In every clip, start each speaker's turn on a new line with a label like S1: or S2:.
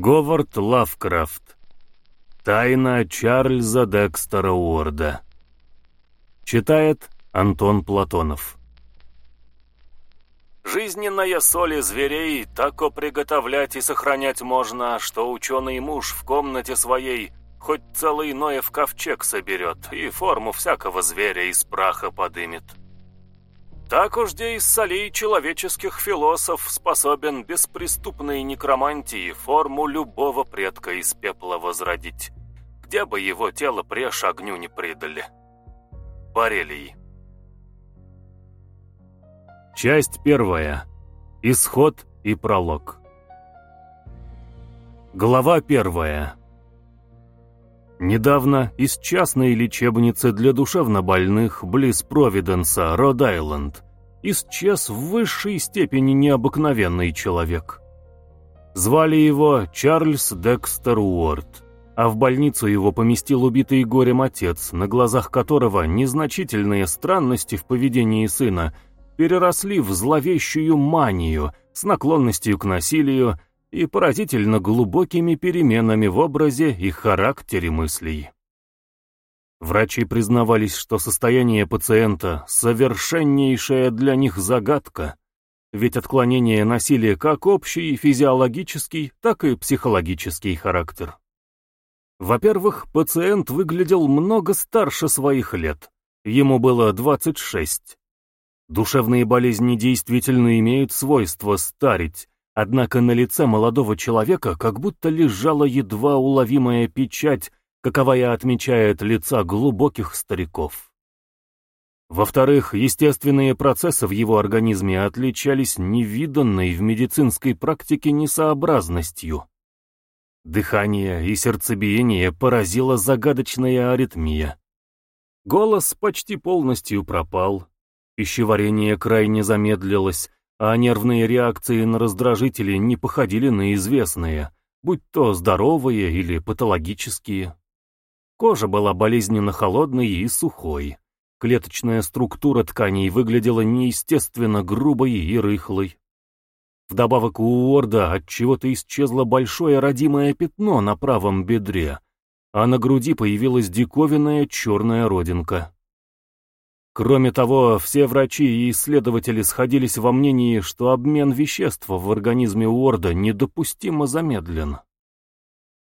S1: Говард Лавкрафт. Тайна Чарльза Декстера Уорда. Читает Антон Платонов. Жизненная соли зверей тако приготовлять и сохранять можно, что ученый муж в комнате своей хоть целый Ноев ковчег соберет и форму всякого зверя из праха подымет. Так уж где из солей человеческих философ способен без преступной некромантии форму любого предка из пепла возродить, где бы его тело преж огню не предали. Борелий. Часть первая. Исход и пролог. Глава первая. Недавно из частной лечебницы для душевнобольных близ Провиденса, Род-Айленд, исчез в высшей степени необыкновенный человек. Звали его Чарльз Декстер Уорд, а в больницу его поместил убитый горем отец, на глазах которого незначительные странности в поведении сына переросли в зловещую манию с наклонностью к насилию, и поразительно глубокими переменами в образе и характере мыслей. Врачи признавались, что состояние пациента — совершеннейшая для них загадка, ведь отклонение насилия как общий физиологический, так и психологический характер. Во-первых, пациент выглядел много старше своих лет, ему было 26. Душевные болезни действительно имеют свойство старить, Однако на лице молодого человека как будто лежала едва уловимая печать, каковая отмечает лица глубоких стариков. Во-вторых, естественные процессы в его организме отличались невиданной в медицинской практике несообразностью. Дыхание и сердцебиение поразила загадочная аритмия. Голос почти полностью пропал, пищеварение крайне замедлилось, а нервные реакции на раздражители не походили на известные, будь то здоровые или патологические. Кожа была болезненно холодной и сухой. Клеточная структура тканей выглядела неестественно грубой и рыхлой. Вдобавок у Уорда от чего-то исчезло большое родимое пятно на правом бедре, а на груди появилась диковинная черная родинка. Кроме того, все врачи и исследователи сходились во мнении, что обмен веществ в организме Уорда недопустимо замедлен.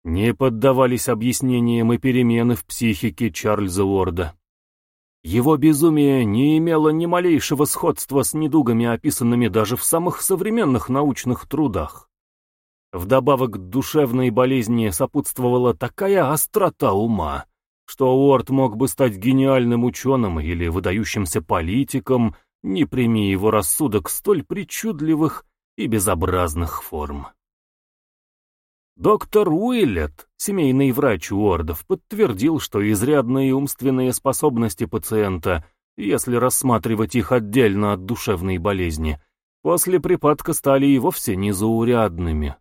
S1: Не поддавались объяснениям и перемены в психике Чарльза Уорда. Его безумие не имело ни малейшего сходства с недугами, описанными даже в самых современных научных трудах. Вдобавок душевной болезни сопутствовала такая острота ума, что Уорд мог бы стать гениальным ученым или выдающимся политиком, не прими его рассудок столь причудливых и безобразных форм. Доктор Уиллет, семейный врач Уордов, подтвердил, что изрядные умственные способности пациента, если рассматривать их отдельно от душевной болезни, после припадка стали и вовсе незаурядными.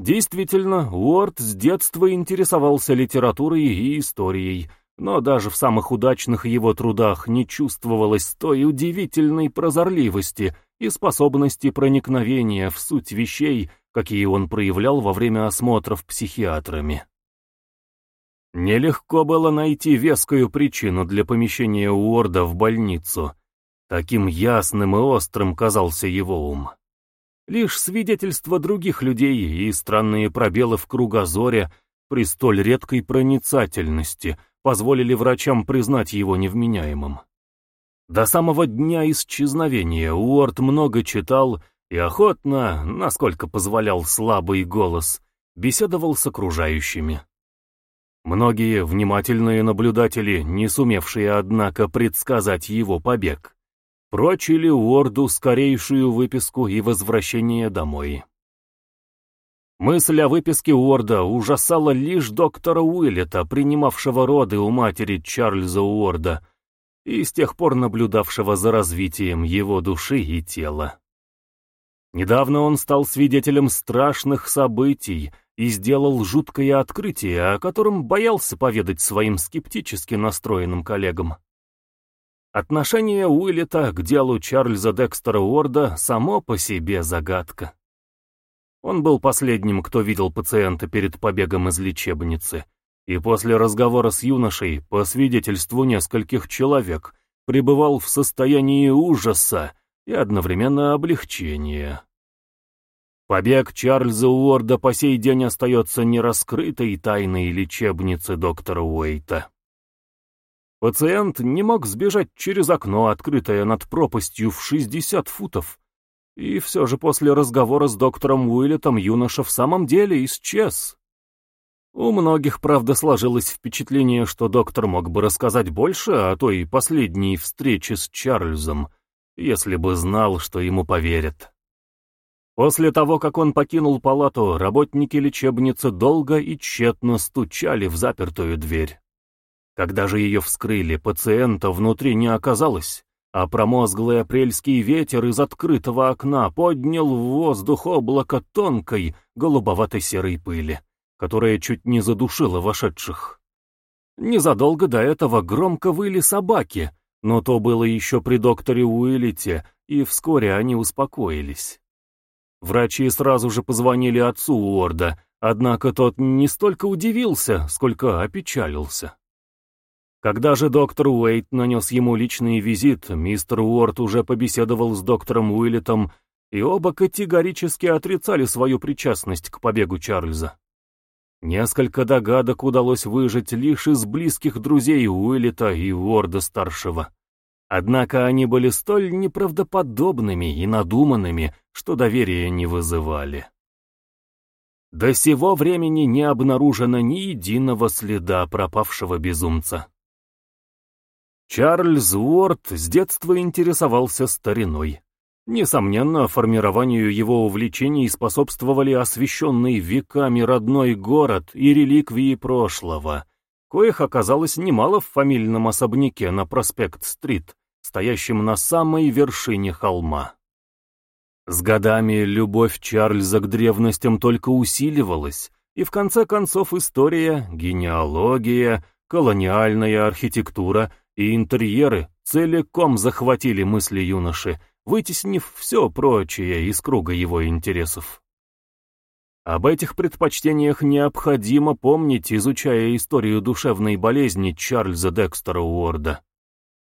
S1: Действительно, Уорд с детства интересовался литературой и историей, но даже в самых удачных его трудах не чувствовалось той удивительной прозорливости и способности проникновения в суть вещей, какие он проявлял во время осмотров психиатрами. Нелегко было найти вескую причину для помещения Уорда в больницу. Таким ясным и острым казался его ум. Лишь свидетельства других людей и странные пробелы в кругозоре при столь редкой проницательности позволили врачам признать его невменяемым. До самого дня исчезновения Уорд много читал и охотно, насколько позволял слабый голос, беседовал с окружающими. Многие внимательные наблюдатели, не сумевшие, однако, предсказать его побег, прочили Уорду скорейшую выписку и возвращение домой. Мысль о выписке Уорда ужасала лишь доктора Уиллета, принимавшего роды у матери Чарльза Уорда и с тех пор наблюдавшего за развитием его души и тела. Недавно он стал свидетелем страшных событий и сделал жуткое открытие, о котором боялся поведать своим скептически настроенным коллегам. Отношение Уиллета к делу Чарльза Декстера Уорда само по себе загадка. Он был последним, кто видел пациента перед побегом из лечебницы, и после разговора с юношей, по свидетельству нескольких человек, пребывал в состоянии ужаса и одновременно облегчения. Побег Чарльза Уорда по сей день остается нераскрытой тайной лечебницы доктора Уэйта. Пациент не мог сбежать через окно, открытое над пропастью в 60 футов. И все же после разговора с доктором Уиллетом юноша в самом деле исчез. У многих, правда, сложилось впечатление, что доктор мог бы рассказать больше о той последней встрече с Чарльзом, если бы знал, что ему поверят. После того, как он покинул палату, работники лечебницы долго и тщетно стучали в запертую дверь. Когда же ее вскрыли, пациента внутри не оказалось, а промозглый апрельский ветер из открытого окна поднял в воздух облако тонкой, голубоватой серой пыли, которая чуть не задушила вошедших. Незадолго до этого громко выли собаки, но то было еще при докторе Уиллите, и вскоре они успокоились. Врачи сразу же позвонили отцу Уорда, однако тот не столько удивился, сколько опечалился. Когда же доктор Уэйт нанес ему личный визит, мистер Уорд уже побеседовал с доктором Уиллетом, и оба категорически отрицали свою причастность к побегу Чарльза. Несколько догадок удалось выжить лишь из близких друзей Уиллета и Уорда-старшего. Однако они были столь неправдоподобными и надуманными, что доверия не вызывали. До сего времени не обнаружено ни единого следа пропавшего безумца. Чарльз Уорд с детства интересовался стариной. Несомненно, формированию его увлечений способствовали освещенный веками родной город и реликвии прошлого, коих оказалось немало в фамильном особняке на проспект-стрит, стоящем на самой вершине холма. С годами любовь Чарльза к древностям только усиливалась, и в конце концов история, генеалогия, колониальная архитектура и интерьеры целиком захватили мысли юноши, вытеснив все прочее из круга его интересов. Об этих предпочтениях необходимо помнить, изучая историю душевной болезни Чарльза Декстера Уорда.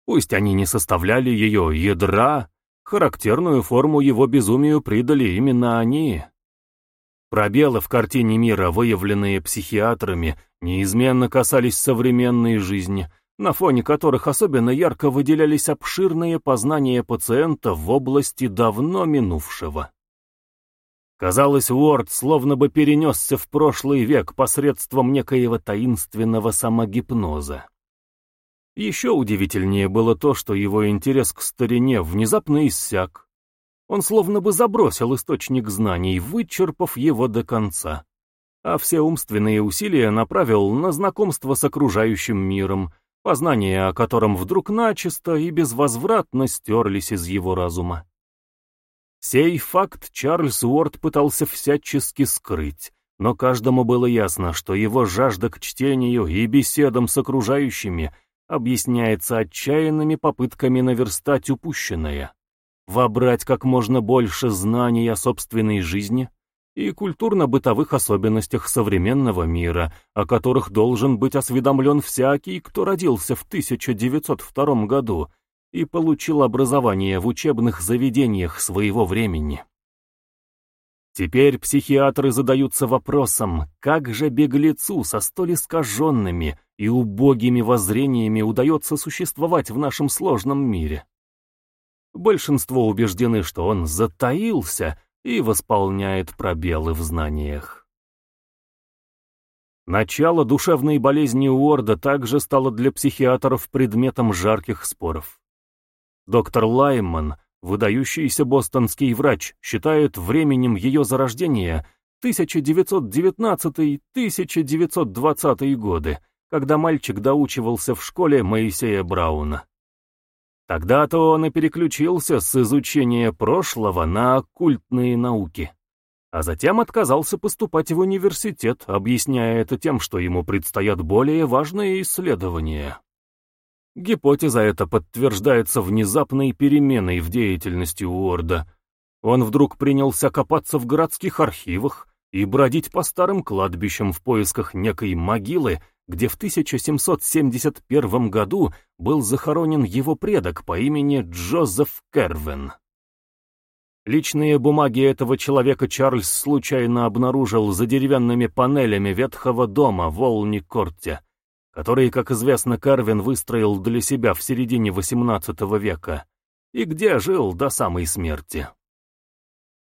S1: Пусть они не составляли ее ядра, характерную форму его безумию придали именно они. Пробелы в картине мира, выявленные психиатрами, неизменно касались современной жизни, на фоне которых особенно ярко выделялись обширные познания пациента в области давно минувшего. Казалось, Уорд словно бы перенесся в прошлый век посредством некоего таинственного самогипноза. Еще удивительнее было то, что его интерес к старине внезапно иссяк. Он словно бы забросил источник знаний, вычерпав его до конца. А все умственные усилия направил на знакомство с окружающим миром, познания о котором вдруг начисто и безвозвратно стерлись из его разума. Сей факт Чарльз Уорд пытался всячески скрыть, но каждому было ясно, что его жажда к чтению и беседам с окружающими объясняется отчаянными попытками наверстать упущенное, вобрать как можно больше знаний о собственной жизни и культурно-бытовых особенностях современного мира, о которых должен быть осведомлен всякий, кто родился в 1902 году и получил образование в учебных заведениях своего времени. Теперь психиатры задаются вопросом, как же беглецу со столь искаженными и убогими воззрениями удается существовать в нашем сложном мире. Большинство убеждены, что он затаился и восполняет пробелы в знаниях. Начало душевной болезни Уорда также стало для психиатров предметом жарких споров. Доктор Лайман, выдающийся бостонский врач, считает временем ее зарождения 1919-1920 годы, когда мальчик доучивался в школе Моисея Брауна. Тогда-то он и переключился с изучения прошлого на оккультные науки. А затем отказался поступать в университет, объясняя это тем, что ему предстоят более важные исследования. Гипотеза эта подтверждается внезапной переменой в деятельности Уорда. Он вдруг принялся копаться в городских архивах и бродить по старым кладбищам в поисках некой могилы, где в 1771 году был захоронен его предок по имени Джозеф Кервин. Личные бумаги этого человека Чарльз случайно обнаружил за деревянными панелями ветхого дома в Олни-Корте, который, как известно, Кервин выстроил для себя в середине XVIII века, и где жил до самой смерти.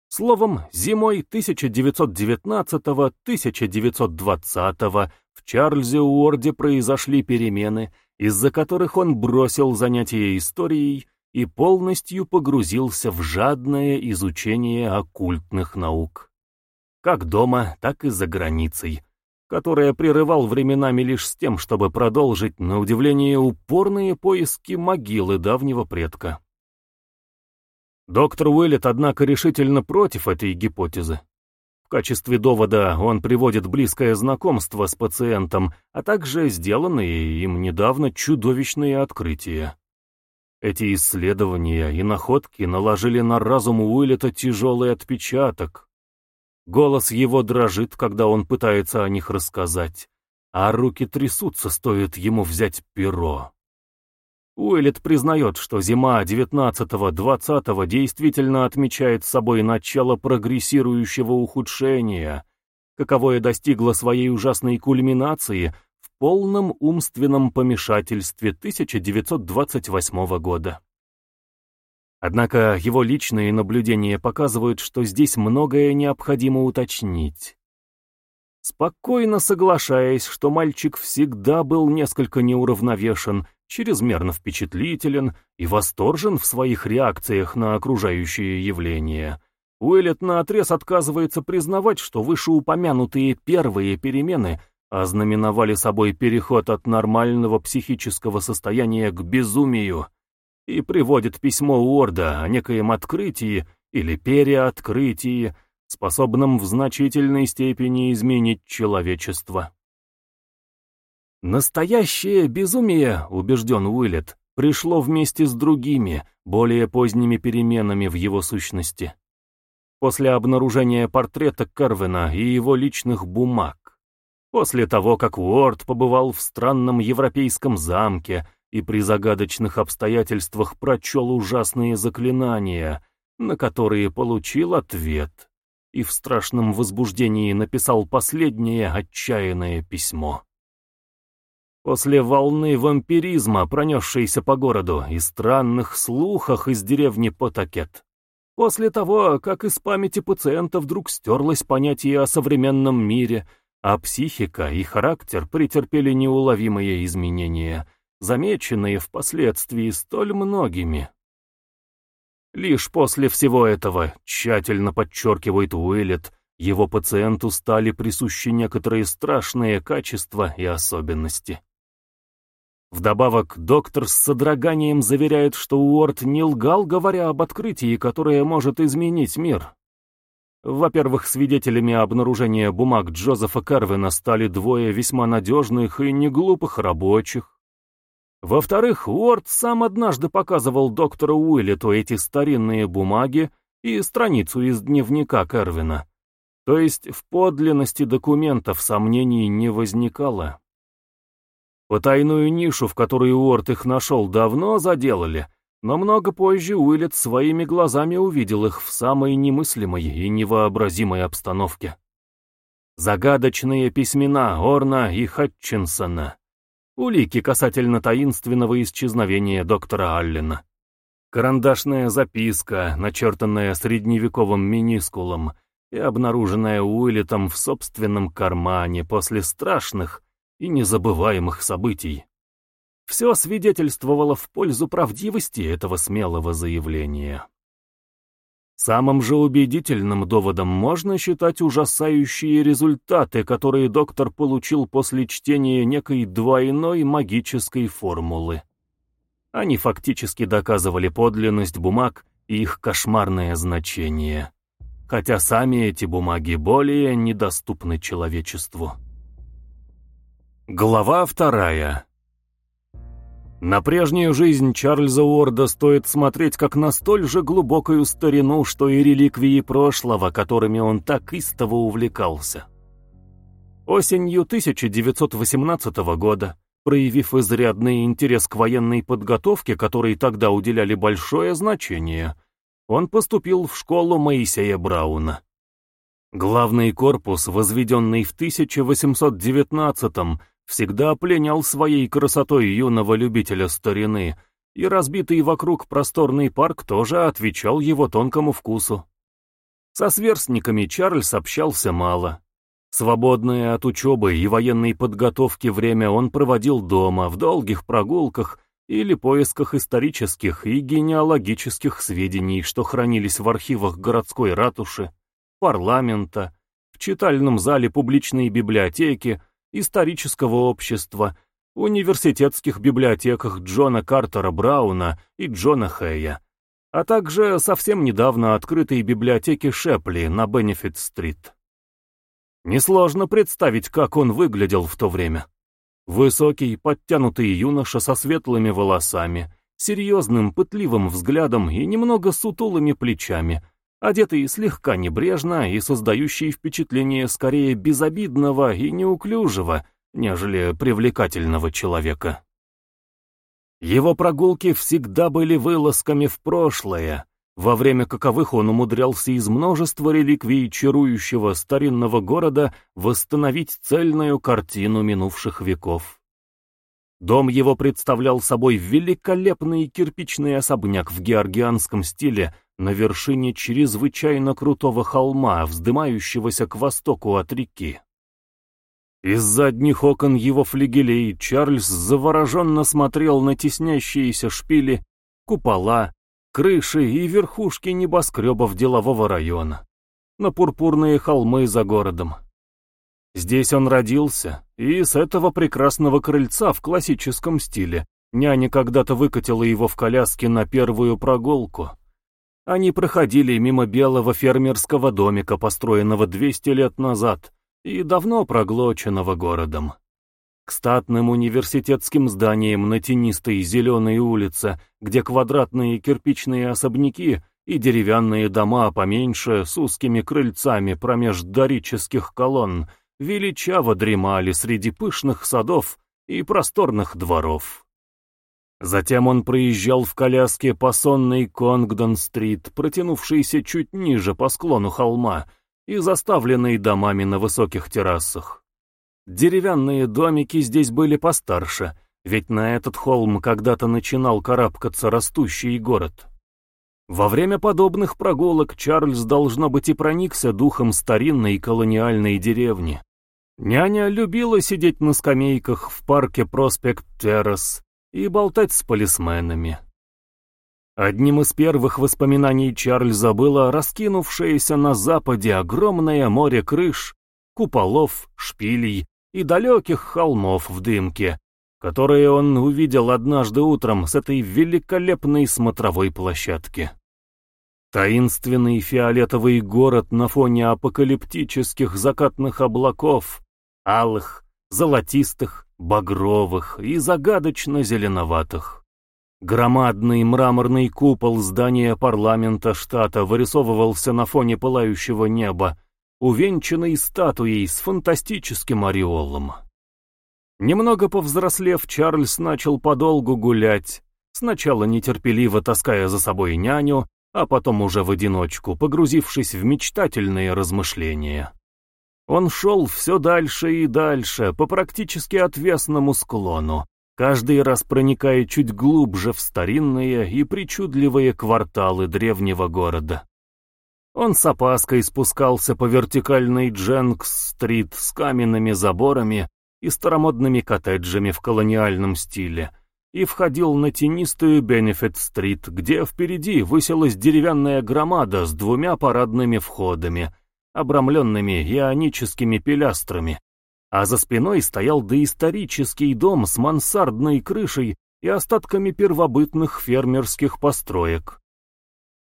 S1: Словом, зимой 1919-1920 в Чарльзе Уорде произошли перемены, из-за которых он бросил занятия историей и полностью погрузился в жадное изучение оккультных наук. Как дома, так и за границей, которое прерывал временами лишь с тем, чтобы продолжить, на удивление, упорные поиски могилы давнего предка. Доктор Уэллет, однако, решительно против этой гипотезы. В качестве довода он приводит близкое знакомство с пациентом, а также сделанные им недавно чудовищные открытия. Эти исследования и находки наложили на разум Уиллета тяжелый отпечаток. Голос его дрожит, когда он пытается о них рассказать, а руки трясутся, стоит ему взять перо. Уэллет признает, что зима 19-20 действительно отмечает собой начало прогрессирующего ухудшения, каковое достигло своей ужасной кульминации в полном умственном помешательстве 1928 года. Однако его личные наблюдения показывают, что здесь многое необходимо уточнить. Спокойно соглашаясь, что мальчик всегда был несколько неуравновешен чрезмерно впечатлителен и восторжен в своих реакциях на окружающие явления. Уэллет наотрез отказывается признавать, что вышеупомянутые первые перемены ознаменовали собой переход от нормального психического состояния к безумию и приводит письмо Уорда о некоем открытии или переоткрытии, способном в значительной степени изменить человечество. Настоящее безумие, убежден Уиллет, пришло вместе с другими, более поздними переменами в его сущности. После обнаружения портрета Карвена и его личных бумаг. После того, как Уорд побывал в странном европейском замке и при загадочных обстоятельствах прочел ужасные заклинания, на которые получил ответ, и в страшном возбуждении написал последнее отчаянное письмо. После волны вампиризма, пронесшейся по городу, и странных слухах из деревни Потакет. После того, как из памяти пациента вдруг стерлось понятие о современном мире, а психика и характер претерпели неуловимые изменения, замеченные впоследствии столь многими. Лишь после всего этого, тщательно подчеркивает Уиллет, его пациенту стали присущи некоторые страшные качества и особенности. Вдобавок, доктор с содроганием заверяет, что Уорд не лгал, говоря об открытии, которое может изменить мир. Во-первых, свидетелями обнаружения бумаг Джозефа Карвина стали двое весьма надежных и неглупых рабочих. Во-вторых, Уорд сам однажды показывал доктору Уиллету эти старинные бумаги и страницу из дневника Карвина. То есть в подлинности документов сомнений не возникало. Потайную нишу, в которой Уорд их нашел, давно заделали, но много позже Уиллет своими глазами увидел их в самой немыслимой и невообразимой обстановке. Загадочные письмена Орна и Хатчинсона. Улики касательно таинственного исчезновения доктора Аллена. Карандашная записка, начертанная средневековым минискулом и обнаруженная Уиллетом в собственном кармане после страшных, и незабываемых событий. Все свидетельствовало в пользу правдивости этого смелого заявления. Самым же убедительным доводом можно считать ужасающие результаты, которые доктор получил после чтения некой двойной магической формулы. Они фактически доказывали подлинность бумаг и их кошмарное значение, хотя сами эти бумаги более недоступны человечеству. Глава вторая На прежнюю жизнь Чарльза Уорда стоит смотреть как на столь же глубокую старину, что и реликвии прошлого, которыми он так истово увлекался. Осенью 1918 года, проявив изрядный интерес к военной подготовке, которой тогда уделяли большое значение, он поступил в школу Моисея Брауна. Главный корпус, возведенный в 1819 всегда пленял своей красотой юного любителя старины, и разбитый вокруг просторный парк тоже отвечал его тонкому вкусу. Со сверстниками Чарльз общался мало. Свободное от учебы и военной подготовки время он проводил дома, в долгих прогулках или поисках исторических и генеалогических сведений, что хранились в архивах городской ратуши, парламента, в читальном зале публичной библиотеки, исторического общества, университетских библиотеках Джона Картера Брауна и Джона Хэя, а также совсем недавно открытой библиотеки Шепли на Бенефит-стрит. Несложно представить, как он выглядел в то время. Высокий, подтянутый юноша со светлыми волосами, серьезным, пытливым взглядом и немного сутулыми плечами – одетый слегка небрежно и создающий впечатление скорее безобидного и неуклюжего, нежели привлекательного человека. Его прогулки всегда были вылазками в прошлое, во время каковых он умудрялся из множества реликвий чарующего старинного города восстановить цельную картину минувших веков. Дом его представлял собой великолепный кирпичный особняк в георгианском стиле на вершине чрезвычайно крутого холма, вздымающегося к востоку от реки. Из задних окон его флигелей Чарльз завороженно смотрел на теснящиеся шпили, купола, крыши и верхушки небоскребов делового района, на пурпурные холмы за городом. Здесь он родился, и с этого прекрасного крыльца в классическом стиле няня когда-то выкатила его в коляске на первую прогулку. Они проходили мимо белого фермерского домика, построенного 200 лет назад и давно проглоченного городом. К статным университетским зданиям на тенистой зеленой улице, где квадратные кирпичные особняки и деревянные дома поменьше с узкими крыльцами промеж дорических колонн величаво дремали среди пышных садов и просторных дворов. Затем он проезжал в коляске по сонной Конгдон-стрит, протянувшейся чуть ниже по склону холма и заставленной домами на высоких террасах. Деревянные домики здесь были постарше, ведь на этот холм когда-то начинал карабкаться растущий город. Во время подобных прогулок Чарльз, должно быть, и проникся духом старинной колониальной деревни. Няня любила сидеть на скамейках в парке Проспект Террас, и болтать с полисменами. Одним из первых воспоминаний Чарльза было раскинувшееся на западе огромное море крыш, куполов, шпилей и далеких холмов в дымке, которые он увидел однажды утром с этой великолепной смотровой площадки. Таинственный фиолетовый город на фоне апокалиптических закатных облаков, алых, золотистых, багровых и загадочно-зеленоватых. Громадный мраморный купол здания парламента штата вырисовывался на фоне пылающего неба, увенчанный статуей с фантастическим ореолом. Немного повзрослев, Чарльз начал подолгу гулять, сначала нетерпеливо таская за собой няню, а потом уже в одиночку, погрузившись в мечтательные размышления. Он шел все дальше и дальше, по практически отвесному склону, каждый раз проникая чуть глубже в старинные и причудливые кварталы древнего города. Он с опаской спускался по вертикальной Дженкс-стрит с каменными заборами и старомодными коттеджами в колониальном стиле и входил на тенистую Бенефит-стрит, где впереди высилась деревянная громада с двумя парадными входами — обрамленными ионическими пилястрами, а за спиной стоял доисторический дом с мансардной крышей и остатками первобытных фермерских построек.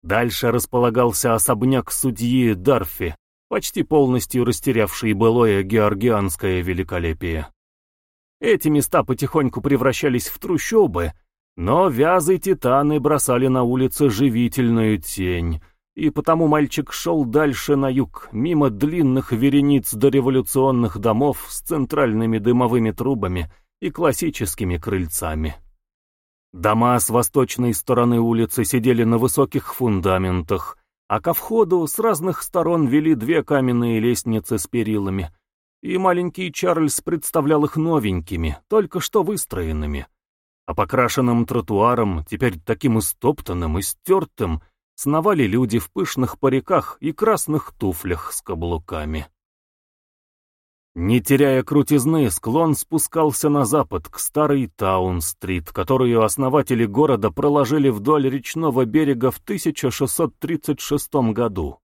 S1: Дальше располагался особняк судьи Дарфи, почти полностью растерявший былое георгианское великолепие. Эти места потихоньку превращались в трущобы, но вязы-титаны бросали на улице живительную тень, и потому мальчик шел дальше на юг, мимо длинных верениц дореволюционных домов с центральными дымовыми трубами и классическими крыльцами. Дома с восточной стороны улицы сидели на высоких фундаментах, а ко входу с разных сторон вели две каменные лестницы с перилами, и маленький Чарльз представлял их новенькими, только что выстроенными. А по крашенным тротуарам, теперь таким истоптанным и стертым, сновали люди в пышных париках и красных туфлях с каблуками. Не теряя крутизны, склон спускался на запад, к старой Таун-стрит, которую основатели города проложили вдоль речного берега в 1636 году.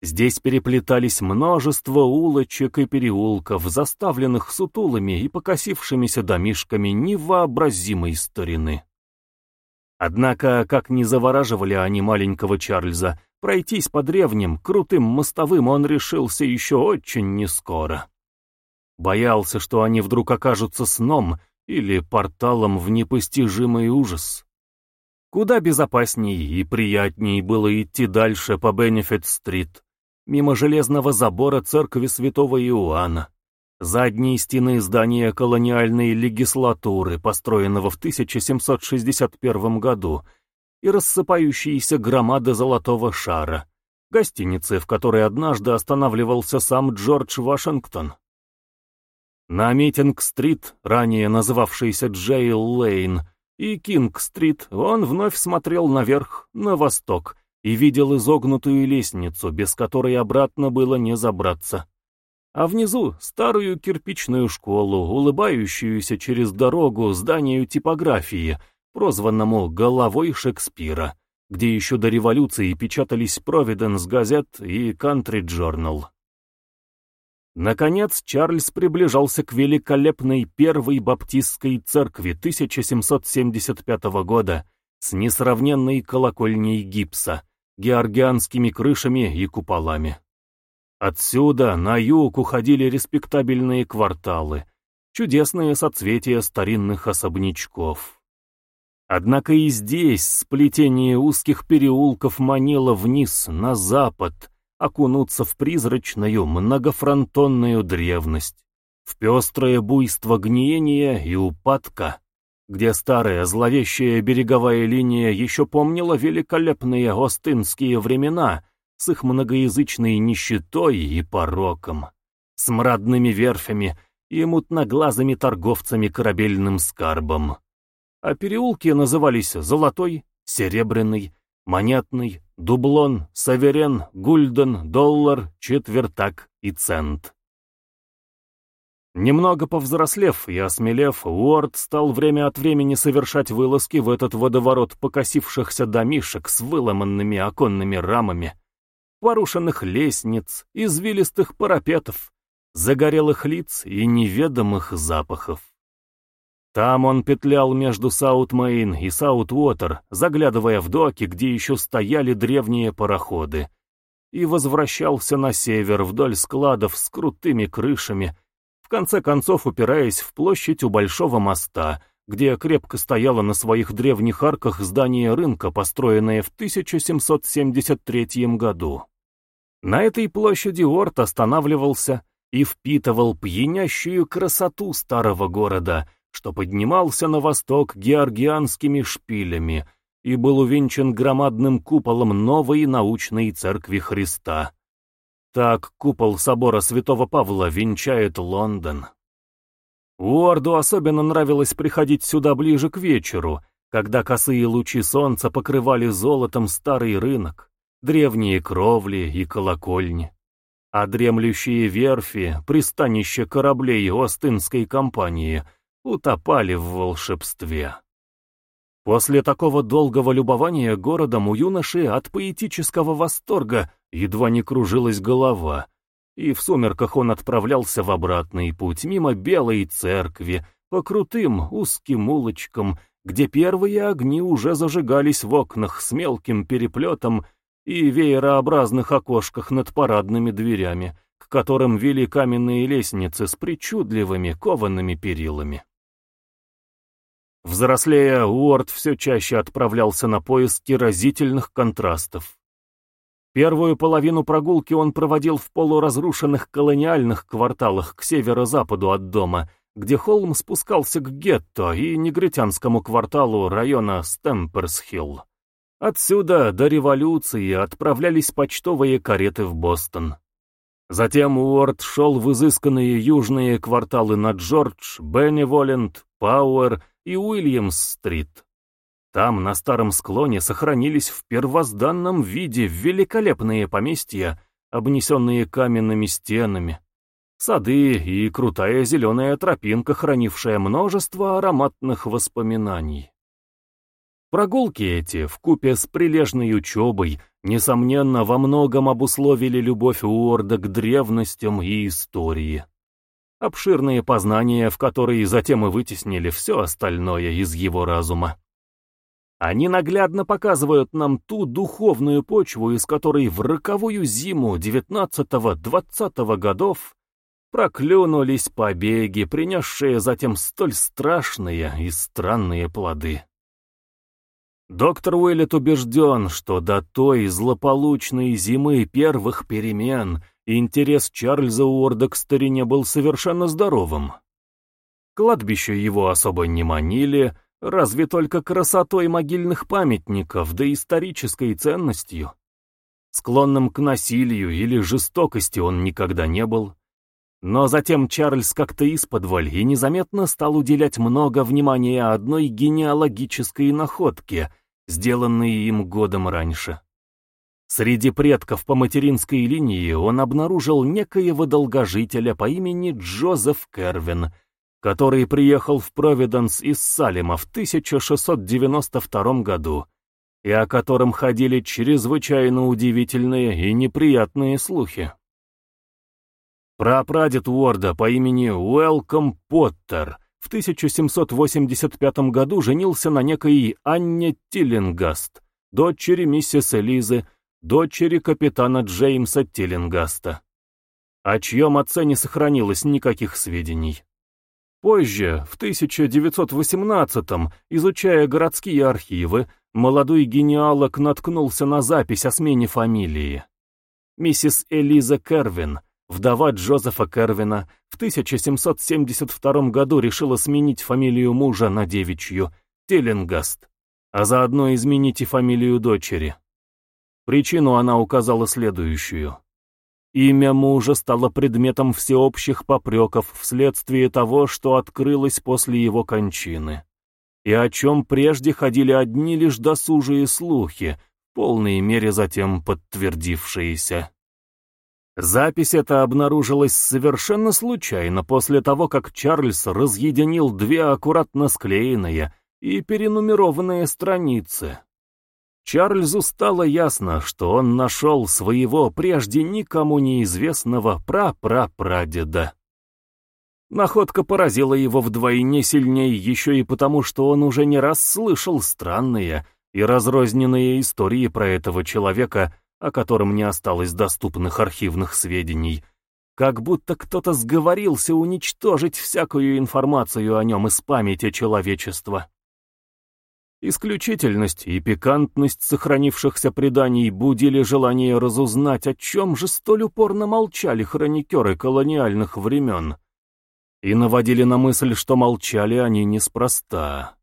S1: Здесь переплетались множество улочек и переулков, заставленных сутулыми и покосившимися домишками невообразимой старины. Однако, как не завораживали они маленького Чарльза, пройтись по древним, крутым мостовым он решился еще очень нескоро. Боялся, что они вдруг окажутся сном или порталом в непостижимый ужас. Куда безопаснее и приятнее было идти дальше по Бенефит-стрит, мимо железного забора церкви святого Иоанна, задней стены здания колониальной легислатуры, построенного в 1761 году, и рассыпающиеся громады золотого шара, гостиницы, в которой однажды останавливался сам Джордж Вашингтон. На Митинг-стрит, ранее называвшийся Джейл-Лейн, и Кинг-стрит, он вновь смотрел наверх, на восток, и видел изогнутую лестницу, без которой обратно было не забраться. А внизу старую кирпичную школу, улыбающуюся через дорогу зданию типографии, прозванному «Головой Шекспира», где еще до революции печатались «Провиденс газет» и «Кантри Джорнал». Наконец Чарльз приближался к великолепной первой баптистской церкви 1775 года с несравненной колокольней гипса, георгианскими крышами и куполами. Отсюда на юг уходили респектабельные кварталы, чудесные соцветия старинных особнячков. Однако и здесь сплетение узких переулков манило вниз, на запад, окунуться в призрачную многофронтонную древность, в пестрое буйство гниения и упадка, где старая зловещая береговая линия еще помнила великолепные остынские времена с их многоязычной нищетой и пороком, с мрадными верфями и мутноглазыми торговцами корабельным скарбом. А переулки назывались Золотой, Серебряный, Монетный, Дублон, Саверен, Гульден, Доллар, Четвертак и Цент. Немного повзрослев и осмелев, Уорд стал время от времени совершать вылазки в этот водоворот покосившихся домишек с выломанными оконными рамами, порушенных лестниц, извилистых парапетов, загорелых лиц и неведомых запахов. Там он петлял между Саут-Мейн и Саут-Уотер, заглядывая в доки, где еще стояли древние пароходы, и возвращался на север вдоль складов с крутыми крышами, в конце концов упираясь в площадь у Большого моста, где крепко стояло на своих древних арках здание рынка, построенное в 1773 году. На этой площади Орт останавливался и впитывал пьянящую красоту старого города, что поднимался на восток георгианскими шпилями и был увенчан громадным куполом новой научной церкви Христа, так купол собора святого Павла венчает Лондон. Уорду особенно нравилось приходить сюда ближе к вечеру, когда косые лучи солнца покрывали золотом старый рынок, древние кровли и колокольни, а дремлющие верфи, пристанище кораблей Остинской компании, утопали в волшебстве. После такого долгого любования городом у юноши от поэтического восторга едва не кружилась голова, и в сумерках он отправлялся в обратный путь мимо Белой церкви, по крутым узким улочкам, где первые огни уже зажигались в окнах с мелким переплетом и веерообразных окошках над парадными дверями, к которым вели каменные лестницы с причудливыми коваными перилами. Взрослея, Уорд все чаще отправлялся на поиски разительных контрастов. Первую половину прогулки он проводил в полуразрушенных колониальных кварталах к северо-западу от дома, где Холм спускался к гетто и негритянскому кварталу района Стемперсхилл. Отсюда до революции отправлялись почтовые кареты в Бостон. Затем Уорд шел в изысканные южные кварталы на Джордж, Бенневолент, Пауэр и Уильямс-стрит. Там, на старом склоне, сохранились в первозданном виде великолепные поместья, обнесенные каменными стенами, сады и крутая зеленая тропинка, хранившая множество ароматных воспоминаний. Прогулки эти, вкупе с прилежной учебой, несомненно, во многом обусловили любовь Уорда к древностям и истории. Обширные познания, в которые затем и вытеснили все остальное из его разума. Они наглядно показывают нам ту духовную почву, из которой в роковую зиму XIX-XX годов проклюнулись побеги, принесшие затем столь страшные и странные плоды. Доктор Уэллет убежден, что до той злополучной зимы первых перемен интерес Чарльза Уорда к старине был совершенно здоровым. Кладбища его особо не манили, Разве только красотой могильных памятников, да исторической ценностью. Склонным к насилию или жестокости он никогда не был. Но затем Чарльз как-то исподволь и незаметно стал уделять много внимания одной генеалогической находке, сделанной им годом раньше. Среди предков по материнской линии он обнаружил некоего долгожителя по имени Джозеф Кервин — который приехал в Провиденс из Салема в 1692 году, и о котором ходили чрезвычайно удивительные и неприятные слухи. Прапрадед Уорда по имени Уэлком Поттер в 1785 году женился на некой Анне Тиллингаст, дочери миссис Элизы, дочери капитана Джеймса Тиллингаста, о чьем отце не сохранилось никаких сведений. Позже, в 1918-м, изучая городские архивы, молодой генеалог наткнулся на запись о смене фамилии. Миссис Элиза Кервин, вдова Джозефа Кервина, в 1772 году решила сменить фамилию мужа на девичью, Теллингаст, а заодно изменить и фамилию дочери. Причину она указала следующую. Имя мужа стало предметом всеобщих попреков вследствие того, что открылось после его кончины, и о чем прежде ходили одни лишь досужие слухи, в полной мере затем подтвердившиеся. Запись эта обнаружилась совершенно случайно после того, как Чарльз разъединил две аккуратно склеенные и перенумерованные страницы. Чарльзу стало ясно, что он нашел своего прежде никому неизвестного прапрапрадеда. Находка поразила его вдвойне сильнее еще и потому, что он уже не раз слышал странные и разрозненные истории про этого человека, о котором не осталось доступных архивных сведений, как будто кто-то сговорился уничтожить всякую информацию о нем из памяти человечества. Исключительность и пикантность сохранившихся преданий будили желание разузнать, о чем же столь упорно молчали хроникеры колониальных времен, и наводили на мысль, что молчали они неспроста.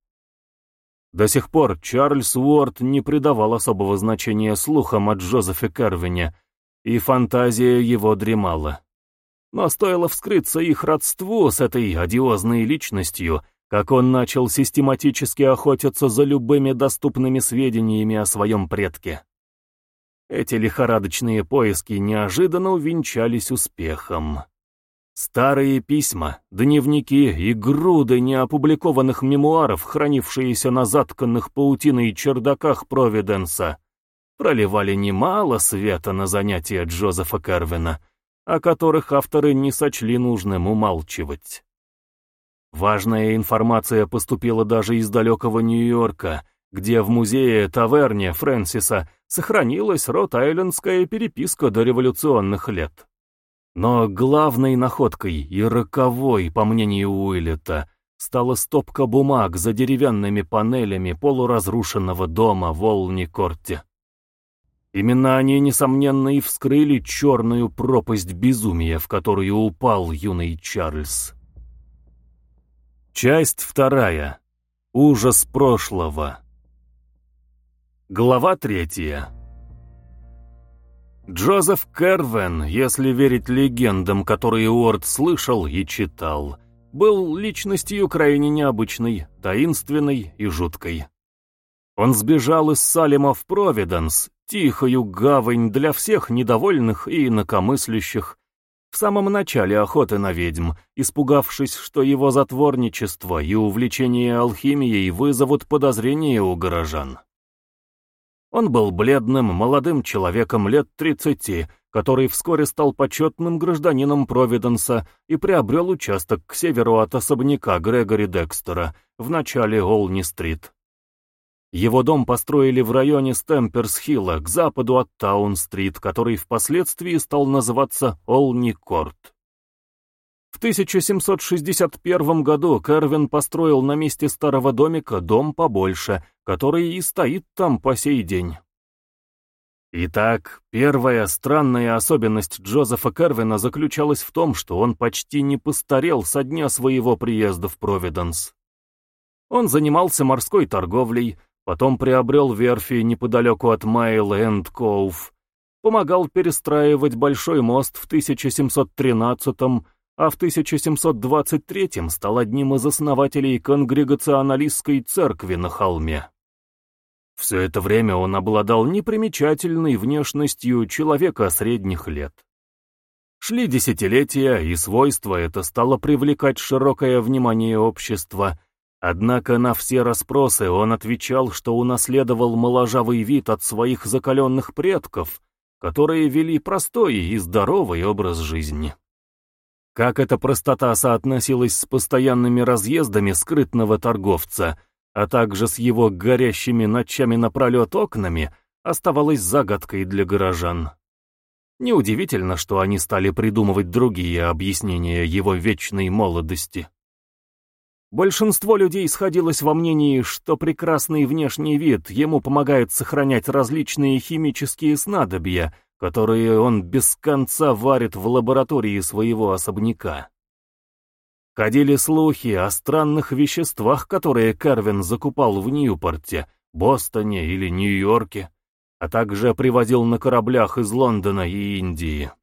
S1: До сих пор Чарльз Уорд не придавал особого значения слухам о Джозефе Кервине, и фантазия его дремала. Но стоило вскрыться их родству с этой одиозной личностью — как он начал систематически охотиться за любыми доступными сведениями о своем предке. Эти лихорадочные поиски неожиданно увенчались успехом. Старые письма, дневники и груды неопубликованных мемуаров, хранившиеся на затканных паутиной чердаках Провиденса, проливали немало света на занятия Джозефа Кервина, о которых авторы не сочли нужным умалчивать. Важная информация поступила даже из далекого Нью-Йорка, где в музее-таверне Фрэнсиса сохранилась рот-айлендская переписка до революционных лет. Но главной находкой и роковой, по мнению Уиллета, стала стопка бумаг за деревянными панелями полуразрушенного дома в Олни-Корте. Именно они, несомненно, и вскрыли черную пропасть безумия, в которую упал юный Чарльз. Часть вторая. Ужас прошлого. Глава третья. Джозеф Кервен, если верить легендам, которые Уорд слышал и читал, был личностью крайне необычной, таинственной и жуткой. Он сбежал из Салема в Провиденс, тихую гавань для всех недовольных и инакомыслящих, в самом начале охоты на ведьм, испугавшись, что его затворничество и увлечение алхимией вызовут подозрения у горожан. Он был бледным, молодым человеком лет тридцати, который вскоре стал почетным гражданином Провиденса и приобрел участок к северу от особняка Грегори Декстера в начале Олни-стрит. Его дом построили в районе Стемперс-Хилла, к западу от Таун-стрит, который впоследствии стал называться Олни-Корт. В 1761 году Кервин построил на месте старого домика дом побольше, который и стоит там по сей день. Итак, первая странная особенность Джозефа Кервина заключалась в том, что он почти не постарел со дня своего приезда в Провиденс. Он занимался морской торговлей, Потом приобрел верфи неподалеку от Майл-Энд Коув. Помогал перестраивать большой мост в 1713 а в 1723 стал одним из основателей конгрегационалистской церкви на холме. Все это время он обладал непримечательной внешностью человека средних лет. Шли десятилетия, и свойство это стало привлекать широкое внимание общества – Однако на все расспросы он отвечал, что унаследовал моложавый вид от своих закаленных предков, которые вели простой и здоровый образ жизни. Как эта простота соотносилась с постоянными разъездами скрытного торговца, а также с его горящими ночами напролет окнами, оставалось загадкой для горожан. Неудивительно, что они стали придумывать другие объяснения его вечной молодости. Большинство людей сходилось во мнении, что прекрасный внешний вид ему помогает сохранять различные химические снадобья, которые он без конца варит в лаборатории своего особняка. Ходили слухи о странных веществах, которые Карвин закупал в Ньюпорте, Бостоне или Нью-Йорке, а также привозил на кораблях из Лондона и Индии.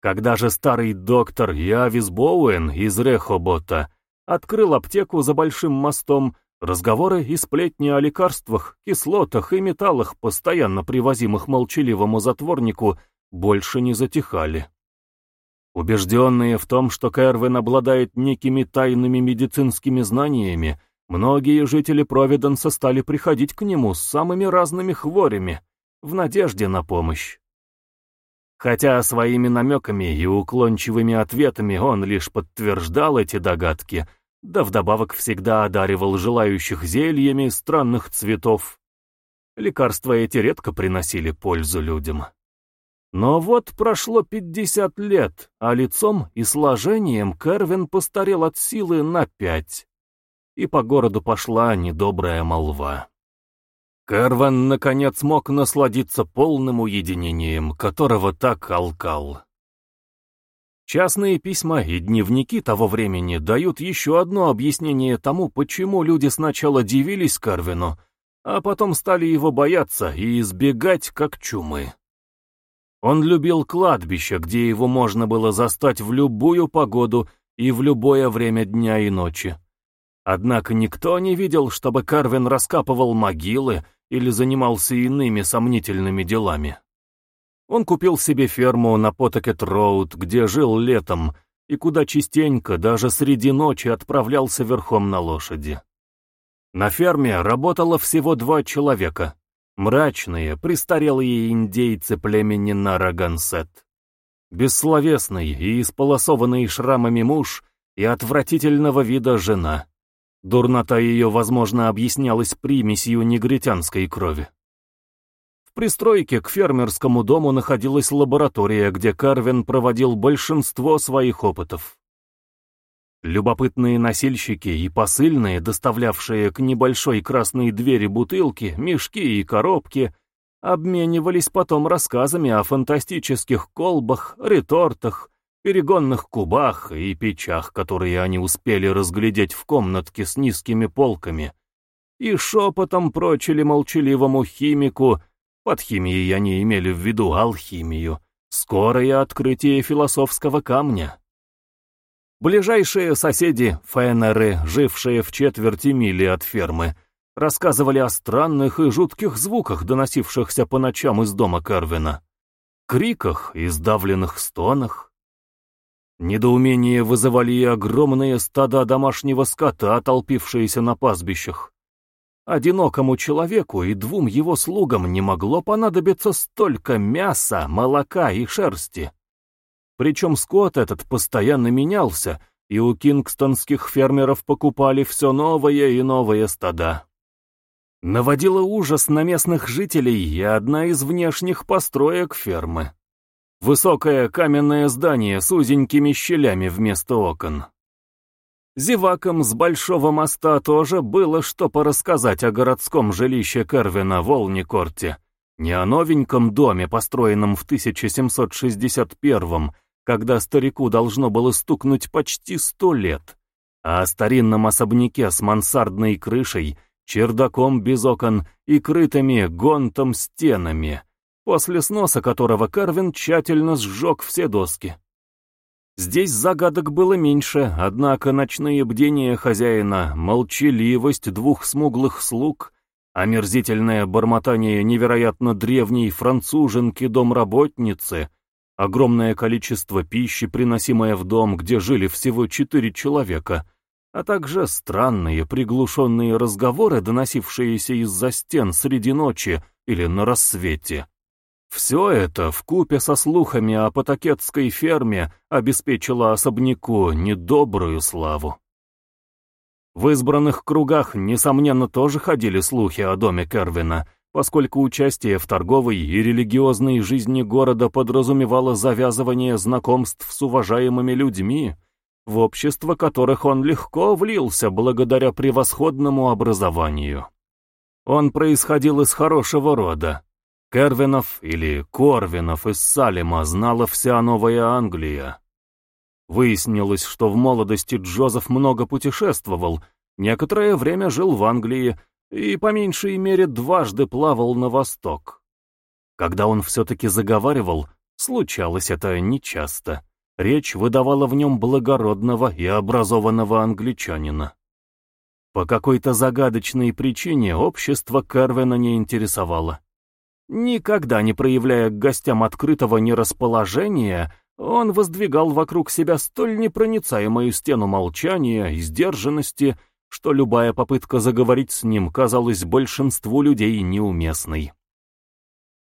S1: Когда же старый доктор Явис Боуэн из Рехобота открыл аптеку за большим мостом, разговоры и сплетни о лекарствах, кислотах и металлах, постоянно привозимых молчаливому затворнику, больше не затихали. Убежденные в том, что Кервин обладает некими тайными медицинскими знаниями, многие жители Провиденса стали приходить к нему с самыми разными хворями, в надежде на помощь. Хотя своими намеками и уклончивыми ответами он лишь подтверждал эти догадки, да вдобавок всегда одаривал желающих зельями странных цветов. Лекарства эти редко приносили пользу людям. Но вот прошло пятьдесят лет, а лицом и сложением Кервин постарел от силы на пять. И по городу пошла недобрая молва. Керван, наконец, мог насладиться полным уединением, которого так алкал. Частные письма и дневники того времени дают еще одно объяснение тому, почему люди сначала дивились Карвину, а потом стали его бояться и избегать как чумы. Он любил кладбище, где его можно было застать в любую погоду и в любое время дня и ночи. Однако никто не видел, чтобы Карвин раскапывал могилы или занимался иными сомнительными делами. Он купил себе ферму на Потакет-Роуд, где жил летом, и куда частенько, даже среди ночи, отправлялся верхом на лошади. На ферме работало всего два человека. Мрачные, престарелые индейцы племени Нарагансет. Бессловесный и исполосованный шрамами муж и отвратительного вида жена. Дурнота ее, возможно, объяснялась примесью негритянской крови. Пристройке к фермерскому дому находилась лаборатория, где Карвин проводил большинство своих опытов. Любопытные носильщики и посыльные, доставлявшие к небольшой красной двери бутылки, мешки и коробки, обменивались потом рассказами о фантастических колбах, ретортах, перегонных кубах и печах, которые они успели разглядеть в комнатке с низкими полками, и шепотом прочили молчаливому химику — под химией они имели в виду алхимию. Скорое открытие философского камня. Ближайшие соседи, фенеры, жившие в четверти мили от фермы, рассказывали о странных и жутких звуках, доносившихся по ночам из дома Карвина. Криках и сдавленных стонах. Недоумение вызывали и огромные стада домашнего скота, толпившиеся на пастбищах. Одинокому человеку и двум его слугам не могло понадобиться столько мяса, молока и шерсти. Причем скот этот постоянно менялся, и у кингстонских фермеров покупали все новые и новые стада. Наводила ужас на местных жителей и одна из внешних построек фермы. Высокое каменное здание с узенькими щелями вместо окон. Зевакам с Большого моста тоже было что порассказать о городском жилище Кервина в Олникорте. Не о новеньком доме, построенном в 1761 когда старику должно было стукнуть почти сто лет, а о старинном особняке с мансардной крышей, чердаком без окон и крытыми гонтом стенами, после сноса которого Карвин тщательно сжег все доски. Здесь загадок было меньше, однако ночные бдения хозяина, молчаливость двух смуглых слуг, омерзительное бормотание невероятно древней француженки-домработницы, огромное количество пищи, приносимое в дом, где жили всего четыре человека, а также странные приглушенные разговоры, доносившиеся из-за стен среди ночи или на рассвете. Все это, вкупе со слухами о Потакетской ферме, обеспечило особняку недобрую славу. В избранных кругах, несомненно, тоже ходили слухи о доме Кервина, поскольку участие в торговой и религиозной жизни города подразумевало завязывание знакомств с уважаемыми людьми, в общество которых он легко влился благодаря превосходному образованию. Он происходил из хорошего рода, Кервинов или Корвинов из Салема знала вся Новая Англия. Выяснилось, что в молодости Джозеф много путешествовал, некоторое время жил в Англии и по меньшей мере дважды плавал на восток. Когда он все-таки заговаривал, случалось это нечасто. Речь выдавала в нем благородного и образованного англичанина. По какой-то загадочной причине общество Кервина не интересовало. Никогда не проявляя к гостям открытого нерасположения, он воздвигал вокруг себя столь непроницаемую стену молчания и сдержанности, что любая попытка заговорить с ним казалась большинству людей неуместной.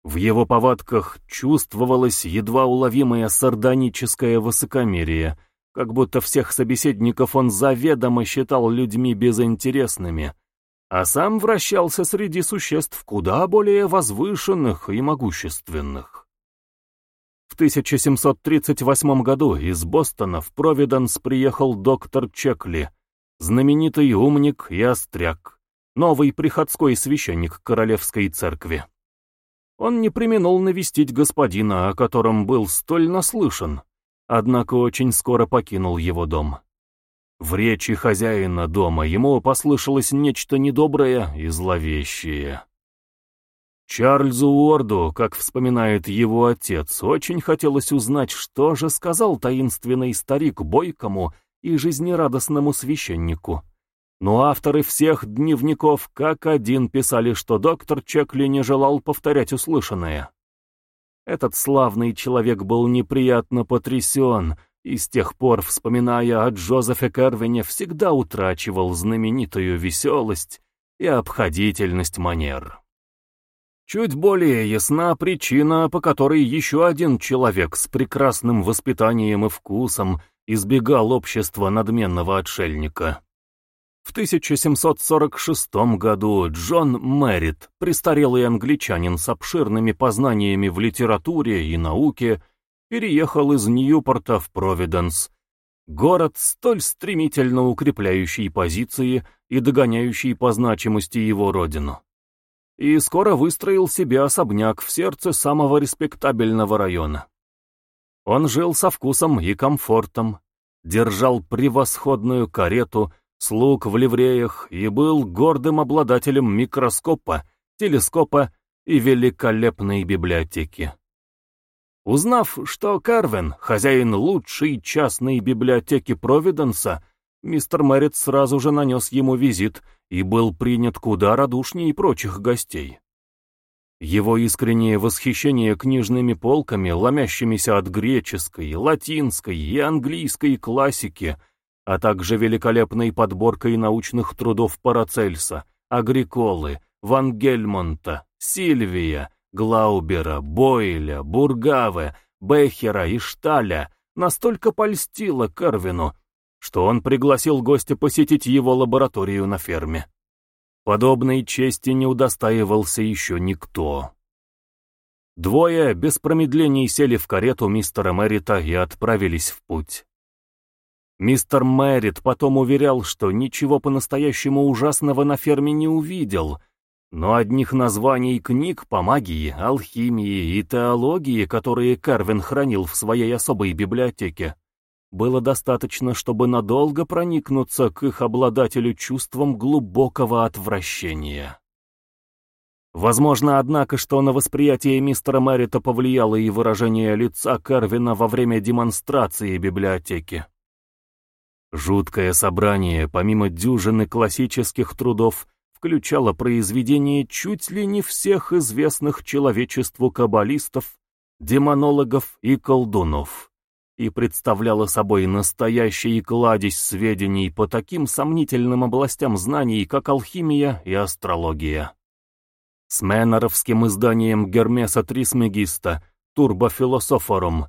S1: В его повадках чувствовалось едва уловимое сардоническое высокомерие, как будто всех собеседников он заведомо считал людьми безинтересными — а сам вращался среди существ куда более возвышенных и могущественных. В 1738 году из Бостона в Провиденс приехал доктор Чекли, знаменитый умник и остряк, новый приходской священник Королевской церкви. Он не применул навестить господина, о котором был столь наслышан, однако очень скоро покинул его дом. В речи хозяина дома ему послышалось нечто недоброе и зловещее. Чарльзу Уорду, как вспоминает его отец, очень хотелось узнать, что же сказал таинственный старик бойкому и жизнерадостному священнику. Но авторы всех дневников как один писали, что доктор Чекли не желал повторять услышанное. Этот славный человек был неприятно потрясен, и с тех пор, вспоминая о Джозефе Кервине, всегда утрачивал знаменитую веселость и обходительность манер. Чуть более ясна причина, по которой еще один человек с прекрасным воспитанием и вкусом избегал общества надменного отшельника. В 1746 году Джон Мэрит, престарелый англичанин с обширными познаниями в литературе и науке, переехал из Ньюпорта в Провиденс, город, столь стремительно укрепляющий позиции и догоняющий по значимости его родину. И скоро выстроил себе особняк в сердце самого респектабельного района. Он жил со вкусом и комфортом, держал превосходную карету, слуг в ливреях и был гордым обладателем микроскопа, телескопа и великолепной библиотеки. Узнав, что Карвин, хозяин лучшей частной библиотеки Провиденса, мистер Мэрит сразу же нанес ему визит и был принят куда радушнее прочих гостей. Его искреннее восхищение книжными полками, ломящимися от греческой, латинской и английской классики, а также великолепной подборкой научных трудов Парацельса, Агриколы, Ван Гельмонта, Сильвия, Глаубера, Бойля, Бургаве, Бехера и Шталя настолько польстило Карвину, что он пригласил гостя посетить его лабораторию на ферме. Подобной чести не удостаивался еще никто. Двое без промедлений сели в карету мистера Мэрита и отправились в путь. Мистер Мэрит потом уверял, что ничего по-настоящему ужасного на ферме не увидел, но одних названий книг по магии, алхимии и теологии, которые Карвин хранил в своей особой библиотеке, было достаточно, чтобы надолго проникнуться к их обладателю чувством глубокого отвращения. Возможно, однако, что на восприятие мистера Мэрита повлияло и выражение лица Карвина во время демонстрации библиотеки. Жуткое собрание, помимо дюжины классических трудов, включало произведения чуть ли не всех известных человечеству каббалистов, демонологов и колдунов и представляла собой настоящий кладезь сведений по таким сомнительным областям знаний, как алхимия и астрология. С меноровским изданием Гермеса Трисмегиста «Турбофилософорум»,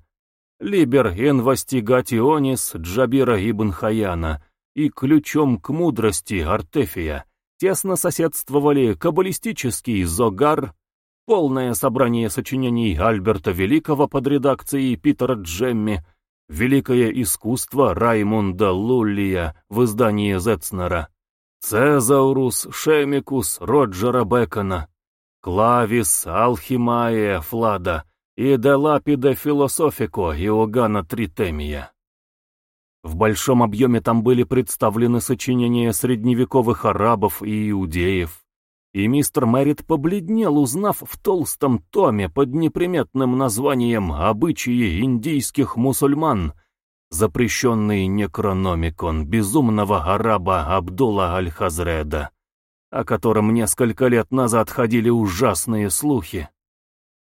S1: «Либер инвестигационис» Джабира ибн Хаяна и «Ключом к мудрости» Артефия тесно соседствовали каббалистический «Зогар», полное собрание сочинений Альберта Великого под редакцией Питера Джемми, Великое искусство Раймунда Луллия в издании Зетцнера, Цезаурус Шемикус Роджера Бекона, Клавис Алхимае Флада и Де Лапиде Философико Иоганна Тритемия. В большом объеме там были представлены сочинения средневековых арабов и иудеев, и мистер Мэрит побледнел, узнав в толстом томе под неприметным названием «Обычаи индийских мусульман», запрещенный некрономикон безумного араба Абдулла Аль-Хазреда, о котором несколько лет назад ходили ужасные слухи.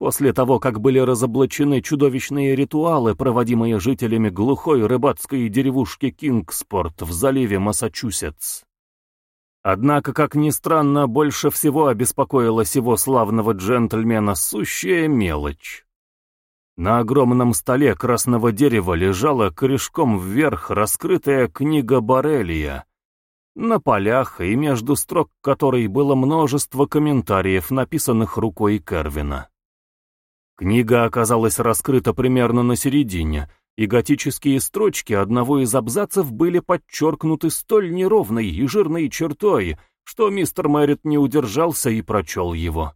S1: После того, как были разоблачены чудовищные ритуалы, проводимые жителями глухой рыбацкой деревушки Кингспорт в заливе Массачусетс. Однако, как ни странно, больше всего обеспокоила сего славного джентльмена сущая мелочь. На огромном столе красного дерева лежала корешком вверх раскрытая книга Борелия, на полях и между строк которой было множество комментариев, написанных рукой Кервина. Книга оказалась раскрыта примерно на середине, и готические строчки одного из абзацев были подчеркнуты столь неровной и жирной чертой, что мистер Мэрит не удержался и прочел его.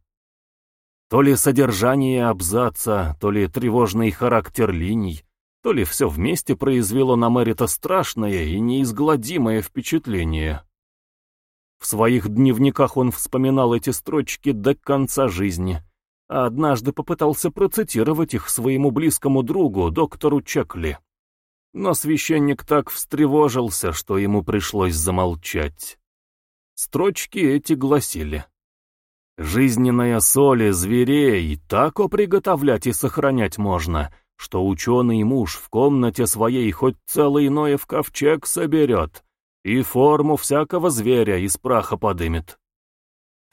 S1: То ли содержание абзаца, то ли тревожный характер линий, то ли все вместе произвело на Мэрита страшное и неизгладимое впечатление. В своих дневниках он вспоминал эти строчки до конца жизни — однажды попытался процитировать их своему близкому другу, доктору Чекли. Но священник так встревожился, что ему пришлось замолчать. Строчки эти гласили. «Жизненная соль зверей так оприготовлять и сохранять можно, что ученый муж в комнате своей хоть целый Ноев ковчег соберет и форму всякого зверя из праха подымет.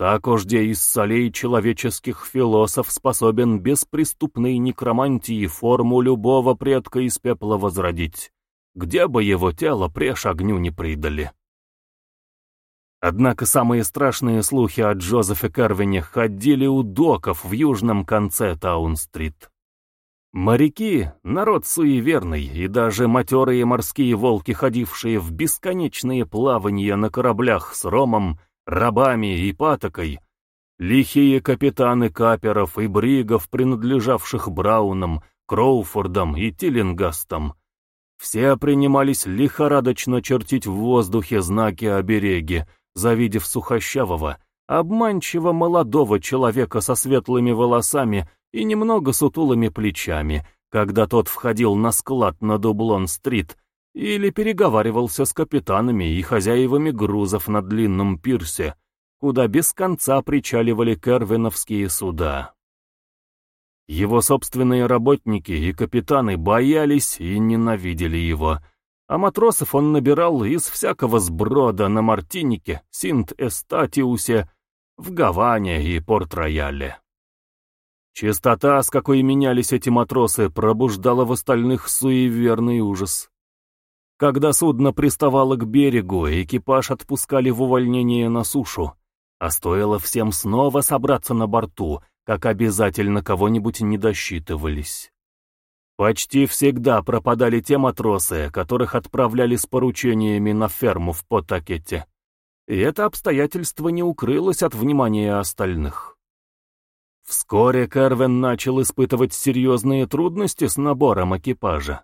S1: Так ожде из солей человеческих философ способен без преступной некромантии форму любого предка из пепла возродить, где бы его тело преж огню не придали. Однако самые страшные слухи о Джозефе Кервине ходили у доков в южном конце Таун-стрит. Моряки — народ суеверный, и даже матерые морские волки, ходившие в бесконечные плавания на кораблях с ромом, рабами и патокой, лихие капитаны каперов и бригов, принадлежавших Браунам, Кроуфордам и Тиллингастам, все принимались лихорадочно чертить в воздухе знаки обереги, завидев сухощавого, обманчиво молодого человека со светлыми волосами и немного сутулыми плечами, когда тот входил на склад на Дублон-стрит или переговаривался с капитанами и хозяевами грузов на длинном пирсе, куда без конца причаливали кервиновские суда. Его собственные работники и капитаны боялись и ненавидели его, а матросов он набирал из всякого сброда на Мартинике, Синт-Эстатиусе, в Гаване и Порт-Рояле. Чистота, с какой менялись эти матросы, пробуждала в остальных суеверный ужас. Когда судно приставало к берегу, экипаж отпускали в увольнение на сушу, а стоило всем снова собраться на борту, как обязательно кого-нибудь не досчитывались. Почти всегда пропадали те матросы, которых отправляли с поручениями на ферму в Потакете. И это обстоятельство не укрылось от внимания остальных. Вскоре Кервин начал испытывать серьезные трудности с набором экипажа.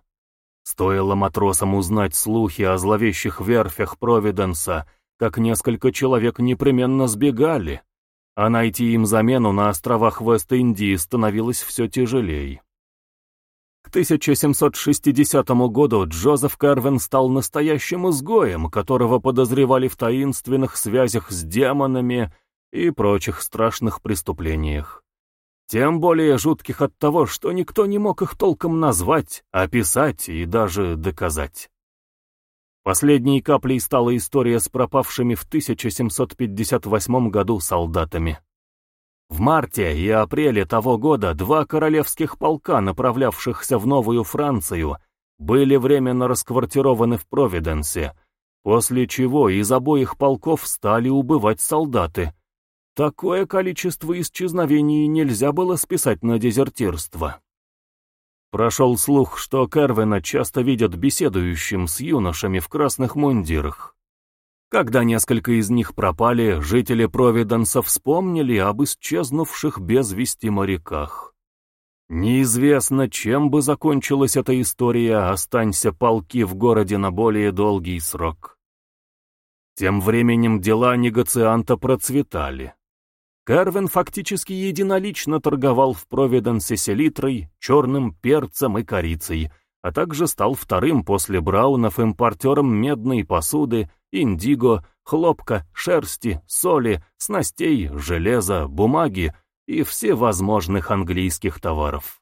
S1: Стоило матросам узнать слухи о зловещих верфях Провиденса, как несколько человек непременно сбегали, а найти им замену на островах Вест-Индии становилось все тяжелее. К 1760 году Джозеф Кервин стал настоящим изгоем, которого подозревали в таинственных связях с демонами и прочих страшных преступлениях. Тем более жутких от того, что никто не мог их толком назвать, описать и даже доказать. Последней каплей стала история с пропавшими в 1758 году солдатами. В марте и апреле того года два королевских полка, направлявшихся в Новую Францию, были временно расквартированы в Провиденсе, после чего из обоих полков стали убывать солдаты, Такое количество исчезновений нельзя было списать на дезертирство. Прошел слух, что Кервина часто видят беседующим с юношами в красных мундирах. Когда несколько из них пропали, жители Провиденса вспомнили об исчезнувших без вести моряках. Неизвестно, чем бы закончилась эта история, останься полки в городе на более долгий срок. Тем временем дела негацианта процветали. Кервин фактически единолично торговал в Провиденсе селитрой, черным перцем и корицей, а также стал вторым после Браунов импортером медной посуды, индиго, хлопка, шерсти, соли, снастей, железа, бумаги и всевозможных английских товаров.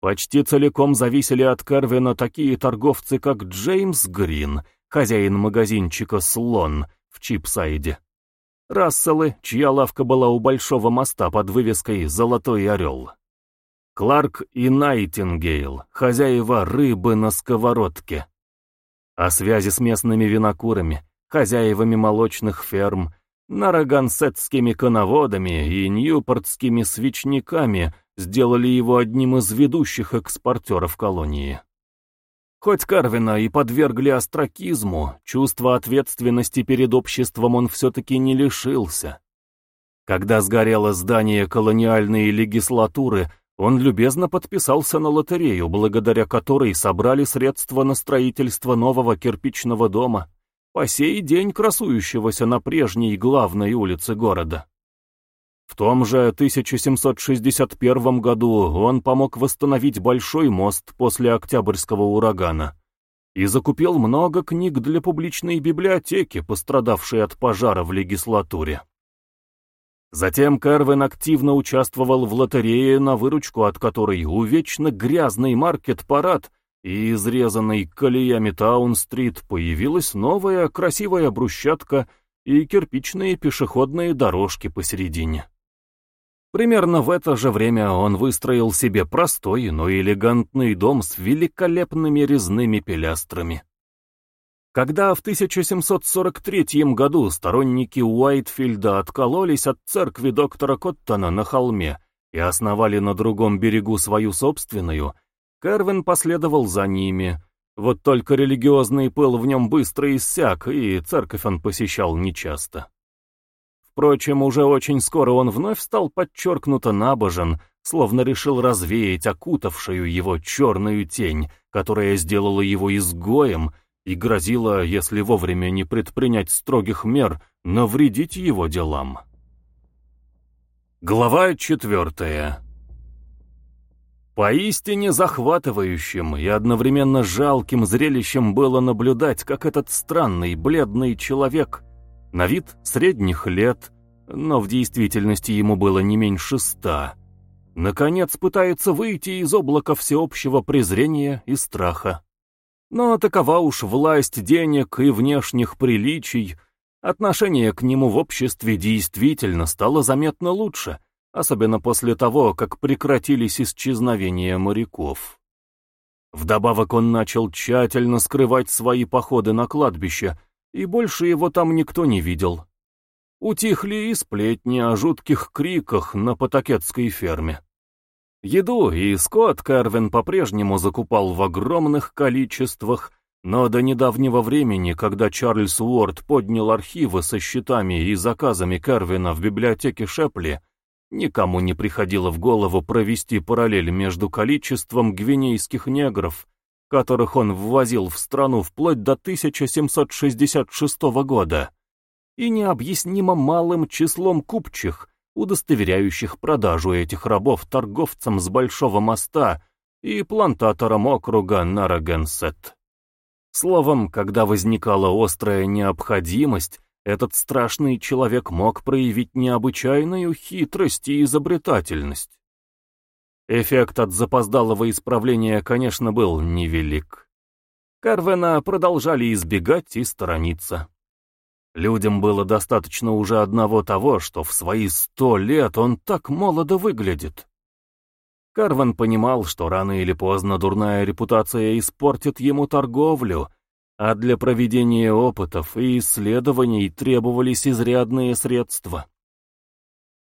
S1: Почти целиком зависели от Кервина такие торговцы, как Джеймс Грин, хозяин магазинчика «Слон» в Чипсайде. Расселы, чья лавка была у Большого моста под вывеской «Золотой орел». Кларк и Найтингейл, хозяева рыбы на сковородке. О связи с местными винокурами, хозяевами молочных ферм, нарагансетскими коноводами и ньюпортскими свечниками сделали его одним из ведущих экспортеров колонии. Хоть Карвина и подвергли остракизму, чувство ответственности перед обществом он все-таки не лишился. Когда сгорело здание колониальной легислатуры, он любезно подписался на лотерею, благодаря которой собрали средства на строительство нового кирпичного дома, по сей день красующегося на прежней главной улице города. В том же 1761 году он помог восстановить Большой мост после Октябрьского урагана и закупил много книг для публичной библиотеки, пострадавшей от пожара в легислатуре. Затем Кервин активно участвовал в лотерее, на выручку от которой увечно грязный маркет-парад и изрезанный колеями Таун-стрит появилась новая красивая брусчатка и кирпичные пешеходные дорожки посередине. Примерно в это же время он выстроил себе простой, но элегантный дом с великолепными резными пилястрами. Когда в 1743 году сторонники Уайтфилда откололись от церкви доктора Коттона на холме и основали на другом берегу свою собственную, Кервин последовал за ними. Вот только религиозный пыл в нем быстро иссяк, и церковь он посещал нечасто. Впрочем, уже очень скоро он вновь стал подчеркнуто набожен, словно решил развеять окутавшую его черную тень, которая сделала его изгоем и грозила, если вовремя не предпринять строгих мер, навредить его делам. Глава четвертая Поистине захватывающим и одновременно жалким зрелищем было наблюдать, как этот странный, бледный человек, на вид средних лет, но в действительности ему было не меньше ста, наконец пытается выйти из облака всеобщего презрения и страха. Но такова уж власть денег и внешних приличий, отношение к нему в обществе действительно стало заметно лучше — особенно после того, как прекратились исчезновения моряков. Вдобавок он начал тщательно скрывать свои походы на кладбище, и больше его там никто не видел. Утихли и сплетни о жутких криках на Потакетской ферме. Еду и скот Кервин по-прежнему закупал в огромных количествах, но до недавнего времени, когда Чарльз Уорд поднял архивы со счетами и заказами Кервина в библиотеке Шепли, Никому не приходило в голову провести параллель между количеством гвинейских негров, которых он ввозил в страну вплоть до 1766 года, и необъяснимо малым числом купчих, удостоверяющих продажу этих рабов торговцам с Большого моста и плантаторам округа Нарагенсет. Словом, когда возникала острая необходимость, этот страшный человек мог проявить необычайную хитрость и изобретательность. Эффект от запоздалого исправления, конечно, был невелик. Карвена продолжали избегать и сторониться. Людям было достаточно уже одного того, что в свои сто лет он так молодо выглядит. Карвен понимал, что рано или поздно дурная репутация испортит ему торговлю, а для проведения опытов и исследований требовались изрядные средства.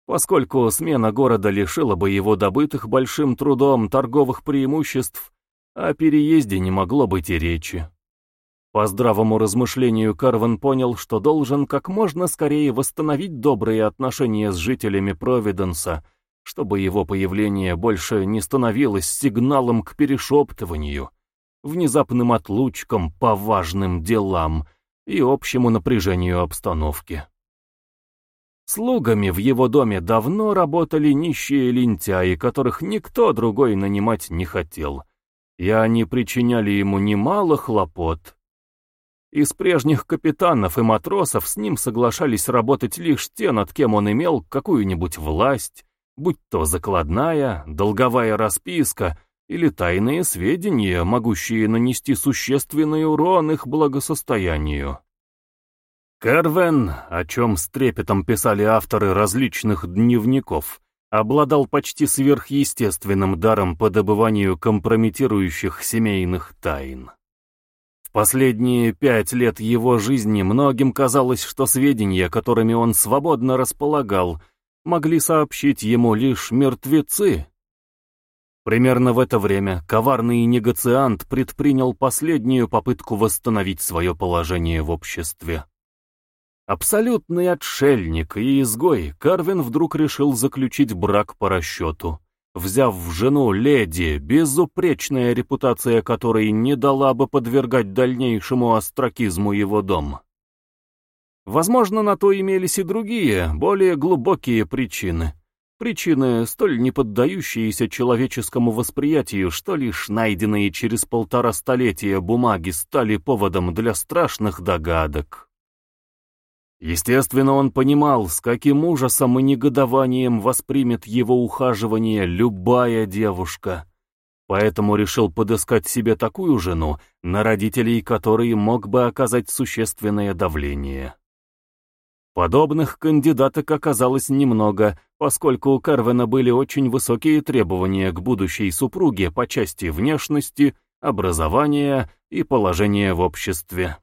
S1: Поскольку смена города лишила бы его добытых большим трудом торговых преимуществ, о переезде не могло быть и речи. По здравому размышлению Карван понял, что должен как можно скорее восстановить добрые отношения с жителями Провиденса, чтобы его появление больше не становилось сигналом к перешептыванию — внезапным отлучкам по важным делам и общему напряжению обстановки. Слугами в его доме давно работали нищие лентяи, которых никто другой нанимать не хотел, и они причиняли ему немало хлопот. Из прежних капитанов и матросов с ним соглашались работать лишь те, над кем он имел какую-нибудь власть, будь то закладная, долговая расписка или тайные сведения, могущие нанести существенный урон их благосостоянию. Кервен, о чем с трепетом писали авторы различных дневников, обладал почти сверхъестественным даром по добыванию компрометирующих семейных тайн. В последние пять лет его жизни многим казалось, что сведения, которыми он свободно располагал, могли сообщить ему лишь мертвецы, Примерно в это время коварный негациант предпринял последнюю попытку восстановить свое положение в обществе. Абсолютный отшельник и изгой, Карвин вдруг решил заключить брак по расчету, взяв в жену леди, безупречная репутация которой не дала бы подвергать дальнейшему остракизму его дом. Возможно, на то имелись и другие, более глубокие причины — Причины, столь не поддающиеся человеческому восприятию, что лишь найденные через полтора столетия бумаги стали поводом для страшных догадок. Естественно, он понимал, с каким ужасом и негодованием воспримет его ухаживание любая девушка, поэтому решил подыскать себе такую жену, на родителей которой мог бы оказать существенное давление. Подобных кандидаток оказалось немного, поскольку у Карвена были очень высокие требования к будущей супруге по части внешности, образования и положения в обществе.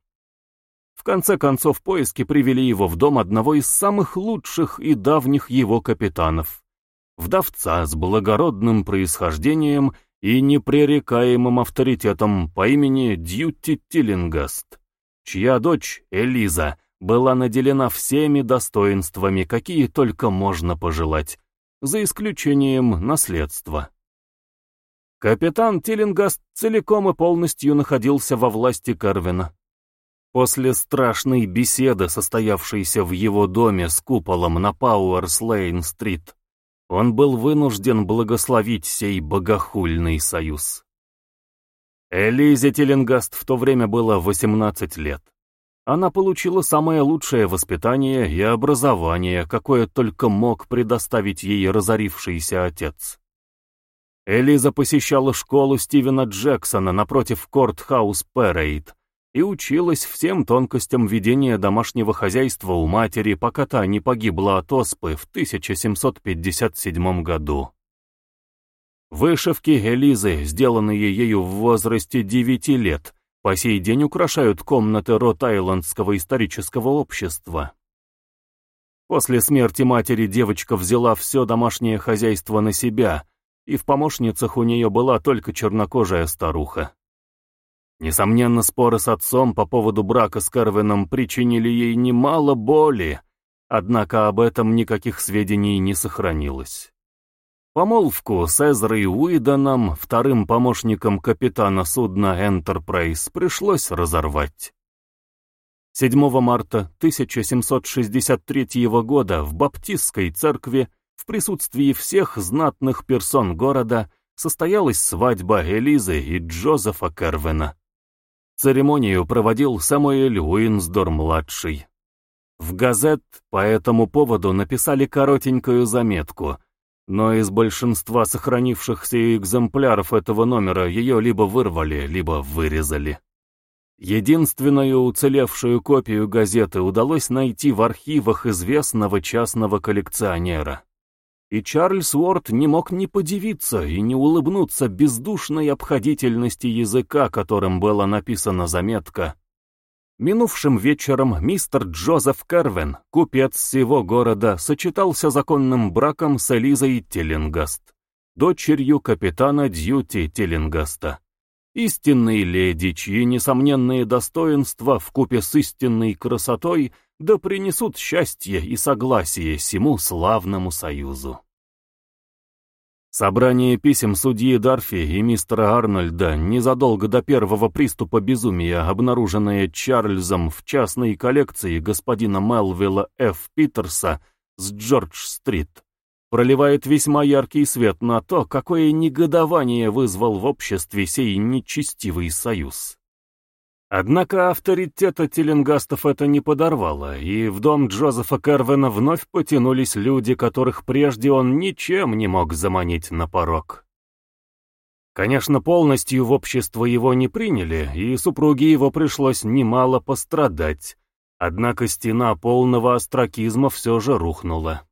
S1: В конце концов, поиски привели его в дом одного из самых лучших и давних его капитанов. Вдовца с благородным происхождением и непререкаемым авторитетом по имени Дьюти Тиллингаст, чья дочь, Элиза, была наделена всеми достоинствами, какие только можно пожелать, за исключением наследства. Капитан Тиллингаст целиком и полностью находился во власти Карвина. После страшной беседы, состоявшейся в его доме с куполом на Пауэрс-Лейн-стрит, он был вынужден благословить сей богохульный союз. Элизе Теленгаст в то время было 18 лет. Она получила самое лучшее воспитание и образование, какое только мог предоставить ей разорившийся отец. Элиза посещала школу Стивена Джексона напротив Кортхаус Перейд, и училась всем тонкостям ведения домашнего хозяйства у матери, пока та не погибла от оспы в 1757 году. Вышивки Элизы, сделанные ею в возрасте 9 лет, по сей день украшают комнаты Рот-Айландского исторического общества. После смерти матери девочка взяла все домашнее хозяйство на себя, и в помощницах у нее была только чернокожая старуха. Несомненно, споры с отцом по поводу брака с Карвином причинили ей немало боли, однако об этом никаких сведений не сохранилось. Помолвку с Эзрой Уидоном, вторым помощником капитана судна «Энтерпрайз», пришлось разорвать. 7 марта 1763 года в Баптистской церкви в присутствии всех знатных персон города состоялась свадьба Элизы и Джозефа Кервена. Церемонию проводил Самуэль Уинсдор-младший. В газет по этому поводу написали коротенькую заметку, но из большинства сохранившихся экземпляров этого номера ее либо вырвали, либо вырезали. Единственную уцелевшую копию газеты удалось найти в архивах известного частного коллекционера. И Чарльз Уорд не мог не подивиться и не улыбнуться бездушной обходительности языка, которым была написана заметка. Минувшим вечером мистер Джозеф Кервин, купец всего города, сочетался законным браком с Элизой Теллингаст, дочерью капитана Дьюти Теллингаста. Истинной леди, чьи несомненные достоинства вкупе с истинной красотой – да принесут счастье и согласие всему славному союзу. Собрание писем судьи Дарфи и мистера Арнольда незадолго до первого приступа безумия, обнаруженное Чарльзом в частной коллекции господина Мелвилла Ф. Питерса с Джордж-стрит, проливает весьма яркий свет на то, какое негодование вызвал в обществе сей нечестивый союз. Однако авторитета Теленгастов это не подорвало, и в дом Джозефа Кервена вновь потянулись люди, которых прежде он ничем не мог заманить на порог. Конечно, полностью в общество его не приняли, и супруге его пришлось немало пострадать, однако стена полного остракизма все же рухнула.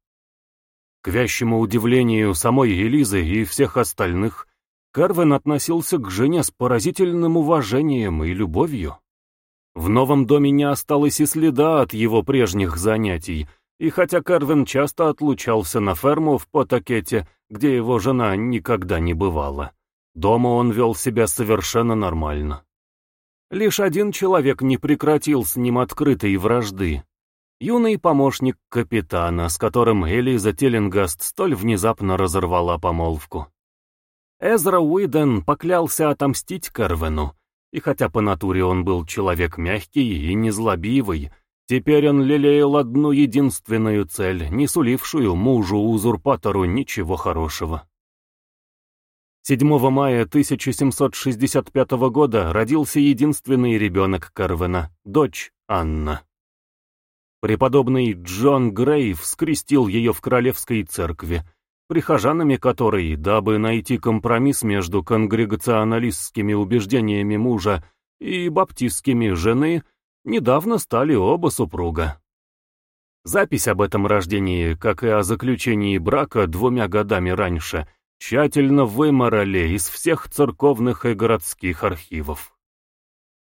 S1: К вящему удивлению самой Элизы и всех остальных, Карвен относился к жене с поразительным уважением и любовью. В новом доме не осталось и следа от его прежних занятий, и хотя Карвин часто отлучался на ферму в Потакете, где его жена никогда не бывала, дома он вел себя совершенно нормально. Лишь один человек не прекратил с ним открытой вражды. Юный помощник капитана, с которым Элиза Теллингаст столь внезапно разорвала помолвку. Эзра Уиден поклялся отомстить Карвену, и хотя по натуре он был человек мягкий и незлобивый, теперь он лелеял одну единственную цель, не сулившую мужу-узурпатору ничего хорошего. 7 мая 1765 года родился единственный ребенок Карвена, дочь Анна. Преподобный Джон Грейв скрестил ее в королевской церкви, прихожанами которой, дабы найти компромисс между конгрегационалистскими убеждениями мужа и баптистскими жены, недавно стали оба супруга. Запись об этом рождении, как и о заключении брака двумя годами раньше, тщательно выморали из всех церковных и городских архивов.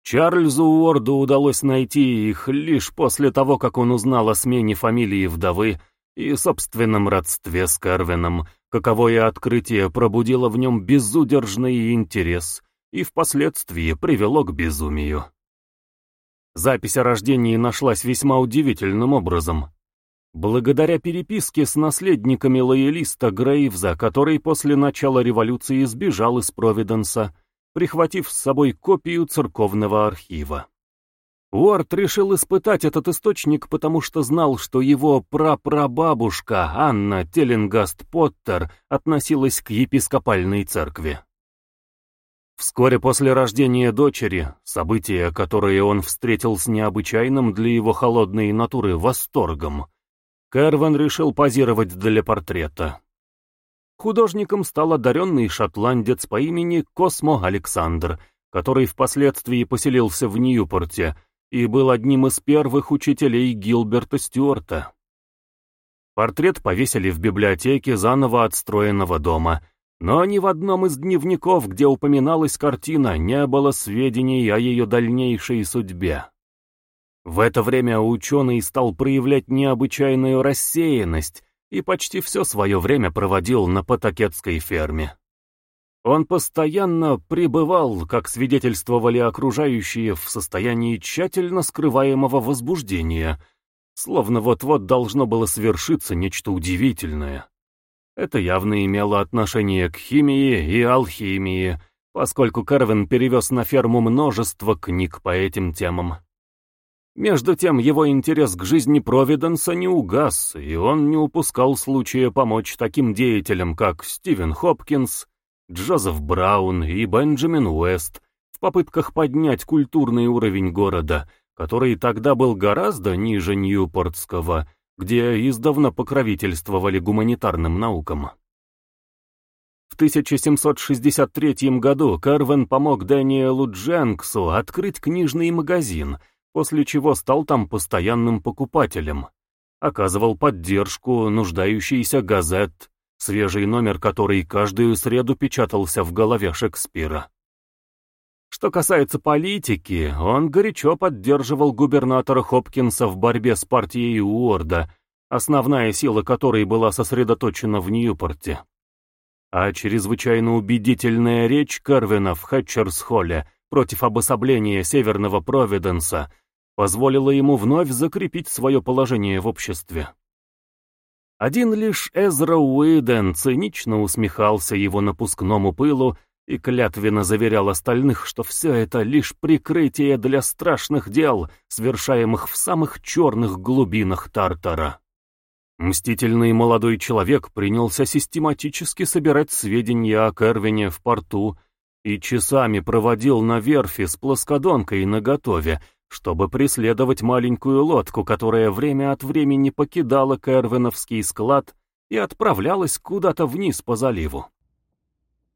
S1: Чарльзу Уорду удалось найти их лишь после того, как он узнал о смене фамилии вдовы и собственном родстве с Карвином, каковое открытие пробудило в нем безудержный интерес и впоследствии привело к безумию. Запись о рождении нашлась весьма удивительным образом. Благодаря переписке с наследниками лоялиста Грейвза, который после начала революции сбежал из Провиденса, прихватив с собой копию церковного архива. Уорд решил испытать этот источник, потому что знал, что его прапрабабушка Анна Теллингаст Поттер относилась к епископальной церкви. Вскоре после рождения дочери, события, которые он встретил с необычайным для его холодной натуры восторгом, Керван решил позировать для портрета. Художником стал одаренный шотландец по имени Космо Александр, который впоследствии поселился в Ньюпорте и был одним из первых учителей Гилберта Стюарта. Портрет повесили в библиотеке заново отстроенного дома, но ни в одном из дневников, где упоминалась картина, не было сведений о ее дальнейшей судьбе. В это время ученый стал проявлять необычайную рассеянность и почти все свое время проводил на Потакетской ферме. Он постоянно пребывал, как свидетельствовали окружающие, в состоянии тщательно скрываемого возбуждения, словно вот-вот должно было свершиться нечто удивительное. Это явно имело отношение к химии и алхимии, поскольку Кервин перевез на ферму множество книг по этим темам. Между тем его интерес к жизни Провиденса не угас, и он не упускал случая помочь таким деятелям, как Стивен Хопкинс, Джозеф Браун и Бенджамин Уэст в попытках поднять культурный уровень города, который тогда был гораздо ниже Ньюпортского, где издавна покровительствовали гуманитарным наукам. В 1763 году Карвен помог Дэниелу Дженксу открыть книжный магазин — после чего стал там постоянным покупателем. Оказывал поддержку нуждающийся газет, свежий номер которой каждую среду печатался в голове Шекспира. Что касается политики, он горячо поддерживал губернатора Хопкинса в борьбе с партией Уорда, основная сила которой была сосредоточена в Ньюпорте. А чрезвычайно убедительная речь Карвина в Хэтчерс-Холле против обособления Северного Провиденса позволило ему вновь закрепить свое положение в обществе. Один лишь Эзра Уэйден цинично усмехался его напускному пылу и клятвенно заверял остальных, что все это лишь прикрытие для страшных дел, совершаемых в самых черных глубинах Тартара. Мстительный молодой человек принялся систематически собирать сведения о Кервине в порту и часами проводил на верфи с плоскодонкой наготове, чтобы преследовать маленькую лодку, которая время от времени покидала Кервиновский склад и отправлялась куда-то вниз по заливу.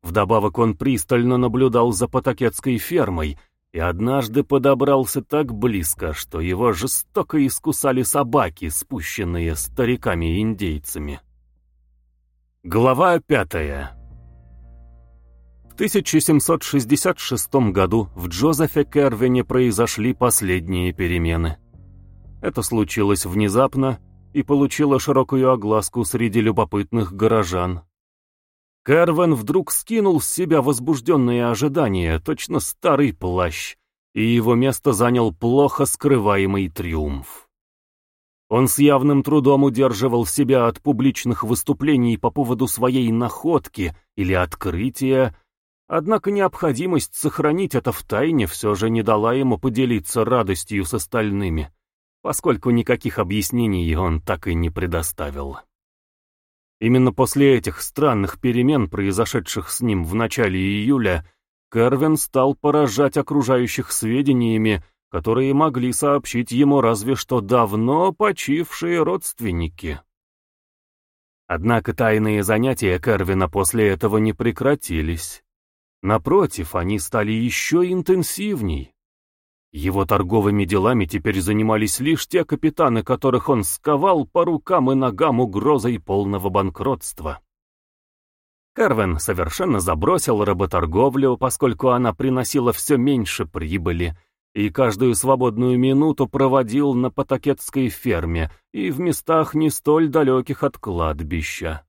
S1: Вдобавок он пристально наблюдал за Потакетской фермой и однажды подобрался так близко, что его жестоко искусали собаки, спущенные стариками-индейцами. Глава пятая 1766 году в Джозефе Кервине произошли последние перемены. Это случилось внезапно и получило широкую огласку среди любопытных горожан. Кервин вдруг скинул с себя возбужденные ожидания, точно старый плащ, и его место занял плохо скрываемый триумф. Он с явным трудом удерживал себя от публичных выступлений по поводу своей находки или открытия, Однако необходимость сохранить это в тайне все же не дала ему поделиться радостью с остальными, поскольку никаких объяснений он так и не предоставил. Именно после этих странных перемен, произошедших с ним в начале июля, Кервин стал поражать окружающих сведениями, которые могли сообщить ему разве что давно почившие родственники. Однако тайные занятия Кервина после этого не прекратились. Напротив, они стали еще интенсивней. Его торговыми делами теперь занимались лишь те капитаны, которых он сковал по рукам и ногам угрозой полного банкротства. Кервин совершенно забросил работорговлю, поскольку она приносила все меньше прибыли, и каждую свободную минуту проводил на Потакетской ферме и в местах не столь далеких от кладбища.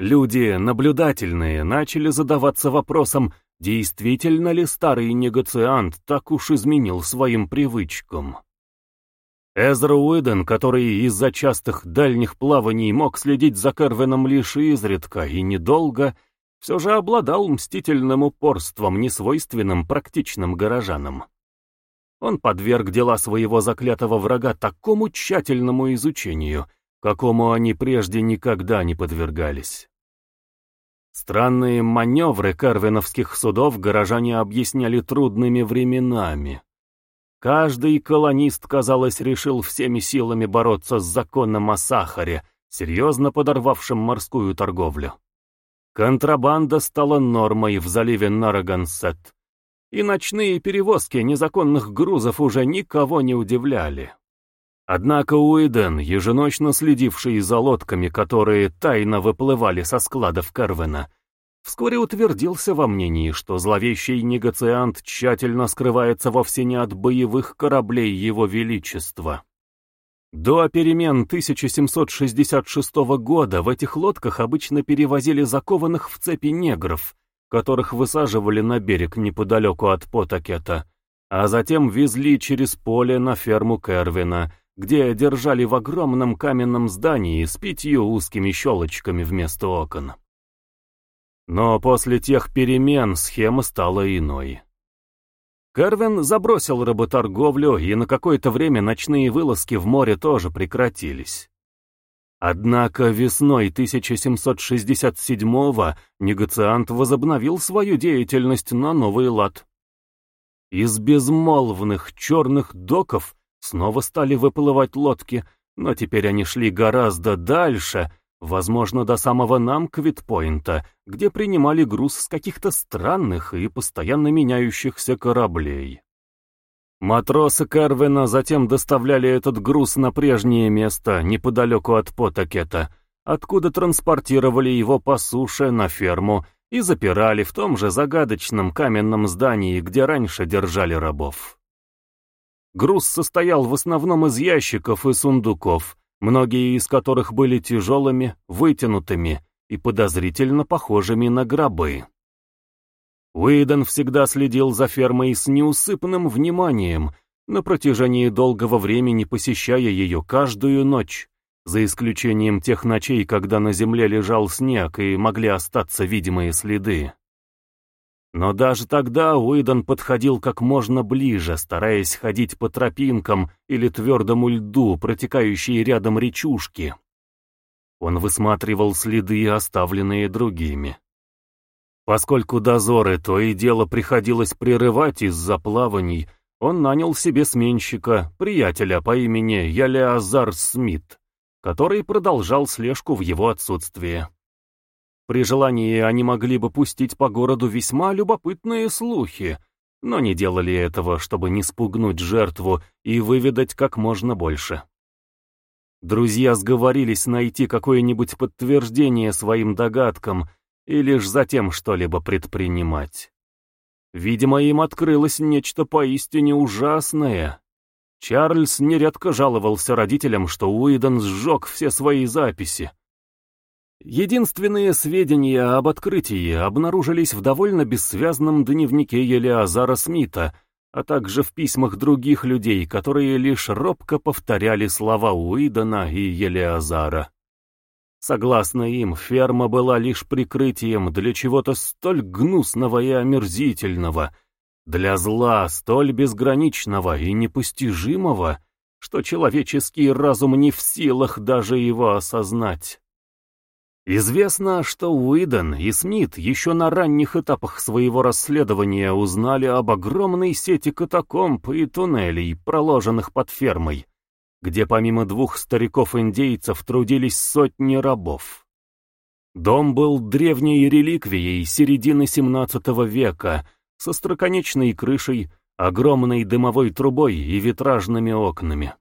S1: Люди, наблюдательные, начали задаваться вопросом, действительно ли старый негациант так уж изменил своим привычкам. Эзра Уиден, который из-за частых дальних плаваний мог следить за Кервином лишь изредка и недолго, все же обладал мстительным упорством, несвойственным практичным горожанам. Он подверг дела своего заклятого врага такому тщательному изучению, какому они прежде никогда не подвергались. Странные маневры карвиновских судов горожане объясняли трудными временами. Каждый колонист, казалось, решил всеми силами бороться с законом о сахаре, серьезно подорвавшим морскую торговлю. Контрабанда стала нормой в заливе Нарагансет, и ночные перевозки незаконных грузов уже никого не удивляли. Однако Уиден, еженочно следивший за лодками, которые тайно выплывали со складов Карвена, вскоре утвердился во мнении, что зловещий негациант тщательно скрывается вовсе не от боевых кораблей Его Величества. До перемен 1766 года в этих лодках обычно перевозили закованных в цепи негров, которых высаживали на берег неподалеку от Потакета, а затем везли через поле на ферму Кервина, где держали в огромном каменном здании с пятью узкими щелочками вместо окон. Но после тех перемен схема стала иной. Кервин забросил работорговлю, и на какое-то время ночные вылазки в море тоже прекратились. Однако весной 1767-го негациант возобновил свою деятельность на новый лад. Из безмолвных черных доков снова стали выплывать лодки, но теперь они шли гораздо дальше, возможно, до самого Намквит-Пойнта, где принимали груз с каких-то странных и постоянно меняющихся кораблей. Матросы Кервина затем доставляли этот груз на прежнее место, неподалеку от Потакета, откуда транспортировали его по суше на ферму и запирали в том же загадочном каменном здании, где раньше держали рабов. Груз состоял в основном из ящиков и сундуков, многие из которых были тяжелыми, вытянутыми и подозрительно похожими на гробы. Уидон всегда следил за фермой с неусыпным вниманием, на протяжении долгого времени посещая ее каждую ночь, за исключением тех ночей, когда на земле лежал снег и могли остаться видимые следы. Но даже тогда Уидон подходил как можно ближе, стараясь ходить по тропинкам или твердому льду, протекающей рядом речушки. Он высматривал следы, оставленные другими. Поскольку дозоры то и дело приходилось прерывать из-за плаваний, он нанял себе сменщика, приятеля по имени Ялеазар Смит, который продолжал слежку в его отсутствие. При желании они могли бы пустить по городу весьма любопытные слухи, но не делали этого, чтобы не спугнуть жертву и выведать как можно больше. Друзья сговорились найти какое-нибудь подтверждение своим догадкам — и лишь затем что-либо предпринимать. Видимо, им открылось нечто поистине ужасное. Чарльз нередко жаловался родителям, что Уидон сжег все свои записи. Единственные сведения об открытии обнаружились в довольно бессвязном дневнике Елеазара Смита, а также в письмах других людей, которые лишь робко повторяли слова Уидона и Елеазара. Согласно им, ферма была лишь прикрытием для чего-то столь гнусного и омерзительного, для зла столь безграничного и непостижимого, что человеческий разум не в силах даже его осознать. Известно, что Уидон и Смит еще на ранних этапах своего расследования узнали об огромной сети катакомб и туннелей, проложенных под фермой, где помимо двух стариков-индейцев трудились сотни рабов. Дом был древней реликвией середины XVII века, со строконечной крышей, огромной дымовой трубой и витражными окнами.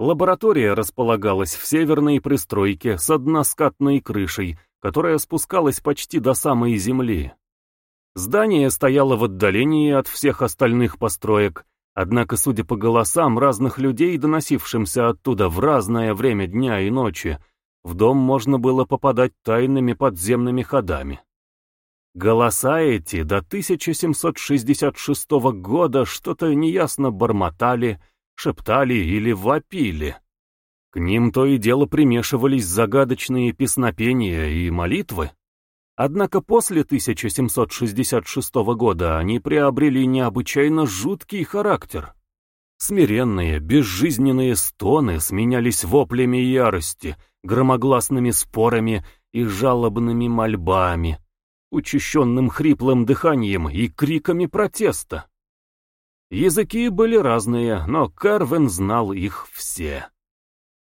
S1: Лаборатория располагалась в северной пристройке с односкатной крышей, которая спускалась почти до самой земли. Здание стояло в отдалении от всех остальных построек Однако, судя по голосам разных людей, доносившимся оттуда в разное время дня и ночи, в дом можно было попадать тайными подземными ходами. Голоса эти до 1766 года что-то неясно бормотали, шептали или вопили. К ним то и дело примешивались загадочные песнопения и молитвы. Однако после 1766 года они приобрели необычайно жуткий характер. Смиренные, безжизненные стоны сменялись воплями ярости, громогласными спорами и жалобными мольбами, учащенным хриплым дыханием и криками протеста. Языки были разные, но Карвен знал их все.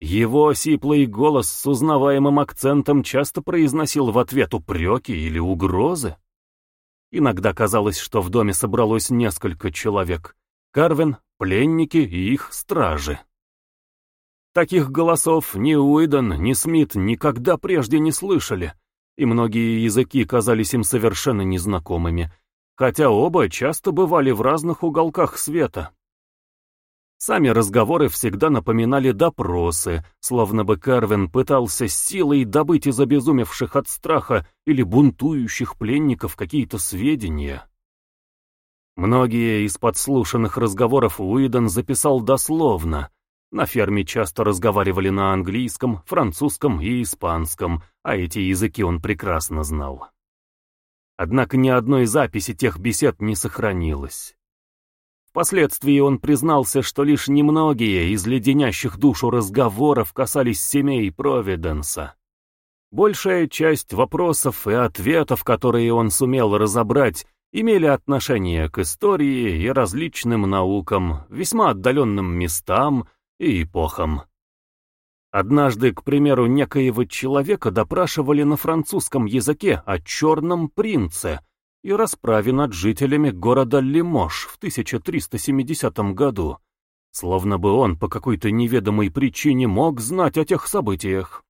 S1: Его сиплый голос с узнаваемым акцентом часто произносил в ответ упреки или угрозы. Иногда казалось, что в доме собралось несколько человек. Карвин, пленники и их стражи. Таких голосов ни Уидон, ни Смит никогда прежде не слышали, и многие языки казались им совершенно незнакомыми, хотя оба часто бывали в разных уголках света. Сами разговоры всегда напоминали допросы, словно бы Карвин пытался силой добыть из обезумевших от страха или бунтующих пленников какие-то сведения. Многие из подслушанных разговоров Уидон записал дословно. На ферме часто разговаривали на английском, французском и испанском, а эти языки он прекрасно знал. Однако ни одной записи тех бесед не сохранилось. Впоследствии он признался, что лишь немногие из леденящих душу разговоров касались семей Провиденса. Большая часть вопросов и ответов, которые он сумел разобрать, имели отношение к истории и различным наукам, весьма отдаленным местам и эпохам. Однажды, к примеру, некоего человека допрашивали на французском языке о черном принце, и расправе над жителями города Лимош в 1370 году, словно бы он по какой-то неведомой причине мог знать о тех событиях.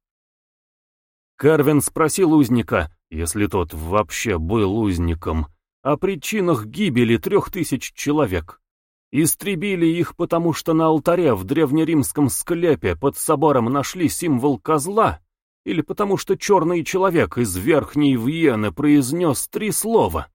S1: Карвин спросил узника, если тот вообще был узником, о причинах гибели трех тысяч человек. Истребили их, потому что на алтаре в древнеримском склепе под собором нашли символ козла или потому что черный человек из Верхней Вьены произнес три слова.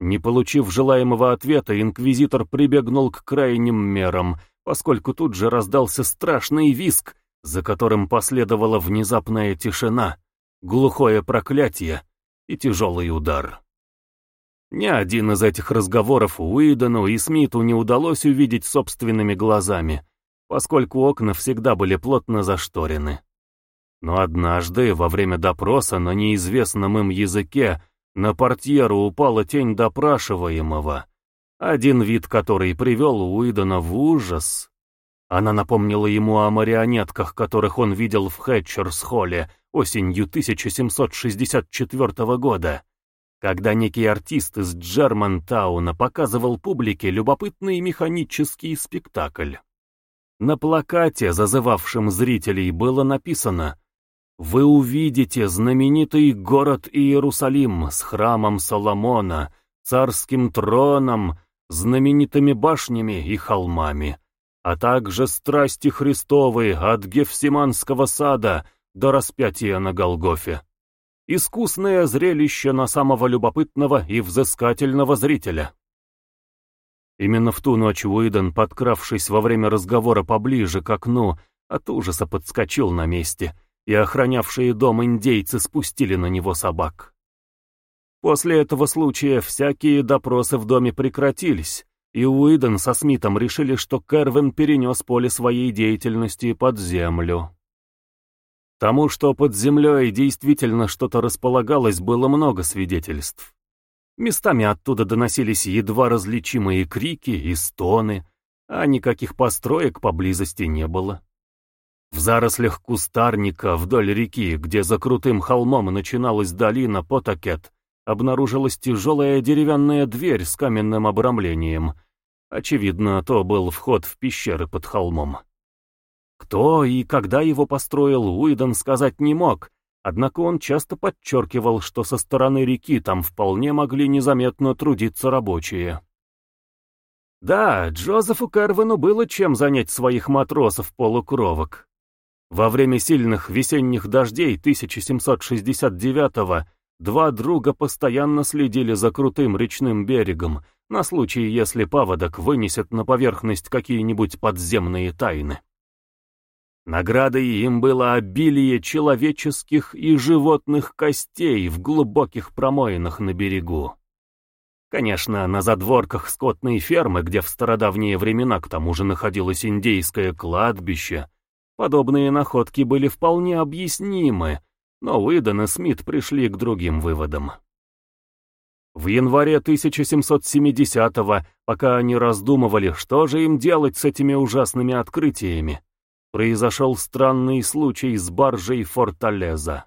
S1: Не получив желаемого ответа, инквизитор прибегнул к крайним мерам, поскольку тут же раздался страшный виск, за которым последовала внезапная тишина, глухое проклятие и тяжелый удар. Ни один из этих разговоров Уидону и Смиту не удалось увидеть собственными глазами, поскольку окна всегда были плотно зашторены. Но однажды, во время допроса на неизвестном им языке, на портьеру упала тень допрашиваемого, один вид которой привел Уидона в ужас. Она напомнила ему о марионетках, которых он видел в Хэтчерс-холле осенью 1764 года, когда некий артист из Джермантауна показывал публике любопытный механический спектакль. На плакате, зазывавшем зрителей, было написано вы увидите знаменитый город Иерусалим с храмом Соломона, царским троном, знаменитыми башнями и холмами, а также страсти Христовы от Гефсиманского сада до распятия на Голгофе. Искусное зрелище на самого любопытного и взыскательного зрителя. Именно в ту ночь Уидон, подкравшись во время разговора поближе к окну, от ужаса подскочил на месте — и охранявшие дом индейцы спустили на него собак. После этого случая всякие допросы в доме прекратились, и Уидон со Смитом решили, что Кервин перенес поле своей деятельности под землю. Тому, что под землей действительно что-то располагалось, было много свидетельств. Местами оттуда доносились едва различимые крики и стоны, а никаких построек поблизости не было. В зарослях кустарника вдоль реки, где за крутым холмом начиналась долина Потакет, обнаружилась тяжелая деревянная дверь с каменным обрамлением. Очевидно, то был вход в пещеры под холмом. Кто и когда его построил, Уидон сказать не мог, однако он часто подчеркивал, что со стороны реки там вполне могли незаметно трудиться рабочие. Да, Джозефу Кервину было чем занять своих матросов-полукровок. Во время сильных весенних дождей 1769-го два друга постоянно следили за крутым речным берегом, на случай, если паводок вынесет на поверхность какие-нибудь подземные тайны. Наградой им было обилие человеческих и животных костей в глубоких промоинах на берегу. Конечно, на задворках скотной фермы, где в стародавние времена к тому же находилось индейское кладбище, подобные находки были вполне объяснимы, но Уидон и Смит пришли к другим выводам. В январе 1770-го, пока они раздумывали, что же им делать с этими ужасными открытиями, произошел странный случай с баржей Форталеза.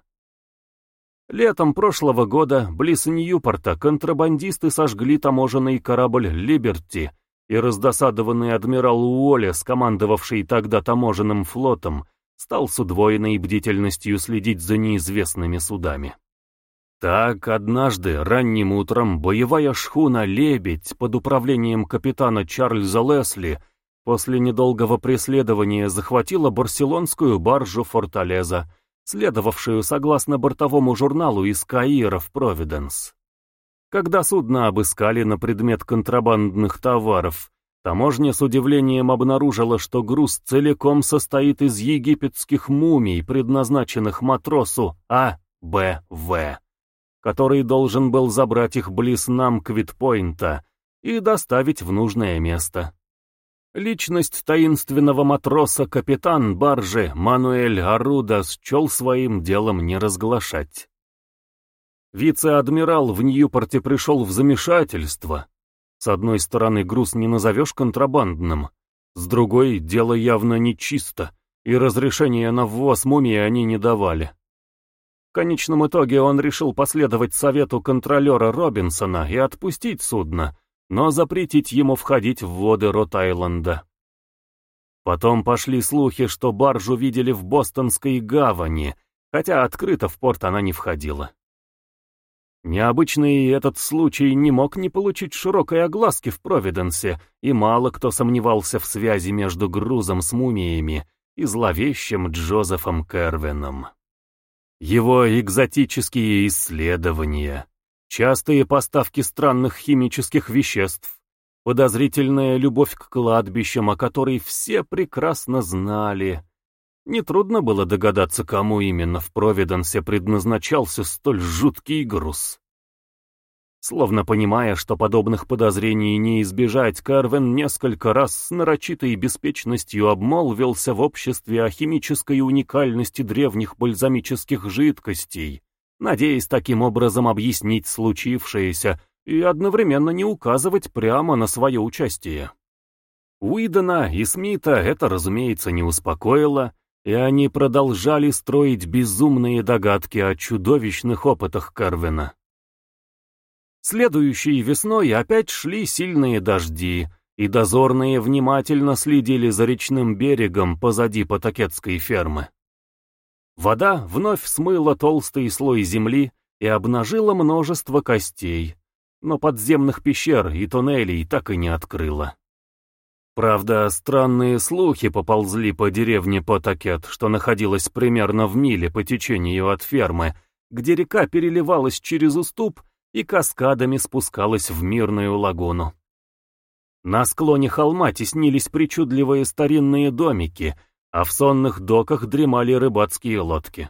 S1: Летом прошлого года близ Ньюпорта контрабандисты сожгли таможенный корабль «Либерти», и раздосадованный адмирал Уоллес, командовавший тогда таможенным флотом, стал с удвоенной бдительностью следить за неизвестными судами. Так, однажды, ранним утром, боевая шхуна «Лебедь» под управлением капитана Чарльза Лесли после недолгого преследования захватила барселонскую баржу «Форталеза», следовавшую согласно бортовому журналу из Каира в Провиденс. Когда судно обыскали на предмет контрабандных товаров, таможня с удивлением обнаружила, что груз целиком состоит из египетских мумий, предназначенных матросу А. Б. В., который должен был забрать их близ Намквит-Пойнта и доставить в нужное место. Личность таинственного матроса капитан баржи Мануэль Аруда счел своим делом не разглашать. Вице-адмирал в Ньюпорте пришел в замешательство. С одной стороны, груз не назовешь контрабандным, с другой, дело явно нечисто, и разрешения на ввоз мумии они не давали. В конечном итоге он решил последовать совету контролера Робинсона и отпустить судно, но запретить ему входить в воды Рот-Айленда. Потом пошли слухи, что баржу видели в Бостонской гавани, хотя открыто в порт она не входила. Необычный этот случай не мог не получить широкой огласки в Провиденсе, и мало кто сомневался в связи между грузом с мумиями и зловещим Джозефом Кервином. Его экзотические исследования, Частые поставки странных химических веществ, подозрительная любовь к кладбищам, о которой все прекрасно знали. Нетрудно было догадаться, кому именно в Провиденсе предназначался столь жуткий груз. Словно понимая, что подобных подозрений не избежать, Карвен несколько раз с нарочитой беспечностью обмолвился в обществе о химической уникальности древних бальзамических жидкостей, надеясь таким образом объяснить случившееся и одновременно не указывать прямо на свое участие. Уидона и Смита это, разумеется, не успокоило, и они продолжали строить безумные догадки о чудовищных опытах Карвина. Следующей весной опять шли сильные дожди, и дозорные внимательно следили за речным берегом позади Потакетской фермы. Вода вновь смыла толстый слой земли и обнажила множество костей, но подземных пещер и туннелей так и не открыла. Правда, странные слухи поползли по деревне Потакет, что находилась примерно в миле по течению от фермы, где река переливалась через уступ и каскадами спускалась в мирную лагуну. На склоне холма теснились причудливые старинные домики, а в сонных доках дремали рыбацкие лодки.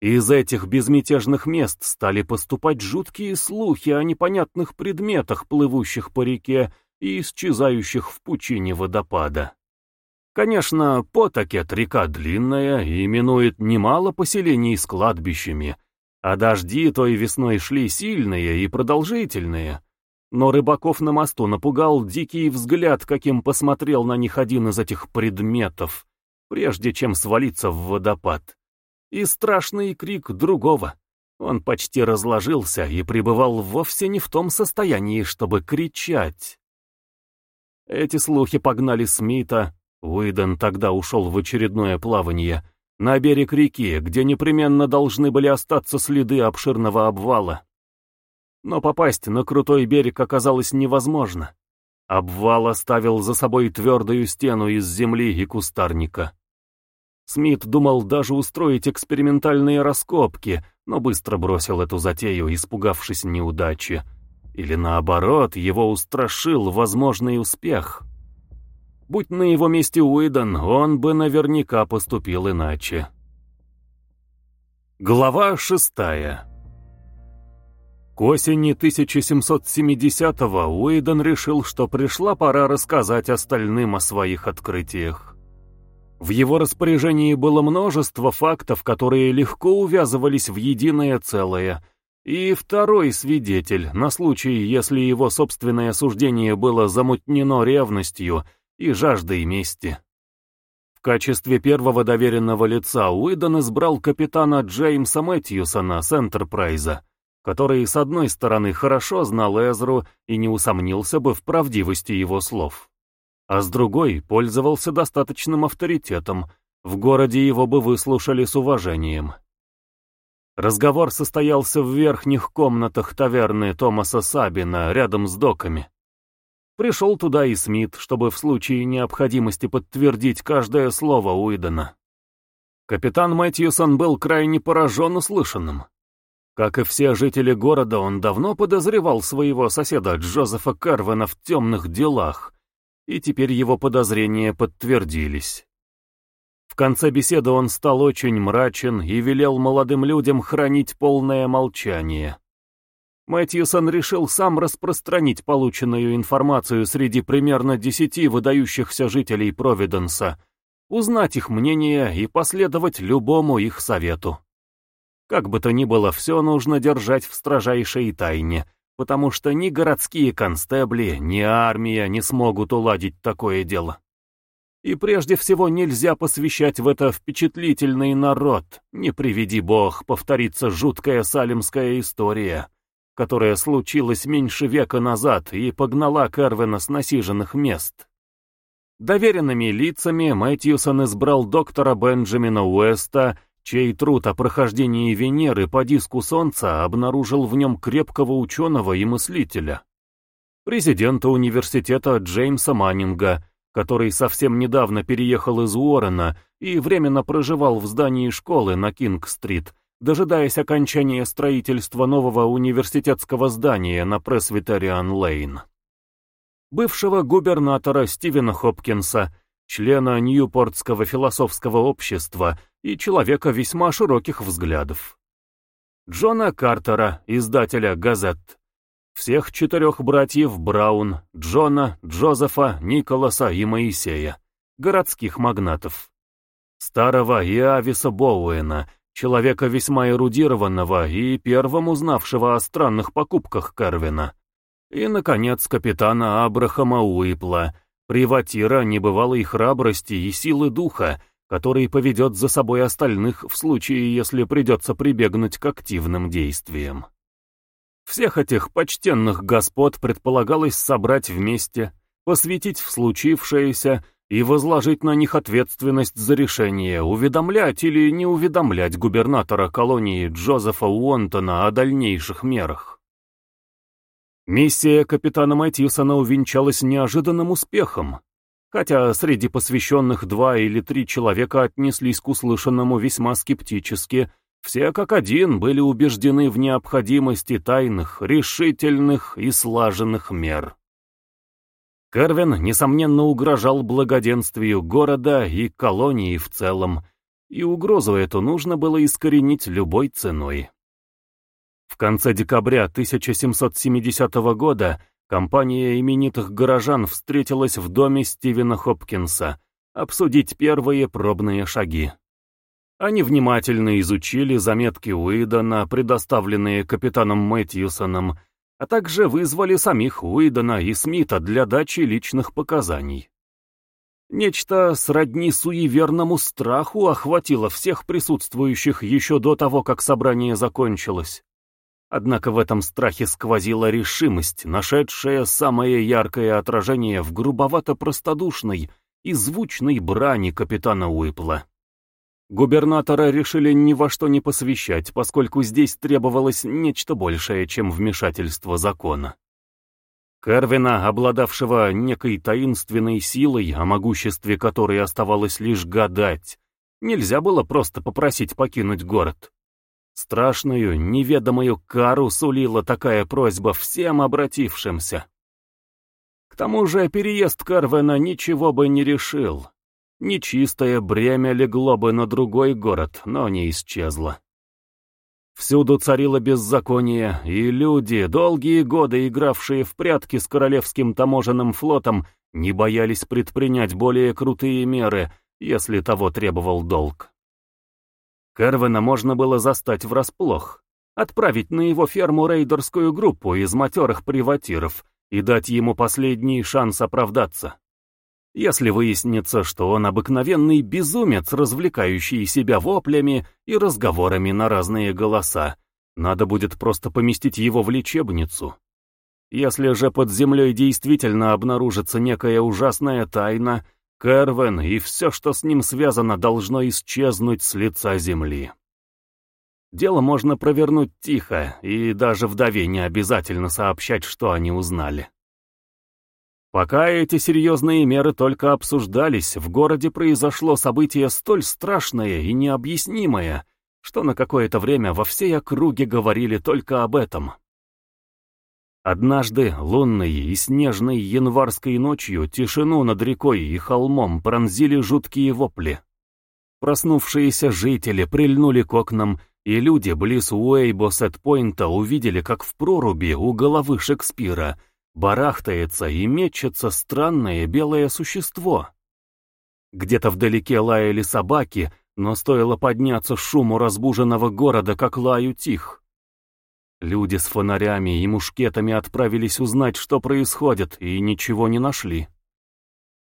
S1: Из этих безмятежных мест стали поступать жуткие слухи о непонятных предметах, плывущих по реке и исчезающих в пучине водопада. Конечно, Потакет река длинная и именует немало поселений с кладбищами, а дожди той весной шли сильные и продолжительные. Но рыбаков на мосту напугал дикий взгляд, каким посмотрел на них один из этих предметов, прежде чем свалиться в водопад. И страшный крик другого. Он почти разложился и пребывал вовсе не в том состоянии, чтобы кричать. Эти слухи погнали Смита, Уидон тогда ушел в очередное плавание, на берег реки, где непременно должны были остаться следы обширного обвала. Но попасть на крутой берег оказалось невозможно. Обвал оставил за собой твердую стену из земли и кустарника. Смит думал даже устроить экспериментальные раскопки, но быстро бросил эту затею, испугавшись неудачи. Или наоборот, его устрашил возможный успех. Будь на его месте Уидон, он бы наверняка поступил иначе. Глава шестая К осени 1770-го Уидон решил, что пришла пора рассказать остальным о своих открытиях. В его распоряжении было множество фактов, которые легко увязывались в единое целое, и второй свидетель, на случай, если его собственное суждение было замутнено ревностью и жаждой мести. В качестве первого доверенного лица Уидон избрал капитана Джеймса Мэтьюсона с Энтерпрайза, который, с одной стороны, хорошо знал Эзру и не усомнился бы в правдивости его слов а с другой пользовался достаточным авторитетом, в городе его бы выслушали с уважением. Разговор состоялся в верхних комнатах таверны Томаса Сабина рядом с доками. Пришел туда и Смит, чтобы в случае необходимости подтвердить каждое слово Уидона. Капитан Мэтьюсон был крайне поражен услышанным. Как и все жители города, он давно подозревал своего соседа Джозефа Карвена в темных делах, и теперь его подозрения подтвердились. В конце беседы он стал очень мрачен и велел молодым людям хранить полное молчание. Мэтьюсон решил сам распространить полученную информацию среди примерно десяти выдающихся жителей Провиденса, узнать их мнение и последовать любому их совету. Как бы то ни было, все нужно держать в строжайшей тайне — потому что ни городские констебли, ни армия не смогут уладить такое дело. И прежде всего нельзя посвящать в это впечатлительный народ, не приведи бог, повторится жуткая салимская история, которая случилась меньше века назад и погнала Кервина с насиженных мест. Доверенными лицами Мэтьюсон избрал доктора Бенджамина Уэста чей труд о прохождении Венеры по диску Солнца обнаружил в нем крепкого ученого и мыслителя. Президента университета Джеймса Маннинга, который совсем недавно переехал из Уоррена и временно проживал в здании школы на Кинг-стрит, дожидаясь окончания строительства нового университетского здания на Пресвитериан-Лейн. Бывшего губернатора Стивена Хопкинса, члена Ньюпортского философского общества и человека весьма широких взглядов. Джона Картера, издателя газет. Всех четырех братьев Браун, Джона, Джозефа, Николаса и Моисея, городских магнатов. Старого Иависа Боуэна, человека весьма эрудированного и первым узнавшего о странных покупках Кервина. И, наконец, капитана Абрахама Уипла, приватира небывалой храбрости и силы духа, который поведет за собой остальных в случае, если придется прибегнуть к активным действиям. Всех этих почтенных господ предполагалось собрать вместе, посвятить в случившееся и возложить на них ответственность за решение, уведомлять или не уведомлять губернатора колонии Джозефа Уонтона о дальнейших мерах. Миссия капитана Мэтьюсона увенчалась неожиданным успехом. Хотя среди посвященных два или три человека отнеслись к услышанному весьма скептически, все как один были убеждены в необходимости тайных, решительных и слаженных мер. Кервин, несомненно, угрожал благоденствию города и колонии в целом, и угрозу эту нужно было искоренить любой ценой. В конце декабря 1770 года Компания именитых горожан встретилась в доме Стивена Хопкинса обсудить первые пробные шаги. Они внимательно изучили заметки Уидона, предоставленные капитаном Мэтьюсоном, а также вызвали самих Уидона и Смита для дачи личных показаний. Нечто сродни суеверному страху охватило всех присутствующих еще до того, как собрание закончилось. Однако в этом страхе сквозила решимость, нашедшая самое яркое отражение в грубовато-простодушной и звучной брани капитана Уипла. Губернатора решили ни во что не посвящать, поскольку здесь требовалось нечто большее, чем вмешательство закона. Кервина, обладавшего некой таинственной силой, о могуществе которой оставалось лишь гадать, нельзя было просто попросить покинуть город. Страшную, неведомую кару сулила такая просьба всем обратившимся. К тому же переезд Карвена ничего бы не решил. Нечистое бремя легло бы на другой город, но не исчезло. Всюду царило беззаконие, и люди, долгие годы игравшие в прятки с Королевским таможенным флотом, не боялись предпринять более крутые меры, если того требовал долг. Кервена можно было застать врасплох, отправить на его ферму рейдерскую группу из матерых приватиров и дать ему последний шанс оправдаться. Если выяснится, что он обыкновенный безумец, развлекающий себя воплями и разговорами на разные голоса, надо будет просто поместить его в лечебницу. Если же под землей действительно обнаружится некая ужасная тайна, Кервен и все, что с ним связано, должно исчезнуть с лица земли. Дело можно провернуть тихо, и даже вдове не обязательно сообщать, что они узнали. Пока эти серьезные меры только обсуждались, в городе произошло событие столь страшное и необъяснимое, что на какое-то время во всей округе говорили только об этом. Однажды, лунной и снежной январской ночью, тишину над рекой и холмом пронзили жуткие вопли. Проснувшиеся жители прильнули к окнам, и люди близ Уэйбосет-Пойнта увидели, как в проруби у головы Шекспира барахтается и мечется странное белое существо. Где-то вдалеке лаяли собаки, но стоило подняться шуму разбуженного города, как лаю тих. Люди с фонарями и мушкетами отправились узнать, что происходит, и ничего не нашли.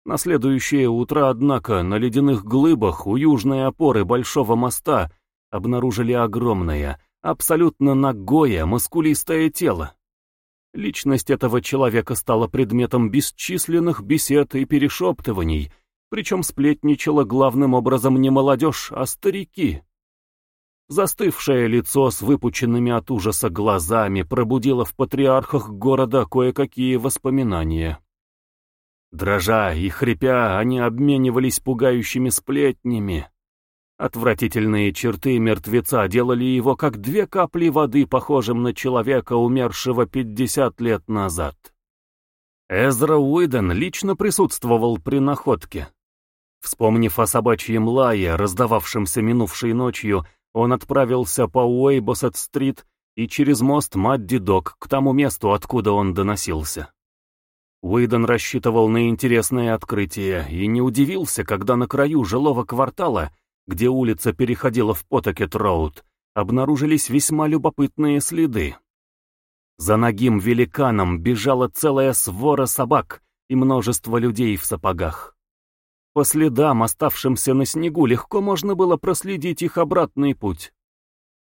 S1: На следующее утро, однако, на ледяных глыбах у южной опоры Большого моста обнаружили огромное, абсолютно нагое, мускулистое тело. Личность этого человека стала предметом бесчисленных бесед и перешептываний, причем сплетничала главным образом не молодежь, а старики. Застывшее лицо с выпученными от ужаса глазами пробудило в патриархах города кое-какие воспоминания. Дрожа и хрипя, они обменивались пугающими сплетнями. Отвратительные черты мертвеца делали его как две капли воды похожим на человека, умершего пятьдесят лет назад. Эзра Уиден лично присутствовал при находке. Вспомнив о собачьем лае, раздававшемся минувшей ночью, он отправился по Уэйбосет-стрит и через мост Мадди-Док к тому месту, откуда он доносился. Уидон рассчитывал на интересное открытие и не удивился, когда на краю жилого квартала, где улица переходила в Потокет-Роуд, обнаружились весьма любопытные следы. За ногим великаном бежала целая свора собак и множество людей в сапогах. По следам, оставшимся на снегу, легко можно было проследить их обратный путь.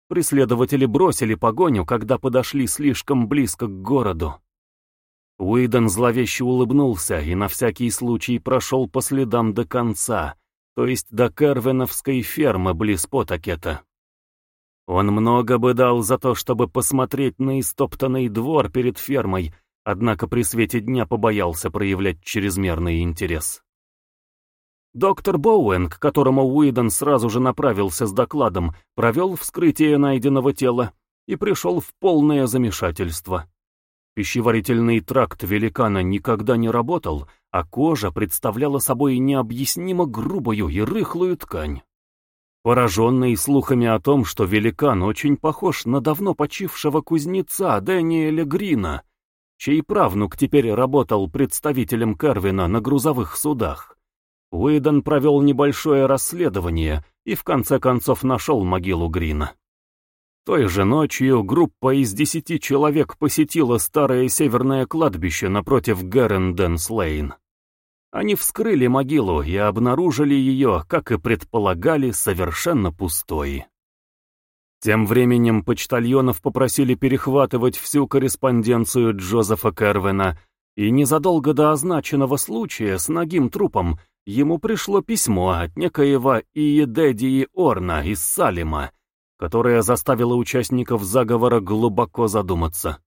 S1: Преследователи бросили погоню, когда подошли слишком близко к городу. Уидон зловеще улыбнулся и на всякий случай прошел по следам до конца, то есть до Кервеновской фермы близ Потакета. Он много бы дал за то, чтобы посмотреть на истоптанный двор перед фермой, однако при свете дня побоялся проявлять чрезмерный интерес. Доктор Боуэн, к которому Уидон сразу же направился с докладом, провел вскрытие найденного тела и пришел в полное замешательство. Пищеварительный тракт великана никогда не работал, а кожа представляла собой необъяснимо грубую и рыхлую ткань. Пораженный слухами о том, что великан очень похож на давно почившего кузнеца Дэниеля Грина, чей правнук теперь работал представителем Кервина на грузовых судах, Уидон провел небольшое расследование и в конце концов нашел могилу Грина. Той же ночью группа из десяти человек посетила старое северное кладбище напротив Герренденс-Лейн. Они вскрыли могилу и обнаружили ее, как и предполагали, совершенно пустой. Тем временем почтальонов попросили перехватывать всю корреспонденцию Джозефа Кервена, и незадолго до означенного случая с ногим трупом ему пришло письмо от некоего Иедедии Орна из Салима, которое заставило участников заговора глубоко задуматься.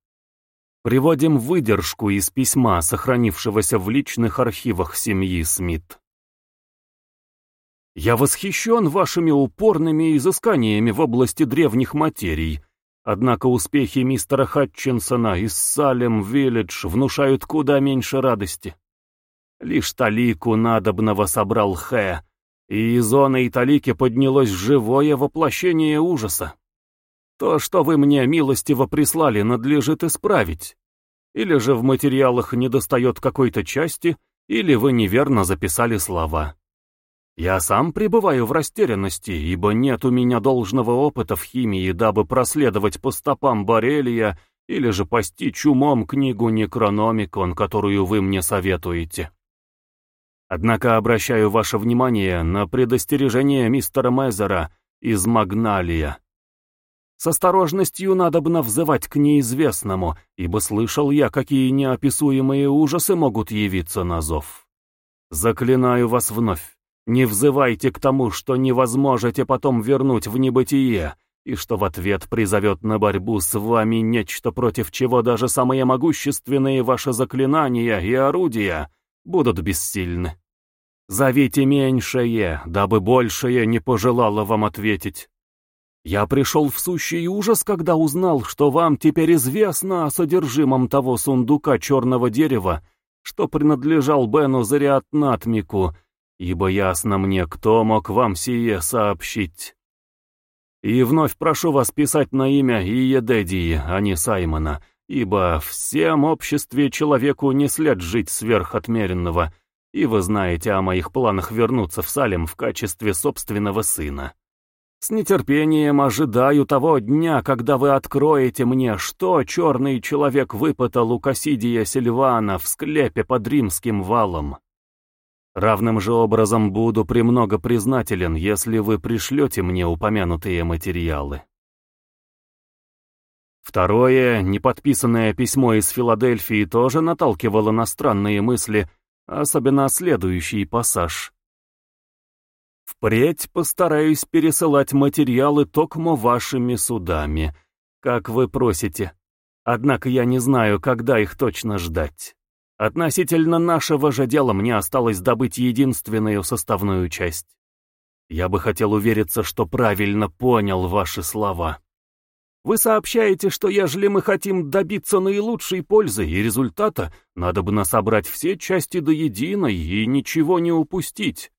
S1: Приводим выдержку из письма, сохранившегося в личных архивах семьи Смит. «Я восхищен вашими упорными изысканиями в области древних материй, однако успехи мистера Хатчинсона из Салем-Виллидж внушают куда меньше радости. Лишь талику надобного собрал Хэ, и из зоны талики поднялось живое воплощение ужаса. То, что вы мне милостиво прислали, надлежит исправить. Или же в материалах недостает какой-то части, или вы неверно записали слова. Я сам пребываю в растерянности, ибо нет у меня должного опыта в химии, дабы проследовать по стопам Борелия или же постичь умом книгу Некрономикон, которую вы мне советуете. Однако обращаю ваше внимание на предостережение мистера Мезера из Магналия. С осторожностью надобно взывать к неизвестному, ибо слышал я, какие неописуемые ужасы могут явиться на зов. Заклинаю вас вновь, не взывайте к тому, что невозможете потом вернуть в небытие, и что в ответ призовет на борьбу с вами нечто, против чего даже самые могущественные ваши заклинания и орудия будут бессильны. Зовите меньшее, дабы большее не пожелало вам ответить. Я пришел в сущий ужас, когда узнал, что вам теперь известно о содержимом того сундука черного дерева, что принадлежал Бену Зариатнатмику, ибо ясно мне, кто мог вам сие сообщить. И вновь прошу вас писать на имя Иедедии, а не Саймона, ибо всем обществе человеку не след жить сверхотмеренного, и вы знаете о моих планах вернуться в Салем в качестве собственного сына. С нетерпением ожидаю того дня, когда вы откроете мне, что черный человек выпытал у Кассидия Сильвана в склепе под римским валом. Равным же образом буду премного признателен, если вы пришлете мне упомянутые материалы. Второе, неподписанное письмо из Филадельфии тоже наталкивало на странные мысли, особенно следующий пассаж. Впредь постараюсь пересылать материалы токмо вашими судами, как вы просите. Однако я не знаю, когда их точно ждать. Относительно нашего же дела мне осталось добыть единственную составную часть. Я бы хотел увериться, что правильно понял ваши слова. Вы сообщаете, что ежели мы хотим добиться наилучшей пользы и результата, надо бы насобрать все части до единой и ничего не упустить.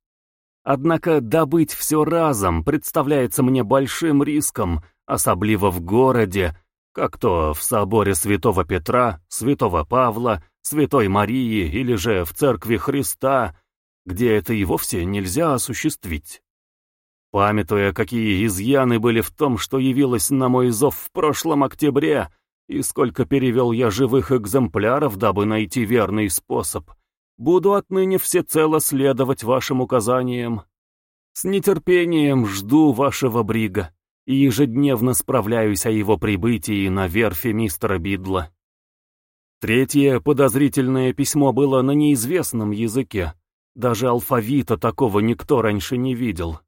S1: Однако добыть все разом представляется мне большим риском, особливо в городе, как то в соборе Святого Петра, Святого Павла, Святой Марии или же в Церкви Христа, где это и вовсе нельзя осуществить. Памятуя, какие изъяны были в том, что явилось на мой зов в прошлом октябре, и сколько перевел я живых экземпляров, дабы найти верный способ, Буду отныне всецело следовать вашим указаниям. С нетерпением жду вашего брига и ежедневно справляюсь о его прибытии на верфи мистера Бидла. Третье подозрительное письмо было на неизвестном языке. Даже алфавита такого никто раньше не видел.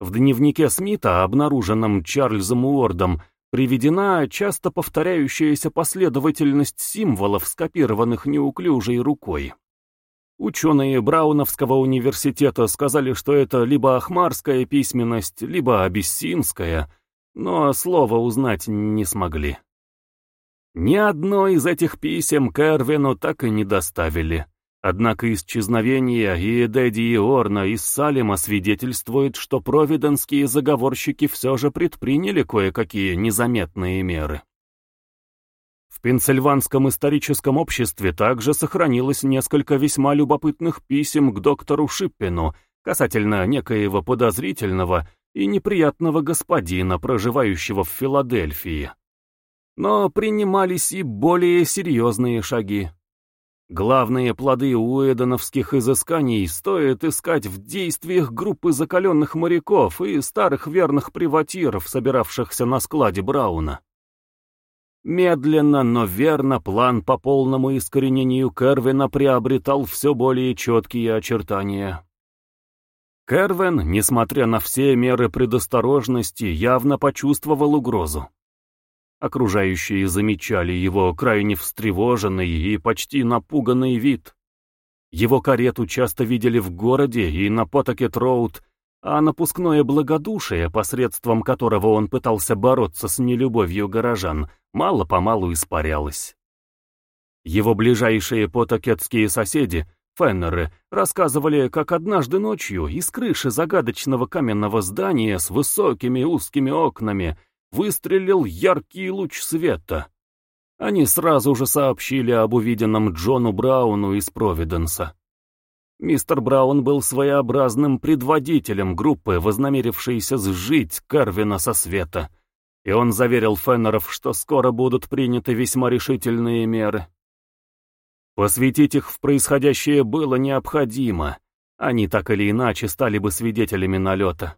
S1: В дневнике Смита, обнаруженном Чарльзом Уордом, приведена часто повторяющаяся последовательность символов, скопированных неуклюжей рукой. Ученые Брауновского университета сказали, что это либо ахмарская письменность, либо абиссинская, но слово узнать не смогли. Ни одно из этих писем Кервину так и не доставили. Однако исчезновение и Орна из Салема свидетельствует, что провиденские заговорщики все же предприняли кое-какие незаметные меры. В Пенсильванском историческом обществе также сохранилось несколько весьма любопытных писем к доктору Шиппину касательно некоего подозрительного и неприятного господина, проживающего в Филадельфии. Но принимались и более серьезные шаги. Главные плоды уэдоновских изысканий стоит искать в действиях группы закаленных моряков и старых верных приватиров, собиравшихся на складе Брауна. Медленно, но верно план по полному искоренению Кервина приобретал все более четкие очертания. Кервин, несмотря на все меры предосторожности, явно почувствовал угрозу. Окружающие замечали его крайне встревоженный и почти напуганный вид. Его карету часто видели в городе и на Потакет-Роуд, а напускное благодушие, посредством которого он пытался бороться с нелюбовью горожан, мало-помалу испарялось. Его ближайшие потакетские соседи, феннеры, рассказывали, как однажды ночью из крыши загадочного каменного здания с высокими узкими окнами выстрелил яркий луч света. Они сразу же сообщили об увиденном Джону Брауну из Провиденса. Мистер Браун был своеобразным предводителем группы, вознамерившейся сжить Карвина со света, и он заверил Феннеров, что скоро будут приняты весьма решительные меры. Посвятить их в происходящее было необходимо, они так или иначе стали бы свидетелями налета.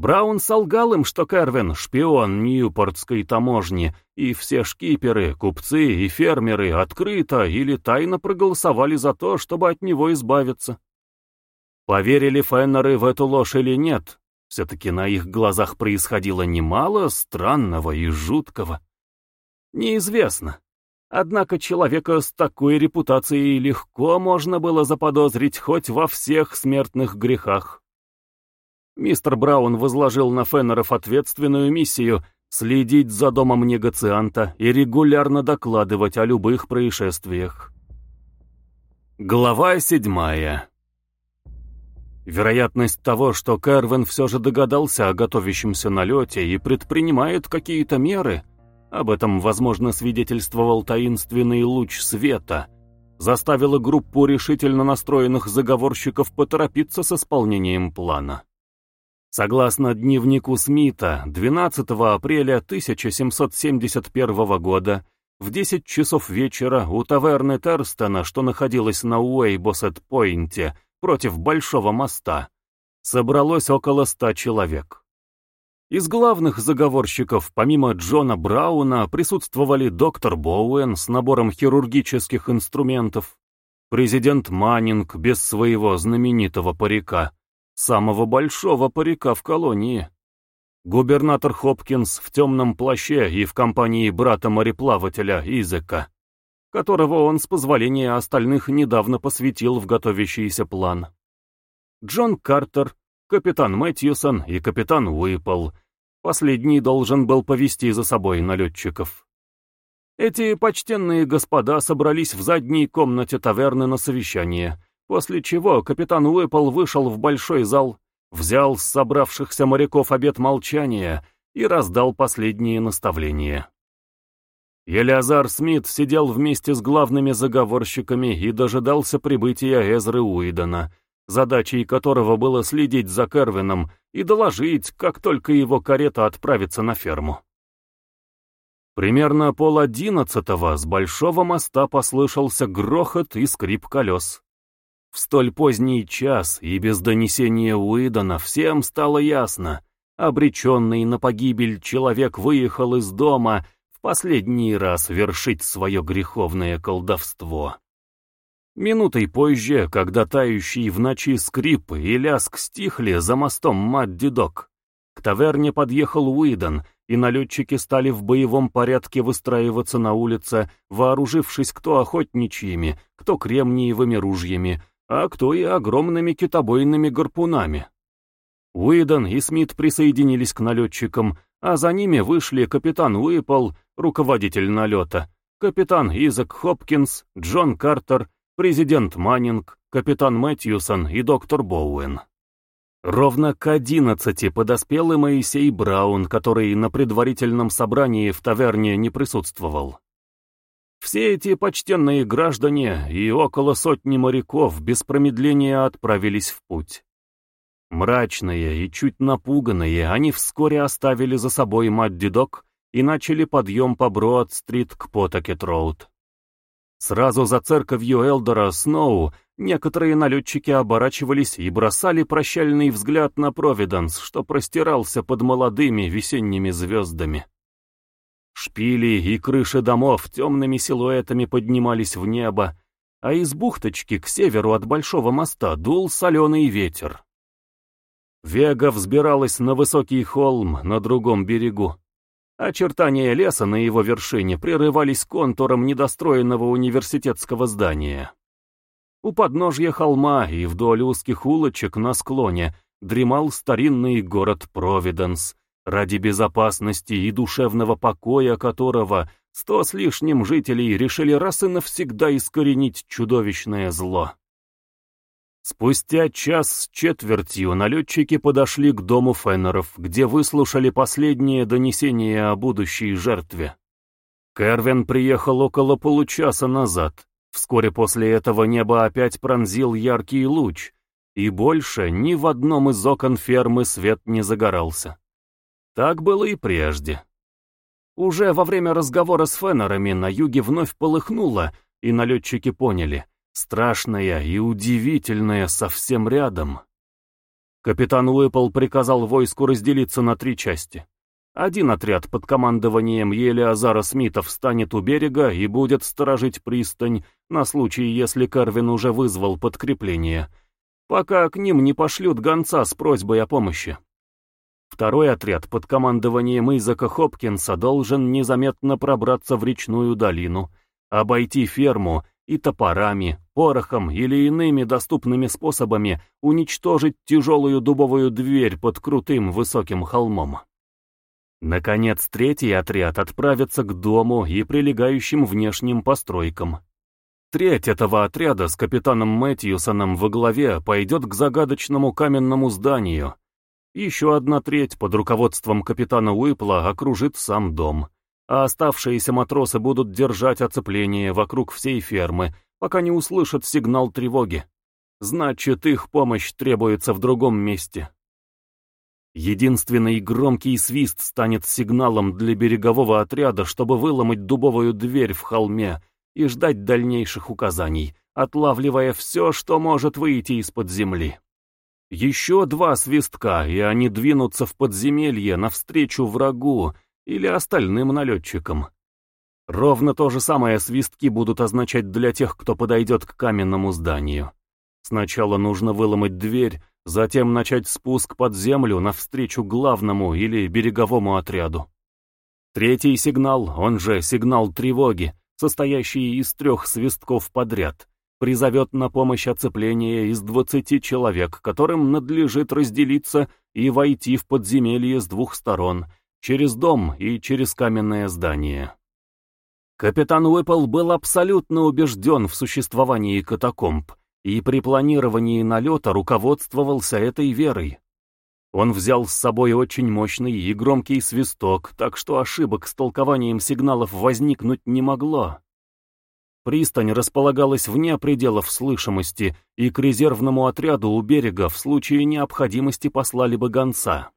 S1: Браун солгал им, что Кервин — шпион Ньюпортской таможни, и все шкиперы, купцы и фермеры открыто или тайно проголосовали за то, чтобы от него избавиться. Поверили Феннеры в эту ложь или нет, все-таки на их глазах происходило немало странного и жуткого. Неизвестно. Однако человека с такой репутацией легко можно было заподозрить хоть во всех смертных грехах. Мистер Браун возложил на Феннеров ответственную миссию следить за домом негацианта и регулярно докладывать о любых происшествиях. Глава седьмая Вероятность того, что Кервин все же догадался о готовящемся налете и предпринимает какие-то меры, об этом, возможно, свидетельствовал таинственный луч света, заставила группу решительно настроенных заговорщиков поторопиться с исполнением плана. Согласно дневнику Смита, 12 апреля 1771 года в 10 часов вечера у таверны Терстона, что находилась на Уэйбосет-Пойнте, против Большого моста, собралось около ста человек. Из главных заговорщиков, помимо Джона Брауна, присутствовали доктор Боуэн с набором хирургических инструментов, президент Маннинг без своего знаменитого парика, самого большого парика в колонии. Губернатор Хопкинс в темном плаще и в компании брата-мореплавателя Изека, которого он с позволения остальных недавно посвятил в готовящийся план. Джон Картер, капитан Мэтьюсон и капитан Уиппл. Последний должен был повести за собой налетчиков. Эти почтенные господа собрались в задней комнате таверны на совещание — После чего капитан Уэппл вышел в большой зал, взял с собравшихся моряков обет молчания и раздал последние наставления. Елиазар Смит сидел вместе с главными заговорщиками и дожидался прибытия Эзры Уидона, задачей которого было следить за Кервином и доложить, как только его карета отправится на ферму. Примерно пол одиннадцатого с большого моста послышался грохот и скрип колес. В столь поздний час и без донесения Уидона всем стало ясно. Обреченный на погибель человек выехал из дома в последний раз вершить свое греховное колдовство. Минутой позже, когда тающий в ночи скрип и ляск стихли за мостом Мадди-Док, к таверне подъехал Уидон, и налетчики стали в боевом порядке выстраиваться на улице, вооружившись кто охотничьими, кто кремниевыми ружьями, а кто и огромными китобойными гарпунами. Уидон и Смит присоединились к налетчикам, а за ними вышли капитан Уиппл, руководитель налета, капитан Изак Хопкинс, Джон Картер, президент Маннинг, капитан Мэтьюсон и доктор Боуэн. Ровно к одиннадцати подоспел и Моисей Браун, который на предварительном собрании в таверне не присутствовал. Все эти почтенные граждане и около сотни моряков без промедления отправились в путь. Мрачные и чуть напуганные, они вскоре оставили за собой Мадди-Док и начали подъем по Броад-стрит к Потакет-Роуд. Сразу за церковью Элдора Сноу некоторые налетчики оборачивались и бросали прощальный взгляд на Провиденс, что простирался под молодыми весенними звездами. Шпили и крыши домов темными силуэтами поднимались в небо, а из бухточки к северу от большого моста дул соленый ветер. Вега взбиралась на высокий холм на другом берегу. Очертания леса на его вершине прерывались контуром недостроенного университетского здания. У подножья холма и вдоль узких улочек на склоне дремал старинный город Провиденс, ради безопасности и душевного покоя которого сто с лишним жителей решили раз и навсегда искоренить чудовищное зло. Спустя час с четвертью налетчики подошли к дому Феннеров, где выслушали последнее донесение о будущей жертве. Кервин приехал около получаса назад. Вскоре после этого небо опять пронзил яркий луч, и больше ни в одном из окон фермы свет не загорался. Так было и прежде. Уже во время разговора с Феннерами на юге вновь полыхнуло, и налетчики поняли, страшное и удивительное совсем рядом. Капитан Уэппл приказал войску разделиться на три части. Один отряд под командованием Елиазара Смита встанет у берега и будет сторожить пристань на случай, если Карвин уже вызвал подкрепление, пока к ним не пошлют гонца с просьбой о помощи. Второй отряд под командованием Изака Хопкинса должен незаметно пробраться в речную долину, обойти ферму и топорами, порохом или иными доступными способами уничтожить тяжелую дубовую дверь под крутым высоким холмом. Наконец, третий отряд отправится к дому и прилегающим внешним постройкам. Треть этого отряда с капитаном Мэтьюсоном во главе пойдет к загадочному каменному зданию. Еще одна треть под руководством капитана Уипла окружит сам дом а оставшиеся матросы будут держать оцепление вокруг всей фермы, пока не услышат сигнал тревоги. Значит, их помощь требуется в другом месте. Единственный громкий свист станет сигналом для берегового отряда, чтобы выломать дубовую дверь в холме и ждать дальнейших указаний, отлавливая все, что может выйти из-под земли. Еще два свистка, и они двинутся в подземелье навстречу врагу, или остальным налетчикам. Ровно то же самое свистки будут означать для тех, кто подойдет к каменному зданию. Сначала нужно выломать дверь, затем начать спуск под землю навстречу главному или береговому отряду. Третий сигнал, он же сигнал тревоги, состоящий из трех свистков подряд, призовет на помощь оцепление из двадцати человек, которым надлежит разделиться и войти в подземелье с двух сторон — через дом и через каменное здание. Капитан Уэппл был абсолютно убежден в существовании катакомб и при планировании налета руководствовался этой верой. Он взял с собой очень мощный и громкий свисток, так что ошибок с толкованием сигналов возникнуть не могло. Пристань располагалась вне пределов слышимости, и к резервному отряду у берега в случае необходимости послали бы гонца.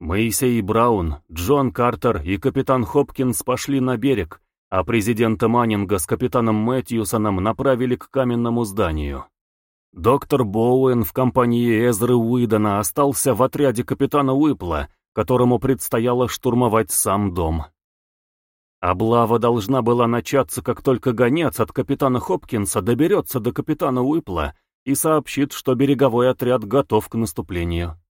S1: Моисей Браун, Джон Картер и капитан Хопкинс пошли на берег, а президента Маннинга с капитаном Мэтьюсоном направили к каменному зданию. Доктор Боуэн в компании Эзры Уидона остался в отряде капитана Уипла, которому предстояло штурмовать сам дом. Облава должна была начаться, как только гонец от капитана Хопкинса доберется до капитана Уипла и сообщит, что береговой отряд готов к наступлению.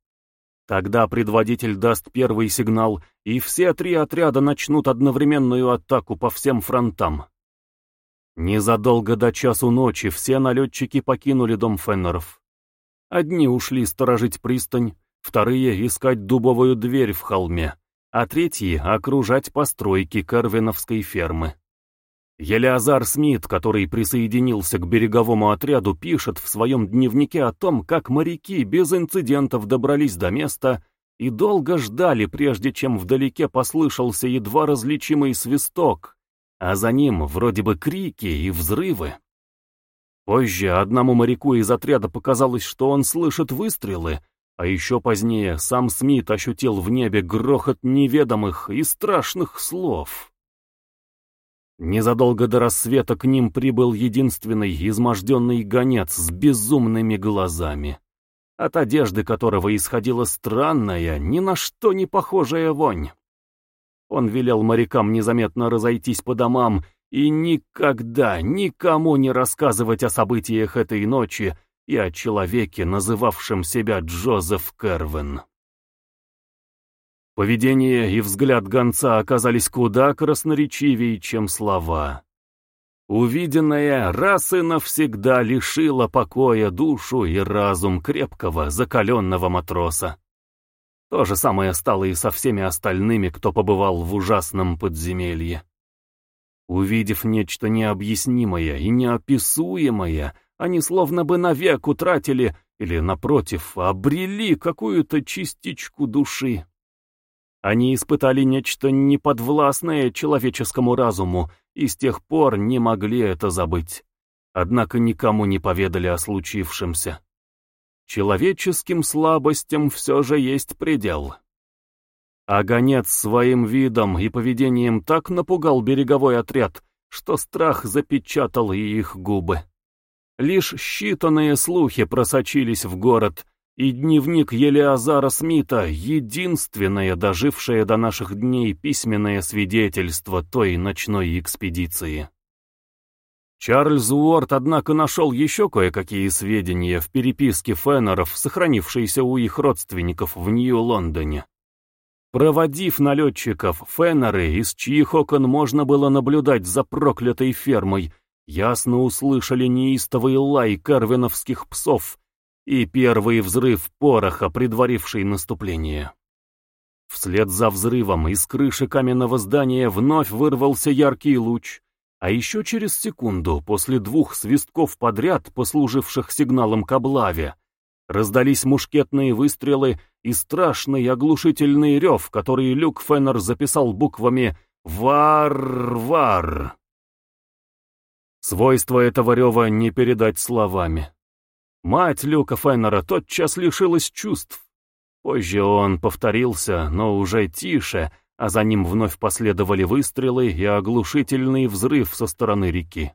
S1: Тогда предводитель даст первый сигнал, и все три отряда начнут одновременную атаку по всем фронтам. Незадолго до часу ночи все налетчики покинули дом Феннеров. Одни ушли сторожить пристань, вторые — искать дубовую дверь в холме, а третьи — окружать постройки Карвиновской фермы. Елеазар Смит, который присоединился к береговому отряду, пишет в своем дневнике о том, как моряки без инцидентов добрались до места и долго ждали, прежде чем вдалеке послышался едва различимый свисток, а за ним вроде бы крики и взрывы. Позже одному моряку из отряда показалось, что он слышит выстрелы, а еще позднее сам Смит ощутил в небе грохот неведомых и страшных слов. Незадолго до рассвета к ним прибыл единственный изможденный гонец с безумными глазами, от одежды которого исходила странная, ни на что не похожая вонь. Он велел морякам незаметно разойтись по домам и никогда никому не рассказывать о событиях этой ночи и о человеке, называвшем себя Джозеф Кервин. Поведение и взгляд гонца оказались куда красноречивее, чем слова. Увиденное раз и навсегда лишило покоя душу и разум крепкого, закаленного матроса. То же самое стало и со всеми остальными, кто побывал в ужасном подземелье. Увидев нечто необъяснимое и неописуемое, они словно бы навек утратили, или, напротив, обрели какую-то частичку души. Они испытали нечто неподвластное человеческому разуму и с тех пор не могли это забыть. Однако никому не поведали о случившемся. Человеческим слабостям все же есть предел. А гонец своим видом и поведением так напугал береговой отряд, что страх запечатал и их губы. Лишь считанные слухи просочились в город, и дневник Елеазара Смита — единственное дожившее до наших дней письменное свидетельство той ночной экспедиции. Чарльз Уорд, однако, нашел еще кое-какие сведения в переписке Феннеров, сохранившейся у их родственников в Нью-Лондоне. Проводив налетчиков, Феннеры, из чьих окон можно было наблюдать за проклятой фермой, ясно услышали неистовый лай карвиновских псов и первый взрыв пороха, предваривший наступление. Вслед за взрывом из крыши каменного здания вновь вырвался яркий луч, а еще через секунду, после двух свистков подряд, послуживших сигналом к облаве, раздались мушкетные выстрелы и страшный оглушительный рев, который Люк Феннер записал буквами «Вар-вар». Свойство этого рева не передать словами. Мать Люка Феннера тотчас лишилась чувств. Позже он повторился, но уже тише, а за ним вновь последовали выстрелы и оглушительный взрыв со стороны реки.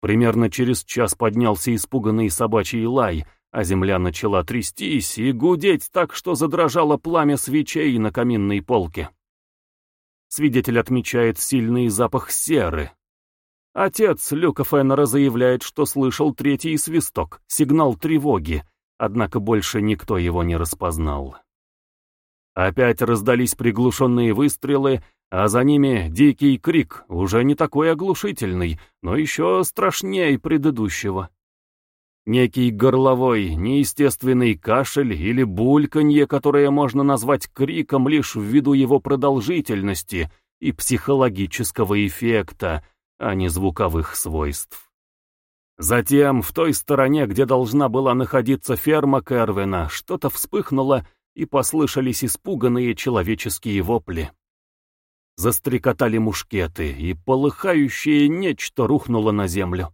S1: Примерно через час поднялся испуганный собачий лай, а земля начала трястись и гудеть так, что задрожало пламя свечей на каминной полке. Свидетель отмечает сильный запах серы, Отец Люка Феннера заявляет, что слышал третий свисток, сигнал тревоги, однако больше никто его не распознал. Опять раздались приглушенные выстрелы, а за ними дикий крик, уже не такой оглушительный, но еще страшнее предыдущего. Некий горловой, неестественный кашель или бульканье, которое можно назвать криком лишь ввиду его продолжительности и психологического эффекта, а не звуковых свойств. Затем, в той стороне, где должна была находиться ферма Кервина, что-то вспыхнуло, и послышались испуганные человеческие вопли. Застрекотали мушкеты, и полыхающее нечто рухнуло на землю.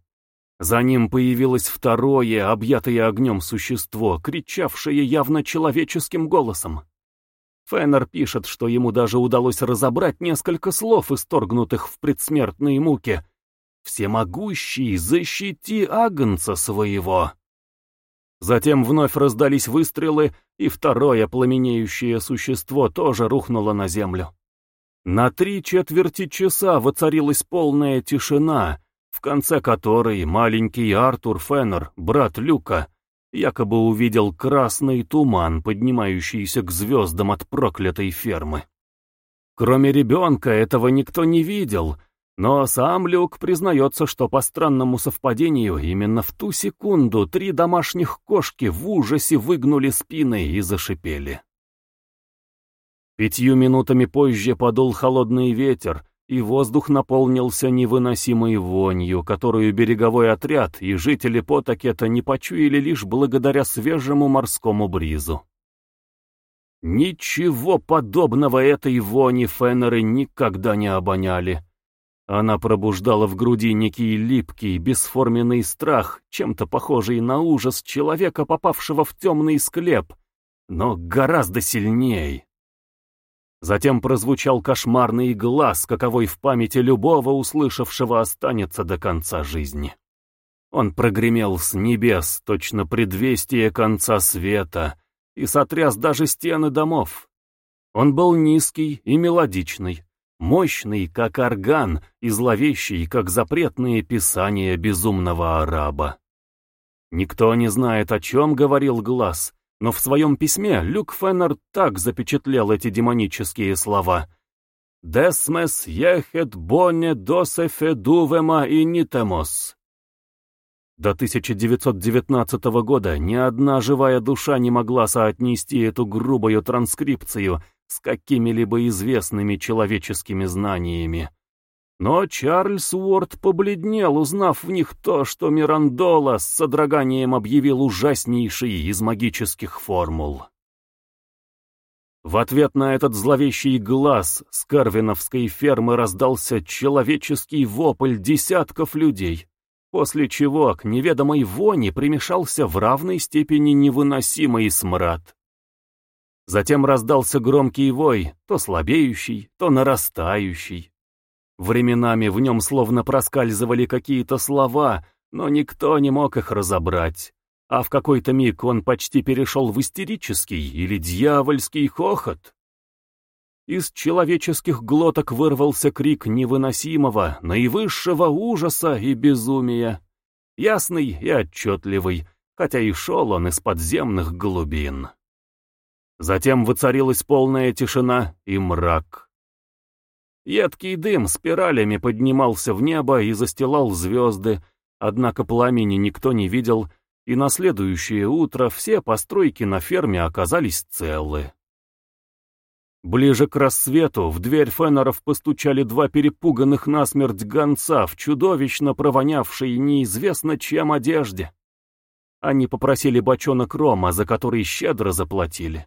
S1: За ним появилось второе, объятое огнем существо, кричавшее явно человеческим голосом. Феннер пишет, что ему даже удалось разобрать несколько слов, исторгнутых в предсмертные муки. «Всемогущий, защити агнца своего!» Затем вновь раздались выстрелы, и второе пламенеющее существо тоже рухнуло на землю. На три четверти часа воцарилась полная тишина, в конце которой маленький Артур Феннер, брат Люка, якобы увидел красный туман, поднимающийся к звездам от проклятой фермы. Кроме ребенка этого никто не видел, но сам Люк признается, что по странному совпадению именно в ту секунду три домашних кошки в ужасе выгнули спины и зашипели. Пятью минутами позже подул холодный ветер, и воздух наполнился невыносимой вонью, которую береговой отряд и жители Потакета не почуяли лишь благодаря свежему морскому бризу. Ничего подобного этой вони феннеры никогда не обоняли. Она пробуждала в груди некий липкий, бесформенный страх, чем-то похожий на ужас человека, попавшего в темный склеп, но гораздо сильнее. Затем прозвучал кошмарный глаз, каковой в памяти любого услышавшего останется до конца жизни. Он прогремел с небес, точно предвестие конца света, и сотряс даже стены домов. Он был низкий и мелодичный, мощный, как орган, и зловещий, как запретные писания безумного араба. Никто не знает, о чем говорил глаз, но в своем письме Люк Феннер так запечатлел эти демонические слова «Десмес ехет боне досефе дувема и нитемос». До 1919 года ни одна живая душа не могла соотнести эту грубую транскрипцию с какими-либо известными человеческими знаниями. Но Чарльз Уорд побледнел, узнав в них то, что Мирандола с содроганием объявил ужаснейший из магических формул. В ответ на этот зловещий глаз с Карвиновской фермы раздался человеческий вопль десятков людей, после чего к неведомой вони примешался в равной степени невыносимый смрад. Затем раздался громкий вой, то слабеющий, то нарастающий. Временами в нем словно проскальзывали какие-то слова, но никто не мог их разобрать. А в какой-то миг он почти перешел в истерический или дьявольский хохот. Из человеческих глоток вырвался крик невыносимого, наивысшего ужаса и безумия. Ясный и отчетливый, хотя и шел он из подземных глубин. Затем воцарилась полная тишина и мрак. Едкий дым спиралями поднимался в небо и застилал звезды, однако пламени никто не видел, и на следующее утро все постройки на ферме оказались целы. Ближе к рассвету в дверь Феннеров постучали два перепуганных насмерть гонца в чудовищно провонявшей неизвестно чем одежде. Они попросили бочонок рома, за который щедро заплатили.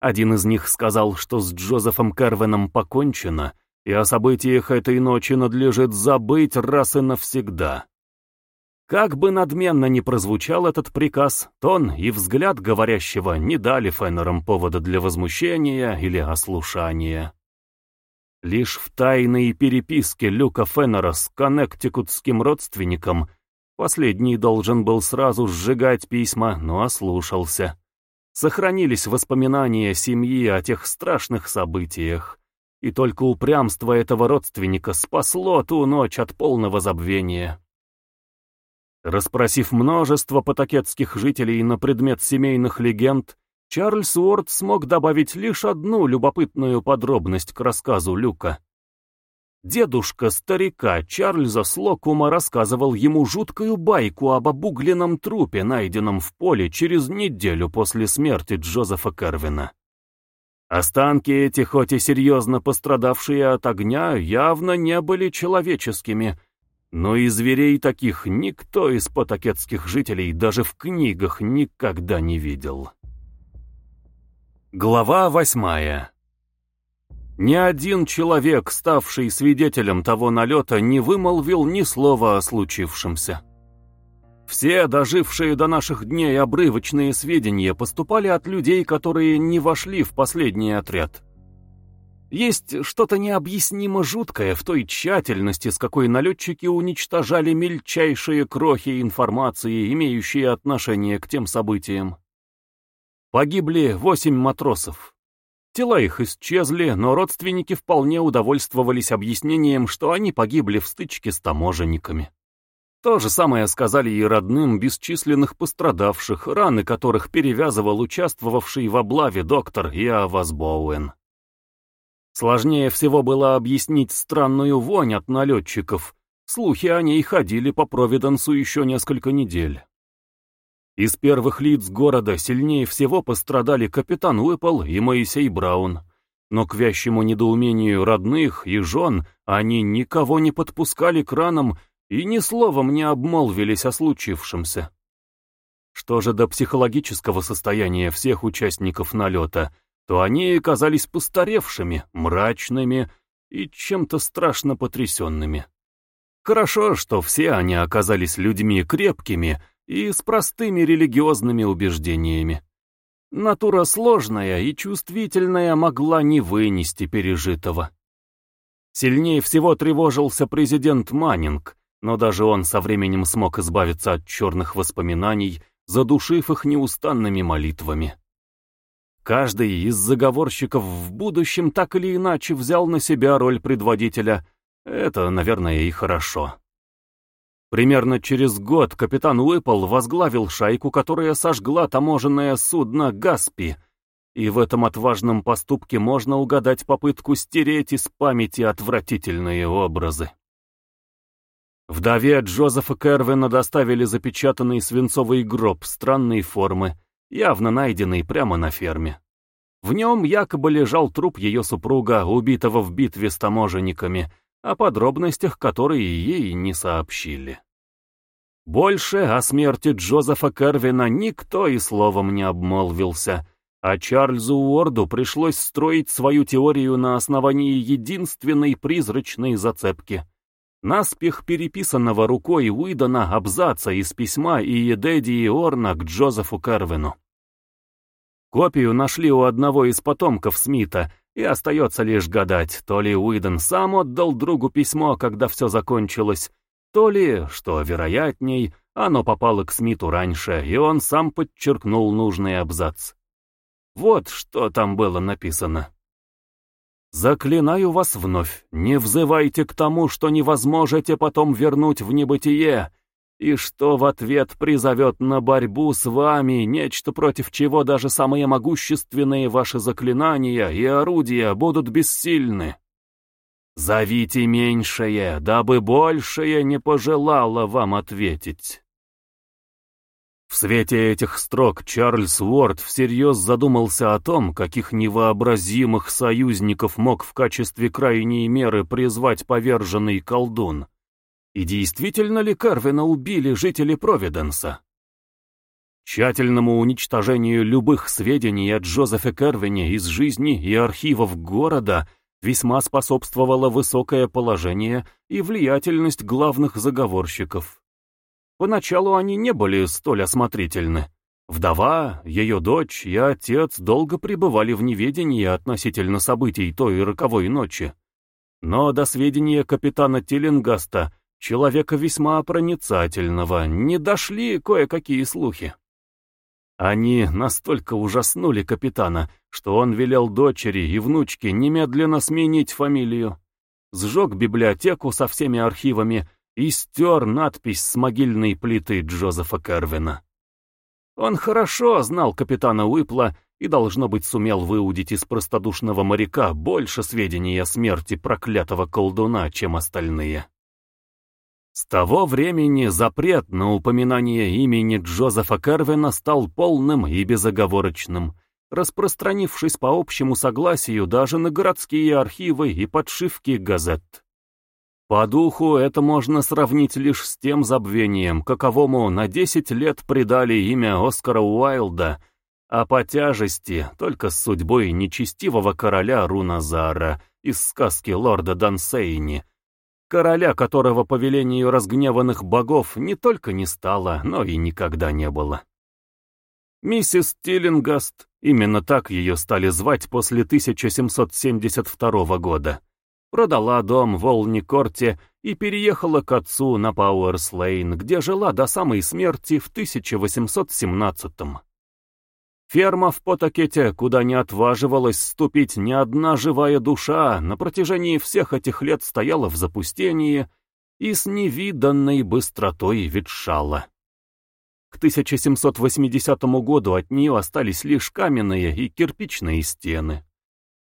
S1: Один из них сказал, что с Джозефом Кервеном покончено, и о событиях этой ночи надлежит забыть раз и навсегда. Как бы надменно ни прозвучал этот приказ, тон и взгляд говорящего не дали Феннерам повода для возмущения или ослушания. Лишь в тайной переписке Люка Феннера с коннектикутским родственником последний должен был сразу сжигать письма, но ослушался. Сохранились воспоминания семьи о тех страшных событиях, и только упрямство этого родственника спасло ту ночь от полного забвения. Распросив множество потакетских жителей на предмет семейных легенд, Чарльз Уорд смог добавить лишь одну любопытную подробность к рассказу Люка. Дедушка старика Чарльза Слокума рассказывал ему жуткую байку об обугленном трупе, найденном в поле через неделю после смерти Джозефа Кервина. Останки эти, хоть и серьезно пострадавшие от огня, явно не были человеческими, но и зверей таких никто из потакетских жителей даже в книгах никогда не видел. Глава восьмая Ни один человек, ставший свидетелем того налета, не вымолвил ни слова о случившемся. Все дожившие до наших дней обрывочные сведения поступали от людей, которые не вошли в последний отряд. Есть что-то необъяснимо жуткое в той тщательности, с какой налетчики уничтожали мельчайшие крохи информации, имеющие отношение к тем событиям. Погибли восемь матросов. Тела их исчезли, но родственники вполне удовольствовались объяснением, что они погибли в стычке с таможенниками. То же самое сказали и родным бесчисленных пострадавших, раны которых перевязывал участвовавший в облаве доктор Иавас Боуэн. Сложнее всего было объяснить странную вонь от налетчиков. Слухи о ней ходили по Провиденсу еще несколько недель. Из первых лиц города сильнее всего пострадали капитан Уэппл и Моисей Браун. Но к вящему недоумению родных и жен они никого не подпускали к ранам и ни словом не обмолвились о случившемся. Что же до психологического состояния всех участников налета, то они казались постаревшими, мрачными и чем-то страшно потрясенными. Хорошо, что все они оказались людьми крепкими и с простыми религиозными убеждениями. Натура сложная и чувствительная могла не вынести пережитого. Сильнее всего тревожился президент Маннинг, но даже он со временем смог избавиться от черных воспоминаний, задушив их неустанными молитвами. Каждый из заговорщиков в будущем так или иначе взял на себя роль предводителя. Это, наверное, и хорошо. Примерно через год капитан Уиппл возглавил шайку, которая сожгла таможенное судно «Гаспи», и в этом отважном поступке можно угадать попытку стереть из памяти отвратительные образы. Вдове Джозефа Кервина доставили запечатанный свинцовый гроб странной формы, явно найденный прямо на ферме. В нем якобы лежал труп ее супруга, убитого в битве с таможенниками, о подробностях которые ей не сообщили. Больше о смерти Джозефа Кервина никто и словом не обмолвился, а Чарльзу Уорду пришлось строить свою теорию на основании единственной призрачной зацепки. Наспех переписанного рукой Уидона абзаца из письма Иедеди и Орна к Джозефу Кервину. Копию нашли у одного из потомков Смита, и остается лишь гадать, то ли Уидон сам отдал другу письмо, когда все закончилось, то ли, что вероятней, оно попало к Смиту раньше, и он сам подчеркнул нужный абзац. Вот что там было написано. «Заклинаю вас вновь, не взывайте к тому, что не возможете потом вернуть в небытие, и что в ответ призовет на борьбу с вами нечто, против чего даже самые могущественные ваши заклинания и орудия будут бессильны. Зовите меньшее, дабы большее не пожелало вам ответить. В свете этих строк Чарльз Уорд всерьез задумался о том, каких невообразимых союзников мог в качестве крайней меры призвать поверженный колдун. И действительно ли Карвина убили жители Провиденса? Тщательному уничтожению любых сведений о Джозефе Карвине из жизни и архивов города весьма способствовало высокое положение и влиятельность главных заговорщиков. Поначалу они не были столь осмотрительны. Вдова, ее дочь и отец долго пребывали в неведении относительно событий той роковой ночи. Но до сведения капитана Тиллингаста человека весьма проницательного, не дошли кое-какие слухи. Они настолько ужаснули капитана, что он велел дочери и внучке немедленно сменить фамилию, сжег библиотеку со всеми архивами и стер надпись с могильной плиты Джозефа Кервина. Он хорошо знал капитана Уипла и, должно быть, сумел выудить из простодушного моряка больше сведений о смерти проклятого колдуна, чем остальные. С того времени запрет на упоминание имени Джозефа Кервина стал полным и безоговорочным, распространившись по общему согласию даже на городские архивы и подшивки газет. По духу это можно сравнить лишь с тем забвением, каковому на 10 лет придали имя Оскара Уайлда, а по тяжести только с судьбой нечестивого короля Руназара из сказки лорда Дансейни, короля которого по велению разгневанных богов не только не стало, но и никогда не было. Миссис Тиллингаст, именно так ее стали звать после 1772 года, продала дом в Олникорте и переехала к отцу на Пауэрс-Лейн, где жила до самой смерти в 1817 -м. Ферма в Потакете, куда не отваживалась ступить ни одна живая душа, на протяжении всех этих лет стояла в запустении и с невиданной быстротой ветшала. К 1780 году от нее остались лишь каменные и кирпичные стены.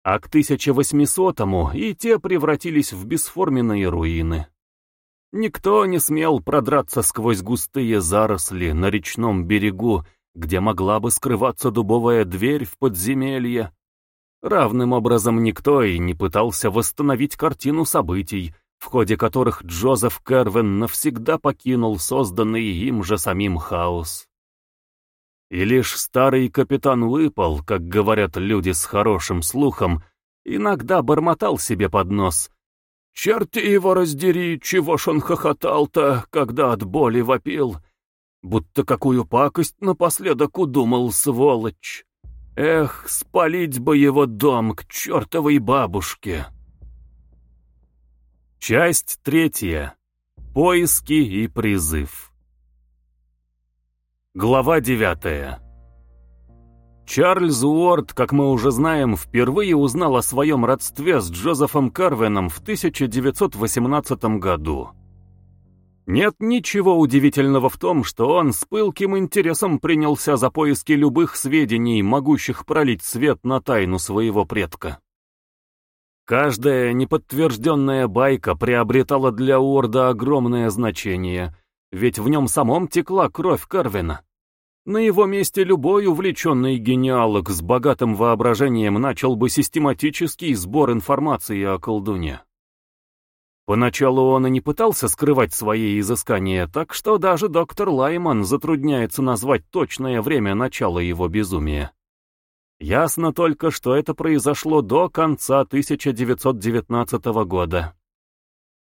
S1: А к 1800-му и те превратились в бесформенные руины. Никто не смел продраться сквозь густые заросли на речном берегу, где могла бы скрываться дубовая дверь в подземелье. Равным образом никто и не пытался восстановить картину событий, в ходе которых Джозеф Кервин навсегда покинул созданный им же самим хаос. И лишь старый капитан Уиппл, как говорят люди с хорошим слухом, иногда бормотал себе под нос. «Черти его раздери, чего ж он хохотал-то, когда от боли вопил!» Будто какую пакость напоследок удумал, сволочь. Эх, спалить бы его дом к чертовой бабушке. Часть третья. Поиски и призыв. Глава девятая. Чарльз Уорд, как мы уже знаем, впервые узнал о своем родстве с Джозефом Карвеном в 1918 году. Нет ничего удивительного в том, что он с пылким интересом принялся за поиски любых сведений, могущих пролить свет на тайну своего предка. Каждая неподтвержденная байка приобретала для Уорда огромное значение, ведь в нем самом текла кровь Карвина. На его месте любой увлеченный генеалог с богатым воображением начал бы систематический сбор информации о колдуне. Поначалу он и не пытался скрывать свои изыскания, так что даже доктор Лайман затрудняется назвать точное время начала его безумия. Ясно только, что это произошло до конца 1919 года.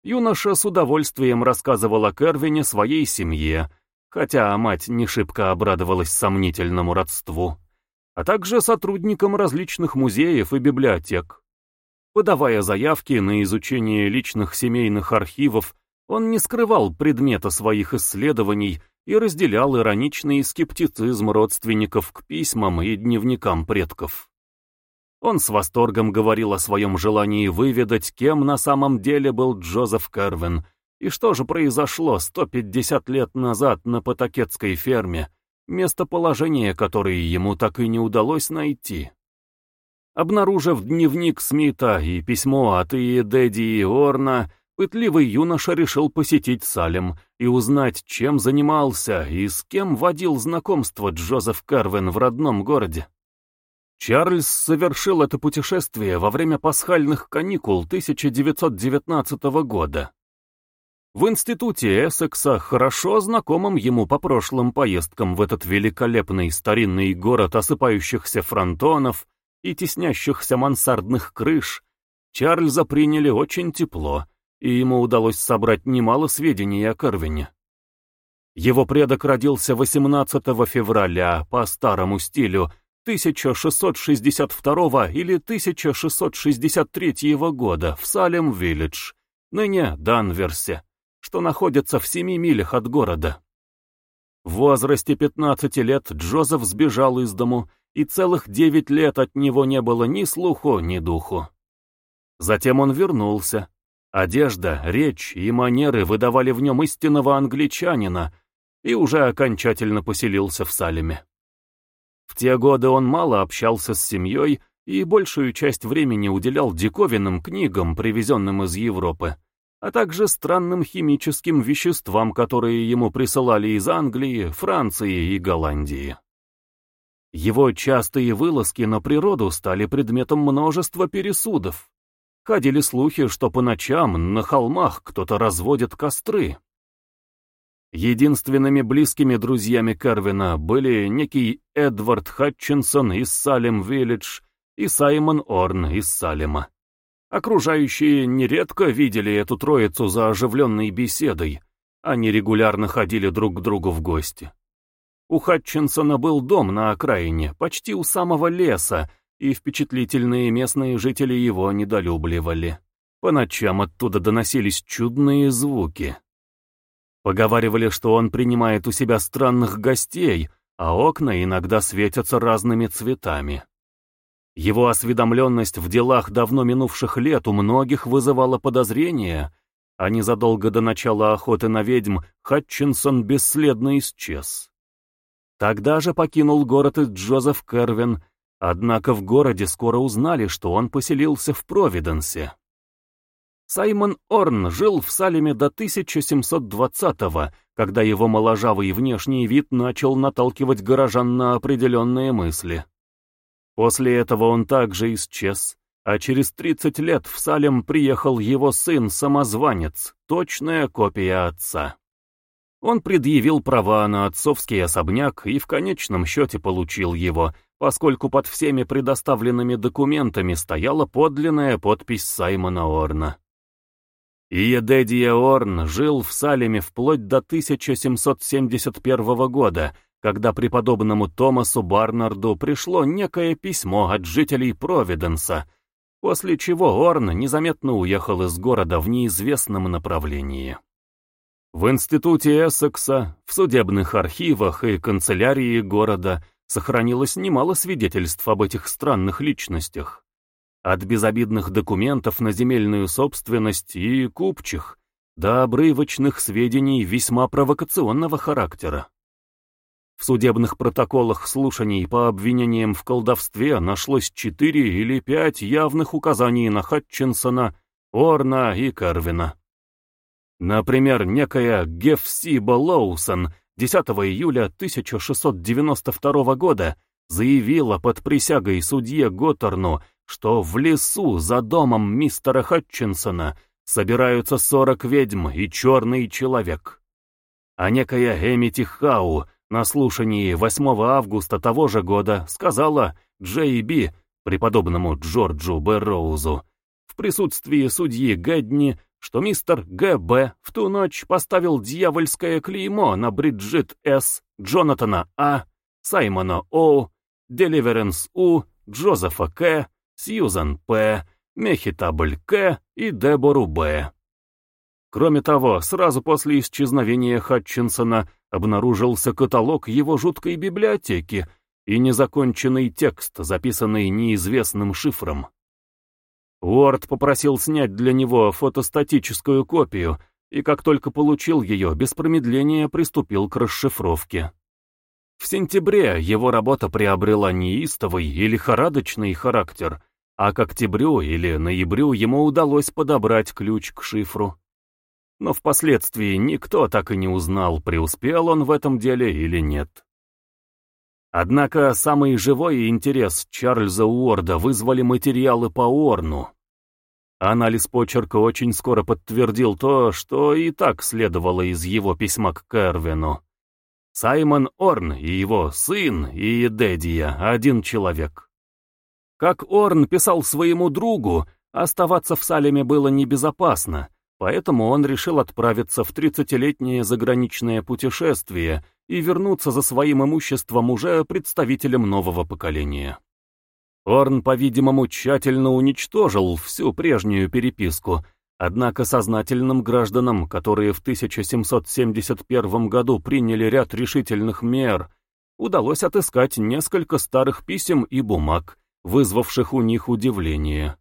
S1: Юноша с удовольствием рассказывал о Кервине своей семье, хотя мать не шибко обрадовалась сомнительному родству, а также сотрудникам различных музеев и библиотек. Подавая заявки на изучение личных семейных архивов, он не скрывал предмета своих исследований и разделял ироничный скептицизм родственников к письмам и дневникам предков. Он с восторгом говорил о своем желании выведать, кем на самом деле был Джозеф Кервин, и что же произошло 150 лет назад на Потакетской ферме, местоположение которое ему так и не удалось найти. Обнаружив дневник Смита и письмо от Иедеди и Орна, пытливый юноша решил посетить Салем и узнать, чем занимался и с кем водил знакомство Джозеф Карвин в родном городе. Чарльз совершил это путешествие во время пасхальных каникул 1919 года. В институте Эссекса, хорошо знакомым ему по прошлым поездкам в этот великолепный старинный город осыпающихся фронтонов и теснящихся мансардных крыш, Чарльза приняли очень тепло, и ему удалось собрать немало сведений о Карвине. Его предок родился 18 февраля по старому стилю 1662 или 1663 года в Салем-Виллидж, ныне Данверсе что находится в семи милях от города. В возрасте 15 лет Джозеф сбежал из дому, и целых девять лет от него не было ни слуху, ни духу. Затем он вернулся. Одежда, речь и манеры выдавали в нем истинного англичанина, и уже окончательно поселился в Салеме. В те годы он мало общался с семьей и большую часть времени уделял диковинным книгам, привезенным из Европы а также странным химическим веществам, которые ему присылали из Англии, Франции и Голландии. Его частые вылазки на природу стали предметом множества пересудов. Ходили слухи, что по ночам на холмах кто-то разводит костры. Единственными близкими друзьями Кервина были некий Эдвард Хатчинсон из Салем-Виллидж и Саймон Орн из Салема. Окружающие нередко видели эту троицу за оживленной беседой. Они регулярно ходили друг к другу в гости. У Хатчинсона был дом на окраине, почти у самого леса, и впечатлительные местные жители его недолюбливали. По ночам оттуда доносились чудные звуки. Поговаривали, что он принимает у себя странных гостей, а окна иногда светятся разными цветами. Его осведомленность в делах давно минувших лет у многих вызывала подозрения, а незадолго до начала охоты на ведьм Хатчинсон бесследно исчез. Тогда же покинул город и Джозеф Кервин, однако в городе скоро узнали, что он поселился в Провиденсе. Саймон Орн жил в Салеме до 1720-го, когда его моложавый внешний вид начал наталкивать горожан на определенные мысли. После этого он также исчез, а через 30 лет в Салем приехал его сын-самозванец, точная копия отца. Он предъявил права на отцовский особняк и в конечном счете получил его, поскольку под всеми предоставленными документами стояла подлинная подпись Саймона Орна. Иедедия Орн жил в Салеме вплоть до 1771 года, когда преподобному Томасу Барнарду пришло некое письмо от жителей Провиденса, после чего Орн незаметно уехал из города в неизвестном направлении. В институте Эссекса, в судебных архивах и канцелярии города сохранилось немало свидетельств об этих странных личностях. От безобидных документов на земельную собственность и купчих до обрывочных сведений весьма провокационного характера. В судебных протоколах слушаний по обвинениям в колдовстве нашлось четыре или пять явных указаний на Хатчинсона, Орна и Карвина. Например, некая Гефсиба Лоусон 10 июля 1692 года заявила под присягой судье Готтерну, что в лесу за домом мистера Хатчинсона собираются 40 ведьм и черный человек. А некая Эмити Хау на слушании 8 августа того же года сказала Джей Би, преподобному Джорджу Бэрроузу, в присутствии судьи Гэдни, что мистер Г.Б. в ту ночь поставил дьявольское клеймо на Бриджит С., Джонатана А., Саймона О., Деливеренс У., Джозефа К., Сьюзан П., Мехитабль К. и Дебору Б. Кроме того, сразу после исчезновения Хатчинсона обнаружился каталог его жуткой библиотеки и незаконченный текст, записанный неизвестным шифром. Уорд попросил снять для него фотостатическую копию, и как только получил ее, без промедления приступил к расшифровке. В сентябре его работа приобрела неистовый или лихорадочный характер, а к октябрю или ноябрю ему удалось подобрать ключ к шифру но впоследствии никто так и не узнал, преуспел он в этом деле или нет. Однако самый живой интерес Чарльза Уорда вызвали материалы по Орну. Анализ почерка очень скоро подтвердил то, что и так следовало из его письма к Кервину. Саймон Орн и его сын и Дедия — один человек. Как Орн писал своему другу, оставаться в Салеме было небезопасно, Поэтому он решил отправиться в тридцатилетнее заграничное путешествие и вернуться за своим имуществом уже представителем нового поколения. Орн, по-видимому, тщательно уничтожил всю прежнюю переписку, однако сознательным гражданам, которые в 1771 году приняли ряд решительных мер, удалось отыскать несколько старых писем и бумаг, вызвавших у них удивление.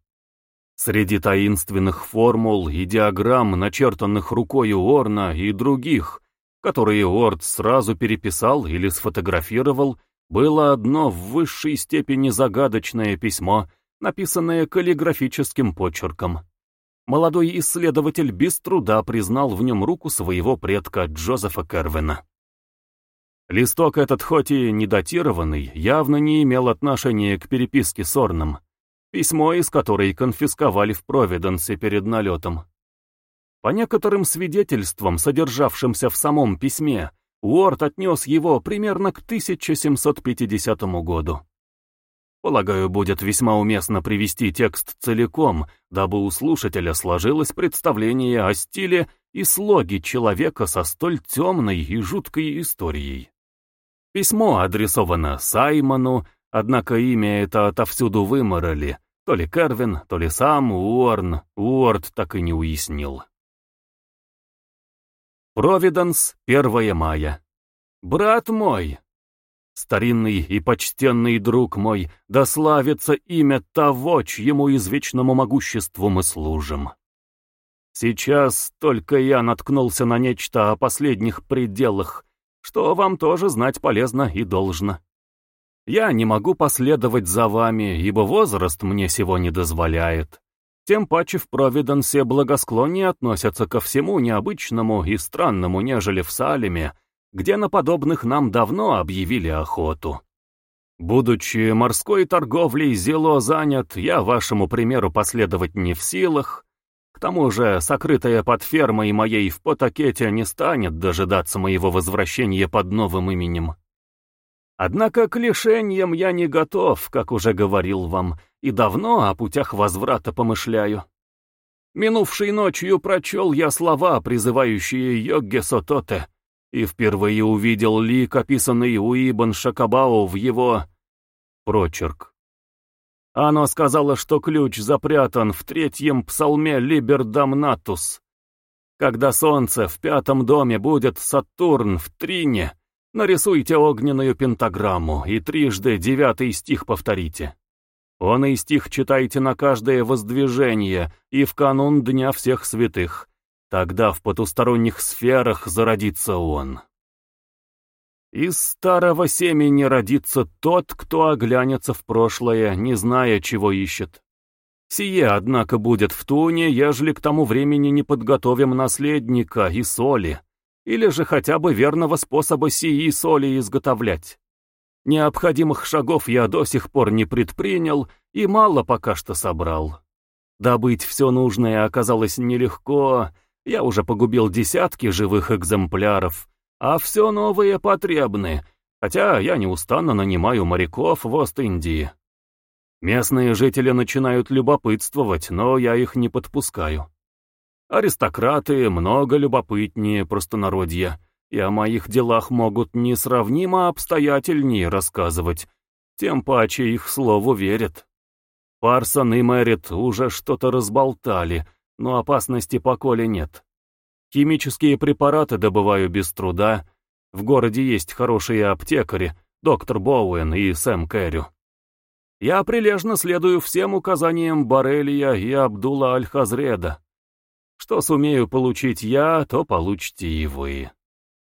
S1: Среди таинственных формул и диаграмм, начертанных рукой Орна и других, которые Орд сразу переписал или сфотографировал, было одно в высшей степени загадочное письмо, написанное каллиграфическим почерком. Молодой исследователь без труда признал в нем руку своего предка Джозефа Кервина. Листок этот, хоть и недатированный, явно не имел отношения к переписке с Орном. Письмо, из которой конфисковали в Провиденсе перед налетом. По некоторым свидетельствам, содержавшимся в самом письме, Уорд отнес его примерно к 1750 году. Полагаю, будет весьма уместно привести текст целиком, дабы у слушателя сложилось представление о стиле и слоге человека со столь темной и жуткой историей. Письмо адресовано Саймону, Однако имя это отовсюду выморали. То ли Кервин, то ли сам Уорн. Уорд так и не уяснил. Провиденс, 1 мая. Брат мой, старинный и почтенный друг мой, да славится имя того, чьему извечному могуществу мы служим. Сейчас только я наткнулся на нечто о последних пределах, что вам тоже знать полезно и должно. Я не могу последовать за вами, ибо возраст мне сего не дозволяет. Тем паче в Провиденсе благосклоннее относятся ко всему необычному и странному, нежели в Салеме, где на подобных нам давно объявили охоту. Будучи морской торговлей зело занят, я вашему примеру последовать не в силах. К тому же, сокрытая под фермой моей в Потакете не станет дожидаться моего возвращения под новым именем. Однако к лишениям я не готов, как уже говорил вам, и давно о путях возврата помышляю. Минувшей ночью прочел я слова, призывающие Йогге Сототе, и впервые увидел лик, описанный у Ибн Шакабау в его... прочерк. Оно сказала, что ключ запрятан в третьем псалме Либер Дамнатус. Когда солнце в пятом доме будет Сатурн в трине, Нарисуйте огненную пентаграмму и трижды девятый стих повторите. Он и стих читайте на каждое воздвижение и в канун Дня Всех Святых, Тогда в потусторонних сферах зародится он. Из старого семени родится тот, кто оглянется в прошлое, не зная, чего ищет. Сие, однако, будет в туне, ежели к тому времени не подготовим наследника и соли, или же хотя бы верного способа сии соли изготовлять. Необходимых шагов я до сих пор не предпринял и мало пока что собрал. Добыть все нужное оказалось нелегко, я уже погубил десятки живых экземпляров, а все новые потребны, хотя я неустанно нанимаю моряков в Ост-Индии. Местные жители начинают любопытствовать, но я их не подпускаю. Аристократы много любопытнее простонародья, и о моих делах могут несравнимо обстоятельнее рассказывать, тем паче их слову верят. Парсон и Мэрит уже что-то разболтали, но опасности по коле нет. Химические препараты добываю без труда. В городе есть хорошие аптекари, доктор Боуэн и Сэм Кэррю. Я прилежно следую всем указаниям Борелия и Абдула Аль-Хазреда. Что сумею получить я, то получите и вы.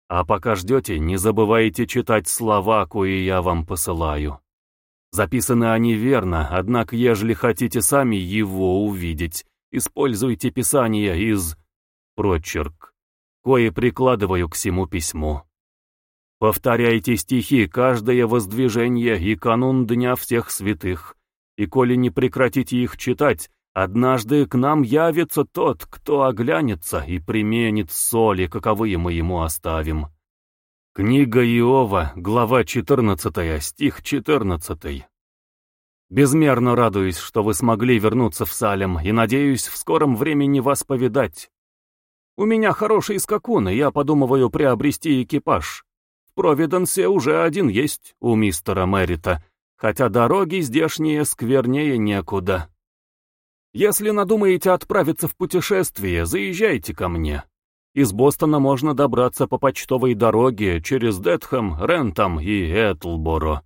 S1: А пока ждете, не забывайте читать слова, кои я вам посылаю. Записаны они верно, однако, ежели хотите сами его увидеть, используйте писание из прочерк, кое прикладываю к всему письму. Повторяйте стихи каждое воздвижение и канун Дня Всех Святых, и коли не прекратите их читать, однажды к нам явится тот, кто оглянется и применит соли, каковые мы ему оставим. Книга Иова, глава 14, стих 14. Безмерно радуюсь, что вы смогли вернуться в Салем, и надеюсь в скором времени вас повидать. У меня хороший скакун, и я подумываю приобрести экипаж. В Провиденсе уже один есть у мистера Мэрита, хотя дороги здешние сквернее некуда. Если надумаете отправиться в путешествие, заезжайте ко мне. Из Бостона можно добраться по почтовой дороге через Детхэм, Рентам и Этлборо.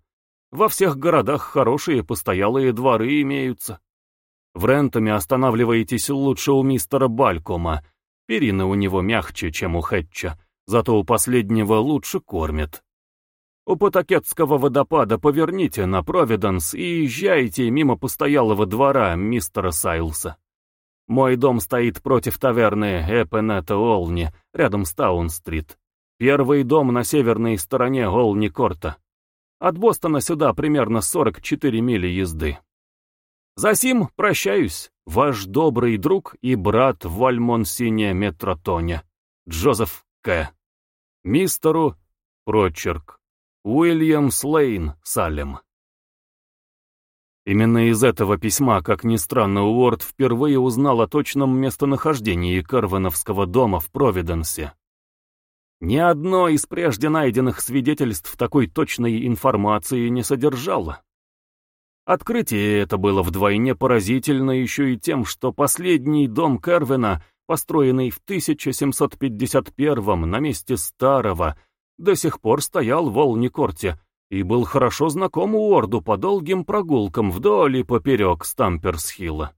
S1: Во всех городах хорошие постоялые дворы имеются. В Рентаме останавливаетесь лучше у мистера Балькома, Перина у него мягче, чем у Хэтча, зато у последнего лучше кормят. У Потакетского водопада поверните на Провиденс и езжайте мимо постоялого двора мистера Сайлса. Мой дом стоит против таверны Эпенета Олни, рядом с Таун-стрит. Первый дом на северной стороне Олни-Корта. От Бостона сюда примерно 44 мили езды. Засим прощаюсь. Ваш добрый друг и брат в Альмонсине Метротоне. Джозеф К. Мистеру Прочерк. Уильям Слейн, Салем. Именно из этого письма, как ни странно, Уорд впервые узнал о точном местонахождении Карвановского дома в Провиденсе. Ни одно из прежде найденных свидетельств такой точной информации не содержало. Открытие это было вдвойне поразительно еще и тем, что последний дом Кервина, построенный в 1751 на месте старого, до сих пор стоял в Олникорте и был хорошо знаком Уорду по долгим прогулкам вдоль и поперек Стамперсхилла.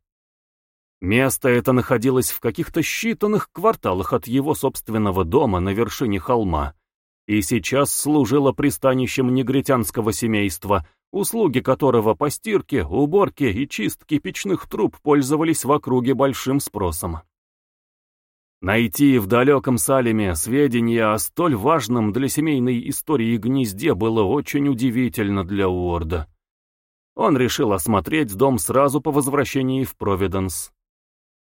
S1: Место это находилось в каких-то считанных кварталах от его собственного дома на вершине холма, и сейчас служило пристанищем негритянского семейства, услуги которого по стирке, уборке и чистке печных труб пользовались в округе большим спросом. Найти в далеком Салеме сведения о столь важном для семейной истории гнезде было очень удивительно для Уорда. Он решил осмотреть дом сразу по возвращении в Провиденс.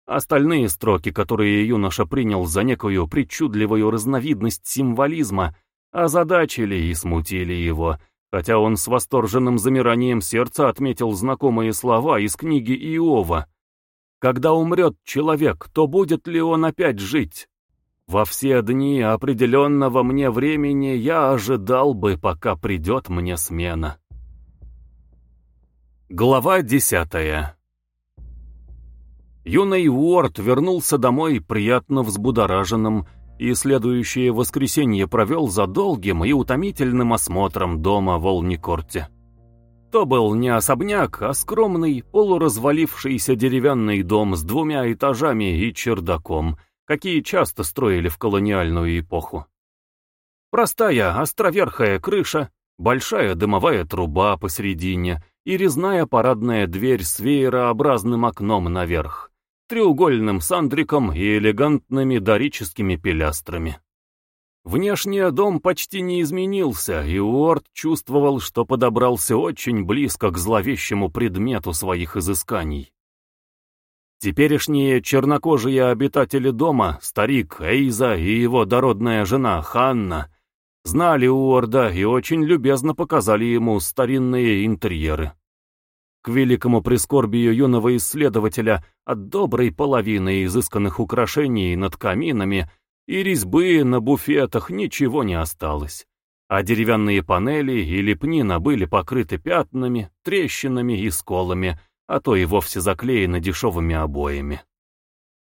S1: Остальные строки, которые юноша принял за некую причудливую разновидность символизма, озадачили и смутили его, хотя он с восторженным замиранием сердца отметил знакомые слова из книги Иова. «Когда умрет человек, то будет ли он опять жить? Во все дни определенного мне времени я ожидал бы, пока придет мне смена». Глава десятая Юный Уорд вернулся домой приятно взбудораженным, и следующее воскресенье провел за долгим и утомительным осмотром дома в Олникорте. То был не особняк, а скромный, полуразвалившийся деревянный дом с двумя этажами и чердаком, какие часто строили в колониальную эпоху. Простая островерхая крыша, большая дымовая труба посередине и резная парадная дверь с веерообразным окном наверх, треугольным сандриком и элегантными дорическими пилястрами. Внешне дом почти не изменился, и Уорд чувствовал, что подобрался очень близко к зловещему предмету своих изысканий. Теперешние чернокожие обитатели дома, старик Эйза и его дородная жена Ханна, знали Уорда и очень любезно показали ему старинные интерьеры. К великому прискорбию юного исследователя от доброй половины изысканных украшений над каминами и резьбы на буфетах ничего не осталось, а деревянные панели и лепнина были покрыты пятнами, трещинами и сколами, а то и вовсе заклеены дешевыми обоями.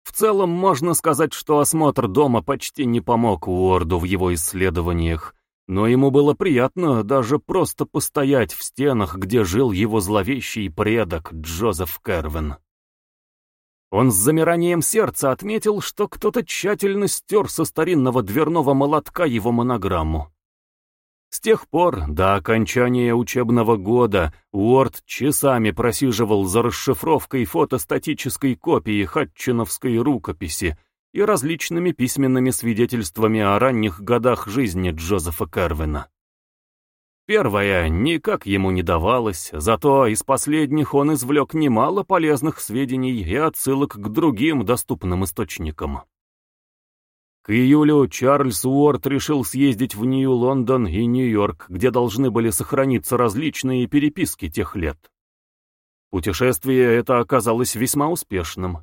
S1: В целом, можно сказать, что осмотр дома почти не помог Уорду в его исследованиях, но ему было приятно даже просто постоять в стенах, где жил его зловещий предок Джозеф Кервин. Он с замиранием сердца отметил, что кто-то тщательно стер со старинного дверного молотка его монограмму. С тех пор, до окончания учебного года, Уорд часами просиживал за расшифровкой фотостатической копии хатчиновской рукописи и различными письменными свидетельствами о ранних годах жизни Джозефа Кервина. Первое никак ему не давалось, зато из последних он извлек немало полезных сведений и отсылок к другим доступным источникам. К июлю Чарльз Уорд решил съездить в Нью-Лондон и Нью-Йорк, где должны были сохраниться различные переписки тех лет. Путешествие это оказалось весьма успешным.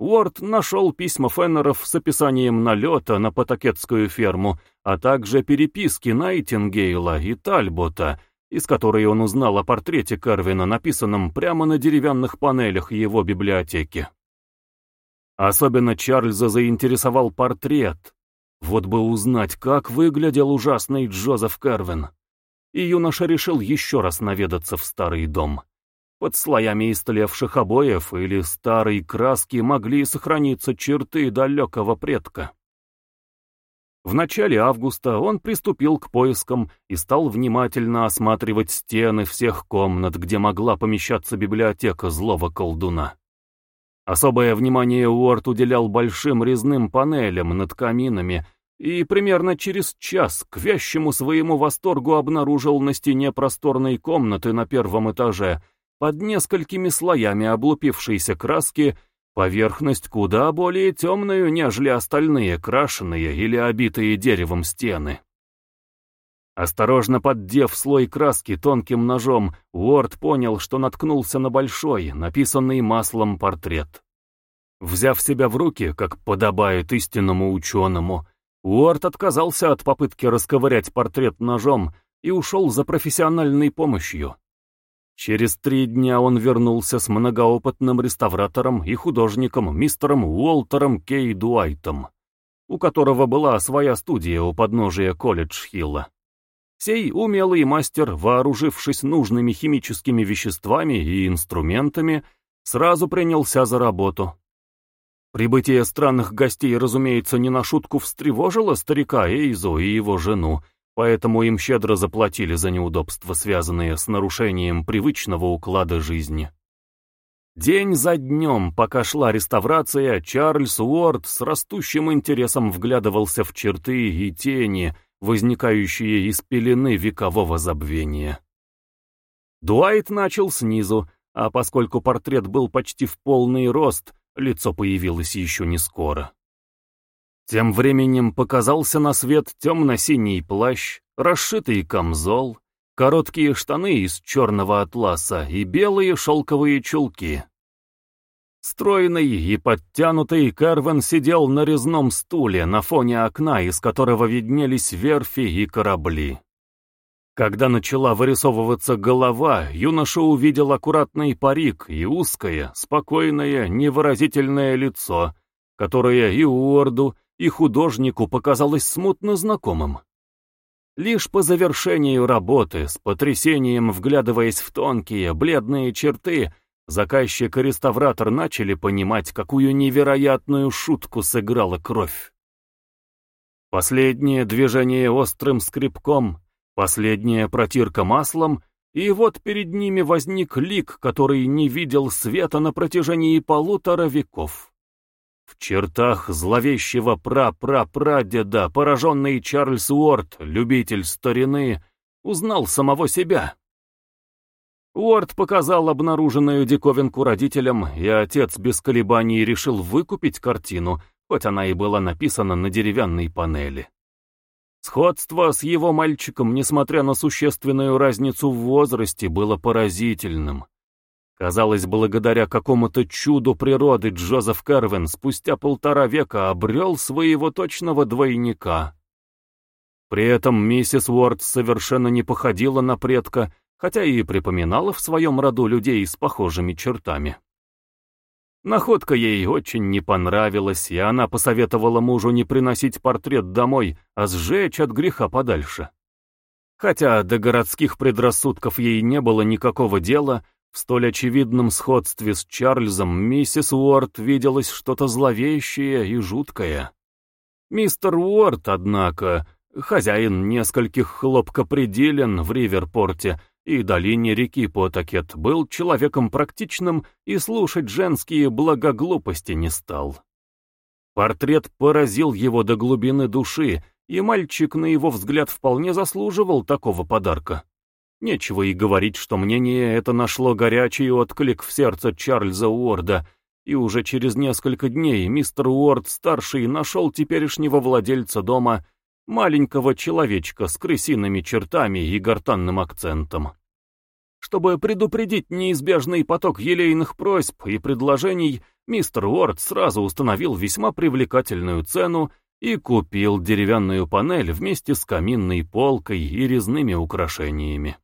S1: Уорд нашел письма Феннеров с описанием налета на Потакетскую ферму, а также переписки Найтингейла и Тальбота, из которой он узнал о портрете Карвина, написанном прямо на деревянных панелях его библиотеки. Особенно Чарльза заинтересовал портрет. Вот бы узнать, как выглядел ужасный Джозеф Карвин. И юноша решил еще раз наведаться в старый дом. Под слоями истлевших обоев или старой краски могли сохраниться черты далекого предка. В начале августа он приступил к поискам и стал внимательно осматривать стены всех комнат, где могла помещаться библиотека злого колдуна. Особое внимание Уорд уделял большим резным панелям над каминами и примерно через час к вящему своему восторгу обнаружил на стене просторной комнаты на первом этаже под несколькими слоями облупившейся краски поверхность куда более темную, нежели остальные крашеные или обитые деревом стены. Осторожно поддев слой краски тонким ножом, Уорд понял, что наткнулся на большой, написанный маслом портрет. Взяв себя в руки, как подобает истинному ученому, Уорд отказался от попытки расковырять портрет ножом и ушел за профессиональной помощью. Через три дня он вернулся с многоопытным реставратором и художником мистером Уолтером Кей Дуайтом, у которого была своя студия у подножия Колледж-Хилла. Сей умелый мастер, вооружившись нужными химическими веществами и инструментами, сразу принялся за работу. Прибытие странных гостей, разумеется, не на шутку встревожило старика Эйзу и его жену, поэтому им щедро заплатили за неудобства, связанные с нарушением привычного уклада жизни. День за днем, пока шла реставрация, Чарльз Уорд с растущим интересом вглядывался в черты и тени, возникающие из пелены векового забвения. Дуайт начал снизу, а поскольку портрет был почти в полный рост, лицо появилось еще не скоро. Тем временем показался на свет темно-синий плащ, расшитый камзол, короткие штаны из черного атласа и белые шелковые чулки. Стройный и подтянутый Кервин сидел на резном стуле на фоне окна, из которого виднелись верфи и корабли. Когда начала вырисовываться голова, юноша увидел аккуратный парик и узкое, спокойное, невыразительное лицо, которое и Уорду, и художнику показалось смутно знакомым. Лишь по завершению работы, с потрясением вглядываясь в тонкие, бледные черты, заказчик и реставратор начали понимать, какую невероятную шутку сыграла кровь. Последнее движение острым скребком, последняя протирка маслом, и вот перед ними возник лик, который не видел света на протяжении полутора веков. В чертах зловещего пра-пра-прадеда, пораженный Чарльз Уорд, любитель старины, узнал самого себя. Уорд показал обнаруженную диковинку родителям, и отец без колебаний решил выкупить картину, хоть она и была написана на деревянной панели. Сходство с его мальчиком, несмотря на существенную разницу в возрасте, было поразительным. Казалось, благодаря какому-то чуду природы Джозеф Кервин спустя полтора века обрел своего точного двойника. При этом миссис Уорд совершенно не походила на предка, хотя и припоминала в своем роду людей с похожими чертами. Находка ей очень не понравилась, и она посоветовала мужу не приносить портрет домой, а сжечь от греха подальше. Хотя до городских предрассудков ей не было никакого дела, в столь очевидном сходстве с Чарльзом миссис Уорд виделось что-то зловещее и жуткое. Мистер Уорд, однако, хозяин нескольких хлопкопределен в Риверпорте, и долине реки Потакет был человеком практичным и слушать женские благоглупости не стал. Портрет поразил его до глубины души, и мальчик, на его взгляд, вполне заслуживал такого подарка. Нечего и говорить, что мнение это нашло горячий отклик в сердце Чарльза Уорда, и уже через несколько дней мистер Уорд-старший нашел теперешнего владельца дома маленького человечка с крысиными чертами и гортанным акцентом. Чтобы предупредить неизбежный поток елейных просьб и предложений, мистер Уорд сразу установил весьма привлекательную цену и купил деревянную панель вместе с каминной полкой и резными украшениями.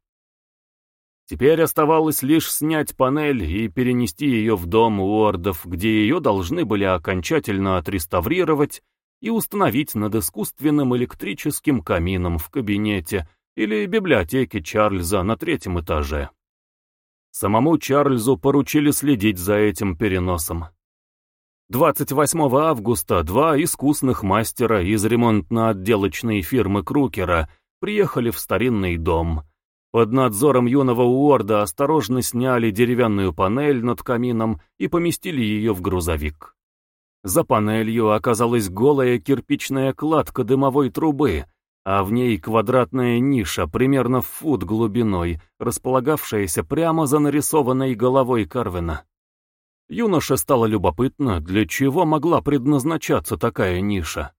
S1: Теперь оставалось лишь снять панель и перенести ее в дом Уордов, где ее должны были окончательно отреставрировать и установить над искусственным электрическим камином в кабинете или библиотеке Чарльза на третьем этаже. Самому Чарльзу поручили следить за этим переносом. 28 августа два искусных мастера из ремонтно-отделочной фирмы Крукера приехали в старинный дом. Под надзором юного Уорда осторожно сняли деревянную панель над камином и поместили ее в грузовик. За панелью оказалась голая кирпичная кладка дымовой трубы, а в ней квадратная ниша примерно в фут глубиной, располагавшаяся прямо за нарисованной головой Карвина. Юноше стало любопытно, для чего могла предназначаться такая ниша.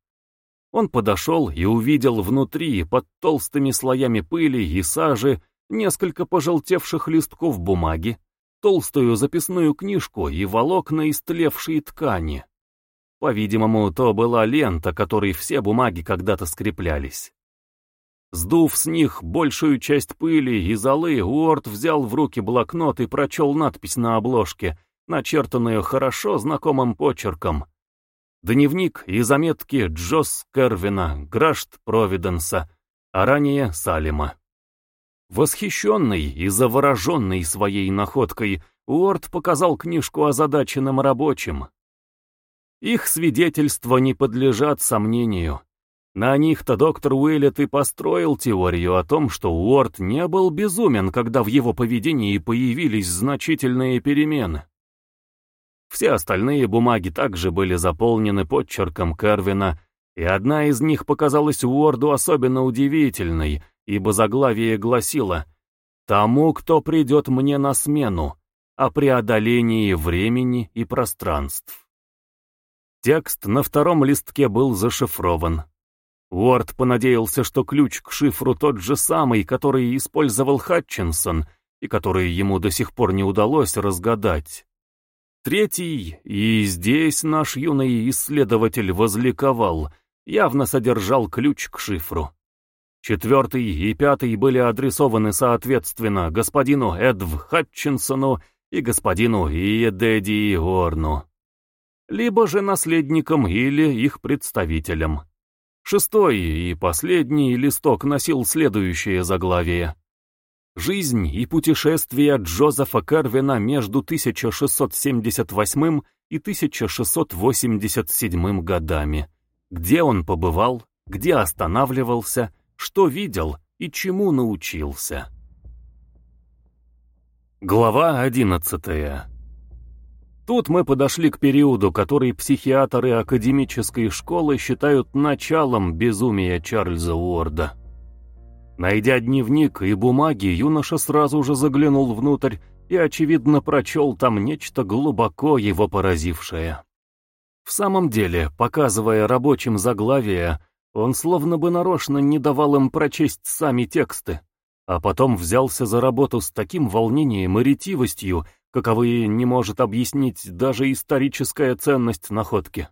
S1: Он подошел и увидел внутри, под толстыми слоями пыли и сажи, несколько пожелтевших листков бумаги, толстую записную книжку и волокна истлевшей ткани. По-видимому, то была лента, которой все бумаги когда-то скреплялись. Сдув с них большую часть пыли и золы, Уорд взял в руки блокнот и прочел надпись на обложке, начертанную хорошо знакомым почерком. Дневник и заметки Джос Кервина, Гражд Провиденса, а ранее Салима. Восхищенный и завороженный своей находкой, Уорд показал книжку озадаченным рабочим. Их свидетельства не подлежат сомнению. На них-то доктор Уиллет и построил теорию о том, что Уорд не был безумен, когда в его поведении появились значительные перемены. Все остальные бумаги также были заполнены подчерком Кервина, и одна из них показалась Уорду особенно удивительной, ибо заглавие гласило «Тому, кто придет мне на смену, о преодолении времени и пространств». Текст на втором листке был зашифрован. Уорд понадеялся, что ключ к шифру тот же самый, который использовал Хатчинсон, и который ему до сих пор не удалось разгадать. Третий, и здесь наш юный исследователь возликовал, явно содержал ключ к шифру. Четвертый и пятый были адресованы соответственно господину Эдв Хатчинсону и господину Иедеди Орну либо же наследникам или их представителям. Шестой и последний листок носил следующее заглавие. Жизнь и путешествия Джозефа Кервина между 1678 и 1687 годами. Где он побывал, где останавливался, что видел и чему научился. Глава 11 Тут мы подошли к периоду, который психиатры академической школы считают началом безумия Чарльза Уорда. Найдя дневник и бумаги, юноша сразу же заглянул внутрь и, очевидно, прочел там нечто глубоко его поразившее. В самом деле, показывая рабочим заглавия, он словно бы нарочно не давал им прочесть сами тексты, а потом взялся за работу с таким волнением и ретивостью, каковые не может объяснить даже историческая ценность находки.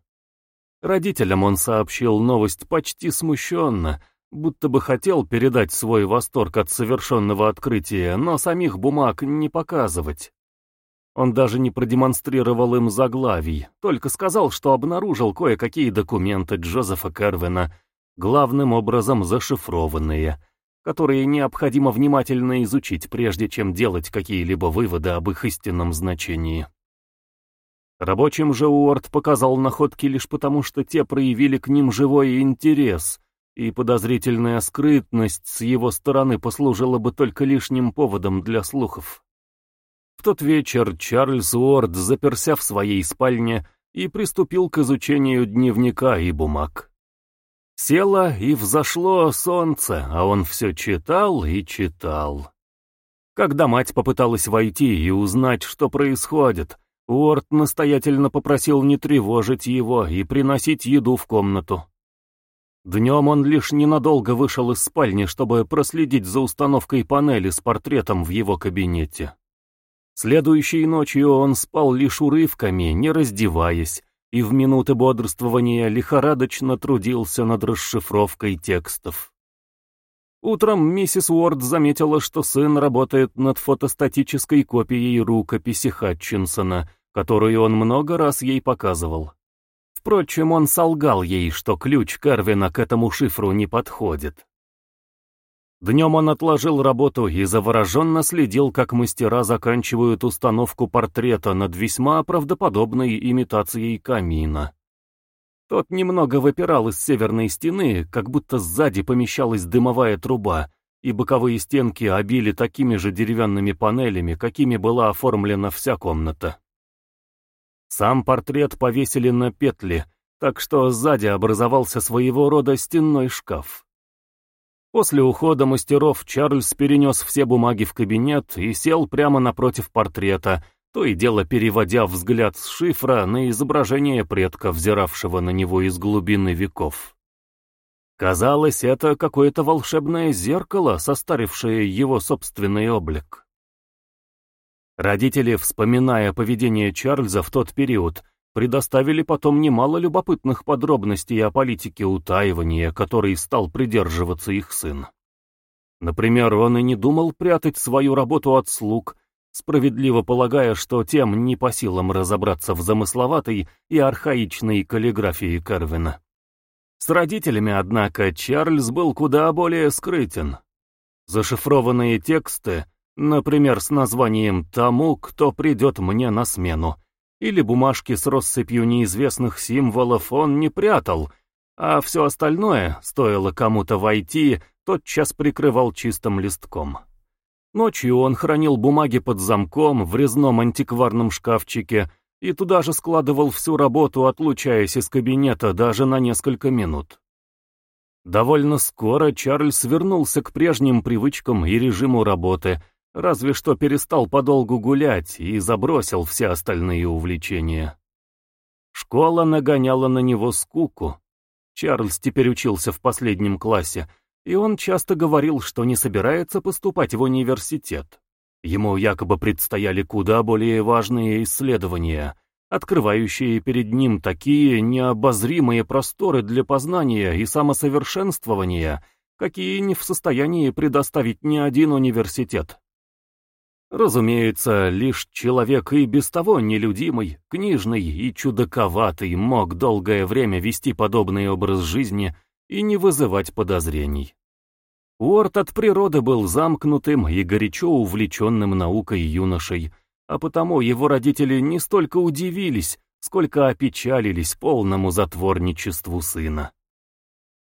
S1: Родителям он сообщил новость почти смущенно, будто бы хотел передать свой восторг от совершенного открытия, но самих бумаг не показывать. Он даже не продемонстрировал им заглавий, только сказал, что обнаружил кое-какие документы Джозефа Кервина, главным образом зашифрованные, которые необходимо внимательно изучить, прежде чем делать какие-либо выводы об их истинном значении. Рабочим же Уорд показал находки лишь потому, что те проявили к ним живой интерес, и подозрительная скрытность с его стороны послужила бы только лишним поводом для слухов. В тот вечер Чарльз Уорд заперся в своей спальне и приступил к изучению дневника и бумаг. Село и взошло солнце, а он все читал и читал. Когда мать попыталась войти и узнать, что происходит, Уорд настоятельно попросил не тревожить его и приносить еду в комнату. Днем он лишь ненадолго вышел из спальни, чтобы проследить за установкой панели с портретом в его кабинете. Следующей ночью он спал лишь урывками, не раздеваясь, и в минуты бодрствования лихорадочно трудился над расшифровкой текстов. Утром миссис Уорд заметила, что сын работает над фотостатической копией рукописи Хатчинсона, которую он много раз ей показывал. Впрочем, он солгал ей, что ключ Кервина к этому шифру не подходит. Днем он отложил работу и завороженно следил, как мастера заканчивают установку портрета над весьма правдоподобной имитацией камина. Тот немного выпирал из северной стены, как будто сзади помещалась дымовая труба, и боковые стенки обили такими же деревянными панелями, какими была оформлена вся комната. Сам портрет повесили на петли, так что сзади образовался своего рода стенной шкаф. После ухода мастеров Чарльз перенес все бумаги в кабинет и сел прямо напротив портрета, то и дело переводя взгляд с шифра на изображение предка, взиравшего на него из глубины веков. Казалось, это какое-то волшебное зеркало, состарившее его собственный облик. Родители, вспоминая поведение Чарльза в тот период, предоставили потом немало любопытных подробностей о политике утаивания, которой стал придерживаться их сын. Например, он и не думал прятать свою работу от слуг, справедливо полагая, что тем не по силам разобраться в замысловатой и архаичной каллиграфии Кервина. С родителями, однако, Чарльз был куда более скрытен. Зашифрованные тексты — Например, с названием «Тому, кто придет мне на смену». Или бумажки с россыпью неизвестных символов он не прятал, а все остальное, стоило кому-то войти, тотчас прикрывал чистым листком. Ночью он хранил бумаги под замком в резном антикварном шкафчике и туда же складывал всю работу, отлучаясь из кабинета даже на несколько минут. Довольно скоро Чарльз вернулся к прежним привычкам и режиму работы — Разве что перестал подолгу гулять и забросил все остальные увлечения. Школа нагоняла на него скуку. Чарльз теперь учился в последнем классе, и он часто говорил, что не собирается поступать в университет. Ему якобы предстояли куда более важные исследования, открывающие перед ним такие необозримые просторы для познания и самосовершенствования, какие не в состоянии предоставить ни один университет. Разумеется, лишь человек и без того нелюдимый, книжный и чудаковатый мог долгое время вести подобный образ жизни и не вызывать подозрений. Уорд от природы был замкнутым и горячо увлеченным наукой юношей, а потому его родители не столько удивились, сколько опечалились полному затворничеству сына.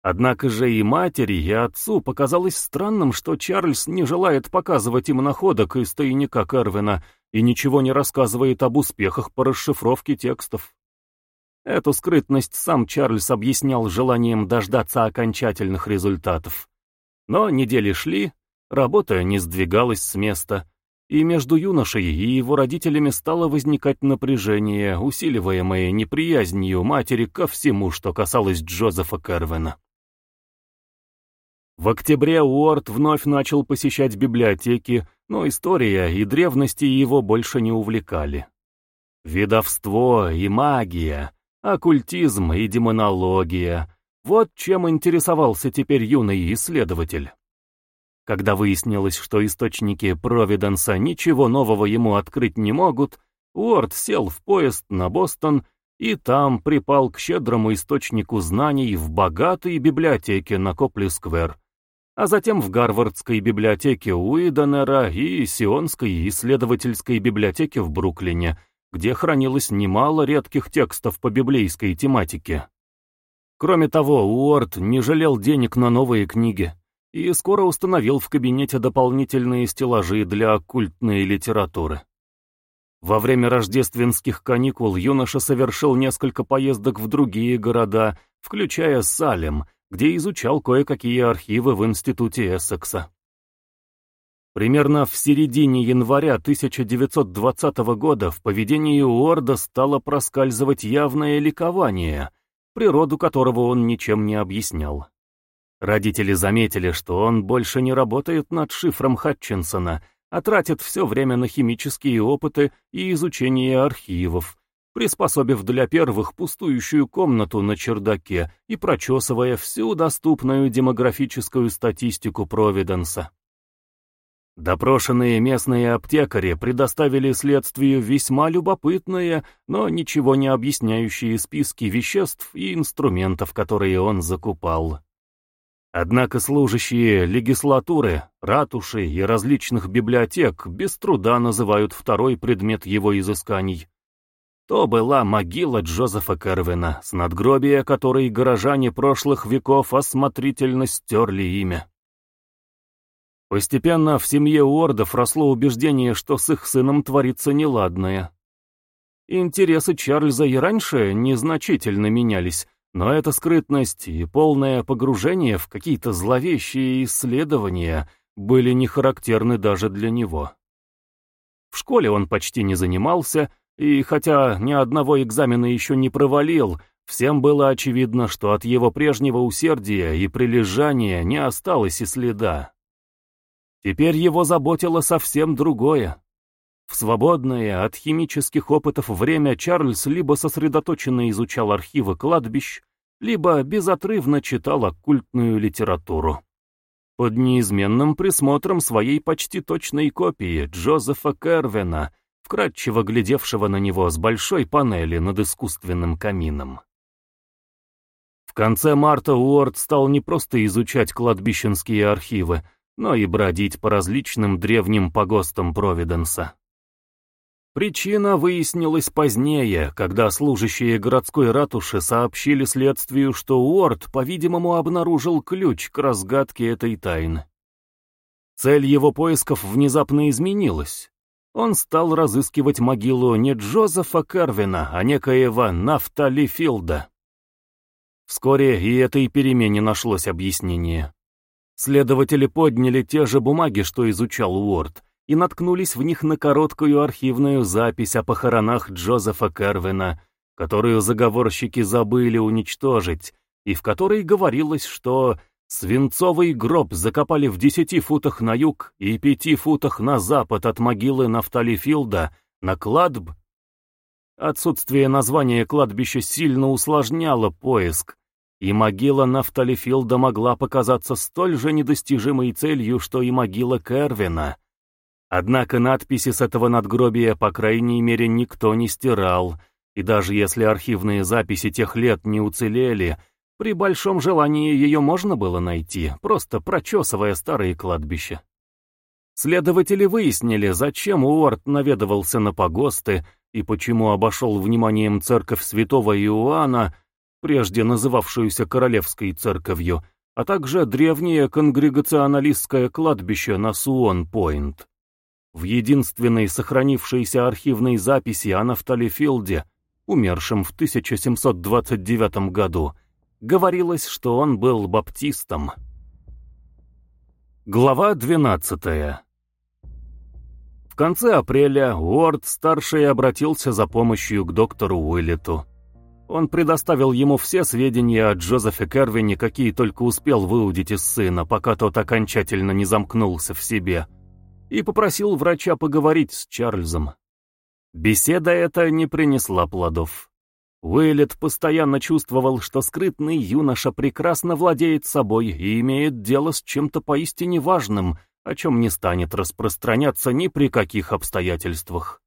S1: Однако же и матери, и отцу показалось странным, что Чарльз не желает показывать им находок из тайника Кервина и ничего не рассказывает об успехах по расшифровке текстов. Эту скрытность сам Чарльз объяснял желанием дождаться окончательных результатов. Но недели шли, работа не сдвигалась с места, и между юношей и его родителями стало возникать напряжение, усиливаемое неприязнью матери ко всему, что касалось Джозефа Кервена. В октябре Уорд вновь начал посещать библиотеки, но история и древности его больше не увлекали. Видовство и магия, оккультизм и демонология вот чем интересовался теперь юный исследователь. Когда выяснилось, что источники Провиденса ничего нового ему открыть не могут, Уорд сел в поезд на Бостон и там припал к щедрому источнику знаний в богатой библиотеке на Копли-сквер, а затем в Гарвардской библиотеке Уидонера и Сионской исследовательской библиотеке в Бруклине, где хранилось немало редких текстов по библейской тематике. Кроме того, Уорд не жалел денег на новые книги и скоро установил в кабинете дополнительные стеллажи для оккультной литературы. Во время рождественских каникул юноша совершил несколько поездок в другие города, включая Салем, где изучал кое-какие архивы в институте Эссекса. Примерно в середине января 1920 года в поведении Уорда стало проскальзывать явное ликование — природу которого он ничем не объяснял. Родители заметили, что он больше не работает над шифром Хатчинсона, а тратит все время на химические опыты и изучение архивов, приспособив для первых пустующую комнату на чердаке и прочесывая всю доступную демографическую статистику Провиденса. Допрошенные местные аптекари предоставили следствию весьма любопытные, но ничего не объясняющие списки веществ и инструментов, которые он закупал. Однако служащие легислатуры, ратуши и различных библиотек без труда называют второй предмет его изысканий. То была могила Джозефа Кервина, с надгробия которой горожане прошлых веков осмотрительно стерли имя. Постепенно в семье Уордов росло убеждение, что с их сыном творится неладное. Интересы Чарльза и раньше незначительно менялись, но эта скрытность и полное погружение в какие-то зловещие исследования были не характерны даже для него. В школе он почти не занимался, и хотя ни одного экзамена еще не провалил, всем было очевидно, что от его прежнего усердия и прилежания не осталось и следа. Теперь его заботило совсем другое. В свободное от химических опытов время Чарльз либо сосредоточенно изучал архивы кладбищ, либо безотрывно читал оккультную литературу. Под неизменным присмотром своей почти точной копии Джозефа Кервина, вкратчиво глядевшего на него с большой панели над искусственным камином. В конце марта Уорд стал не просто изучать кладбищенские архивы, но и бродить по различным древним погостам Провиденса. Причина выяснилась позднее, когда служащие городской ратуши сообщили следствию, что Уорд, по-видимому, обнаружил ключ к разгадке этой тайны. Цель его поисков внезапно изменилась. Он стал разыскивать могилу не Джозефа Кервина, а некоего Нафтали Филда. Вскоре и этой перемене нашлось объяснение. Следователи подняли те же бумаги, что изучал Уорд, и наткнулись в них на короткую архивную запись о похоронах Джозефа Кервина, которую заговорщики забыли уничтожить, и в которой говорилось, что свинцовый гроб закопали в десяти футах на юг и пяти футах на запад от могилы Нафтали Филда на кладб. Отсутствие названия кладбища сильно усложняло поиск, и могила Нафталифилда могла показаться столь же недостижимой целью, что и могила Кервина. Однако надписи с этого надгробия, по крайней мере, никто не стирал, и даже если архивные записи тех лет не уцелели, При большом желании ее можно было найти, просто прочесывая старые кладбища. Следователи выяснили, зачем Уорд наведывался на погосты и почему обошел вниманием церковь святого Иоанна, прежде называвшуюся Королевской церковью, а также древнее конгрегационалистское кладбище на Суон-Пойнт. В единственной сохранившейся архивной записи о Нафтали умершем в 1729 году, говорилось, что он был баптистом. Глава 12 В конце апреля Уорд-старший обратился за помощью к доктору Уиллету. Он предоставил ему все сведения о Джозефе Кервине, какие только успел выудить из сына, пока тот окончательно не замкнулся в себе, и попросил врача поговорить с Чарльзом. Беседа эта не принесла плодов. Уиллет постоянно чувствовал, что скрытный юноша прекрасно владеет собой и имеет дело с чем-то поистине важным, о чем не станет распространяться ни при каких обстоятельствах.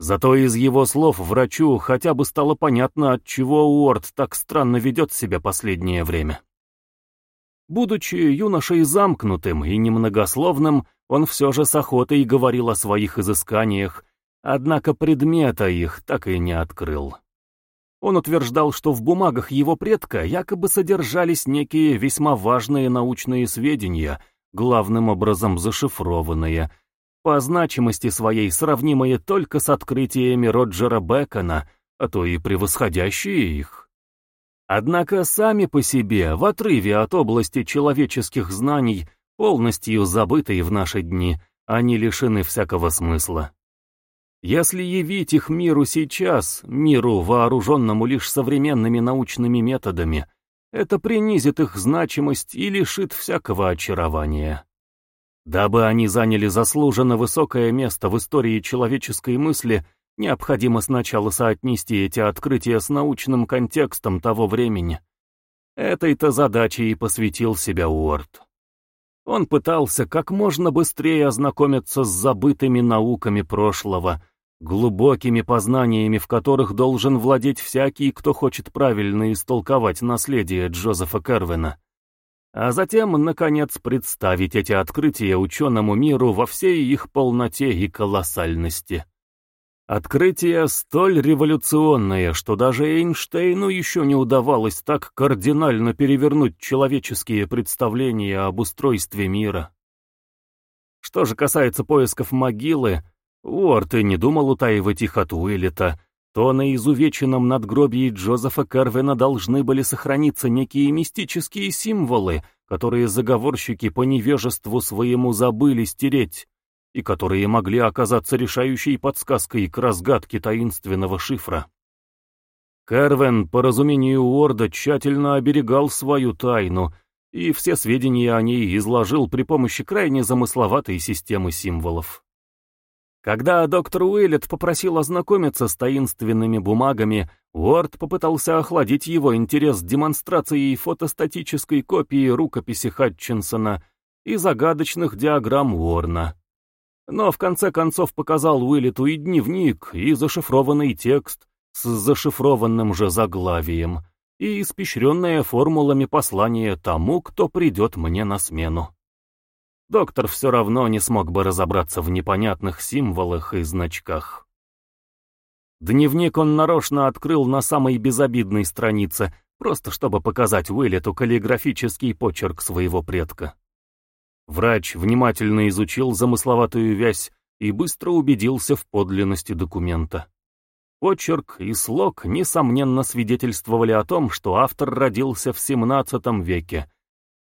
S1: Зато из его слов врачу хотя бы стало понятно, от чего Уорд так странно ведет себя последнее время. Будучи юношей замкнутым и немногословным, он все же с охотой говорил о своих изысканиях, однако предмета их так и не открыл. Он утверждал, что в бумагах его предка якобы содержались некие весьма важные научные сведения, главным образом зашифрованные, по значимости своей сравнимые только с открытиями Роджера Бекона, а то и превосходящие их. Однако сами по себе, в отрыве от области человеческих знаний, полностью забытые в наши дни, они лишены всякого смысла. Если явить их миру сейчас, миру, вооруженному лишь современными научными методами, это принизит их значимость и лишит всякого очарования. Дабы они заняли заслуженно высокое место в истории человеческой мысли, необходимо сначала соотнести эти открытия с научным контекстом того времени. Этой-то задачей и посвятил себя Уорд. Он пытался как можно быстрее ознакомиться с забытыми науками прошлого, глубокими познаниями, в которых должен владеть всякий, кто хочет правильно истолковать наследие Джозефа Кервина а затем, наконец, представить эти открытия ученому миру во всей их полноте и колоссальности. Открытие столь революционное, что даже Эйнштейну еще не удавалось так кардинально перевернуть человеческие представления об устройстве мира. Что же касается поисков могилы, Уорт и не думал утаивать их от Уиллета, то на изувеченном надгробии Джозефа Кервина должны были сохраниться некие мистические символы, которые заговорщики по невежеству своему забыли стереть, и которые могли оказаться решающей подсказкой к разгадке таинственного шифра. Кервин, по разумению Уорда, тщательно оберегал свою тайну, и все сведения о ней изложил при помощи крайне замысловатой системы символов. Когда доктор Уиллет попросил ознакомиться с таинственными бумагами, Уорд попытался охладить его интерес демонстрацией фотостатической копии рукописи Хатчинсона и загадочных диаграмм Уорна. Но в конце концов показал Уиллету и дневник, и зашифрованный текст с зашифрованным же заглавием, и испещренное формулами послание тому, кто придет мне на смену доктор все равно не смог бы разобраться в непонятных символах и значках. Дневник он нарочно открыл на самой безобидной странице, просто чтобы показать Уиллету каллиграфический почерк своего предка. Врач внимательно изучил замысловатую вязь и быстро убедился в подлинности документа. Почерк и слог, несомненно, свидетельствовали о том, что автор родился в XVII веке,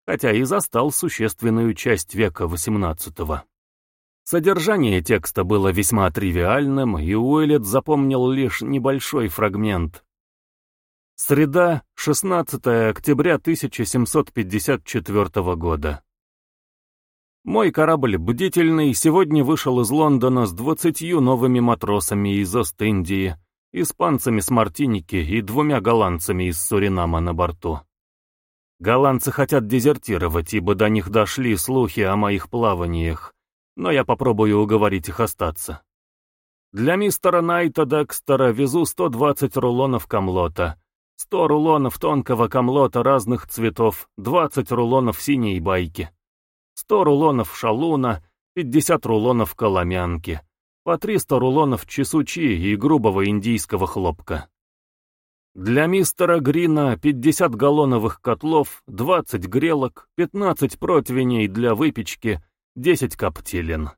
S1: хотя и застал существенную часть века XVIII. Содержание текста было весьма тривиальным, и Уэллет запомнил лишь небольшой фрагмент. Среда, 16 октября 1754 года. Мой корабль «Бдительный» сегодня вышел из Лондона с двадцатью новыми матросами из Ост-Индии, испанцами с Мартиники и двумя голландцами из Суринама на борту. Голландцы хотят дезертировать, ибо до них дошли слухи о моих плаваниях, но я попробую уговорить их остаться. Для мистера Найта Декстера везу 120 рулонов камлота, 100 рулонов тонкого комлота разных цветов, 20 рулонов синей байки, 100 рулонов шалуна, 50 рулонов коломянки, по 300 рулонов чесучи и грубого индийского хлопка. Для мистера Грина 50 галлоновых котлов, 20 грелок, 15 противней для выпечки, 10 коптилин.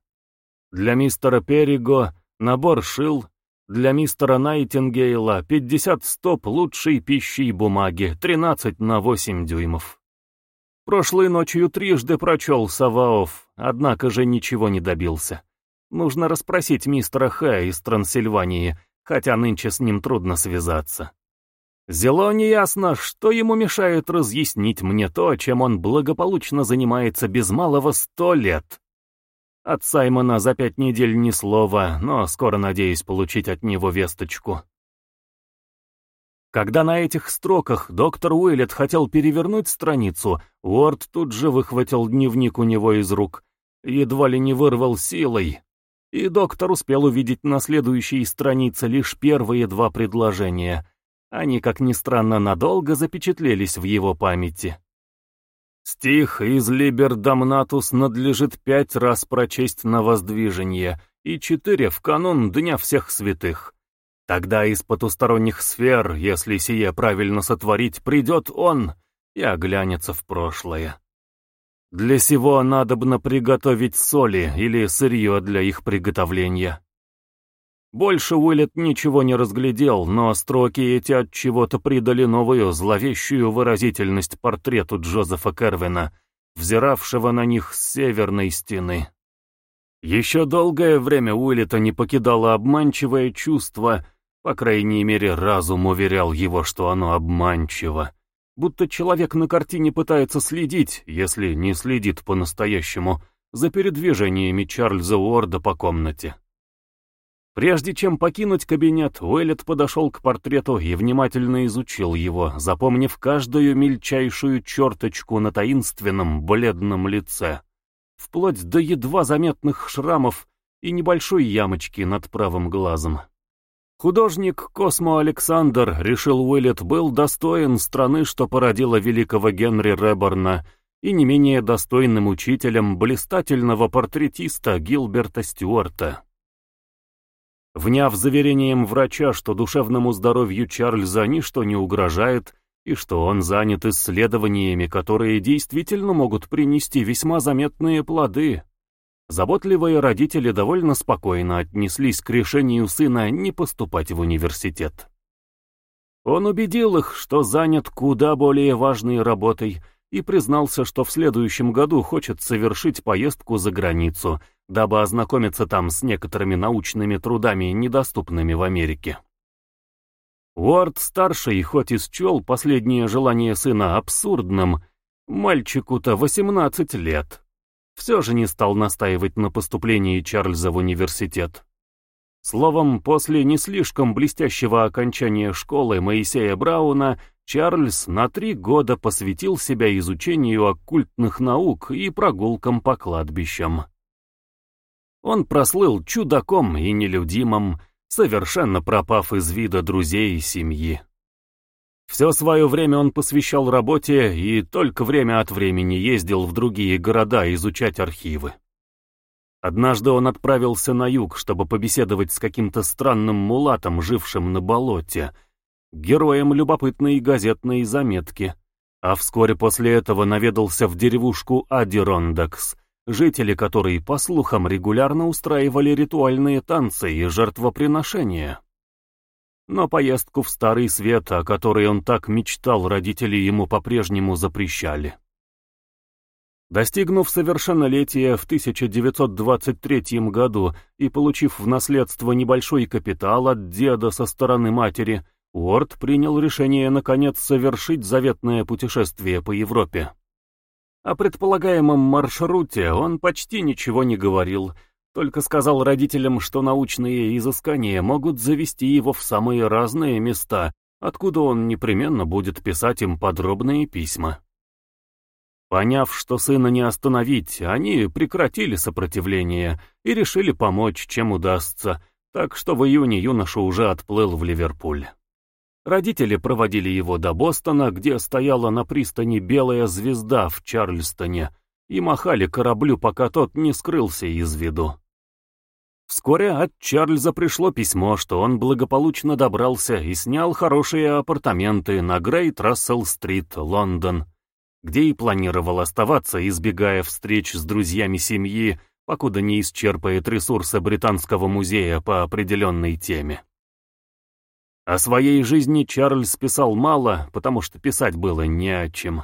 S1: Для мистера Периго набор шил, для мистера Найтингейла 50 стоп лучшей пищи и бумаги, 13 на 8 дюймов. Прошлой ночью трижды прочел Саваоф, однако же ничего не добился. Нужно расспросить мистера Х. из Трансильвании, хотя нынче с ним трудно связаться. Зело неясно, что ему мешает разъяснить мне то, чем он благополучно занимается без малого сто лет. От Саймона за пять недель ни слова, но скоро надеюсь получить от него весточку. Когда на этих строках доктор Уиллет хотел перевернуть страницу, Уорд тут же выхватил дневник у него из рук, едва ли не вырвал силой, и доктор успел увидеть на следующей странице лишь первые два предложения — они, как ни странно, надолго запечатлелись в его памяти. Стих из «Либер Дамнатус» надлежит пять раз прочесть на воздвижение и четыре в канун Дня Всех Святых. Тогда из потусторонних сфер, если сие правильно сотворить, придет он и оглянется в прошлое. Для сего надобно приготовить соли или сырье для их приготовления. Больше Уиллет ничего не разглядел, но строки эти от чего-то придали новую зловещую выразительность портрету Джозефа Кервина, взиравшего на них с северной стены. Еще долгое время Уиллета не покидало обманчивое чувство, по крайней мере, разум уверял его, что оно обманчиво. Будто человек на картине пытается следить, если не следит по-настоящему, за передвижениями Чарльза Уорда по комнате. Прежде чем покинуть кабинет, Уэллет подошел к портрету и внимательно изучил его, запомнив каждую мельчайшую черточку на таинственном бледном лице, вплоть до едва заметных шрамов и небольшой ямочки над правым глазом. Художник Космо Александр, решил Уэллет, был достоин страны, что породила великого Генри Реборна, и не менее достойным учителем блистательного портретиста Гилберта Стюарта. Вняв заверением врача, что душевному здоровью Чарльза ничто не угрожает, и что он занят исследованиями, которые действительно могут принести весьма заметные плоды, заботливые родители довольно спокойно отнеслись к решению сына не поступать в университет. Он убедил их, что занят куда более важной работой, и признался, что в следующем году хочет совершить поездку за границу — дабы ознакомиться там с некоторыми научными трудами, недоступными в Америке. Уорд-старший, хоть и счел последнее желание сына абсурдным, мальчику-то 18 лет, все же не стал настаивать на поступлении Чарльза в университет. Словом, после не слишком блестящего окончания школы Моисея Брауна, Чарльз на три года посвятил себя изучению оккультных наук и прогулкам по кладбищам. Он прослыл чудаком и нелюдимым, совершенно пропав из вида друзей и семьи. Все свое время он посвящал работе и только время от времени ездил в другие города изучать архивы. Однажды он отправился на юг, чтобы побеседовать с каким-то странным мулатом, жившим на болоте, героем любопытной газетной заметки, а вскоре после этого наведался в деревушку Адирондакс, жители которой, по слухам, регулярно устраивали ритуальные танцы и жертвоприношения. Но поездку в Старый Свет, о которой он так мечтал, родители ему по-прежнему запрещали. Достигнув совершеннолетия в 1923 году и получив в наследство небольшой капитал от деда со стороны матери, Уорд принял решение наконец совершить заветное путешествие по Европе. О предполагаемом маршруте он почти ничего не говорил, только сказал родителям, что научные изыскания могут завести его в самые разные места, откуда он непременно будет писать им подробные письма. Поняв, что сына не остановить, они прекратили сопротивление и решили помочь, чем удастся, так что в июне юноша уже отплыл в Ливерпуль. Родители проводили его до Бостона, где стояла на пристани белая звезда в Чарльстоне, и махали кораблю, пока тот не скрылся из виду. Вскоре от Чарльза пришло письмо, что он благополучно добрался и снял хорошие апартаменты на Грейт Рассел-стрит, Лондон, где и планировал оставаться, избегая встреч с друзьями семьи, покуда не исчерпает ресурсы Британского музея по определенной теме. О своей жизни Чарльз писал мало, потому что писать было не о чем.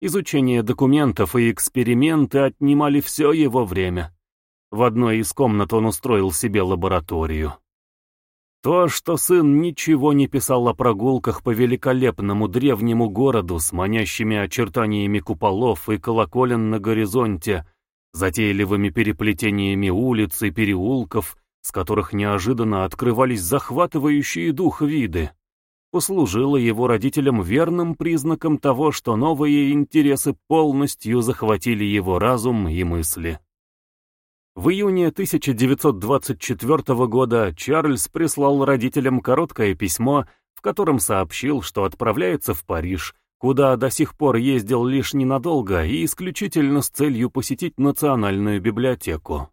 S1: Изучение документов и эксперименты отнимали все его время. В одной из комнат он устроил себе лабораторию. То, что сын ничего не писал о прогулках по великолепному древнему городу с манящими очертаниями куполов и колоколен на горизонте, затейливыми переплетениями улиц и переулков, с которых неожиданно открывались захватывающие дух виды, послужило его родителям верным признаком того, что новые интересы полностью захватили его разум и мысли. В июне 1924 года Чарльз прислал родителям короткое письмо, в котором сообщил, что отправляется в Париж, куда до сих пор ездил лишь ненадолго и исключительно с целью посетить Национальную библиотеку.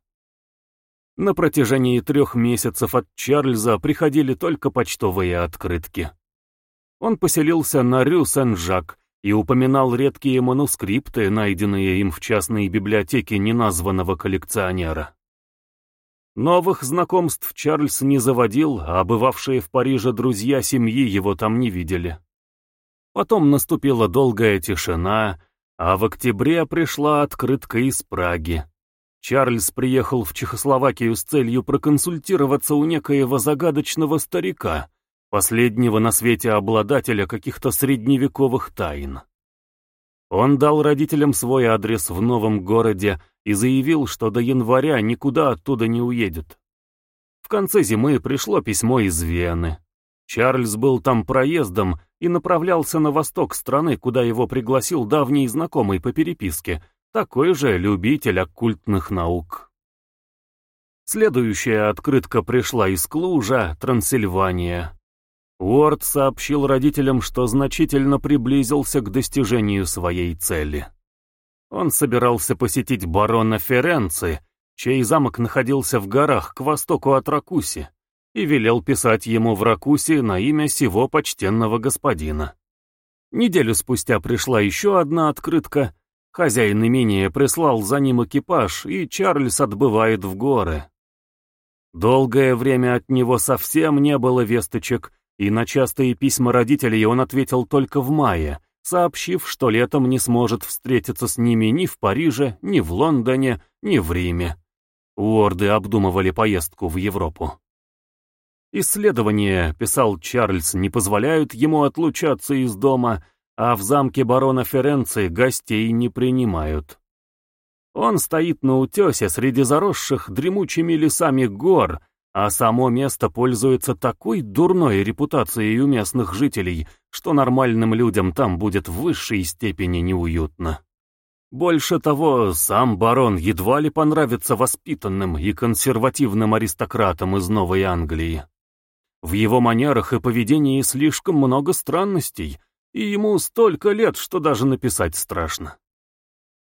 S1: На протяжении трех месяцев от Чарльза приходили только почтовые открытки. Он поселился на Рю Сен-Жак и упоминал редкие манускрипты, найденные им в частной библиотеке неназванного коллекционера. Новых знакомств Чарльз не заводил, а бывавшие в Париже друзья семьи его там не видели. Потом наступила долгая тишина, а в октябре пришла открытка из Праги. Чарльз приехал в Чехословакию с целью проконсультироваться у некоего загадочного старика, последнего на свете обладателя каких-то средневековых тайн. Он дал родителям свой адрес в новом городе и заявил, что до января никуда оттуда не уедет. В конце зимы пришло письмо из Вены. Чарльз был там проездом и направлялся на восток страны, куда его пригласил давний знакомый по переписке, такой же любитель оккультных наук. Следующая открытка пришла из Клужа, Трансильвания. Уорд сообщил родителям, что значительно приблизился к достижению своей цели. Он собирался посетить барона Ференци, чей замок находился в горах к востоку от Ракуси, и велел писать ему в Ракусе на имя сего почтенного господина. Неделю спустя пришла еще одна открытка, Хозяин имения прислал за ним экипаж, и Чарльз отбывает в горы. Долгое время от него совсем не было весточек, и на частые письма родителей он ответил только в мае, сообщив, что летом не сможет встретиться с ними ни в Париже, ни в Лондоне, ни в Риме. Уорды обдумывали поездку в Европу. Исследования, писал Чарльз, не позволяют ему отлучаться из дома, а в замке барона Ференции гостей не принимают. Он стоит на утесе среди заросших дремучими лесами гор, а само место пользуется такой дурной репутацией у местных жителей, что нормальным людям там будет в высшей степени неуютно. Больше того, сам барон едва ли понравится воспитанным и консервативным аристократам из Новой Англии. В его манерах и поведении слишком много странностей — и ему столько лет, что даже написать страшно.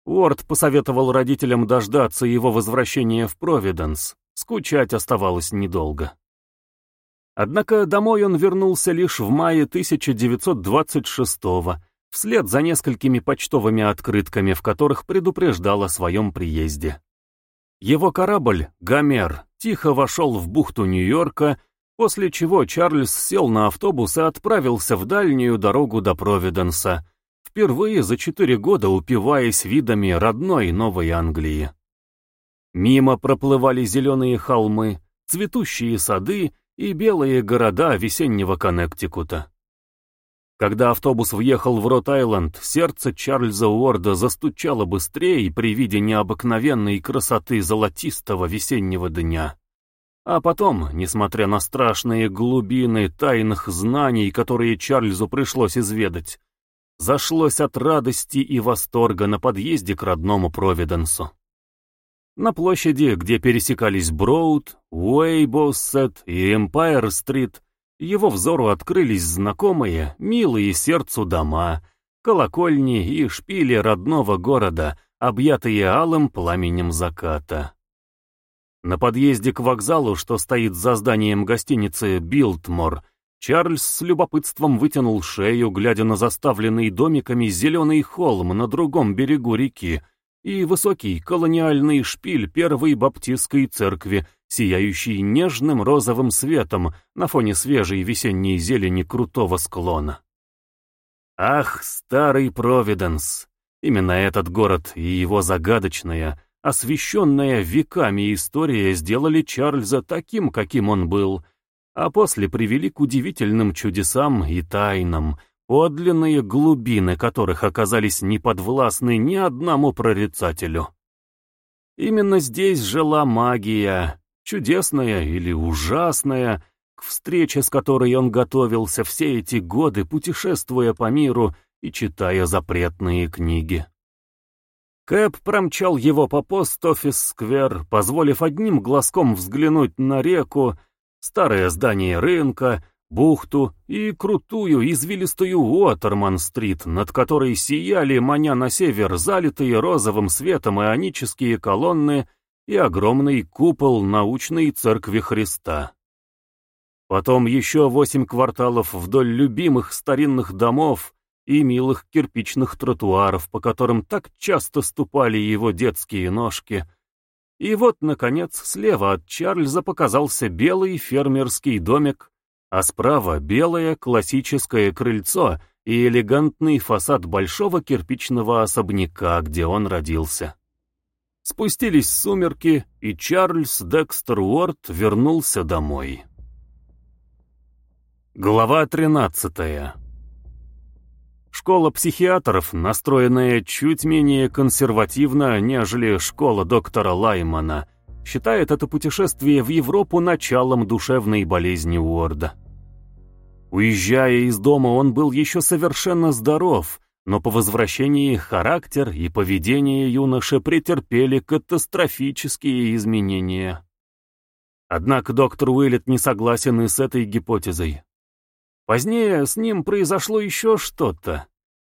S1: Уорд посоветовал родителям дождаться его возвращения в Провиденс. Скучать оставалось недолго. Однако домой он вернулся лишь в мае 1926-го, вслед за несколькими почтовыми открытками, в которых предупреждал о своем приезде. Его корабль, Гомер, тихо вошел в бухту Нью-Йорка После чего Чарльз сел на автобус и отправился в дальнюю дорогу до Провиденса, впервые за четыре года упиваясь видами родной Новой Англии. Мимо проплывали зеленые холмы, цветущие сады и белые города весеннего Коннектикута. Когда автобус въехал в Рот-Айленд, сердце Чарльза Уорда застучало быстрее при виде необыкновенной красоты золотистого весеннего дня. А потом, несмотря на страшные глубины тайных знаний, которые Чарльзу пришлось изведать, зашлось от радости и восторга на подъезде к родному Провиденсу. На площади, где пересекались Броуд, Уэйбоссет и Эмпайр-стрит, его взору открылись знакомые, милые сердцу дома, колокольни и шпили родного города, объятые алым пламенем заката. На подъезде к вокзалу, что стоит за зданием гостиницы «Билтмор», Чарльз с любопытством вытянул шею, глядя на заставленный домиками зеленый холм на другом берегу реки и высокий колониальный шпиль первой баптистской церкви, сияющий нежным розовым светом на фоне свежей весенней зелени крутого склона. Ах, старый Провиденс! Именно этот город и его загадочная, освещенная веками история сделали Чарльза таким, каким он был, а после привели к удивительным чудесам и тайнам, подлинные глубины которых оказались неподвластны ни одному прорицателю. Именно здесь жила магия, чудесная или ужасная, к встрече с которой он готовился все эти годы, путешествуя по миру и читая запретные книги. Кэп промчал его по пост-офис-сквер, позволив одним глазком взглянуть на реку, старое здание рынка, бухту и крутую извилистую Уотерман-стрит, над которой сияли, маня на север, залитые розовым светом ионические колонны и огромный купол научной церкви Христа. Потом еще восемь кварталов вдоль любимых старинных домов, и милых кирпичных тротуаров, по которым так часто ступали его детские ножки. И вот, наконец, слева от Чарльза показался белый фермерский домик, а справа белое классическое крыльцо и элегантный фасад большого кирпичного особняка, где он родился. Спустились сумерки, и Чарльз Декстер Уорд вернулся домой. Глава тринадцатая Школа психиатров, настроенная чуть менее консервативно, нежели школа доктора Лаймана, считает это путешествие в Европу началом душевной болезни Уорда. Уезжая из дома, он был еще совершенно здоров, но по возвращении характер и поведение юноши претерпели катастрофические изменения. Однако доктор Уиллет не согласен и с этой гипотезой. Позднее с ним произошло еще что-то.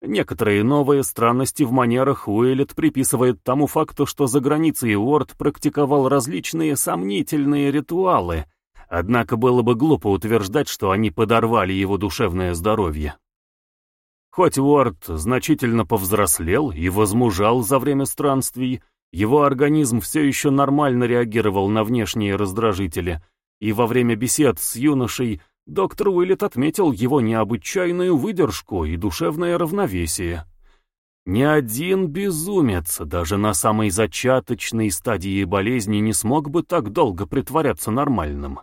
S1: Некоторые новые странности в манерах Уэллет приписывает тому факту, что за границей Уорд практиковал различные сомнительные ритуалы, однако было бы глупо утверждать, что они подорвали его душевное здоровье. Хоть Уорд значительно повзрослел и возмужал за время странствий, его организм все еще нормально реагировал на внешние раздражители, и во время бесед с юношей – доктор Уиллет отметил его необычайную выдержку и душевное равновесие. Ни один безумец, даже на самой зачаточной стадии болезни, не смог бы так долго притворяться нормальным.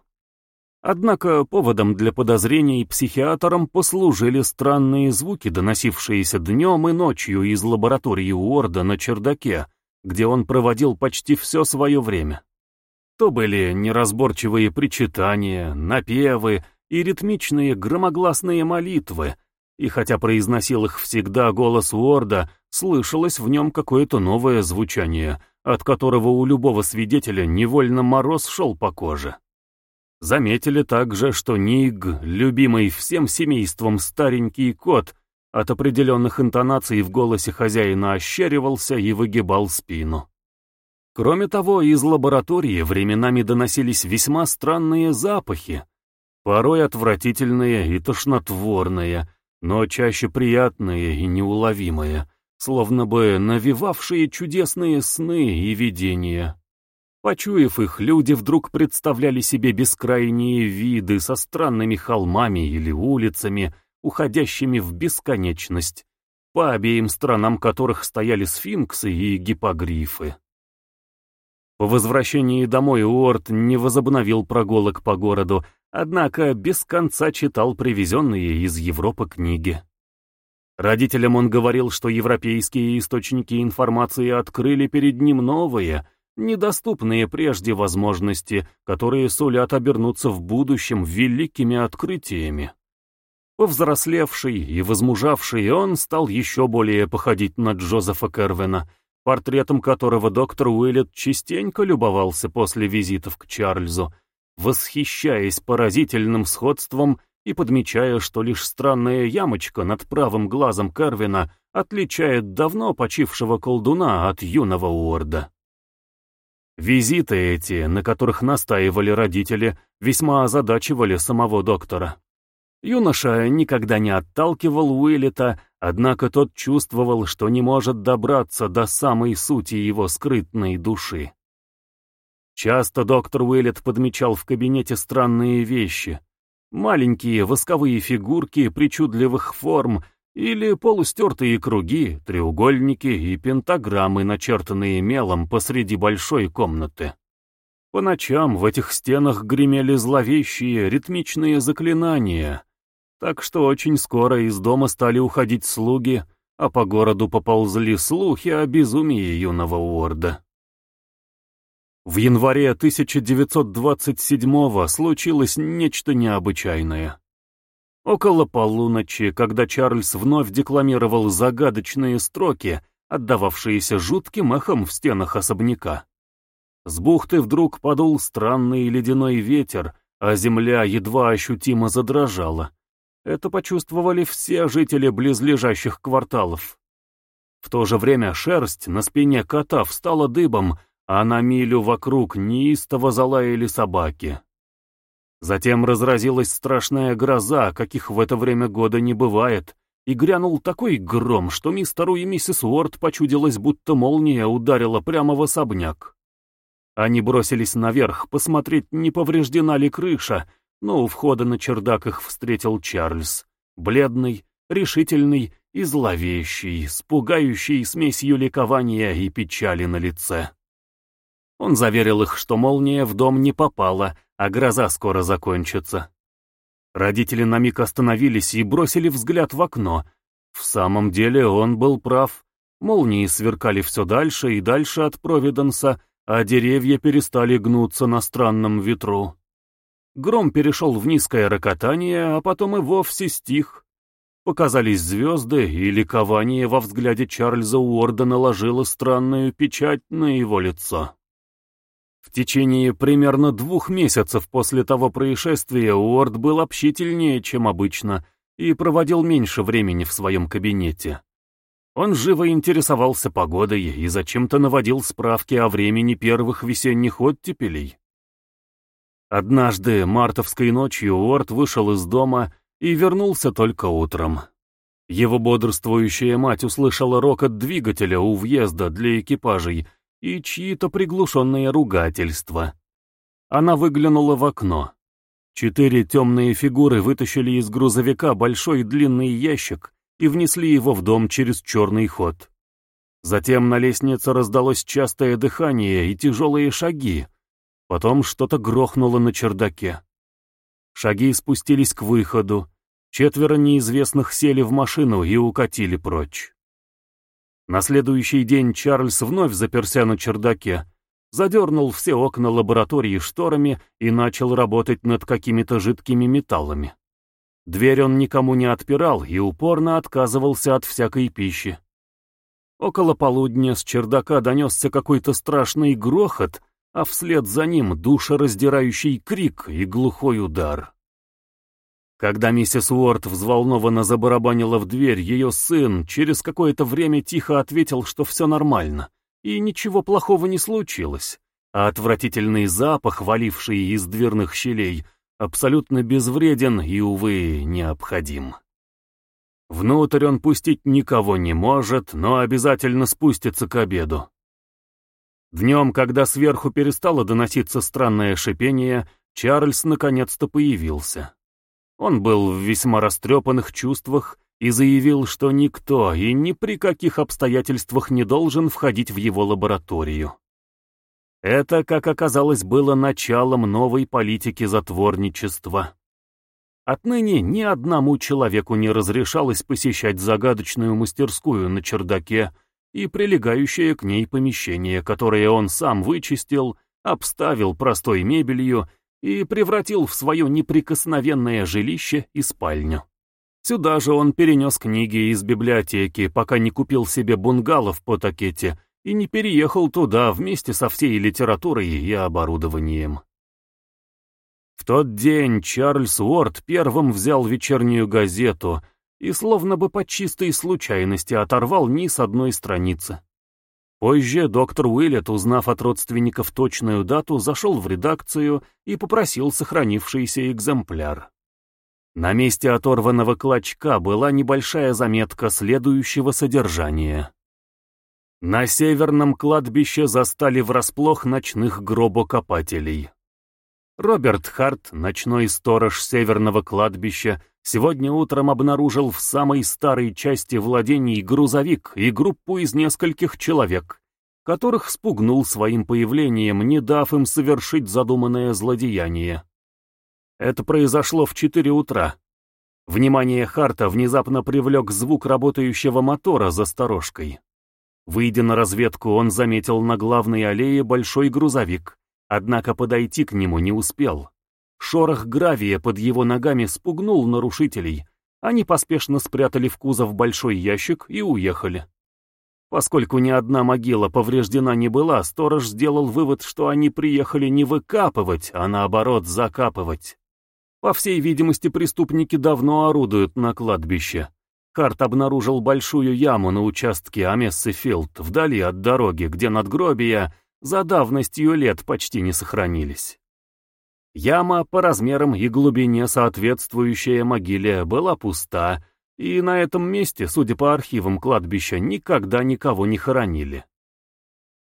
S1: Однако поводом для подозрений психиатрам послужили странные звуки, доносившиеся днем и ночью из лаборатории Уорда на чердаке, где он проводил почти все свое время. То были неразборчивые причитания, напевы, и ритмичные громогласные молитвы, и хотя произносил их всегда голос Уорда, слышалось в нем какое-то новое звучание, от которого у любого свидетеля невольно мороз шел по коже. Заметили также, что Ниг, любимый всем семейством старенький кот, от определенных интонаций в голосе хозяина ощеривался и выгибал спину. Кроме того, из лаборатории временами доносились весьма странные запахи, порой отвратительные и тошнотворные, но чаще приятные и неуловимые, словно бы навевавшие чудесные сны и видения. Почуяв их, люди вдруг представляли себе бескрайние виды со странными холмами или улицами, уходящими в бесконечность, по обеим сторонам которых стояли сфинксы и гипогрифы. По возвращении домой Уорд не возобновил прогулок по городу, Однако без конца читал привезенные из Европы книги. Родителям он говорил, что европейские источники информации открыли перед ним новые, недоступные прежде возможности, которые сулят обернуться в будущем великими открытиями. Повзрослевший и возмужавший, он стал еще более походить на Джозефа Кервена, портретом которого доктор Уиллет частенько любовался после визитов к Чарльзу, восхищаясь поразительным сходством и подмечая, что лишь странная ямочка над правым глазом Кервина отличает давно почившего колдуна от юного Уорда. Визиты эти, на которых настаивали родители, весьма озадачивали самого доктора. Юноша никогда не отталкивал Уиллета, однако тот чувствовал, что не может добраться до самой сути его скрытной души. Часто доктор Уиллет подмечал в кабинете странные вещи. Маленькие восковые фигурки причудливых форм или полустертые круги, треугольники и пентаграммы, начертанные мелом посреди большой комнаты. По ночам в этих стенах гремели зловещие ритмичные заклинания, так что очень скоро из дома стали уходить слуги, а по городу поползли слухи о безумии юного Уорда. В январе 1927-го случилось нечто необычайное. Около полуночи, когда Чарльз вновь декламировал загадочные строки, отдававшиеся жутким эхом в стенах особняка. С бухты вдруг подул странный ледяной ветер, а земля едва ощутимо задрожала. Это почувствовали все жители близлежащих кварталов. В то же время шерсть на спине кота встала дыбом, а на милю вокруг неистово залаяли собаки. Затем разразилась страшная гроза, каких в это время года не бывает, и грянул такой гром, что мистеру и миссис Уорд почудилось, будто молния ударила прямо в особняк. Они бросились наверх посмотреть, не повреждена ли крыша, но у входа на чердак их встретил Чарльз, бледный, решительный и зловещий, с пугающей смесью ликования и печали на лице. Он заверил их, что молния в дом не попала, а гроза скоро закончится. Родители на миг остановились и бросили взгляд в окно. В самом деле он был прав. Молнии сверкали все дальше и дальше от Провиденса, а деревья перестали гнуться на странном ветру. Гром перешел в низкое рокотание, а потом и вовсе стих. Показались звезды, и ликование во взгляде Чарльза Уорда наложило странную печать на его лицо. В течение примерно двух месяцев после того происшествия Уорд был общительнее, чем обычно, и проводил меньше времени в своем кабинете. Он живо интересовался погодой и зачем-то наводил справки о времени первых весенних оттепелей. Однажды, мартовской ночью, Уорд вышел из дома и вернулся только утром. Его бодрствующая мать услышала рокот двигателя у въезда для экипажей и чьи-то приглушенные ругательства. Она выглянула в окно. Четыре темные фигуры вытащили из грузовика большой длинный ящик и внесли его в дом через черный ход. Затем на лестнице раздалось частое дыхание и тяжелые шаги, Потом что-то грохнуло на чердаке. Шаги спустились к выходу. Четверо неизвестных сели в машину и укатили прочь. На следующий день Чарльз вновь заперся на чердаке, задернул все окна лаборатории шторами и начал работать над какими-то жидкими металлами. Дверь он никому не отпирал и упорно отказывался от всякой пищи. Около полудня с чердака донесся какой-то страшный грохот, а вслед за ним душераздирающий крик и глухой удар. Когда миссис Уорд взволнованно забарабанила в дверь, ее сын через какое-то время тихо ответил, что все нормально, и ничего плохого не случилось, а отвратительный запах, валивший из дверных щелей, абсолютно безвреден и, увы, необходим. Внутрь он пустить никого не может, но обязательно спустится к обеду. Днем, когда сверху перестало доноситься странное шипение, Чарльз наконец-то появился. Он был в весьма растрепанных чувствах и заявил, что никто и ни при каких обстоятельствах не должен входить в его лабораторию. Это, как оказалось, было началом новой политики затворничества. Отныне ни одному человеку не разрешалось посещать загадочную мастерскую на чердаке, и прилегающее к ней помещение, которое он сам вычистил, обставил простой мебелью и превратил в свое неприкосновенное жилище и спальню. Сюда же он перенес книги из библиотеки, пока не купил себе бунгало в Потакете и не переехал туда вместе со всей литературой и оборудованием. В тот день Чарльз Уорд первым взял вечернюю газету и словно бы по чистой случайности оторвал низ одной страницы. Позже доктор Уиллет, узнав от родственников точную дату, зашел в редакцию и попросил сохранившийся экземпляр. На месте оторванного клочка была небольшая заметка следующего содержания. На северном кладбище застали врасплох ночных гробокопателей. Роберт Харт, ночной сторож северного кладбища, сегодня утром обнаружил в самой старой части владений грузовик и группу из нескольких человек, которых спугнул своим появлением, не дав им совершить задуманное злодеяние. Это произошло в 4 утра. Внимание Харта внезапно привлек звук работающего мотора за сторожкой. Выйдя на разведку, он заметил на главной аллее большой грузовик, однако подойти к нему не успел. Шорох гравия под его ногами спугнул нарушителей. Они поспешно спрятали в кузов большой ящик и уехали. Поскольку ни одна могила повреждена не была, сторож сделал вывод, что они приехали не выкапывать, а наоборот закапывать. По всей видимости, преступники давно орудуют на кладбище. Харт обнаружил большую яму на участке Амессы-Филд, вдали от дороги, где надгробия за давностью лет почти не сохранились. Яма по размерам и глубине, соответствующая могиле, была пуста, и на этом месте, судя по архивам кладбища, никогда никого не хоронили.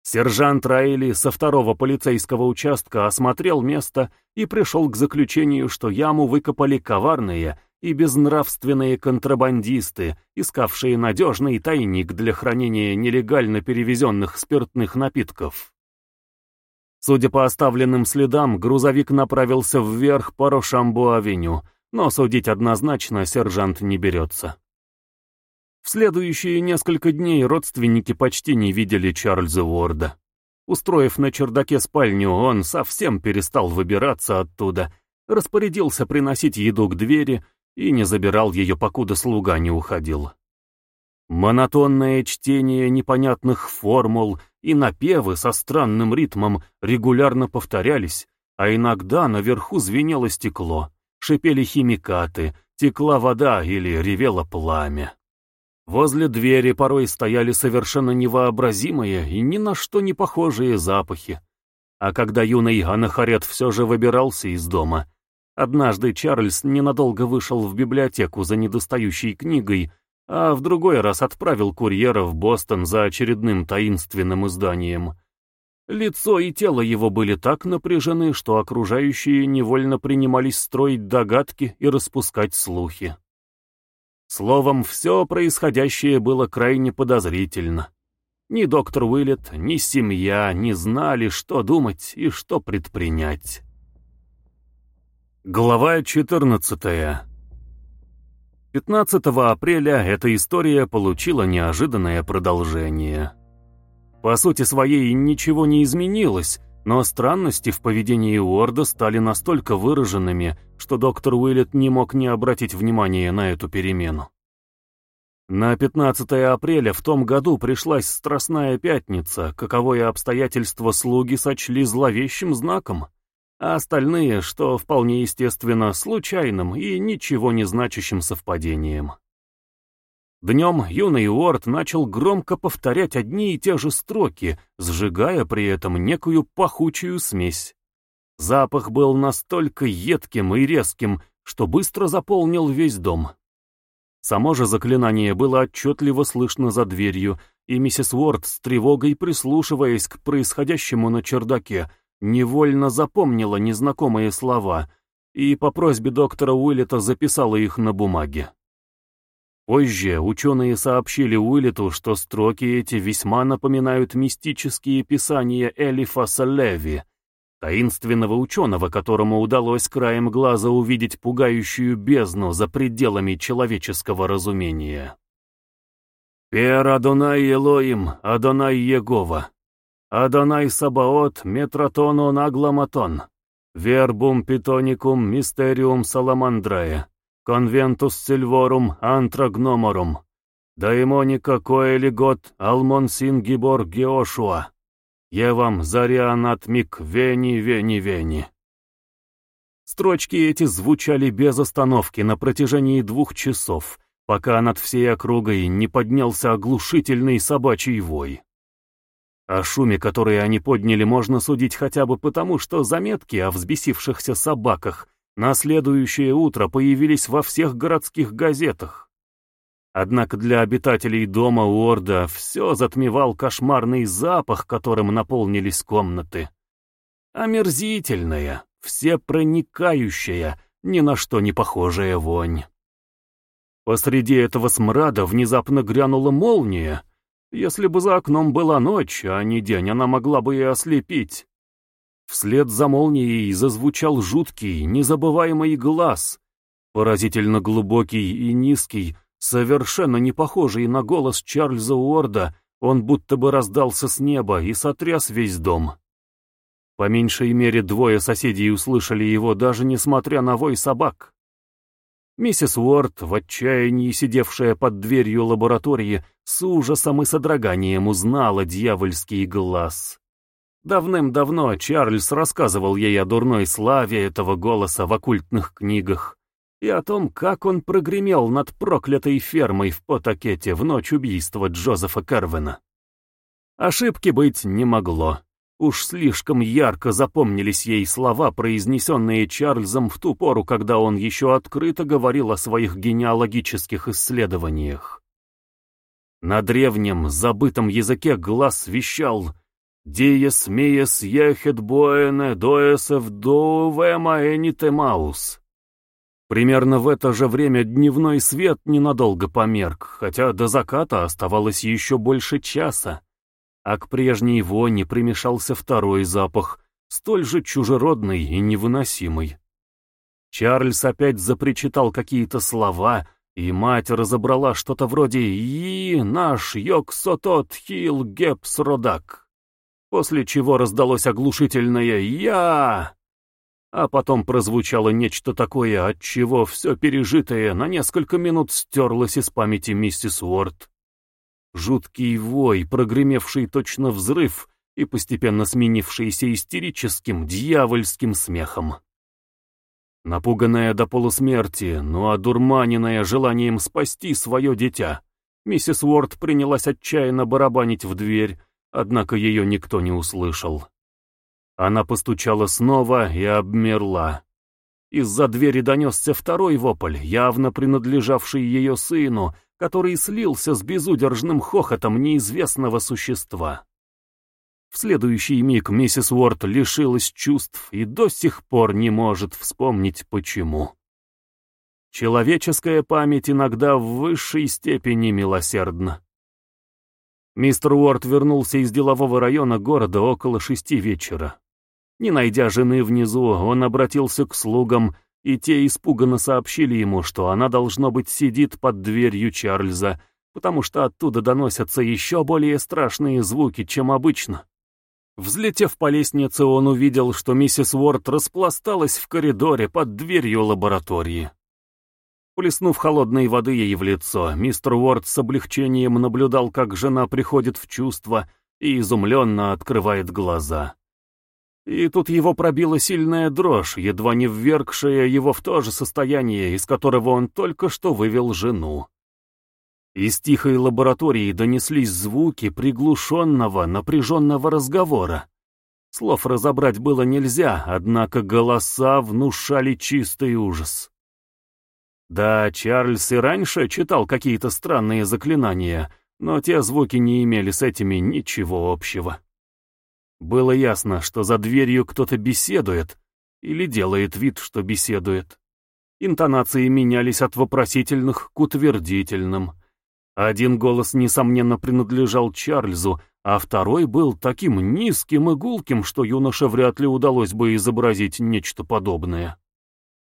S1: Сержант Райли со второго полицейского участка осмотрел место и пришел к заключению, что яму выкопали коварные и безнравственные контрабандисты, искавшие надежный тайник для хранения нелегально перевезенных спиртных напитков. Судя по оставленным следам, грузовик направился вверх по Рошамбу-авеню, но судить однозначно сержант не берется. В следующие несколько дней родственники почти не видели Чарльза Уорда. Устроив на чердаке спальню, он совсем перестал выбираться оттуда, распорядился приносить еду к двери и не забирал ее, покуда слуга не уходил. Монотонное чтение непонятных формул и напевы со странным ритмом регулярно повторялись, а иногда наверху звенело стекло, шипели химикаты, текла вода или ревело пламя. Возле двери порой стояли совершенно невообразимые и ни на что не похожие запахи. А когда юный Анахарет все же выбирался из дома, однажды Чарльз ненадолго вышел в библиотеку за недостающей книгой, а в другой раз отправил курьера в Бостон за очередным таинственным изданием. Лицо и тело его были так напряжены, что окружающие невольно принимались строить догадки и распускать слухи. Словом, все происходящее было крайне подозрительно. Ни доктор Уиллет, ни семья не знали, что думать и что предпринять. Глава 14 15 апреля эта история получила неожиданное продолжение. По сути своей ничего не изменилось, но странности в поведении Уорда стали настолько выраженными, что доктор Уиллет не мог не обратить внимания на эту перемену. На 15 апреля в том году пришлась Страстная Пятница, каковое обстоятельство слуги сочли зловещим знаком а остальные, что вполне естественно, случайным и ничего не значащим совпадением. Днем юный Уорд начал громко повторять одни и те же строки, сжигая при этом некую пахучую смесь. Запах был настолько едким и резким, что быстро заполнил весь дом. Само же заклинание было отчетливо слышно за дверью, и миссис Уорд, с тревогой прислушиваясь к происходящему на чердаке, невольно запомнила незнакомые слова и по просьбе доктора Уиллета записала их на бумаге. Позже ученые сообщили Уиллету, что строки эти весьма напоминают мистические писания Элифаса Леви, таинственного ученого, которому удалось краем глаза увидеть пугающую бездну за пределами человеческого разумения. «Пер Адонай Элоим, Адонай Егова, Адонай Сабаот метротоно нагламатон, вербум питоникум мистериум саламандрае, конвентус сильворум антрагноморум, даимоника коэлигот алмонсин гибор геошуа, евам зарианат мик вени вени вени. Строчки эти звучали без остановки на протяжении двух часов, пока над всей округой не поднялся оглушительный собачий вой. О шуме, который они подняли, можно судить хотя бы потому, что заметки о взбесившихся собаках на следующее утро появились во всех городских газетах. Однако для обитателей дома Уорда все затмевал кошмарный запах, которым наполнились комнаты. Омерзительная, всепроникающая, ни на что не похожая вонь. Посреди этого смрада внезапно грянула молния. Если бы за окном была ночь, а не день, она могла бы и ослепить. Вслед за молнией зазвучал жуткий, незабываемый глаз, поразительно глубокий и низкий, совершенно не похожий на голос Чарльза Уорда, он будто бы раздался с неба и сотряс весь дом. По меньшей мере двое соседей услышали его, даже несмотря на вой собак. Миссис Уорд, в отчаянии сидевшая под дверью лаборатории, с ужасом и содроганием узнала дьявольский глаз. Давным-давно Чарльз рассказывал ей о дурной славе этого голоса в оккультных книгах и о том, как он прогремел над проклятой фермой в Потакете в ночь убийства Джозефа Карвена. Ошибки быть не могло. Уж слишком ярко запомнились ей слова, произнесенные Чарльзом в ту пору, когда он еще открыто говорил о своих генеалогических исследованиях. На древнем, забытом языке глаз вещал «Диес миес ехет боэне доэсев довэма энитемаус». Примерно в это же время дневной свет ненадолго померк, хотя до заката оставалось еще больше часа а к прежней воне примешался второй запах, столь же чужеродный и невыносимый. Чарльз опять запричитал какие-то слова, и мать разобрала что-то вроде «И наш йоксотот хил гепс родак», после чего раздалось оглушительное «Я!», а потом прозвучало нечто такое, от чего все пережитое на несколько минут стерлось из памяти миссис Уорд. Жуткий вой, прогремевший точно взрыв и постепенно сменившийся истерическим, дьявольским смехом. Напуганная до полусмерти, но одурманенная желанием спасти свое дитя, миссис Уорд принялась отчаянно барабанить в дверь, однако ее никто не услышал. Она постучала снова и обмерла. Из-за двери донесся второй вопль, явно принадлежавший ее сыну, который слился с безудержным хохотом неизвестного существа. В следующий миг миссис Уорд лишилась чувств и до сих пор не может вспомнить почему. Человеческая память иногда в высшей степени милосердна. Мистер Уорд вернулся из делового района города около шести вечера. Не найдя жены внизу, он обратился к слугам и те испуганно сообщили ему, что она, должно быть, сидит под дверью Чарльза, потому что оттуда доносятся еще более страшные звуки, чем обычно. Взлетев по лестнице, он увидел, что миссис Уорд распласталась в коридоре под дверью лаборатории. Плеснув холодной воды ей в лицо, мистер Уорд с облегчением наблюдал, как жена приходит в чувство и изумленно открывает глаза. И тут его пробила сильная дрожь, едва не ввергшая его в то же состояние, из которого он только что вывел жену. Из тихой лаборатории донеслись звуки приглушенного, напряженного разговора. Слов разобрать было нельзя, однако голоса внушали чистый ужас. Да, Чарльз и раньше читал какие-то странные заклинания, но те звуки не имели с этими ничего общего. Было ясно, что за дверью кто-то беседует или делает вид, что беседует. Интонации менялись от вопросительных к утвердительным. Один голос, несомненно, принадлежал Чарльзу, а второй был таким низким и гулким, что юноше вряд ли удалось бы изобразить нечто подобное.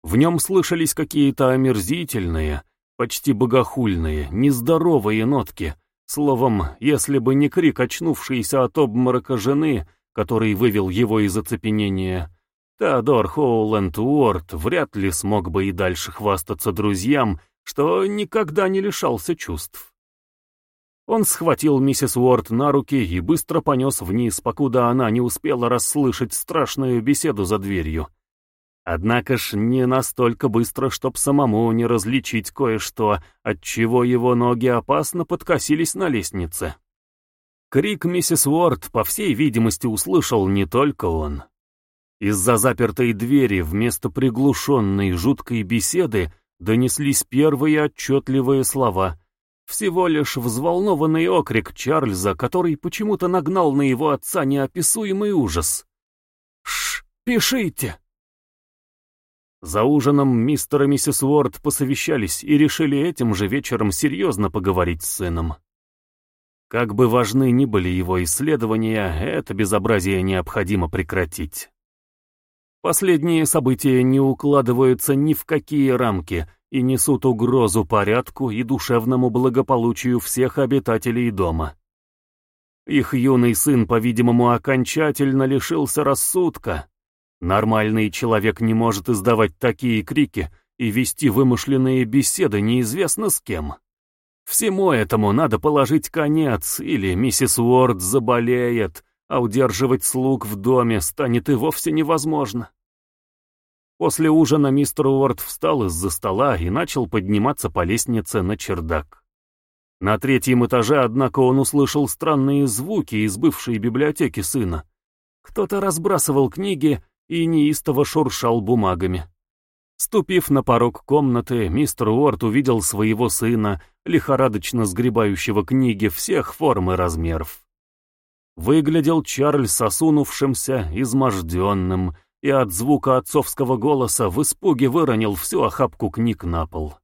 S1: В нем слышались какие-то омерзительные, почти богохульные, нездоровые нотки, Словом, если бы не крик очнувшийся от обморока жены, который вывел его из оцепенения, Теодор Хоуленд Уорд вряд ли смог бы и дальше хвастаться друзьям, что никогда не лишался чувств. Он схватил миссис Уорд на руки и быстро понес вниз, покуда она не успела расслышать страшную беседу за дверью. Однако ж не настолько быстро, чтоб самому не различить кое-что, отчего его ноги опасно подкосились на лестнице. Крик миссис Уорд, по всей видимости, услышал не только он. Из-за запертой двери вместо приглушенной жуткой беседы донеслись первые отчетливые слова. Всего лишь взволнованный окрик Чарльза, который почему-то нагнал на его отца неописуемый ужас. «Ш, пишите!» За ужином мистер и миссис Уорд посовещались и решили этим же вечером серьезно поговорить с сыном. Как бы важны ни были его исследования, это безобразие необходимо прекратить. Последние события не укладываются ни в какие рамки и несут угрозу порядку и душевному благополучию всех обитателей дома. Их юный сын, по-видимому, окончательно лишился рассудка, Нормальный человек не может издавать такие крики и вести вымышленные беседы неизвестно с кем. Всему этому надо положить конец, или миссис Уорд заболеет, а удерживать слуг в доме станет и вовсе невозможно. После ужина мистер Уорд встал из-за стола и начал подниматься по лестнице на чердак. На третьем этаже, однако, он услышал странные звуки из бывшей библиотеки сына. Кто-то разбрасывал книги, и неистово шуршал бумагами. Ступив на порог комнаты, мистер Уорд увидел своего сына, лихорадочно сгребающего книги всех форм и размеров. Выглядел Чарльз осунувшимся, изможденным, и от звука отцовского голоса в испуге выронил всю охапку книг на пол.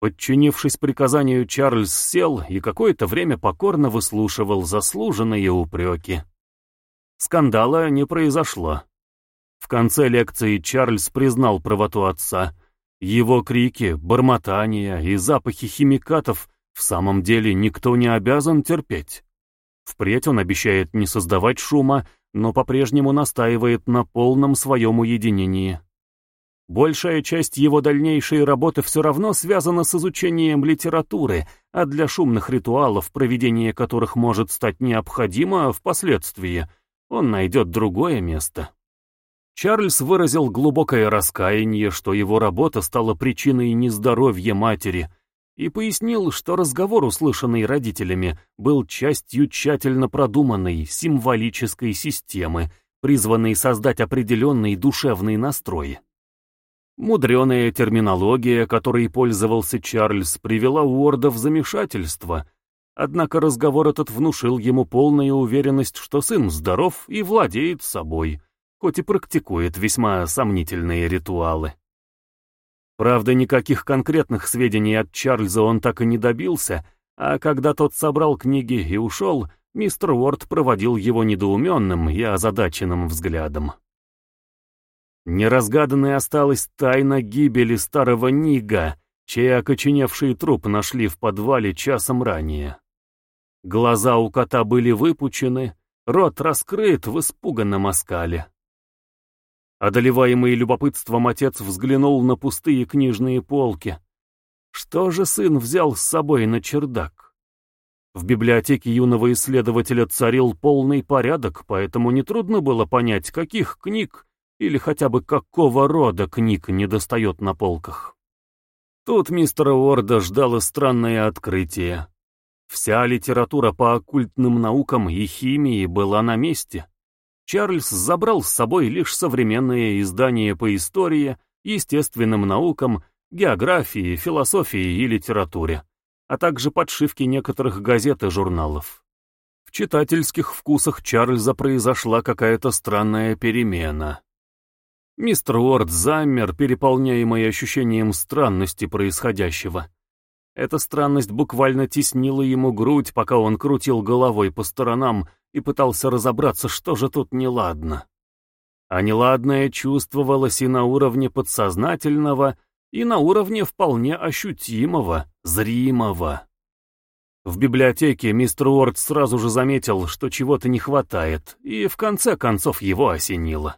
S1: Подчинившись приказанию, Чарльз сел и какое-то время покорно выслушивал заслуженные упреки. Скандала не произошло. В конце лекции Чарльз признал правоту отца. Его крики, бормотания и запахи химикатов в самом деле никто не обязан терпеть. Впредь он обещает не создавать шума, но по-прежнему настаивает на полном своем уединении. Большая часть его дальнейшей работы все равно связана с изучением литературы, а для шумных ритуалов, проведение которых может стать необходимо впоследствии, он найдет другое место. Чарльз выразил глубокое раскаяние, что его работа стала причиной нездоровья матери, и пояснил, что разговор, услышанный родителями, был частью тщательно продуманной символической системы, призванной создать определенный душевный настрой. Мудреная терминология, которой пользовался Чарльз, привела Уорда в замешательство, однако разговор этот внушил ему полную уверенность, что сын здоров и владеет собой — хоть и практикует весьма сомнительные ритуалы. Правда, никаких конкретных сведений от Чарльза он так и не добился, а когда тот собрал книги и ушел, мистер Уорд проводил его недоуменным и озадаченным взглядом. Неразгаданной осталась тайна гибели старого Нига, чей окоченевший труп нашли в подвале часом ранее. Глаза у кота были выпучены, рот раскрыт в испуганном оскале. Одолеваемый любопытством отец взглянул на пустые книжные полки. Что же сын взял с собой на чердак? В библиотеке юного исследователя царил полный порядок, поэтому нетрудно было понять, каких книг или хотя бы какого рода книг недостает на полках. Тут мистера Уорда ждало странное открытие. Вся литература по оккультным наукам и химии была на месте. Чарльз забрал с собой лишь современные издания по истории, естественным наукам, географии, философии и литературе, а также подшивки некоторых газет и журналов. В читательских вкусах Чарльза произошла какая-то странная перемена. Мистер Уорд замер, переполняемый ощущением странности происходящего. Эта странность буквально теснила ему грудь, пока он крутил головой по сторонам и пытался разобраться, что же тут неладно. А неладное чувствовалось и на уровне подсознательного, и на уровне вполне ощутимого, зримого. В библиотеке мистер Уорд сразу же заметил, что чего-то не хватает, и в конце концов его осенило.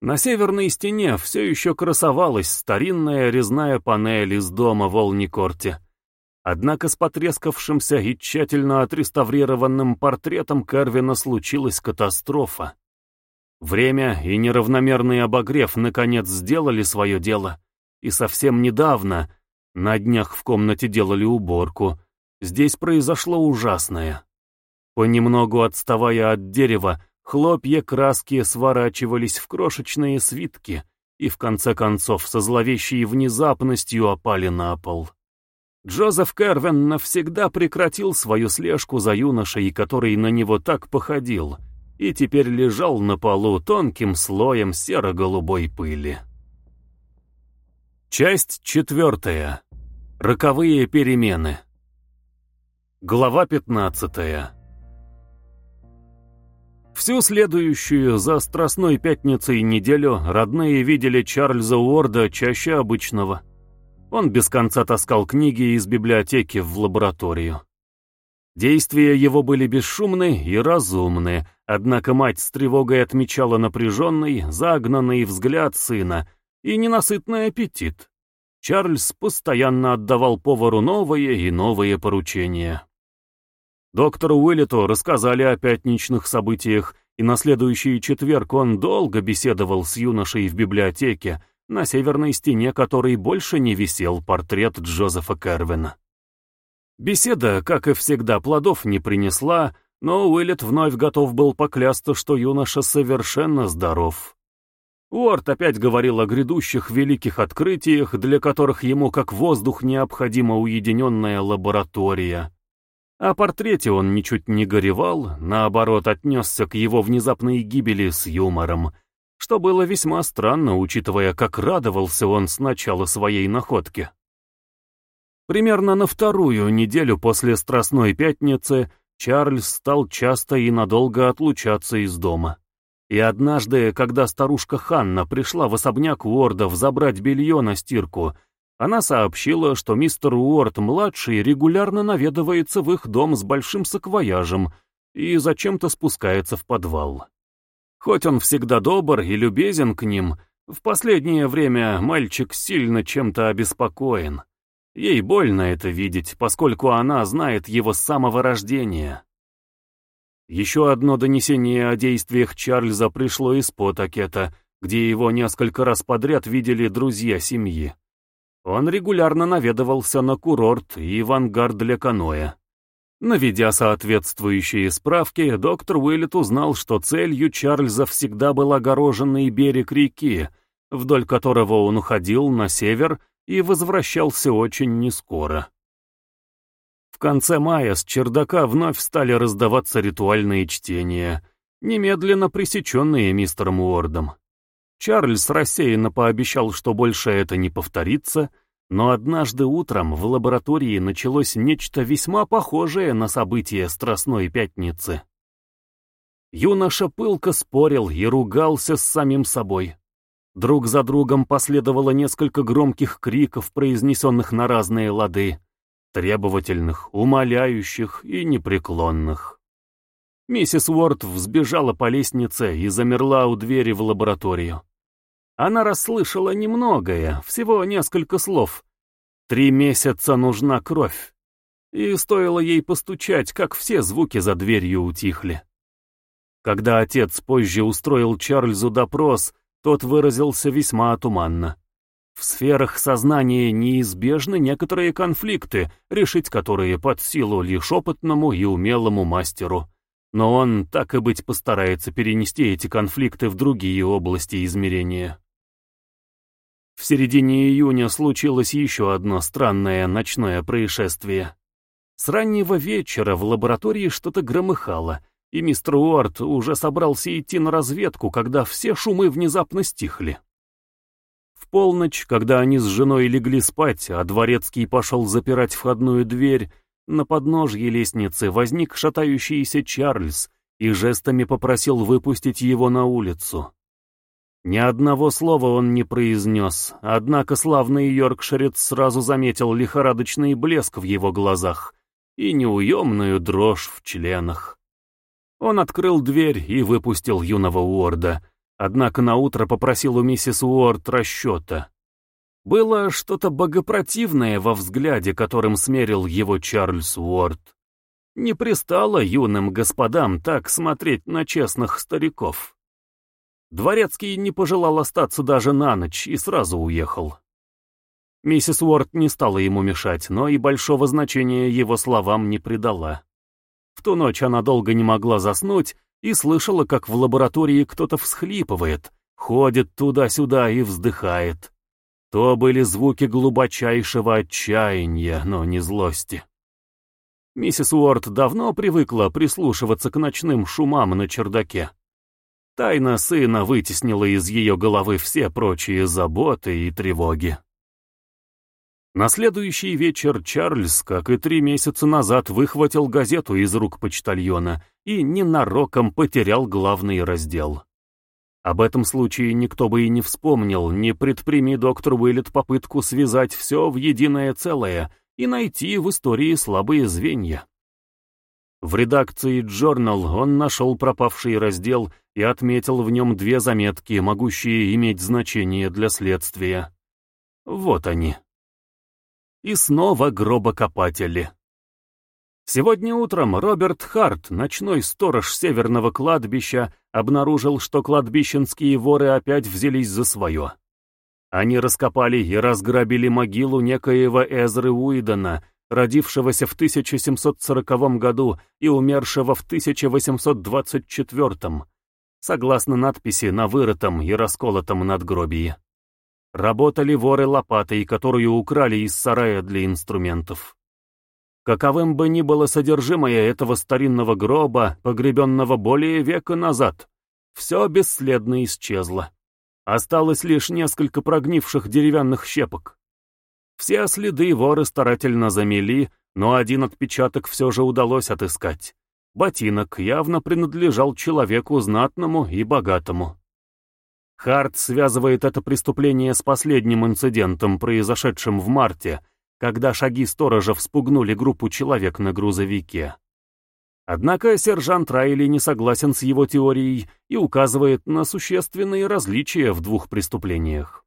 S1: На северной стене все еще красовалась старинная резная панель из дома в Олникорте. Однако с потрескавшимся и тщательно отреставрированным портретом Кервина случилась катастрофа. Время и неравномерный обогрев наконец сделали свое дело, и совсем недавно, на днях в комнате делали уборку, здесь произошло ужасное. Понемногу отставая от дерева, хлопья краски сворачивались в крошечные свитки и в конце концов со зловещей внезапностью опали на пол. Джозеф Кервин навсегда прекратил свою слежку за юношей, который на него так походил, и теперь лежал на полу тонким слоем серо-голубой пыли. Часть четвертая. Роковые перемены. Глава пятнадцатая. Всю следующую за Страстной Пятницей неделю родные видели Чарльза Уорда чаще обычного. Он без конца таскал книги из библиотеки в лабораторию. Действия его были бесшумны и разумны, однако мать с тревогой отмечала напряженный, загнанный взгляд сына и ненасытный аппетит. Чарльз постоянно отдавал повару новые и новые поручения. Доктору Уиллету рассказали о пятничных событиях, и на следующий четверг он долго беседовал с юношей в библиотеке, на северной стене которой больше не висел портрет Джозефа Кервина. Беседа, как и всегда, плодов не принесла, но Уиллет вновь готов был поклясться, что юноша совершенно здоров. Уорд опять говорил о грядущих великих открытиях, для которых ему как воздух необходима уединенная лаборатория. О портрете он ничуть не горевал, наоборот, отнесся к его внезапной гибели с юмором, что было весьма странно, учитывая, как радовался он с начала своей находки. Примерно на вторую неделю после Страстной Пятницы Чарльз стал часто и надолго отлучаться из дома. И однажды, когда старушка Ханна пришла в особняк Уордов забрать белье на стирку, она сообщила, что мистер Уорд-младший регулярно наведывается в их дом с большим саквояжем и зачем-то спускается в подвал. Хоть он всегда добр и любезен к ним, в последнее время мальчик сильно чем-то обеспокоен. Ей больно это видеть, поскольку она знает его с самого рождения. Еще одно донесение о действиях Чарльза пришло из Потакета, где его несколько раз подряд видели друзья семьи. Он регулярно наведывался на курорт и в ангар для каноэ. Наведя соответствующие справки, доктор Уиллет узнал, что целью Чарльза всегда был огороженный берег реки, вдоль которого он уходил на север и возвращался очень нескоро. В конце мая с чердака вновь стали раздаваться ритуальные чтения, немедленно пресеченные мистером Уордом. Чарльз рассеянно пообещал, что больше это не повторится, но однажды утром в лаборатории началось нечто весьма похожее на события Страстной Пятницы. Юноша пылко спорил и ругался с самим собой. Друг за другом последовало несколько громких криков, произнесенных на разные лады, требовательных, умоляющих и непреклонных. Миссис Уорд взбежала по лестнице и замерла у двери в лабораторию. Она расслышала немногое, всего несколько слов. Три месяца нужна кровь. И стоило ей постучать, как все звуки за дверью утихли. Когда отец позже устроил Чарльзу допрос, тот выразился весьма туманно. В сферах сознания неизбежны некоторые конфликты, решить которые под силу лишь опытному и умелому мастеру. Но он, так и быть, постарается перенести эти конфликты в другие области измерения. В середине июня случилось еще одно странное ночное происшествие. С раннего вечера в лаборатории что-то громыхало, и мистер Уорд уже собрался идти на разведку, когда все шумы внезапно стихли. В полночь, когда они с женой легли спать, а дворецкий пошел запирать входную дверь, на подножье лестницы возник шатающийся Чарльз и жестами попросил выпустить его на улицу. Ни одного слова он не произнес, однако славный йоркширец сразу заметил лихорадочный блеск в его глазах и неуемную дрожь в членах. Он открыл дверь и выпустил юного Уорда, однако наутро попросил у миссис Уорд расчета. Было что-то богопротивное во взгляде, которым смерил его Чарльз Уорд. Не пристало юным господам так смотреть на честных стариков. Дворецкий не пожелал остаться даже на ночь и сразу уехал. Миссис Уорд не стала ему мешать, но и большого значения его словам не придала. В ту ночь она долго не могла заснуть и слышала, как в лаборатории кто-то всхлипывает, ходит туда-сюда и вздыхает. То были звуки глубочайшего отчаяния, но не злости. Миссис Уорд давно привыкла прислушиваться к ночным шумам на чердаке. Тайна сына вытеснила из ее головы все прочие заботы и тревоги. На следующий вечер Чарльз, как и три месяца назад, выхватил газету из рук почтальона и ненароком потерял главный раздел. Об этом случае никто бы и не вспомнил, не предприми доктор Уиллет попытку связать все в единое целое и найти в истории слабые звенья. В редакции Journal он нашел пропавший раздел и отметил в нем две заметки, могущие иметь значение для следствия. Вот они. И снова гробокопатели. Сегодня утром Роберт Харт, ночной сторож северного кладбища, обнаружил, что кладбищенские воры опять взялись за свое. Они раскопали и разграбили могилу некоего Эзры Уидона, родившегося в 1740 году и умершего в 1824, согласно надписи на вырытом и расколотом надгробии. Работали воры лопатой, которую украли из сарая для инструментов. Каковым бы ни было содержимое этого старинного гроба, погребенного более века назад, все бесследно исчезло. Осталось лишь несколько прогнивших деревянных щепок. Все следы воры старательно замели, но один отпечаток все же удалось отыскать. Ботинок явно принадлежал человеку знатному и богатому. Харт связывает это преступление с последним инцидентом, произошедшим в марте, когда шаги сторожа вспугнули группу человек на грузовике. Однако сержант Райли не согласен с его теорией и указывает на существенные различия в двух преступлениях.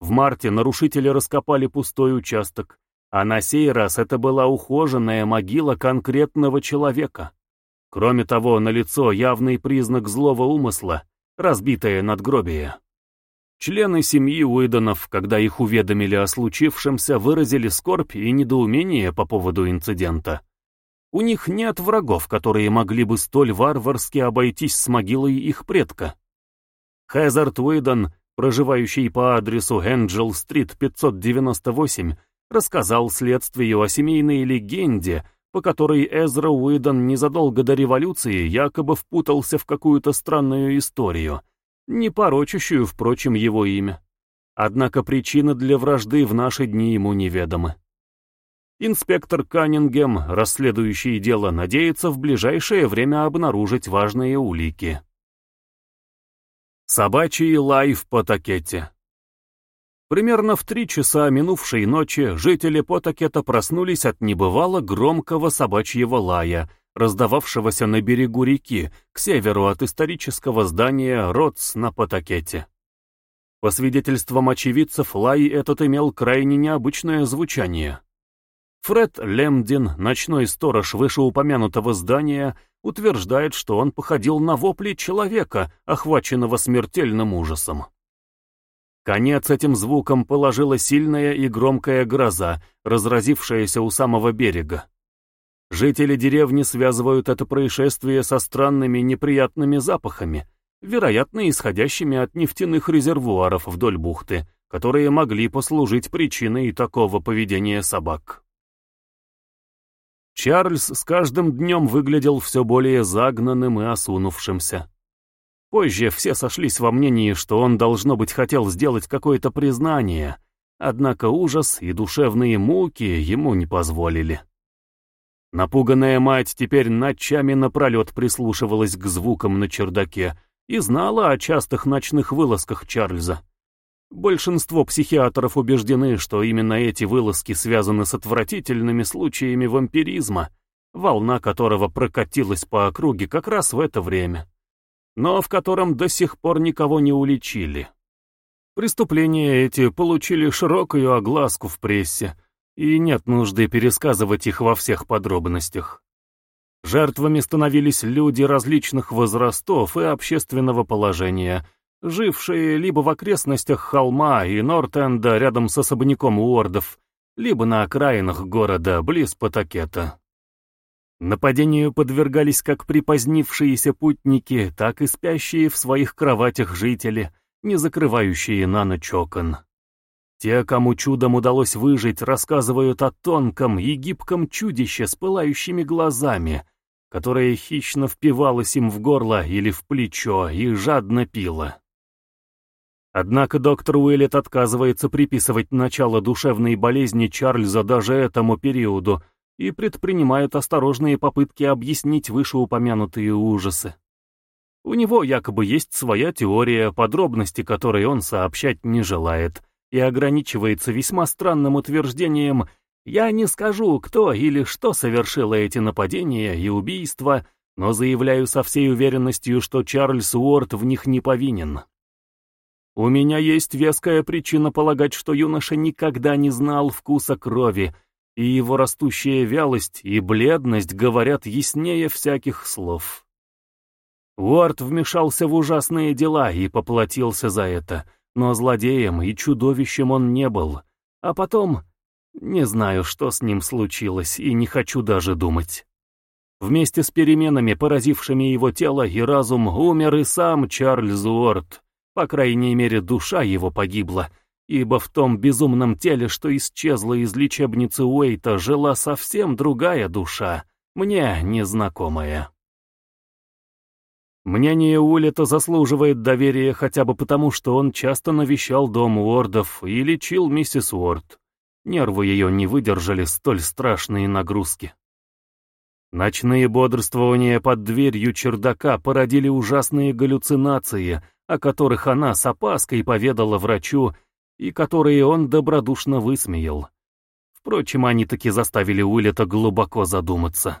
S1: В марте нарушители раскопали пустой участок, а на сей раз это была ухоженная могила конкретного человека. Кроме того, налицо явный признак злого умысла, разбитое надгробие. Члены семьи Уидонов, когда их уведомили о случившемся, выразили скорбь и недоумение по поводу инцидента. У них нет врагов, которые могли бы столь варварски обойтись с могилой их предка. Хезард Уидон проживающий по адресу Энджел-стрит 598, рассказал следствию о семейной легенде, по которой Эзра Уидон незадолго до революции якобы впутался в какую-то странную историю, не порочащую, впрочем, его имя. Однако причины для вражды в наши дни ему неведомы. Инспектор Каннингем, расследующий дело, надеется в ближайшее время обнаружить важные улики. Собачий лай в Потакете. Примерно в три часа минувшей ночи жители Потакета проснулись от небывало громкого собачьего лая, раздававшегося на берегу реки, к северу от исторического здания Ротс на Потакете. По свидетельствам очевидцев, лай этот имел крайне необычное звучание. Фред Лемдин, ночной сторож вышеупомянутого здания, утверждает, что он походил на вопли человека, охваченного смертельным ужасом. Конец этим звуком положила сильная и громкая гроза, разразившаяся у самого берега. Жители деревни связывают это происшествие со странными неприятными запахами, вероятно, исходящими от нефтяных резервуаров вдоль бухты, которые могли послужить причиной такого поведения собак. Чарльз с каждым днем выглядел все более загнанным и осунувшимся. Позже все сошлись во мнении, что он, должно быть, хотел сделать какое-то признание, однако ужас и душевные муки ему не позволили. Напуганная мать теперь ночами напролет прислушивалась к звукам на чердаке и знала о частых ночных вылазках Чарльза. Большинство психиатров убеждены, что именно эти вылазки связаны с отвратительными случаями вампиризма, волна которого прокатилась по округе как раз в это время, но в котором до сих пор никого не уличили. Преступления эти получили широкую огласку в прессе, и нет нужды пересказывать их во всех подробностях. Жертвами становились люди различных возрастов и общественного положения, жившие либо в окрестностях холма и Нортенда рядом с особняком Уордов, либо на окраинах города, близ Потакета. Нападению подвергались как припозднившиеся путники, так и спящие в своих кроватях жители, не закрывающие на ночь окон. Те, кому чудом удалось выжить, рассказывают о тонком и гибком чудище с пылающими глазами, которое хищно впивалось им в горло или в плечо и жадно пило. Однако доктор Уиллет отказывается приписывать начало душевной болезни Чарльза даже этому периоду и предпринимает осторожные попытки объяснить вышеупомянутые ужасы. У него якобы есть своя теория, подробности которой он сообщать не желает, и ограничивается весьма странным утверждением «Я не скажу, кто или что совершило эти нападения и убийства, но заявляю со всей уверенностью, что Чарльз Уорд в них не повинен». У меня есть веская причина полагать, что юноша никогда не знал вкуса крови, и его растущая вялость и бледность говорят яснее всяких слов. Уорд вмешался в ужасные дела и поплатился за это — но злодеем и чудовищем он не был. А потом... Не знаю, что с ним случилось, и не хочу даже думать. Вместе с переменами, поразившими его тело и разум, умер и сам Чарльз Уорд. По крайней мере, душа его погибла, ибо в том безумном теле, что исчезло из лечебницы Уэйта, жила совсем другая душа, мне незнакомая. Мнение Уиллета заслуживает доверия хотя бы потому, что он часто навещал дом Уордов и лечил миссис Уорд. Нервы ее не выдержали столь страшные нагрузки. Ночные бодрствования под дверью чердака породили ужасные галлюцинации, о которых она с опаской поведала врачу и которые он добродушно высмеял. Впрочем, они таки заставили Уиллета глубоко задуматься.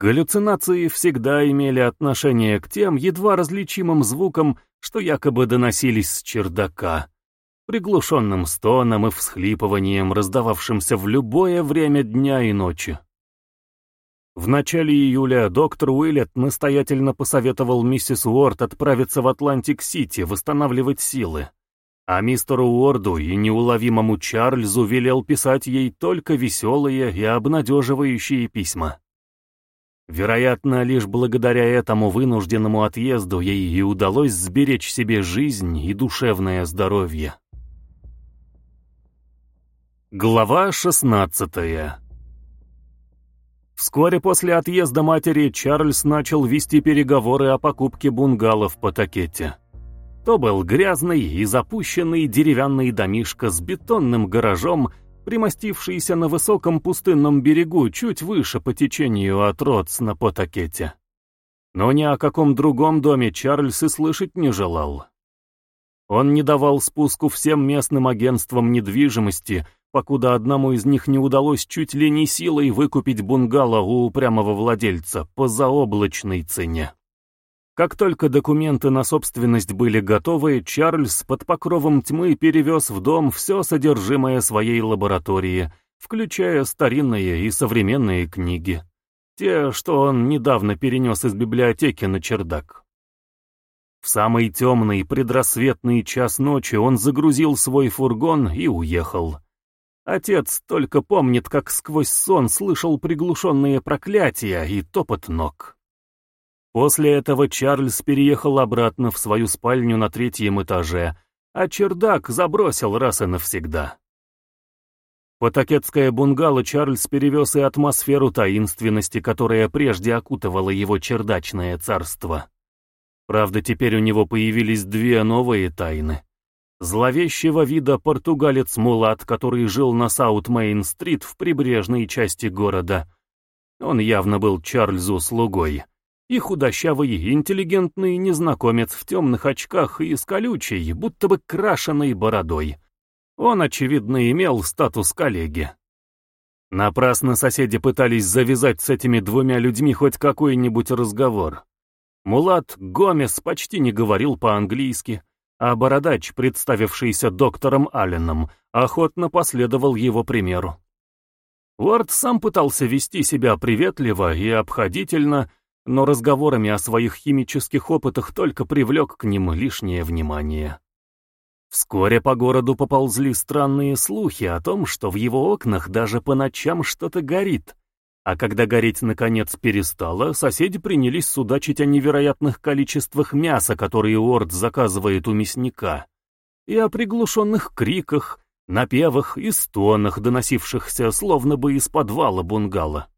S1: Галлюцинации всегда имели отношение к тем едва различимым звукам, что якобы доносились с чердака, приглушенным стоном и всхлипыванием, раздававшимся в любое время дня и ночи. В начале июля доктор Уиллет настоятельно посоветовал миссис Уорд отправиться в Атлантик-Сити восстанавливать силы, а мистеру Уорду и неуловимому Чарльзу велел писать ей только веселые и обнадеживающие письма. Вероятно, лишь благодаря этому вынужденному отъезду ей и удалось сберечь себе жизнь и душевное здоровье. Глава 16 Вскоре после отъезда матери Чарльз начал вести переговоры о покупке бунгало в Потакете. То был грязный и запущенный деревянный домишко с бетонным гаражом примостившийся на высоком пустынном берегу чуть выше по течению от Ротс на Потакете. Но ни о каком другом доме Чарльз и слышать не желал. Он не давал спуску всем местным агентствам недвижимости, покуда одному из них не удалось чуть ли не силой выкупить бунгало у упрямого владельца по заоблачной цене. Как только документы на собственность были готовы, Чарльз под покровом тьмы перевез в дом все содержимое своей лаборатории, включая старинные и современные книги. Те, что он недавно перенес из библиотеки на чердак. В самый темный предрассветный час ночи он загрузил свой фургон и уехал. Отец только помнит, как сквозь сон слышал приглушенные проклятия и топот ног. После этого Чарльз переехал обратно в свою спальню на третьем этаже, а чердак забросил раз и навсегда. Потакетское бунгало Чарльз перевез и атмосферу таинственности, которая прежде окутывала его чердачное царство. Правда, теперь у него появились две новые тайны. Зловещего вида португалец Мулат, который жил на Саут-Мейн-стрит в прибрежной части города. Он явно был Чарльзу слугой и худощавый, интеллигентный незнакомец в темных очках и с колючей, будто бы крашеной бородой. Он, очевидно, имел статус коллеги. Напрасно соседи пытались завязать с этими двумя людьми хоть какой-нибудь разговор. Мулат Гомес почти не говорил по-английски, а бородач, представившийся доктором Алленом, охотно последовал его примеру. Уорд сам пытался вести себя приветливо и обходительно, но разговорами о своих химических опытах только привлек к ним лишнее внимание. Вскоре по городу поползли странные слухи о том, что в его окнах даже по ночам что-то горит. А когда гореть наконец перестало, соседи принялись судачить о невероятных количествах мяса, которые Уорд заказывает у мясника, и о приглушенных криках, напевах и стонах, доносившихся словно бы из подвала бунгало.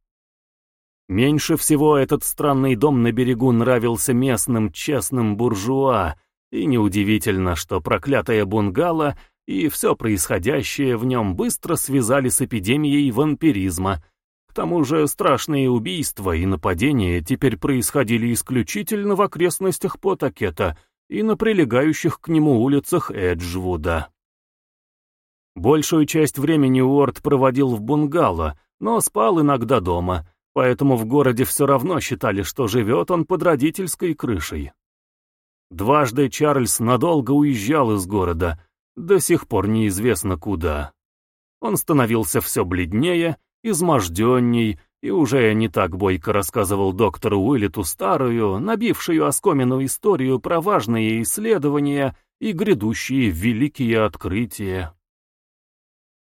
S1: Меньше всего этот странный дом на берегу нравился местным честным буржуа, и неудивительно, что проклятая бунгало и все происходящее в нем быстро связали с эпидемией вампиризма. Тому же страшные убийства и нападения теперь происходили исключительно в окрестностях Потакета и на прилегающих к нему улицах Эджвуда. Большую часть времени Уорд проводил в бунгало, но спал иногда дома, поэтому в городе все равно считали, что живет он под родительской крышей. Дважды Чарльз надолго уезжал из города, до сих пор неизвестно куда. Он становился все бледнее, изможденней, и уже не так бойко рассказывал доктору Уиллету старую, набившую оскомину историю про важные исследования и грядущие великие открытия.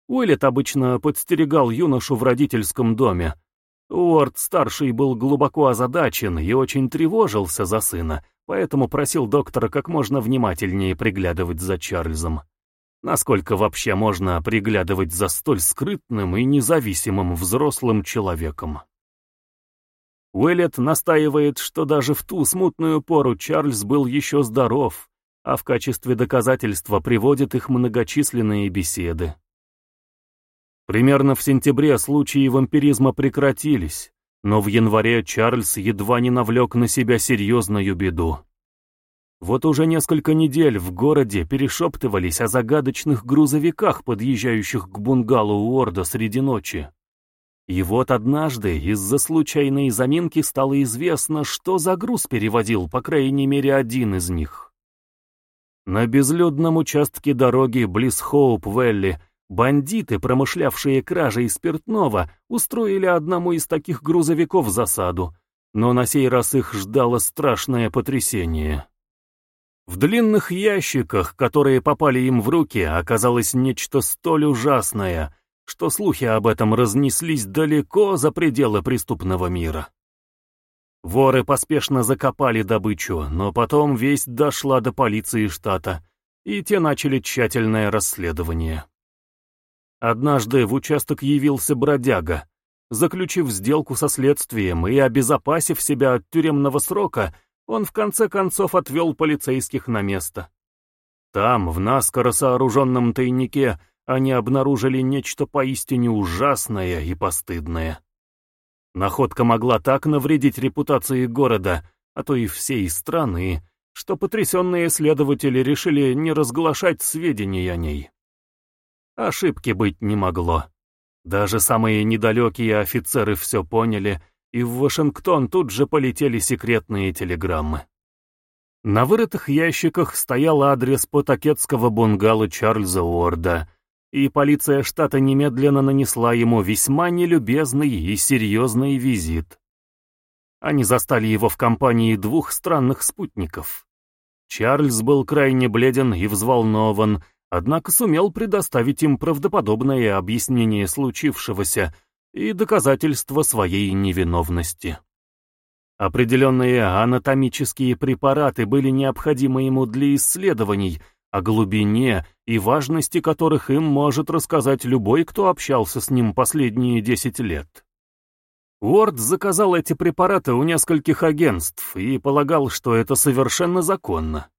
S1: Уиллет обычно подстерегал юношу в родительском доме. Уорд-старший был глубоко озадачен и очень тревожился за сына, поэтому просил доктора как можно внимательнее приглядывать за Чарльзом. Насколько вообще можно приглядывать за столь скрытным и независимым взрослым человеком? Уиллет настаивает, что даже в ту смутную пору Чарльз был еще здоров, а в качестве доказательства приводит их многочисленные беседы. Примерно в сентябре случаи вампиризма прекратились, но в январе Чарльз едва не навлек на себя серьезную беду. Вот уже несколько недель в городе перешептывались о загадочных грузовиках, подъезжающих к бунгалу Уорда среди ночи. И вот однажды из-за случайной заминки стало известно, что за груз переводил, по крайней мере, один из них. На безлюдном участке дороги близ Хоуп-Велли Бандиты, промышлявшие кражей спиртного, устроили одному из таких грузовиков засаду, но на сей раз их ждало страшное потрясение. В длинных ящиках, которые попали им в руки, оказалось нечто столь ужасное, что слухи об этом разнеслись далеко за пределы преступного мира. Воры поспешно закопали добычу, но потом весть дошла до полиции штата, и те начали тщательное расследование. Однажды в участок явился бродяга. Заключив сделку со следствием и обезопасив себя от тюремного срока, он в конце концов отвел полицейских на место. Там, в наскоро сооруженном тайнике, они обнаружили нечто поистине ужасное и постыдное. Находка могла так навредить репутации города, а то и всей страны, что потрясенные следователи решили не разглашать сведений о ней. Ошибки быть не могло. Даже самые недалекие офицеры все поняли, и в Вашингтон тут же полетели секретные телеграммы. На вырытых ящиках стоял адрес потакетского бунгало Чарльза Уорда, и полиция штата немедленно нанесла ему весьма нелюбезный и серьезный визит. Они застали его в компании двух странных спутников. Чарльз был крайне бледен и взволнован, однако сумел предоставить им правдоподобное объяснение случившегося и доказательство своей невиновности. Определенные анатомические препараты были необходимы ему для исследований о глубине и важности которых им может рассказать любой, кто общался с ним последние 10 лет. Уорд заказал эти препараты у нескольких агентств и полагал, что это совершенно законно.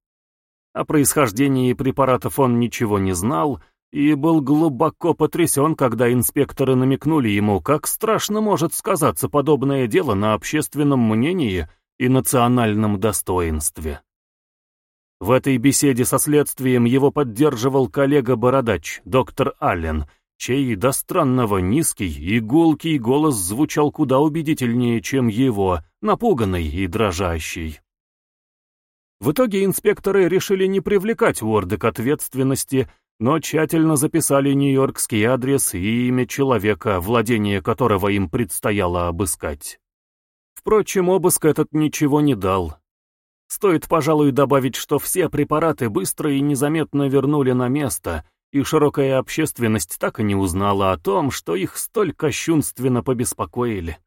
S1: О происхождении препаратов он ничего не знал и был глубоко потрясен, когда инспекторы намекнули ему, как страшно может сказаться подобное дело на общественном мнении и национальном достоинстве. В этой беседе со следствием его поддерживал коллега-бородач, доктор Аллен, чей до странного низкий и гулкий голос звучал куда убедительнее, чем его, напуганный и дрожащий. В итоге инспекторы решили не привлекать Уорда к ответственности, но тщательно записали нью-йоркский адрес и имя человека, владение которого им предстояло обыскать. Впрочем, обыск этот ничего не дал. Стоит, пожалуй, добавить, что все препараты быстро и незаметно вернули на место, и широкая общественность так и не узнала о том, что их столь кощунственно побеспокоили.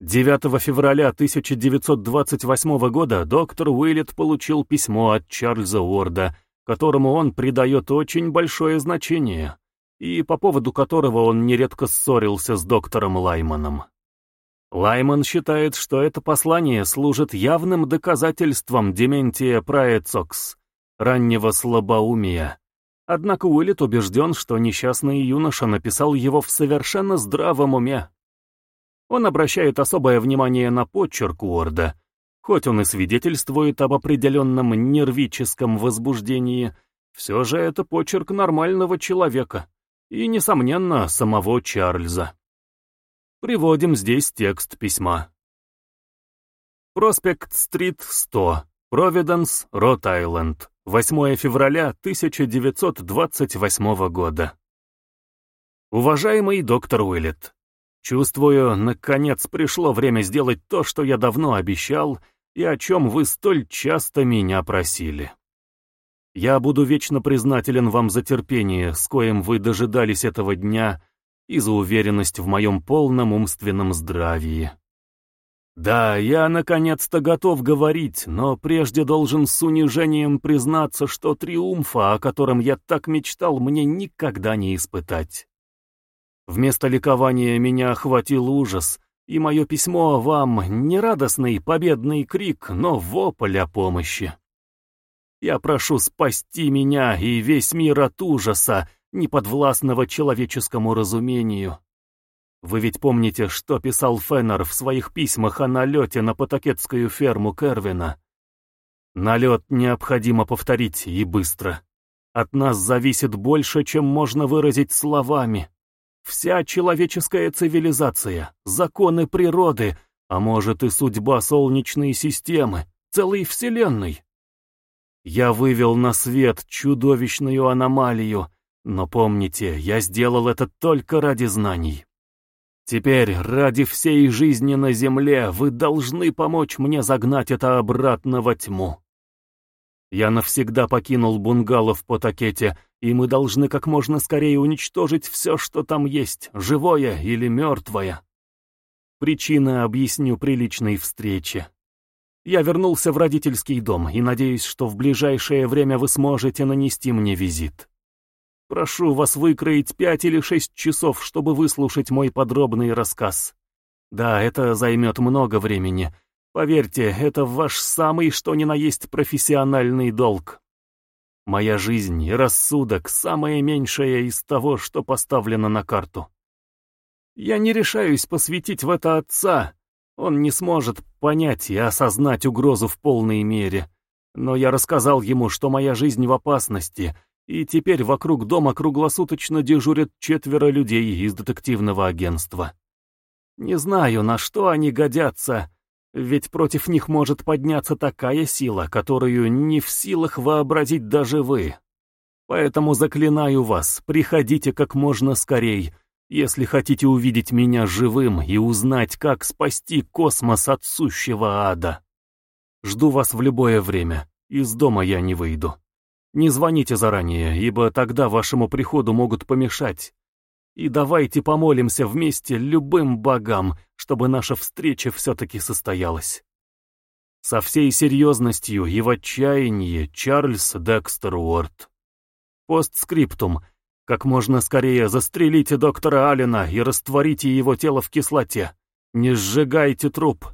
S1: 9 февраля 1928 года доктор Уиллет получил письмо от Чарльза Уорда, которому он придает очень большое значение, и по поводу которого он нередко ссорился с доктором Лайманом. Лайман считает, что это послание служит явным доказательством дементия праэцокс, раннего слабоумия. Однако Уиллет убежден, что несчастный юноша написал его в совершенно здравом уме. Он обращает особое внимание на почерк Уорда. Хоть он и свидетельствует об определенном нервическом возбуждении, все же это почерк нормального человека и, несомненно, самого Чарльза. Приводим здесь текст письма. Проспект-стрит, 100, Провиденс, Рот-Айленд, 8 февраля 1928 года. Уважаемый доктор Уиллет, чувствую, наконец пришло время сделать то, что я давно обещал и о чем вы столь часто меня просили. Я буду вечно признателен вам за терпение, с коим вы дожидались этого дня, и за уверенность в моем полном умственном здравии. Да, я наконец-то готов говорить, но прежде должен с унижением признаться, что триумфа, о котором я так мечтал, мне никогда не испытать. Вместо ликования меня охватил ужас, и мое письмо вам не радостный победный крик, но вопль о помощи. Я прошу спасти меня и весь мир от ужаса, неподвластного человеческому разумению. Вы ведь помните, что писал Феннер в своих письмах о налете на Потакетскую ферму Кервина? Налет необходимо повторить и быстро. От нас зависит больше, чем можно выразить словами. Вся человеческая цивилизация, законы природы, а может и судьба Солнечной системы, целой Вселенной. Я вывел на свет чудовищную аномалию, но помните, я сделал это только ради знаний. Теперь, ради всей жизни на земле, вы должны помочь мне загнать это обратно во тьму. Я навсегда покинул бунгало в Потакете, и мы должны как можно скорее уничтожить все, что там есть, живое или мертвое. Причины объясню при личной встрече. Я вернулся в родительский дом и надеюсь, что в ближайшее время вы сможете нанести мне визит. Прошу вас выкроить пять или шесть часов, чтобы выслушать мой подробный рассказ. Да, это займет много времени. Поверьте, это ваш самый что ни на есть профессиональный долг. Моя жизнь и рассудок — самое меньшее из того, что поставлено на карту. Я не решаюсь посвятить в это отца. Он не сможет понять и осознать угрозу в полной мере. Но я рассказал ему, что моя жизнь в опасности — и теперь вокруг дома круглосуточно дежурят четверо людей из детективного агентства. Не знаю, на что они годятся, ведь против них может подняться такая сила, которую не в силах вообразить даже вы. Поэтому заклинаю вас, приходите как можно скорей, если хотите увидеть меня живым и узнать, как спасти космос от сущего ада. Жду вас в любое время, из дома я не выйду. Не звоните заранее, ибо тогда вашему приходу могут помешать. И давайте помолимся вместе любым богам, чтобы наша встреча все-таки состоялась. Со всей серьезностью и в отчаянии Чарльз Декстер Уорд. Постскриптум. Как можно скорее застрелите доктора Аллена и растворите его тело в кислоте. Не сжигайте труп.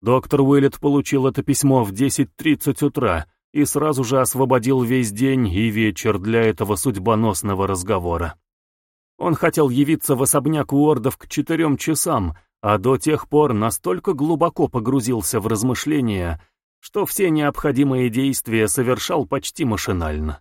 S1: Доктор Уиллет получил это письмо в 10.30 утра, и сразу же освободил весь день и вечер для этого судьбоносного разговора. Он хотел явиться в особняк Уордов к четырем часам, а до тех пор настолько глубоко погрузился в размышления, что все необходимые действия совершал почти машинально.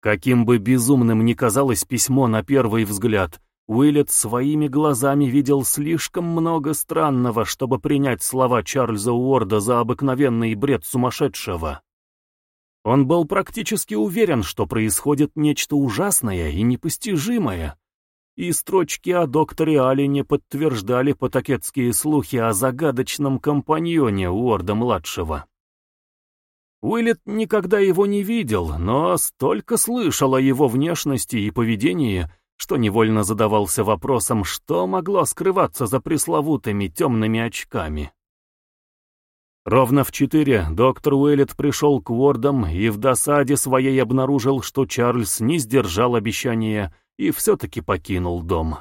S1: Каким бы безумным ни казалось письмо на первый взгляд, Уиллет своими глазами видел слишком много странного, чтобы принять слова Чарльза Уорда за обыкновенный бред сумасшедшего. Он был практически уверен, что происходит нечто ужасное и непостижимое. И строчки о докторе Алине подтверждали потакетские слухи о загадочном компаньоне Уорда-младшего. Уиллет никогда его не видел, но столько слышал о его внешности и поведении, что невольно задавался вопросом, что могло скрываться за пресловутыми темными очками. Ровно в четыре доктор Уэллет пришел к Уордам и в досаде своей обнаружил, что Чарльз не сдержал обещания и все-таки покинул дом.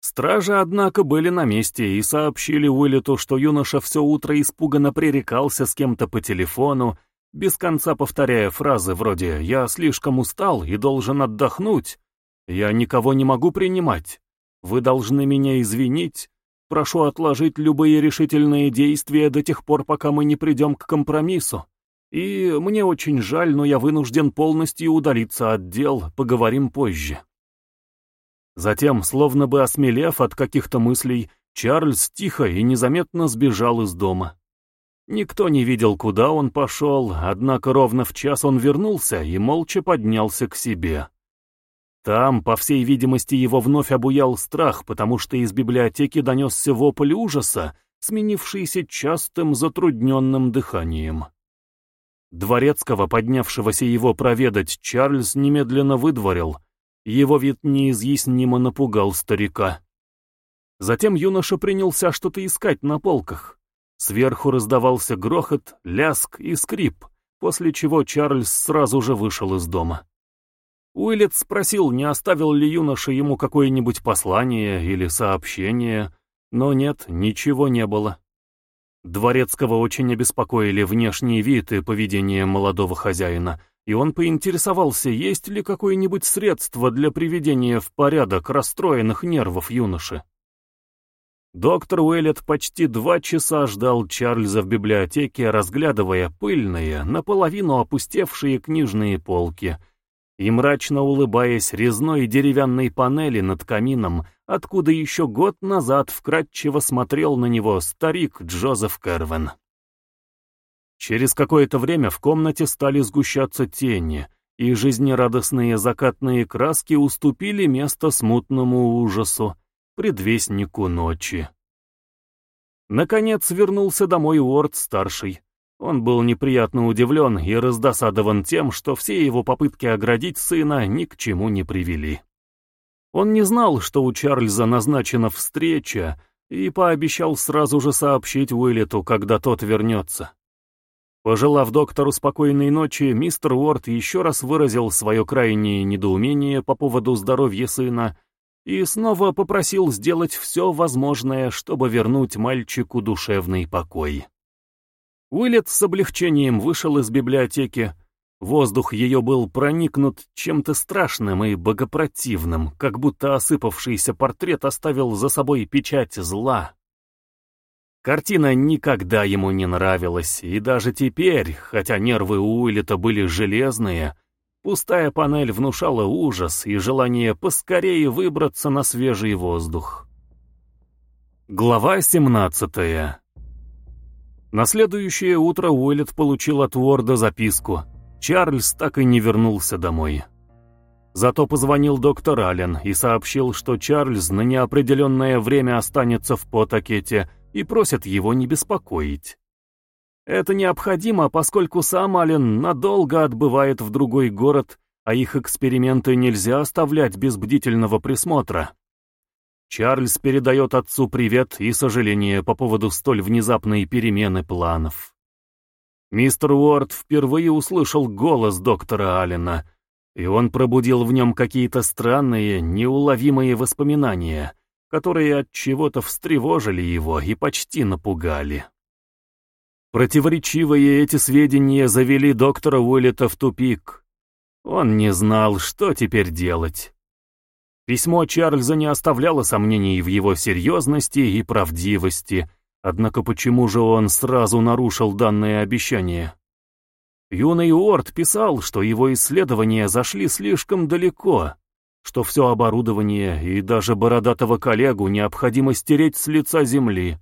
S1: Стражи, однако, были на месте и сообщили Уиллету, что юноша все утро испуганно пререкался с кем-то по телефону, без конца повторяя фразы вроде «я слишком устал и должен отдохнуть», «я никого не могу принимать», «вы должны меня извинить», «прошу отложить любые решительные действия до тех пор, пока мы не придем к компромиссу», и «мне очень жаль, но я вынужден полностью удалиться от дел, поговорим позже». Затем, словно бы осмелев от каких-то мыслей, Чарльз тихо и незаметно сбежал из дома. Никто не видел, куда он пошел, однако ровно в час он вернулся и молча поднялся к себе. Там, по всей видимости, его вновь обуял страх, потому что из библиотеки донесся вопль ужаса, сменившийся частым затрудненным дыханием. Дворецкого, поднявшегося его проведать, Чарльз немедленно выдворил — его вид неизъяснимо напугал старика. Затем юноша принялся что-то искать на полках. Сверху раздавался грохот, ляск и скрип, после чего Чарльз сразу же вышел из дома. Уиллет спросил, не оставил ли юноша ему какое-нибудь послание или сообщение, но нет, ничего не было. Дворецкого очень обеспокоили внешний вид и поведение молодого хозяина, и он поинтересовался, есть ли какое-нибудь средство для приведения в порядок расстроенных нервов юноши. Доктор Уэллет почти два часа ждал Чарльза в библиотеке, разглядывая пыльные, наполовину опустевшие книжные полки, и мрачно улыбаясь резной деревянной панели над камином, откуда еще год назад вкратчиво смотрел на него старик Джозеф Кервен. Через какое-то время в комнате стали сгущаться тени, и жизнерадостные закатные краски уступили место смутному ужасу, предвестнику ночи. Наконец вернулся домой Уорд-старший. Он был неприятно удивлен и раздосадован тем, что все его попытки оградить сына ни к чему не привели. Он не знал, что у Чарльза назначена встреча, и пообещал сразу же сообщить Уиллету, когда тот вернется. Пожелав доктору спокойной ночи, мистер Уорд еще раз выразил свое крайнее недоумение по поводу здоровья сына и снова попросил сделать все возможное, чтобы вернуть мальчику душевный покой. Уиллет с облегчением вышел из библиотеки. Воздух ее был проникнут чем-то страшным и богопротивным, как будто осыпавшийся портрет оставил за собой печать зла. Картина никогда ему не нравилась, и даже теперь, хотя нервы у Уиллета были железные, пустая панель внушала ужас и желание поскорее выбраться на свежий воздух. Глава 17 На следующее утро Уиллет получил от Уорда записку. Чарльз так и не вернулся домой. Зато позвонил доктор Аллен и сообщил, что Чарльз на неопределенное время останется в Потакете и просят его не беспокоить. Это необходимо, поскольку сам Ален надолго отбывает в другой город, а их эксперименты нельзя оставлять без бдительного присмотра. Чарльз передает отцу привет и сожаление по поводу столь внезапной перемены планов. Мистер Уорд впервые услышал голос доктора Аллена, и он пробудил в нем какие-то странные, неуловимые воспоминания — которые от чего-то встревожили его и почти напугали. Противоречивые эти сведения завели доктора Уиллета в тупик. Он не знал, что теперь делать. Письмо Чарльза не оставляло сомнений в его серьезности и правдивости, однако почему же он сразу нарушил данное обещание? Юный Уорд писал, что его исследования зашли слишком далеко, что все оборудование и даже бородатого коллегу необходимо стереть с лица земли,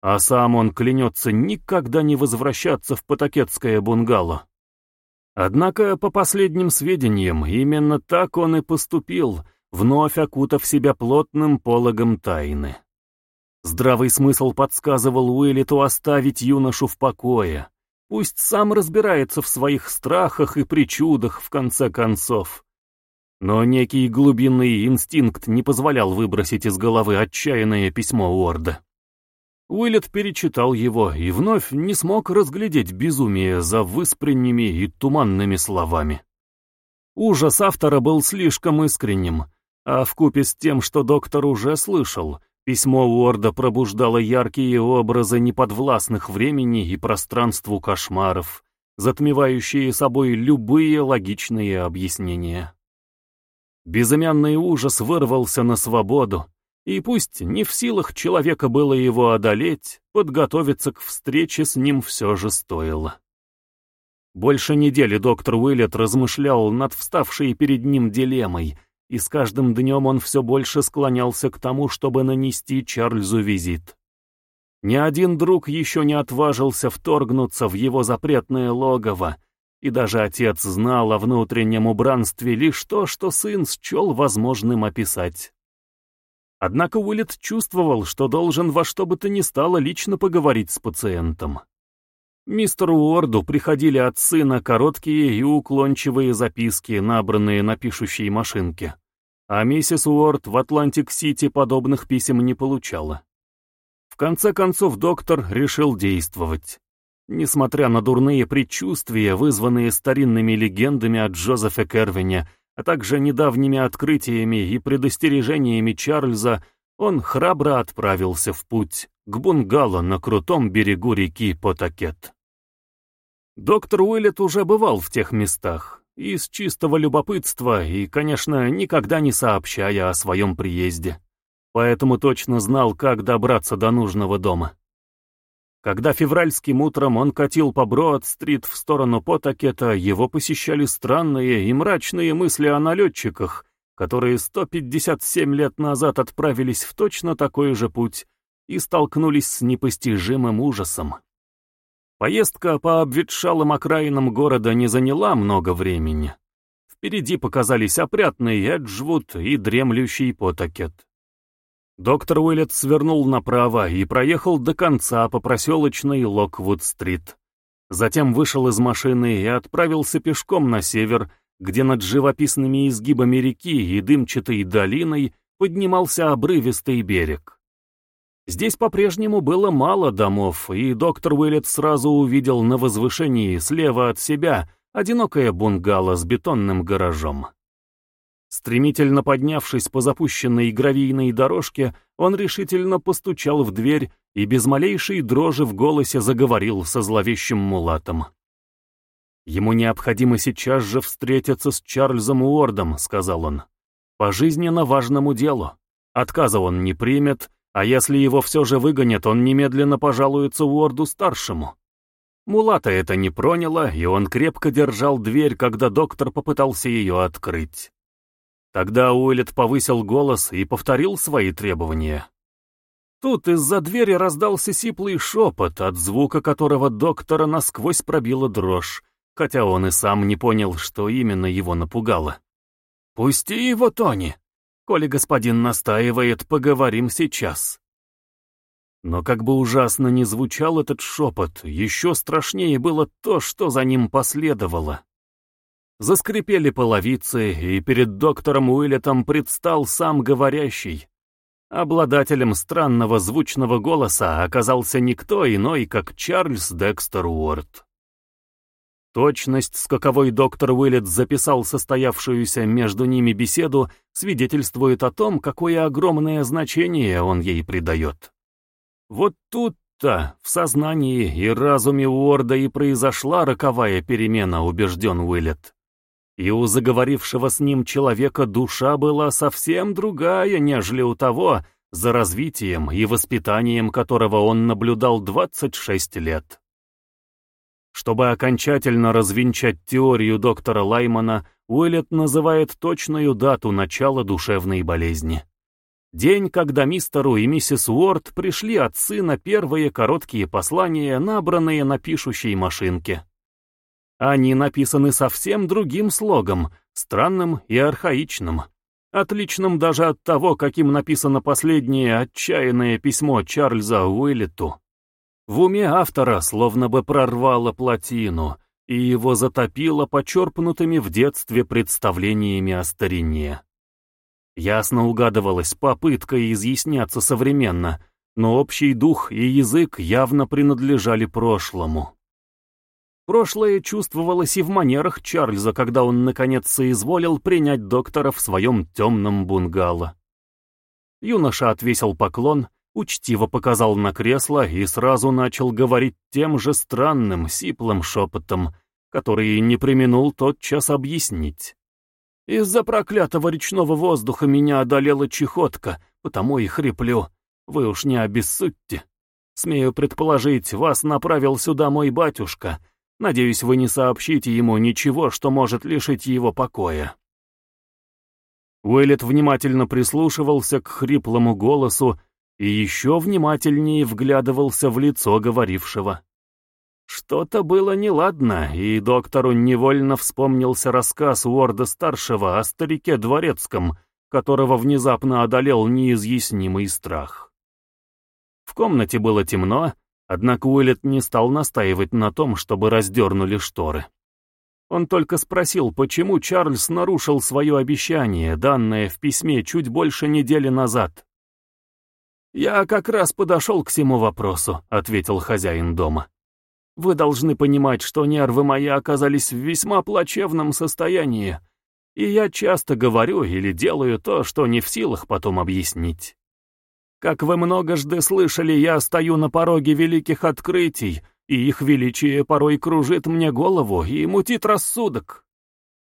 S1: а сам он клянется никогда не возвращаться в Потакетское бунгало. Однако, по последним сведениям, именно так он и поступил, вновь окутав себя плотным пологом тайны. Здравый смысл подсказывал Уиллету оставить юношу в покое. Пусть сам разбирается в своих страхах и причудах, в конце концов. Но некий глубинный инстинкт не позволял выбросить из головы отчаянное письмо Уорда. Уиллет перечитал его и вновь не смог разглядеть безумие за выспренними и туманными словами. Ужас автора был слишком искренним, а вкупе с тем, что доктор уже слышал, письмо Уорда пробуждало яркие образы неподвластных времени и пространству кошмаров, затмевающие собой любые логичные объяснения. Безымянный ужас вырвался на свободу, и пусть не в силах человека было его одолеть, подготовиться к встрече с ним все же стоило. Больше недели доктор Уиллет размышлял над вставшей перед ним дилеммой, и с каждым днем он все больше склонялся к тому, чтобы нанести Чарльзу визит. Ни один друг еще не отважился вторгнуться в его запретное логово, и даже отец знал о внутреннем убранстве лишь то, что сын счел возможным описать. Однако Уиллет чувствовал, что должен во что бы то ни стало лично поговорить с пациентом. Мистеру Уорду приходили от сына короткие и уклончивые записки, набранные на пишущей машинке. А миссис Уорд в Атлантик-Сити подобных писем не получала. В конце концов доктор решил действовать. Несмотря на дурные предчувствия, вызванные старинными легендами о Джозефе Кервине, а также недавними открытиями и предостережениями Чарльза, он храбро отправился в путь к бунгало на крутом берегу реки Потакет. Доктор Уиллет уже бывал в тех местах, из чистого любопытства и, конечно, никогда не сообщая о своем приезде, поэтому точно знал, как добраться до нужного дома. Когда февральским утром он катил по Броад-стрит в сторону Потакета, его посещали странные и мрачные мысли о налетчиках, которые 157 лет назад отправились в точно такой же путь и столкнулись с непостижимым ужасом. Поездка по обветшалым окраинам города не заняла много времени. Впереди показались опрятный Эджвуд и дремлющий Потакет. Доктор Уиллет свернул направо и проехал до конца по проселочной Локвуд-стрит. Затем вышел из машины и отправился пешком на север, где над живописными изгибами реки и дымчатой долиной поднимался обрывистый берег. Здесь по-прежнему было мало домов, и доктор Уиллет сразу увидел на возвышении слева от себя одинокое бунгало с бетонным гаражом. Стремительно поднявшись по запущенной гравийной дорожке, он решительно постучал в дверь и без малейшей дрожи в голосе заговорил со зловещим мулатом. «Ему необходимо сейчас же встретиться с Чарльзом Уордом», — сказал он. «По жизненно важному делу. Отказа он не примет, а если его все же выгонят, он немедленно пожалуется Уорду-старшему». Мулата это не проняло, и он крепко держал дверь, когда доктор попытался ее открыть. Тогда Уиллет повысил голос и повторил свои требования. Тут из-за двери раздался сиплый шепот, от звука которого доктора насквозь пробила дрожь, хотя он и сам не понял, что именно его напугало. «Пусти его, Тони! Коли господин настаивает, поговорим сейчас». Но как бы ужасно ни звучал этот шепот, еще страшнее было то, что за ним последовало. Заскрипели половицы, и перед доктором Уиллетом предстал сам говорящий. Обладателем странного звучного голоса оказался никто иной, как Чарльз Декстер Уорд. Точность, с каковой доктор Уиллет записал состоявшуюся между ними беседу, свидетельствует о том, какое огромное значение он ей придает. Вот тут-то, в сознании и разуме Уорда и произошла роковая перемена, убежден Уиллет. И у заговорившего с ним человека душа была совсем другая, нежели у того, за развитием и воспитанием которого он наблюдал 26 лет. Чтобы окончательно развенчать теорию доктора Лаймана, Уэллет называет точную дату начала душевной болезни. День, когда мистеру и миссис Уорд пришли от сына первые короткие послания, набранные на пишущей машинке. Они написаны совсем другим слогом, странным и архаичным, отличным даже от того, каким написано последнее отчаянное письмо Чарльза Уиллету. В уме автора словно бы прорвало плотину, и его затопило почерпнутыми в детстве представлениями о старине. Ясно угадывалась попытка изъясняться современно, но общий дух и язык явно принадлежали прошлому. Прошлое чувствовалось и в манерах Чарльза, когда он наконец соизволил принять доктора в своем темном бунгало. Юноша отвесил поклон учтиво показал на кресло и сразу начал говорить тем же странным, сиплым шепотом, который не применул тотчас объяснить. «Из-за проклятого речного воздуха меня одолела чехотка, потому и хриплю. Вы уж не обессудьте. Смею предположить, вас направил сюда мой батюшка. Надеюсь, вы не сообщите ему ничего, что может лишить его покоя». Уэллет внимательно прислушивался к хриплому голосу и еще внимательнее вглядывался в лицо говорившего. Что-то было неладно, и доктору невольно вспомнился рассказ Уорда-старшего о старике Дворецком, которого внезапно одолел неизъяснимый страх. В комнате было темно, однако Уиллет не стал настаивать на том, чтобы раздернули шторы. Он только спросил, почему Чарльз нарушил свое обещание, данное в письме чуть больше недели назад. «Я как раз подошел к всему вопросу», — ответил хозяин дома. «Вы должны понимать, что нервы мои оказались в весьма плачевном состоянии, и я часто говорю или делаю то, что не в силах потом объяснить. Как вы многожды слышали, я стою на пороге великих открытий, и их величие порой кружит мне голову и мутит рассудок.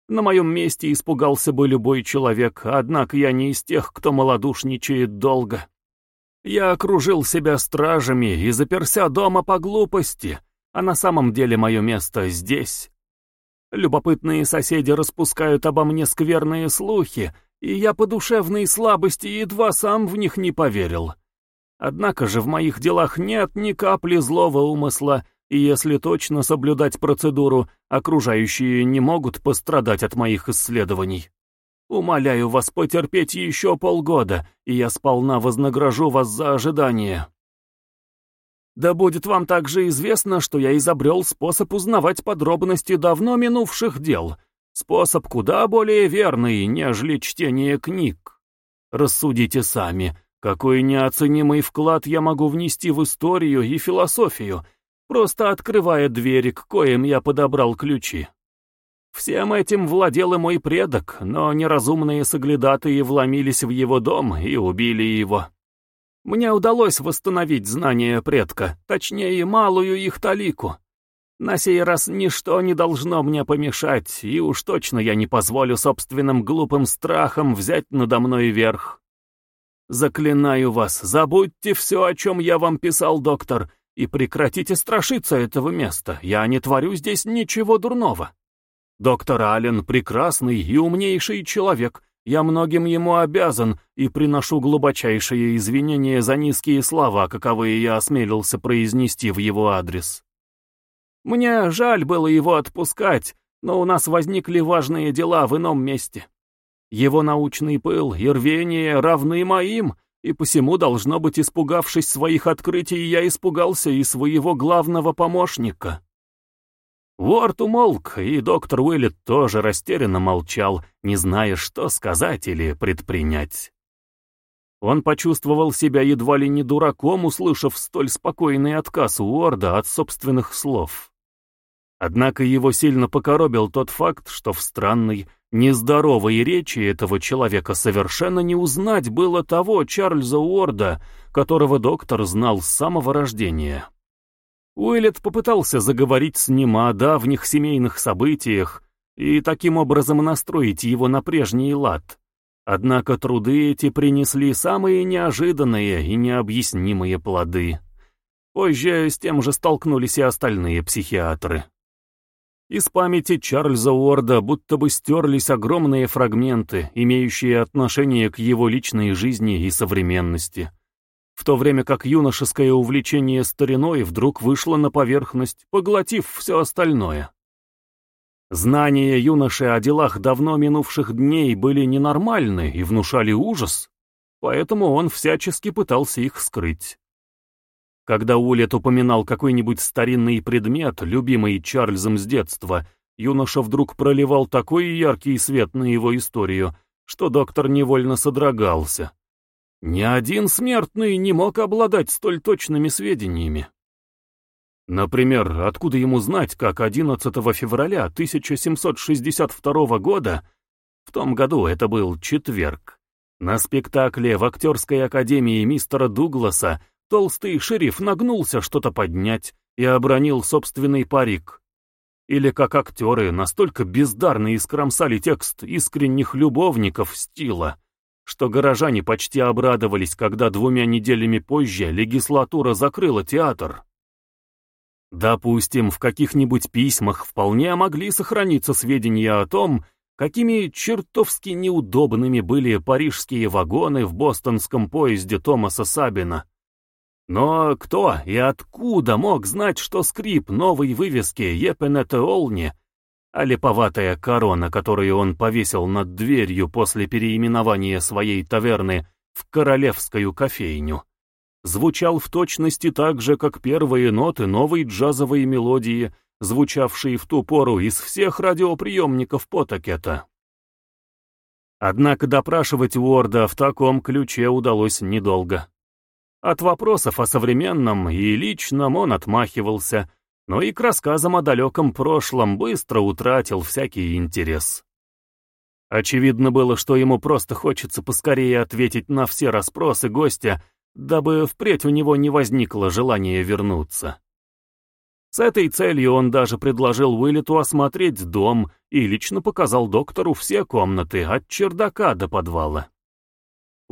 S1: На моем месте испугался бы любой человек, однако я не из тех, кто малодушничает долго». Я окружил себя стражами и заперся дома по глупости, а на самом деле мое место здесь. Любопытные соседи распускают обо мне скверные слухи, и я по душевной слабости едва сам в них не поверил. Однако же в моих делах нет ни капли злого умысла, и если точно соблюдать процедуру, окружающие не могут пострадать от моих исследований. Умоляю вас потерпеть еще полгода, и я сполна вознагражу вас за ожидание. Да будет вам также известно, что я изобрел способ узнавать подробности давно минувших дел, способ куда более верный, нежели чтение книг. Рассудите сами, какой неоценимый вклад я могу внести в историю и философию, просто открывая двери, к коим я подобрал ключи. Всем этим владел и мой предок, но неразумные соглядатые вломились в его дом и убили его. Мне удалось восстановить знания предка, точнее, малую их талику. На сей раз ничто не должно мне помешать, и уж точно я не позволю собственным глупым страхам взять надо мной верх. Заклинаю вас, забудьте все, о чем я вам писал, доктор, и прекратите страшиться этого места, я не творю здесь ничего дурного. Доктор Аллен прекрасный и умнейший человек. Я многим ему обязан и приношу глубочайшие извинения за низкие слова, каковые я осмелился произнести в его адрес. Мне жаль было его отпускать, но у нас возникли важные дела в ином месте. Его научный пыл и рвение равны моим, и посему, должно быть, испугавшись своих открытий, я испугался и своего главного помощника. Уорд умолк, и доктор Уиллет тоже растерянно молчал, не зная, что сказать или предпринять. Он почувствовал себя едва ли не дураком, услышав столь спокойный отказ Уорда от собственных слов. Однако его сильно покоробил тот факт, что в странной, нездоровой речи этого человека совершенно не узнать было того Чарльза Уорда, которого доктор знал с самого рождения. Уиллет попытался заговорить с ним о давних семейных событиях и таким образом настроить его на прежний лад. Однако труды эти принесли самые неожиданные и необъяснимые плоды. Позже с тем же столкнулись и остальные психиатры. Из памяти Чарльза Уорда будто бы стерлись огромные фрагменты, имеющие отношение к его личной жизни и современности в то время как юношеское увлечение стариной вдруг вышло на поверхность, поглотив все остальное. Знания юноши о делах давно минувших дней были ненормальны и внушали ужас, поэтому он всячески пытался их скрыть. Когда Улет упоминал какой-нибудь старинный предмет, любимый Чарльзом с детства, юноша вдруг проливал такой яркий свет на его историю, что доктор невольно содрогался. Ни один смертный не мог обладать столь точными сведениями. Например, откуда ему знать, как 11 февраля 1762 года, в том году это был четверг, на спектакле в актерской академии мистера Дугласа толстый шериф нагнулся что-то поднять и обронил собственный парик. Или как актеры настолько бездарно искромсали текст искренних любовников стила, что горожане почти обрадовались, когда двумя неделями позже легислатура закрыла театр. Допустим, в каких-нибудь письмах вполне могли сохраниться сведения о том, какими чертовски неудобными были парижские вагоны в бостонском поезде Томаса Сабина. Но кто и откуда мог знать, что скрип новой вывески Епенете Олни, а липоватая корона, которую он повесил над дверью после переименования своей таверны в Королевскую кофейню, звучал в точности так же, как первые ноты новой джазовой мелодии, звучавшие в ту пору из всех радиоприемников Потакета. Однако допрашивать Уорда в таком ключе удалось недолго. От вопросов о современном и личном он отмахивался, но и к рассказам о далеком прошлом быстро утратил всякий интерес. Очевидно было, что ему просто хочется поскорее ответить на все расспросы гостя дабы впредь у него не возникло желания вернуться. С этой целью он даже предложил Уиллету осмотреть дом и лично показал доктору все комнаты, от чердака до подвала.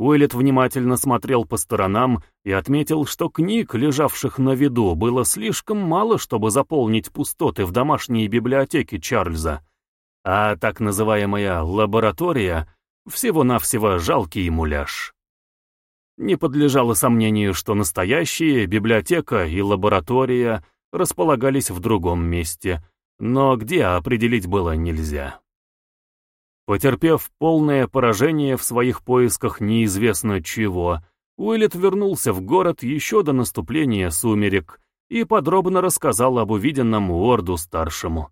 S1: Уиллет внимательно смотрел по сторонам и отметил, что книг, лежавших на виду, было слишком мало, чтобы заполнить пустоты в домашней библиотеке Чарльза, а так называемая «лаборатория» — всего-навсего жалкий муляж. Не подлежало сомнению, что настоящие библиотека и лаборатория располагались в другом месте, но где определить было нельзя. Потерпев полное поражение в своих поисках неизвестно чего, Уиллет вернулся в город еще до наступления сумерек и подробно рассказал об увиденном Уорду-старшему.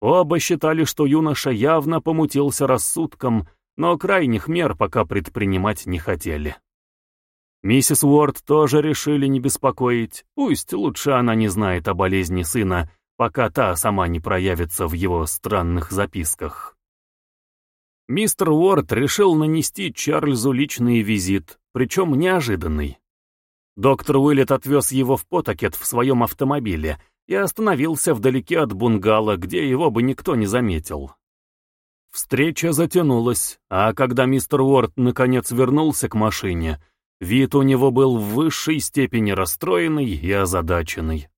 S1: Оба считали, что юноша явно помутился рассудком, но крайних мер пока предпринимать не хотели. Миссис Уорд тоже решили не беспокоить, пусть лучше она не знает о болезни сына, пока та сама не проявится в его странных записках. Мистер Уорд решил нанести Чарльзу личный визит, причем неожиданный. Доктор Уиллет отвез его в Потакет в своем автомобиле и остановился вдалеке от бунгало, где его бы никто не заметил. Встреча затянулась, а когда мистер Уорд наконец вернулся к машине — Вид у него был в высшей степени расстроенный и озадаченный.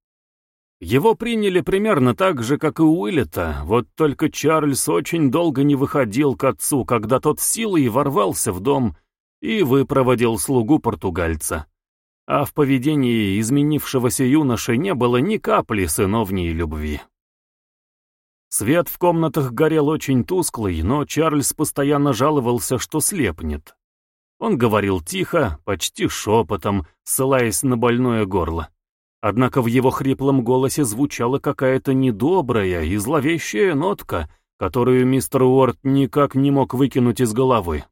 S1: Его приняли примерно так же, как и Уиллета, вот только Чарльз очень долго не выходил к отцу, когда тот силой ворвался в дом и выпроводил слугу португальца. А в поведении изменившегося юноши не было ни капли сыновней любви. Свет в комнатах горел очень тусклый, но Чарльз постоянно жаловался, что слепнет. Он говорил тихо, почти шепотом, ссылаясь на больное горло. Однако в его хриплом голосе звучала какая-то недобрая и зловещая нотка, которую мистер Уорд никак не мог выкинуть из головы.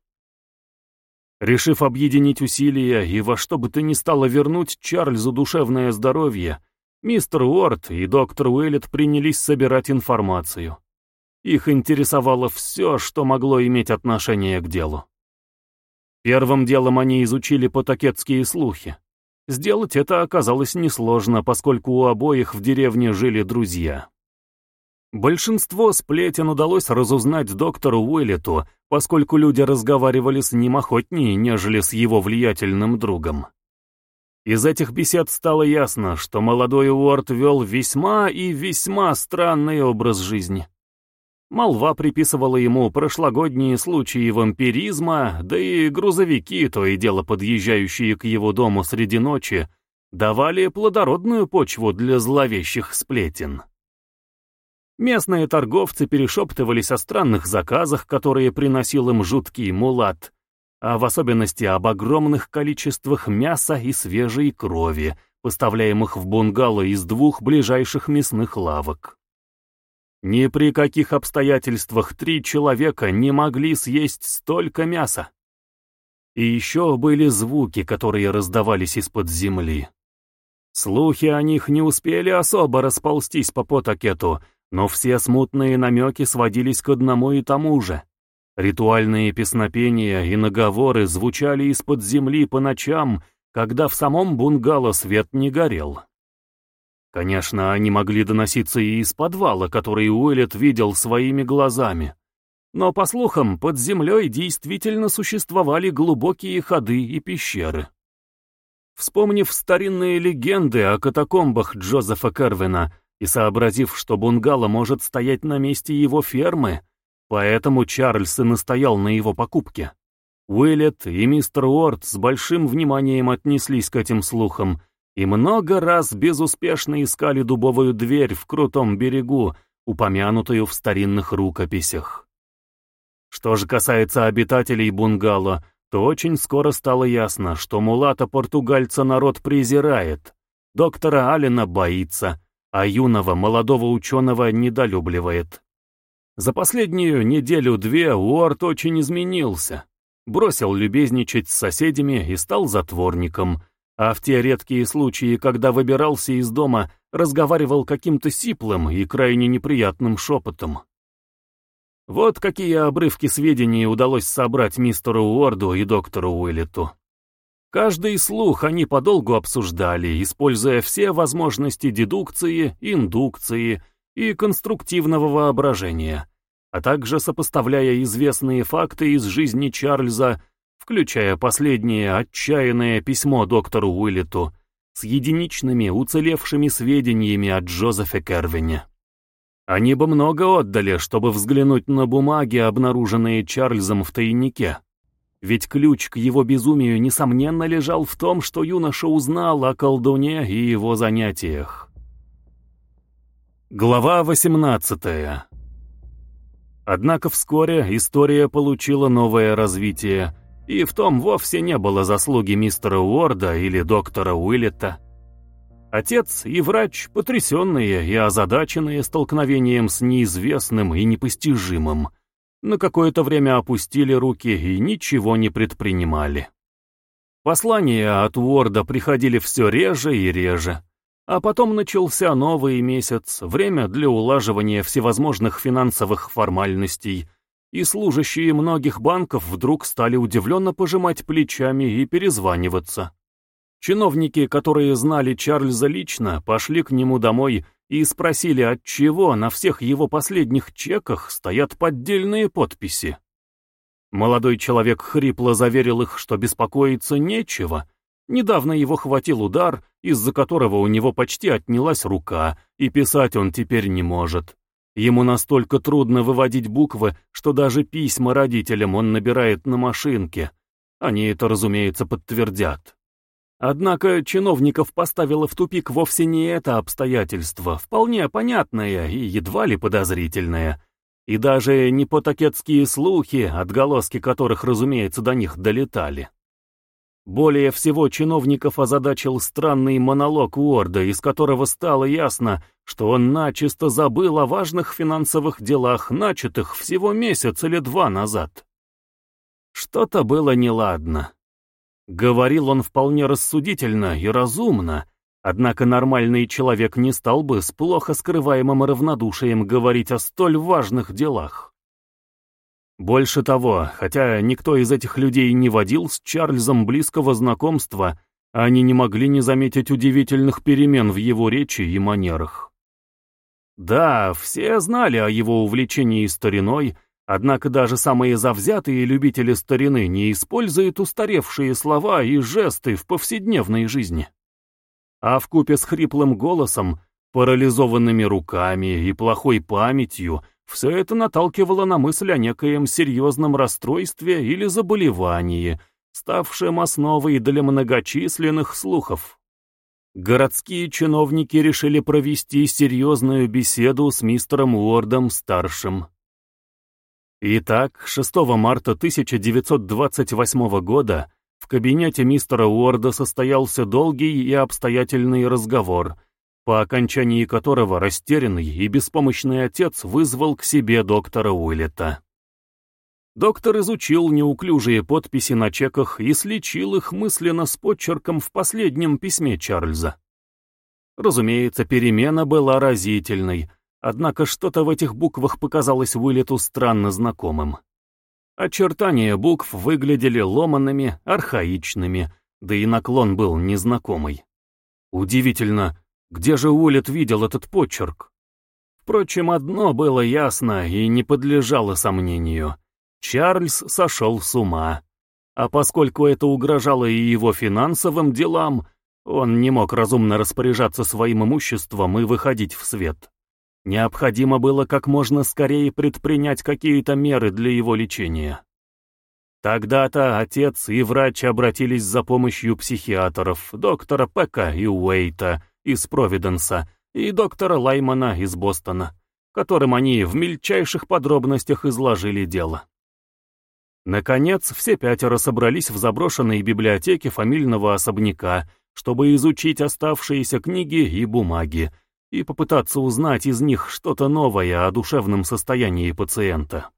S1: Решив объединить усилия и во что бы то ни стало вернуть Чарльзу душевное здоровье, мистер Уорд и доктор Уэллет принялись собирать информацию. Их интересовало все, что могло иметь отношение к делу. Первым делом они изучили потакетские слухи. Сделать это оказалось несложно, поскольку у обоих в деревне жили друзья. Большинство сплетен удалось разузнать доктору Уиллету, поскольку люди разговаривали с ним охотнее, нежели с его влиятельным другом. Из этих бесед стало ясно, что молодой Уорд вел весьма и весьма странный образ жизни. Молва приписывала ему прошлогодние случаи вампиризма, да и грузовики, то и дело подъезжающие к его дому среди ночи, давали плодородную почву для зловещих сплетен. Местные торговцы перешептывались о странных заказах, которые приносил им жуткий мулат, а в особенности об огромных количествах мяса и свежей крови, поставляемых в бунгало из двух ближайших мясных лавок. Ни при каких обстоятельствах три человека не могли съесть столько мяса. И еще были звуки, которые раздавались из-под земли. Слухи о них не успели особо расползтись по Потакету, но все смутные намеки сводились к одному и тому же. Ритуальные песнопения и наговоры звучали из-под земли по ночам, когда в самом бунгало свет не горел. Конечно, они могли доноситься и из подвала, который Уэллет видел своими глазами. Но, по слухам, под землей действительно существовали глубокие ходы и пещеры. Вспомнив старинные легенды о катакомбах Джозефа Кервина и сообразив, что бунгало может стоять на месте его фермы, поэтому Чарльз и настоял на его покупке. Уиллет и мистер Уорд с большим вниманием отнеслись к этим слухам и много раз безуспешно искали дубовую дверь в крутом берегу, упомянутую в старинных рукописях. Что же касается обитателей бунгало, то очень скоро стало ясно, что мулата-португальца народ презирает, доктора Аллена боится, а юного молодого ученого недолюбливает. За последнюю неделю-две Уорд очень изменился бросил любезничать с соседями и стал затворником, а в те редкие случаи, когда выбирался из дома, разговаривал каким-то сиплым и крайне неприятным шепотом. Вот какие обрывки сведений удалось собрать мистеру Уорду и доктору Уиллету. Каждый слух они подолгу обсуждали, используя все возможности дедукции, индукции и конструктивного воображения, а также сопоставляя известные факты из жизни Чарльза, включая последнее отчаянное письмо доктору Уиллету, с единичными уцелевшими сведениями о Джозефе Кервине. Они бы много отдали, чтобы взглянуть на бумаги, обнаруженные Чарльзом в тайнике. Ведь ключ к его безумию, несомненно, лежал в том, что юноша узнал о колдуне и его занятиях. Глава восемнадцатая. Однако вскоре история получила новое развитие, и в том вовсе не было заслуги мистера Уорда или доктора Уиллета. Отец и врач, потрясенные и озадаченные столкновением с неизвестным и непостижимым, на какое-то время опустили руки и ничего не предпринимали. Послания от Уорда приходили все реже и реже. А потом начался новый месяц, время для улаживания всевозможных финансовых формальностей, и служащие многих банков вдруг стали удивленно пожимать плечами и перезваниваться. Чиновники, которые знали Чарльза лично, пошли к нему домой и спросили, отчего на всех его последних чеках стоят поддельные подписи. Молодой человек хрипло заверил их, что беспокоиться нечего, Недавно его хватил удар, из-за которого у него почти отнялась рука, и писать он теперь не может. Ему настолько трудно выводить буквы, что даже письма родителям он набирает на машинке. Они это, разумеется, подтвердят. Однако чиновников поставило в тупик вовсе не это обстоятельство, вполне понятное и едва ли подозрительное. И даже не потакетские слухи, отголоски которых, разумеется, до них долетали. Более всего чиновников озадачил странный монолог Уорда, из которого стало ясно, что он начисто забыл о важных финансовых делах, начатых всего месяц или два назад. Что-то было неладно. Говорил он вполне рассудительно и разумно, однако нормальный человек не стал бы с плохо скрываемым равнодушием говорить о столь важных делах. Больше того, хотя никто из этих людей не водил с Чарльзом близкого знакомства, они не могли не заметить удивительных перемен в его речи и манерах. Да, все знали о его увлечении стариной, однако даже самые завзятые любители старины не используют устаревшие слова и жесты в повседневной жизни. А вкупе с хриплым голосом, парализованными руками и плохой памятью — все это наталкивало на мысль о некоем серьезном расстройстве или заболевании, ставшем основой для многочисленных слухов. городские чиновники решили провести серьезную беседу с мистером Уордом-старшим. Итак, 6 марта 1928 года в кабинете мистера Уорда состоялся долгий и обстоятельный разговор, по окончании которого растерянный и беспомощный отец вызвал к себе доктора Уиллета. Доктор изучил неуклюжие подписи на чеках и сличил их мысленно с подчерком в последнем письме Чарльза. Разумеется, перемена была разительной, однако что-то в этих буквах показалось Уиллету странно знакомым. Очертания букв выглядели ломанными, архаичными, да и наклон был незнакомый. Удивительно, где же Уиллет видел этот почерк? Впрочем, одно было ясно и не подлежало сомнению. Чарльз сошел с ума. А поскольку это угрожало и его финансовым делам, он не мог разумно распоряжаться своим имуществом и выходить в свет. Необходимо было как можно скорее предпринять какие-то меры для его лечения. Тогда-то отец и врач обратились за помощью психиатров, доктора Пека и Уэйта из Провиденса и доктора Лаймана из Бостона, которым они в мельчайших подробностях изложили дело. Наконец, все пятеро собрались в заброшенной библиотеке фамильного особняка, чтобы изучить оставшиеся книги и бумаги, и попытаться узнать из них что-то новое о душевном состоянии пациента.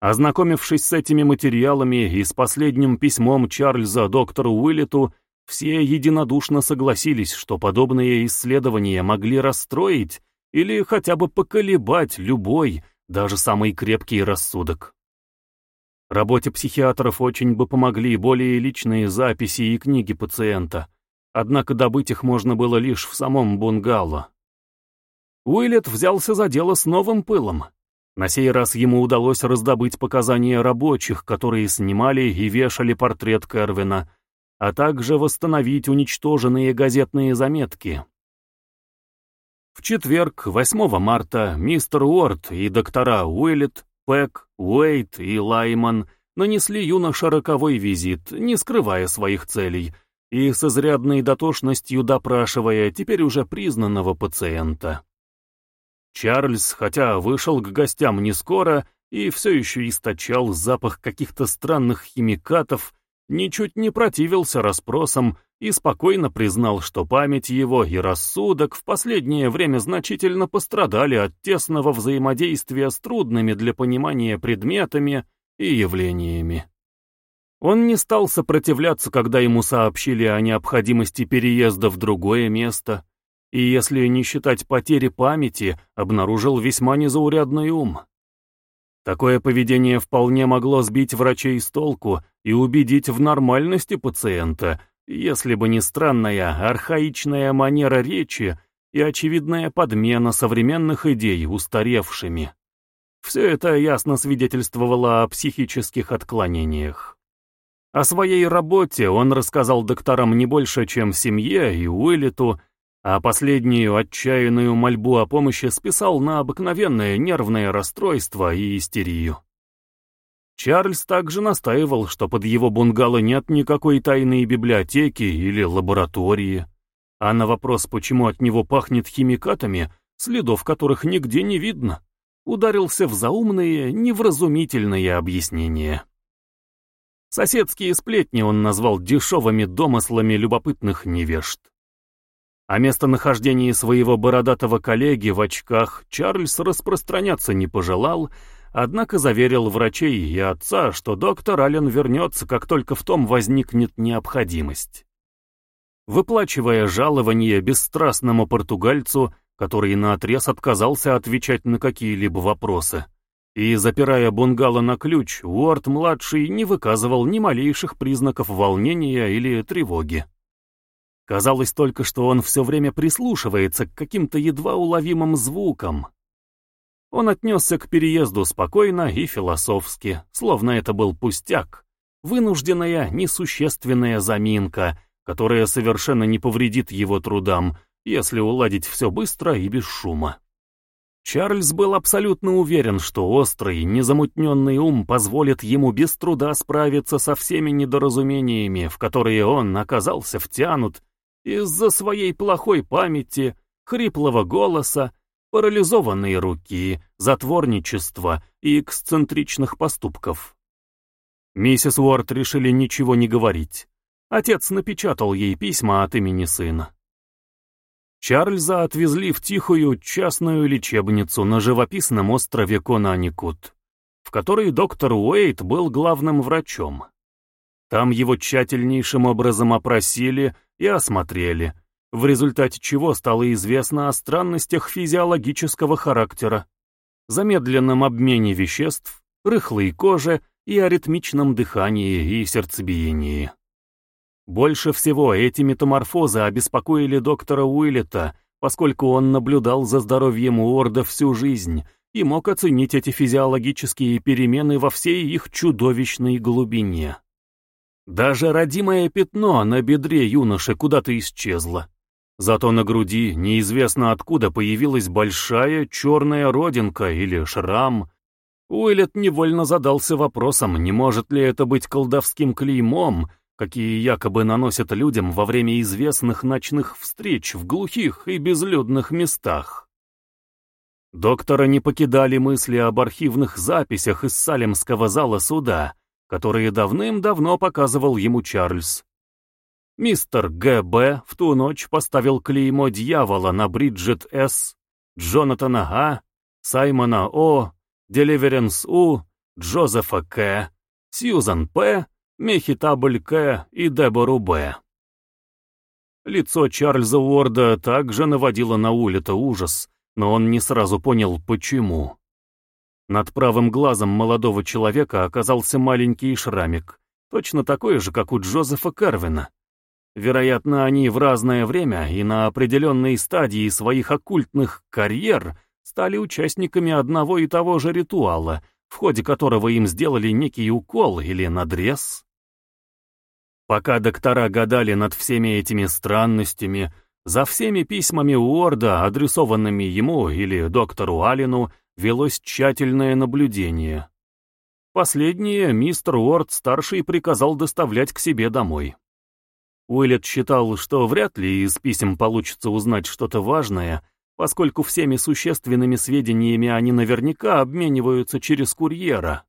S1: Ознакомившись с этими материалами и с последним письмом Чарльза доктору Уиллету, все единодушно согласились, что подобные исследования могли расстроить или хотя бы поколебать любой, даже самый крепкий рассудок. Работе психиатров очень бы помогли более личные записи и книги пациента, Однако добыть их можно было лишь в самом бунгало. Уиллет взялся за дело с новым пылом. На сей раз ему удалось раздобыть показания рабочих, которые снимали и вешали портрет Кервина, а также восстановить уничтоженные газетные заметки. В четверг, 8 марта, мистер Уорд и доктора Уиллет, Пэк, Уэйт и Лайман нанесли юноше роковой визит, не скрывая своих целей — и с изрядной дотошностью допрашивая теперь уже признанного пациента. Чарльз, хотя вышел к гостям не скоро и все еще источал запах каких-то странных химикатов, ничуть не противился расспросам и спокойно признал, что память его и рассудок в последнее время значительно пострадали от тесного взаимодействия с трудными для понимания предметами и явлениями. Он не стал сопротивляться, когда ему сообщили о необходимости переезда в другое место, и, если не считать потери памяти, обнаружил весьма незаурядный ум. Такое поведение вполне могло сбить врачей с толку и убедить в нормальности пациента, если бы не странная, архаичная манера речи и очевидная подмена современных идей устаревшими. Все это ясно свидетельствовало о психических отклонениях. О своей работе он рассказал докторам не больше, чем семье и Уиллету, а последнюю отчаянную мольбу о помощи списал на обыкновенное нервное расстройство и истерию. Чарльз также настаивал, что под его бунгало нет никакой тайной библиотеки или лаборатории, а на вопрос, почему от него пахнет химикатами, следов которых нигде не видно, ударился в заумные, невразумительные объяснения. Соседские сплетни он назвал дешевыми домыслами любопытных невежд. О местонахождении своего бородатого коллеги в очках Чарльз распространяться не пожелал, однако заверил врачей и отца, что доктор Аллен вернется, как только в том возникнет необходимость. Выплачивая жалование бесстрастному португальцу, который наотрез отказался отвечать на какие-либо вопросы, и, запирая бунгало на ключ, Уорд-младший не выказывал ни малейших признаков волнения или тревоги. Казалось только, что он все время прислушивается к каким-то едва уловимым звукам. Он отнесся к переезду спокойно и философски, словно это был пустяк, вынужденная, несущественная заминка, которая совершенно не повредит его трудам, если уладить все быстро и без шума. Чарльз был абсолютно уверен, что острый, незамутненный ум позволит ему без труда справиться со всеми недоразумениями, в которые он оказался втянут, из-за своей плохой памяти, хриплого голоса, парализованной руки, затворничества и эксцентричных поступков. Миссис Уорд решили ничего не говорить. Отец напечатал ей письма от имени сына. Чарльза отвезли в тихую частную лечебницу на живописном острове Конаникут, в которой доктор Уэйт был главным врачом. Там его тщательнейшим образом опросили и осмотрели, в результате чего стало известно о странностях физиологического характера, замедленном обмене веществ, рыхлой коже и аритмичном дыхании и сердцебиении. Больше всего эти метаморфозы обеспокоили доктора Уиллета, поскольку он наблюдал за здоровьем Уорда всю жизнь и мог оценить эти физиологические перемены во всей их чудовищной глубине. Даже родимое пятно на бедре юноши куда-то исчезло. Зато на груди неизвестно откуда появилась большая черная родинка или шрам. Уиллет невольно задался вопросом, не может ли это быть колдовским клеймом, какие якобы наносят людям во время известных ночных встреч в глухих и безлюдных местах. Доктора не покидали мысли об архивных записях из Салемского зала суда, которые давным-давно показывал ему Чарльз. Мистер Г.Б. в ту ночь поставил клеймо дьявола на Бриджит С., Джонатана А., Саймона О., Деливеренс У., Джозефа К., Сьюзан П., Мехитабль К. и Дебору Б. Лицо Чарльза Уорда также наводило на Улита ужас, но он не сразу понял, почему. Над правым глазом молодого человека оказался маленький шрамик, точно такой же, как у Джозефа Карвина. Вероятно, они в разное время и на определенной стадии своих оккультных карьер стали участниками одного и того же ритуала, в ходе которого им сделали некий укол или надрез. Пока доктора гадали над всеми этими странностями, за всеми письмами Уорда, адресованными ему или доктору Аллену, велось тщательное наблюдение. Последнее мистер Уорд-старший приказал доставлять к себе домой. Уиллет считал, что вряд ли из писем получится узнать что-то важное, поскольку всеми существенными сведениями они наверняка обмениваются через курьера.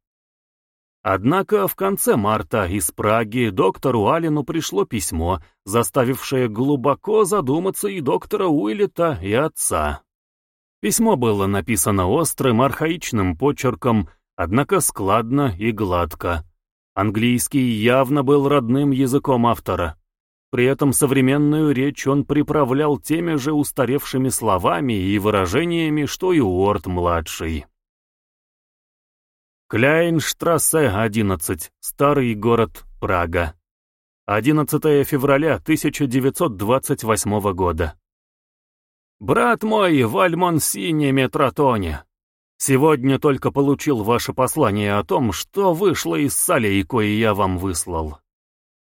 S1: Однако в конце марта из Праги доктору Алину пришло письмо, заставившее глубоко задуматься и доктора Уиллета, и отца. Письмо было написано острым, архаичным почерком, однако складно и гладко. Английский явно был родным языком автора. При этом современную речь он приправлял теми же устаревшими словами и выражениями, что и Уорд-младший. Кляйнштрассе, 11, старый город, Прага. 11 февраля 1928 года. Брат мой в Альмонсине Метротоне, сегодня только получил ваше послание о том, что вышло из солей, кое я вам выслал.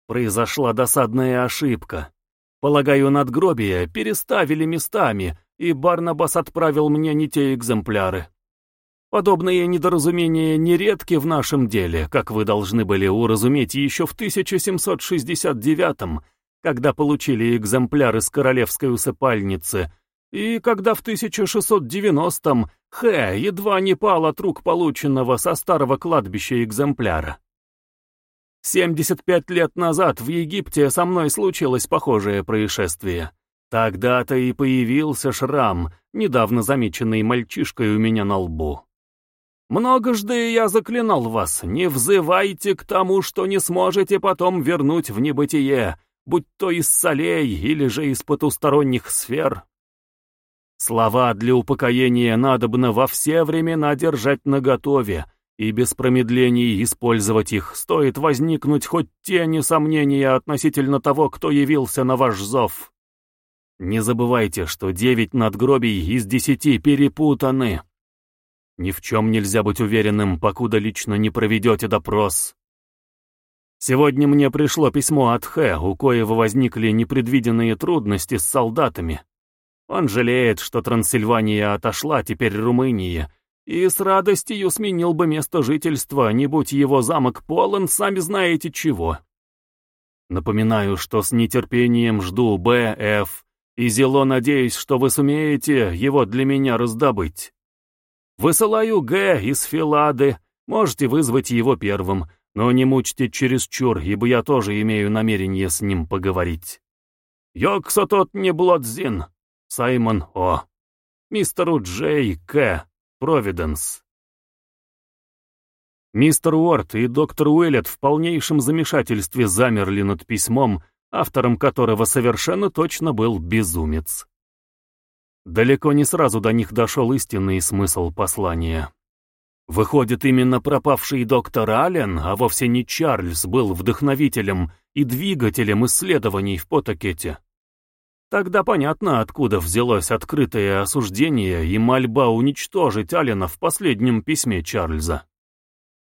S1: Произошла досадная ошибка. Полагаю, надгробия переставили местами, и Барнабас отправил мне не те экземпляры. Подобные недоразумения нередки в нашем деле, как вы должны были уразуметь еще в 1769 когда получили экземпляры с королевской усыпальницы, и когда в 1690-м Хэ едва не пал от рук полученного со старого кладбища экземпляра. 75 лет назад в Египте со мной случилось похожее происшествие. Тогда-то и появился шрам, недавно замеченный мальчишкой у меня на лбу. Многожды я заклинал вас, не взывайте к тому, что не сможете потом вернуть в небытие, будь то из солей или же из потусторонних сфер. Слова для упокоения надобно во все времена держать наготове, и без промедлений использовать их стоит возникнуть хоть тени сомнения относительно того, кто явился на ваш зов. Не забывайте, что девять надгробий из десяти перепутаны. Ни в чем нельзя быть уверенным, покуда лично не проведете допрос. Сегодня мне пришло письмо от Хэ, у коего возникли непредвиденные трудности с солдатами. Он жалеет, что Трансильвания отошла теперь Румынии, и с радостью сменил бы место жительства, не будь его замок полон, сами знаете чего. Напоминаю, что с нетерпением жду Б, Ф, и зело надеюсь, что вы сумеете его для меня раздобыть. Высылаю Г из Филады, можете вызвать его первым, но не мучьте чересчур, ибо я тоже имею намерение с ним поговорить. Йокса тот не Блодзин, Саймон О. Мистеру Джей К. Провиденс. Мистер Уорд и доктор Уэллет в полнейшем замешательстве замерли над письмом, автором которого совершенно точно был безумец. Далеко не сразу до них дошел истинный смысл послания. Выходит, именно пропавший доктор Аллен, а вовсе не Чарльз, был вдохновителем и двигателем исследований в Потакете. Тогда понятно, откуда взялось открытое осуждение и мольба уничтожить Алина в последнем письме Чарльза.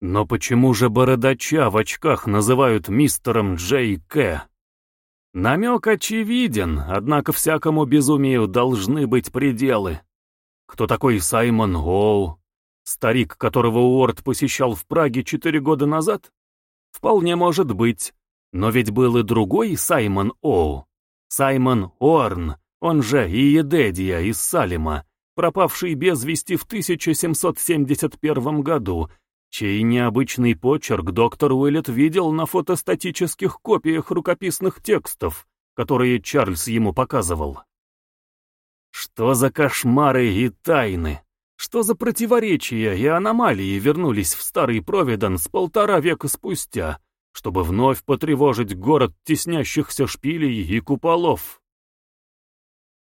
S1: Но почему же бородача в очках называют мистером Джей К? Намек очевиден, однако всякому безумию должны быть пределы. Кто такой Саймон Оу? Старик, которого Уорд посещал в Праге четыре года назад? Вполне может быть. Но ведь был и другой Саймон Оу. Саймон Орн, он же Иедедия из Салима, пропавший без вести в 1771 году, чей необычный почерк доктор Уиллет видел на фотостатических копиях рукописных текстов, которые Чарльз ему показывал. Что за кошмары и тайны? Что за противоречия и аномалии вернулись в Старый Провиденс полтора века спустя, чтобы вновь потревожить город теснящихся шпилей и куполов.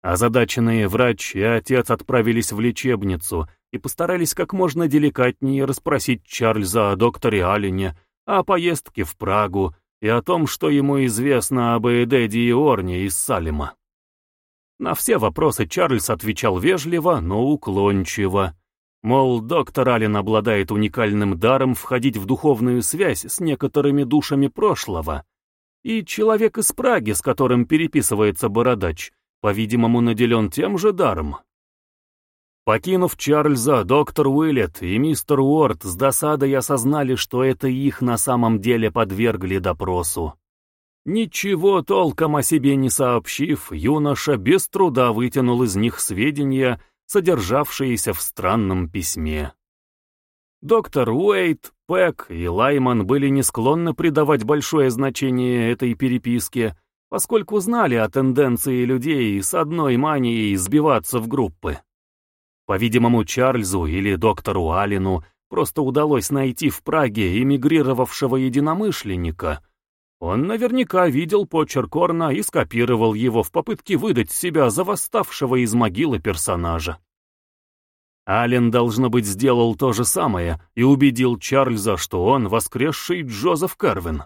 S1: Озадаченные врач и отец отправились в лечебницу и постарались как можно деликатнее расспросить Чарльза о докторе Аллене, о поездке в Прагу и о том, что ему известно об Эдеде и Орне из Салима. На все вопросы Чарльз отвечал вежливо, но уклончиво. Мол, доктор Аллен обладает уникальным даром входить в духовную связь с некоторыми душами прошлого. И человек из Праги, с которым переписывается Бородач, по-видимому, наделен тем же даром. Покинув Чарльза, доктор Уиллет и мистер Уорд с досадой осознали, что это их на самом деле подвергли допросу. Ничего толком о себе не сообщив, юноша без труда вытянул из них сведения, содержавшиеся в странном письме. Доктор Уэйт, Пэк и Лайман были не склонны придавать большое значение этой переписке, поскольку знали о тенденции людей с одной манией сбиваться в группы. По-видимому, Чарльзу или доктору Алину просто удалось найти в Праге эмигрировавшего единомышленника — он наверняка видел почерк Орна и скопировал его в попытке выдать себя за восставшего из могилы персонажа. Аллен, должно быть, сделал то же самое и убедил Чарльза, что он воскресший Джозеф Карвин.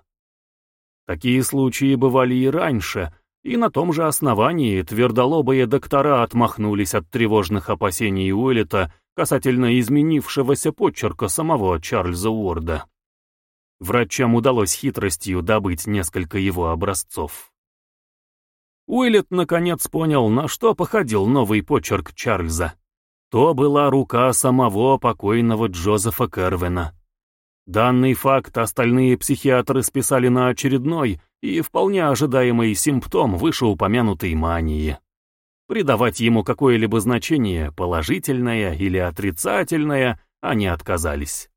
S1: Такие случаи бывали и раньше, и на том же основании твердолобые доктора отмахнулись от тревожных опасений Уэллета касательно изменившегося почерка самого Чарльза Уорда. Врачам удалось хитростью добыть несколько его образцов. Уиллет наконец понял, на что походил новый почерк Чарльза. То была рука самого покойного Джозефа Кервина. Данный факт остальные психиатры списали на очередной и вполне ожидаемый симптом вышеупомянутой мании. Придавать ему какое-либо значение, положительное или отрицательное, они отказались.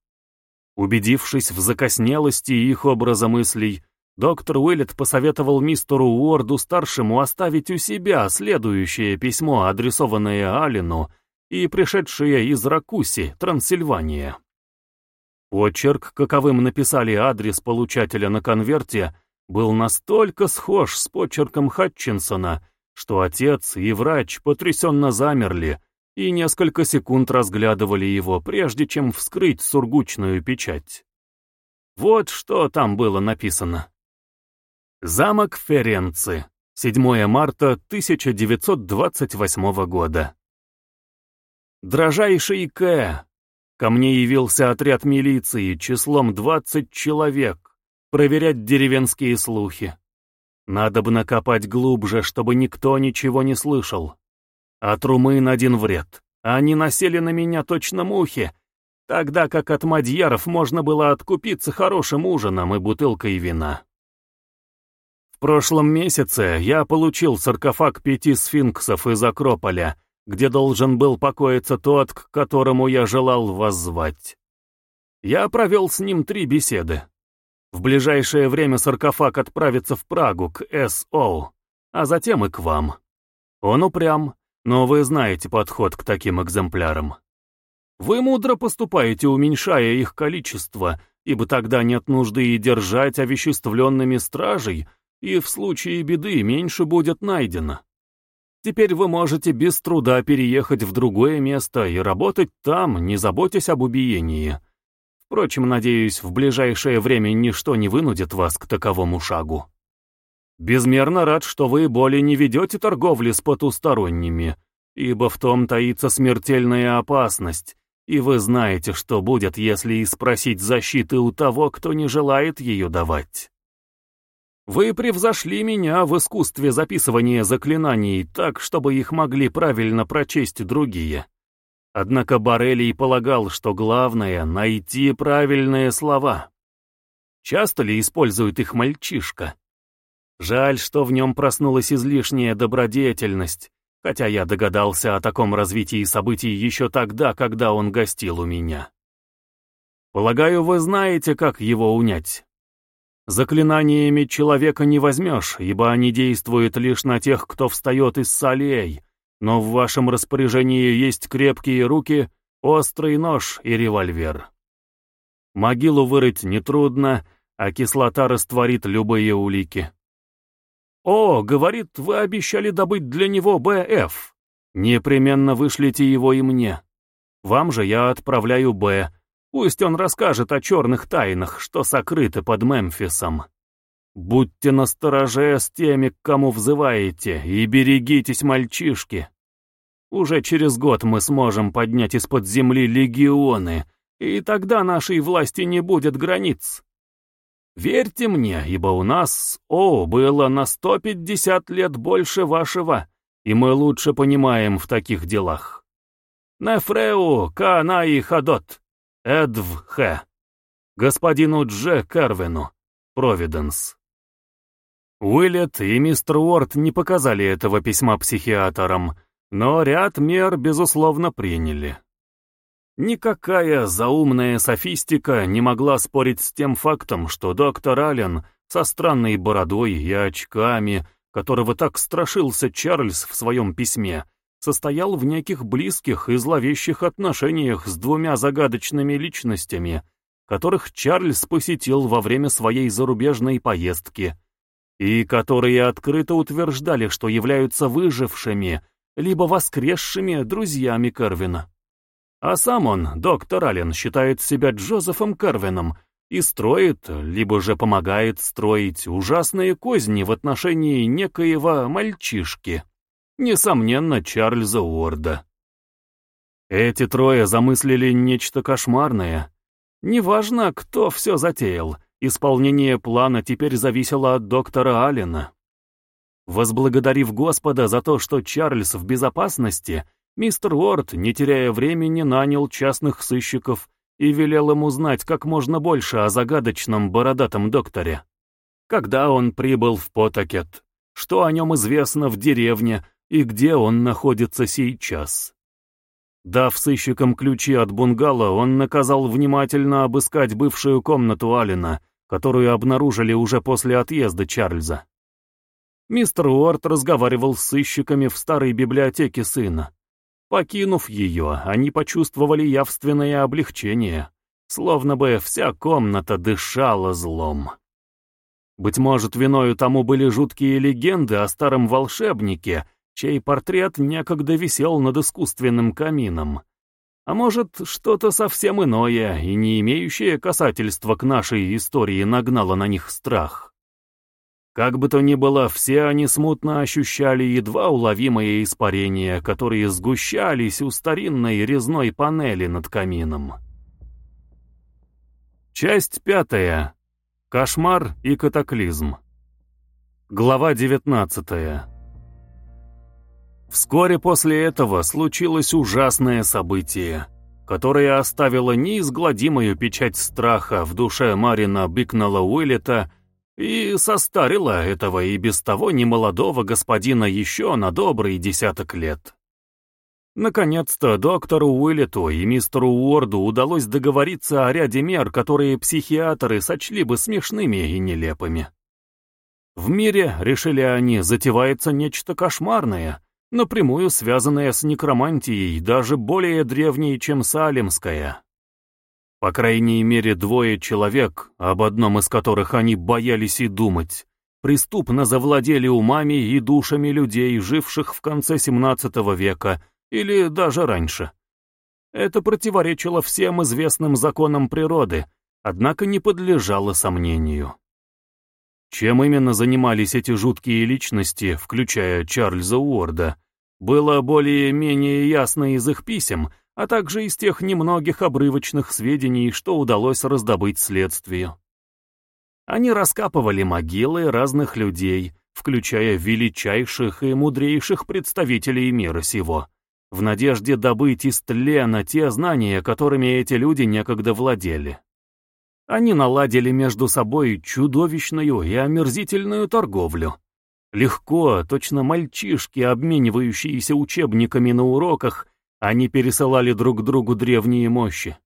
S1: Убедившись в закоснелости их образа мыслей, доктор Уиллет посоветовал мистеру Уорду-старшему оставить у себя следующее письмо, адресованное Алину и пришедшее из Ракуси, Трансильвания. Почерк, каковым написали адрес получателя на конверте, был настолько схож с почерком Хатчинсона, что отец и врач потрясенно замерли, и несколько секунд разглядывали его, прежде чем вскрыть сургучную печать. Вот что там было написано. Замок Ференци, 7 марта 1928 года. Дрожайший К. Ко мне явился отряд милиции числом 20 человек, проверять деревенские слухи. Надо бы накопать глубже, чтобы никто ничего не слышал. От румын один вред. Они насели на меня точно мухи, тогда как от мадьяров можно было откупиться хорошим ужином и бутылкой вина. прошлом месяце я получил саркофаг пяти сфинксов из Акрополя, где должен был покоиться тот, к которому я желал воззвать. Я провел с ним три беседы. В ближайшее время саркофаг отправится в Прагу, к С.О., а затем и к вам. Он упрям, но вы знаете подход к таким экземплярам. Вы мудро поступаете, уменьшая их количество, ибо тогда нет нужды и держать овеществленными стражей, и в случае беды меньше будет найдено. Теперь вы можете без труда переехать в другое место и работать там, не заботясь об убиении. Впрочем, надеюсь, в ближайшее время ничто не вынудит вас к таковому шагу. Безмерно рад, что вы более не ведете торговли с потусторонними, ибо в том таится смертельная опасность, и вы знаете, что будет, если и спросить защиты у того, кто не желает ее давать. Вы превзошли меня в искусстве записывания заклинаний так, чтобы их могли правильно прочесть другие. Однако Борелий полагал, что главное — найти правильные слова. Часто ли использует их мальчишка? Жаль, что в нем проснулась излишняя добродетельность, хотя я догадался о таком развитии событий еще тогда, когда он гостил у меня. Полагаю, вы знаете, как его унять. Заклинаниями человека не возьмешь, ибо они действуют лишь на тех, кто встает из солей, но в вашем распоряжении есть крепкие руки, острый нож и револьвер. Могилу вырыть нетрудно, а кислота растворит любые улики. «О, — говорит, — вы обещали добыть для него БФ. Непременно вышлите его и мне. Вам же я отправляю Б. Пусть он расскажет о черных тайнах, что сокрыты под Мемфисом. Будьте настороже с теми, к кому взываете, и берегитесь, мальчишки. Уже через год мы сможем поднять из-под земли легионы, и тогда нашей власти не будет границ. Верьте мне, ибо у нас, о, было на 150 лет больше вашего, и мы лучше понимаем в таких делах. Нефреу, Кана и Хадот, Эдв Х. Господину Дж. Кервину, Провиденс. Уиллет и мистер Уорд не показали этого письма психиатрам, но ряд мер, безусловно, приняли. Никакая заумная софистика не могла спорить с тем фактом, что доктор Аллен со странной бородой и очками, которого так страшился Чарльз в своем письме, состоял в неких близких и зловещих отношениях с двумя загадочными личностями, которых Чарльз посетил во время своей зарубежной поездки, и которые открыто утверждали, что являются выжившими, либо воскресшими друзьями Кервина. А сам он, доктор Аллен, считает себя Джозефом Карвином и строит, либо же помогает строить ужасные козни в отношении некоего мальчишки, несомненно, Чарльза Уорда. Эти трое замыслили нечто кошмарное. Неважно, кто все затеял, исполнение плана теперь зависело от доктора Аллена. Возблагодарив Господа за то, что Чарльз в безопасности, Мистер Уорд, не теряя времени, нанял частных сыщиков и велел им узнать как можно больше о загадочном бородатом докторе. Когда он прибыл в Потакет, что о нем известно в деревне и где он находится сейчас. Дав сыщикам ключи от бунгало, он наказал внимательно обыскать бывшую комнату Алина, которую обнаружили уже после отъезда Чарльза. Мистер Уорд разговаривал с сыщиками в старой библиотеке сына. Покинув ее, они почувствовали явственное облегчение, словно бы вся комната дышала злом. Быть может, виною тому были жуткие легенды о старом волшебнике, чей портрет некогда висел над искусственным камином. А может, что-то совсем иное и не имеющее касательства к нашей истории нагнало на них страх. Как бы то ни было, все они смутно ощущали едва уловимые испарения, которые сгущались у старинной резной панели над камином. Часть пятая. Кошмар и катаклизм. Глава девятнадцатая. Вскоре после этого случилось ужасное событие, которое оставило неизгладимую печать страха в душе Марина Бикнелла Уиллета и состарила этого и без того немолодого господина еще на добрый десяток лет. Наконец-то доктору Уиллету и мистеру Уорду удалось договориться о ряде мер, которые психиатры сочли бы смешными и нелепыми. В мире, решили они, затевается нечто кошмарное, напрямую связанное с некромантией, даже более древней, чем Салемская. По крайней мере, двое человек, об одном из которых они боялись и думать, преступно завладели умами и душами людей, живших в конце XVII века, или даже раньше. Это противоречило всем известным законам природы, однако не подлежало сомнению. Чем именно занимались эти жуткие личности, включая Чарльза Уорда, было более-менее ясно из их писем, а также из тех немногих обрывочных сведений, что удалось раздобыть следствию. Они раскапывали могилы разных людей, включая величайших и мудрейших представителей мира сего, в надежде добыть из тлена те знания, которыми эти люди некогда владели. Они наладили между собой чудовищную и омерзительную торговлю. Легко, точно мальчишки, обменивающиеся учебниками на уроках, они пересылали друг другу древние мощи.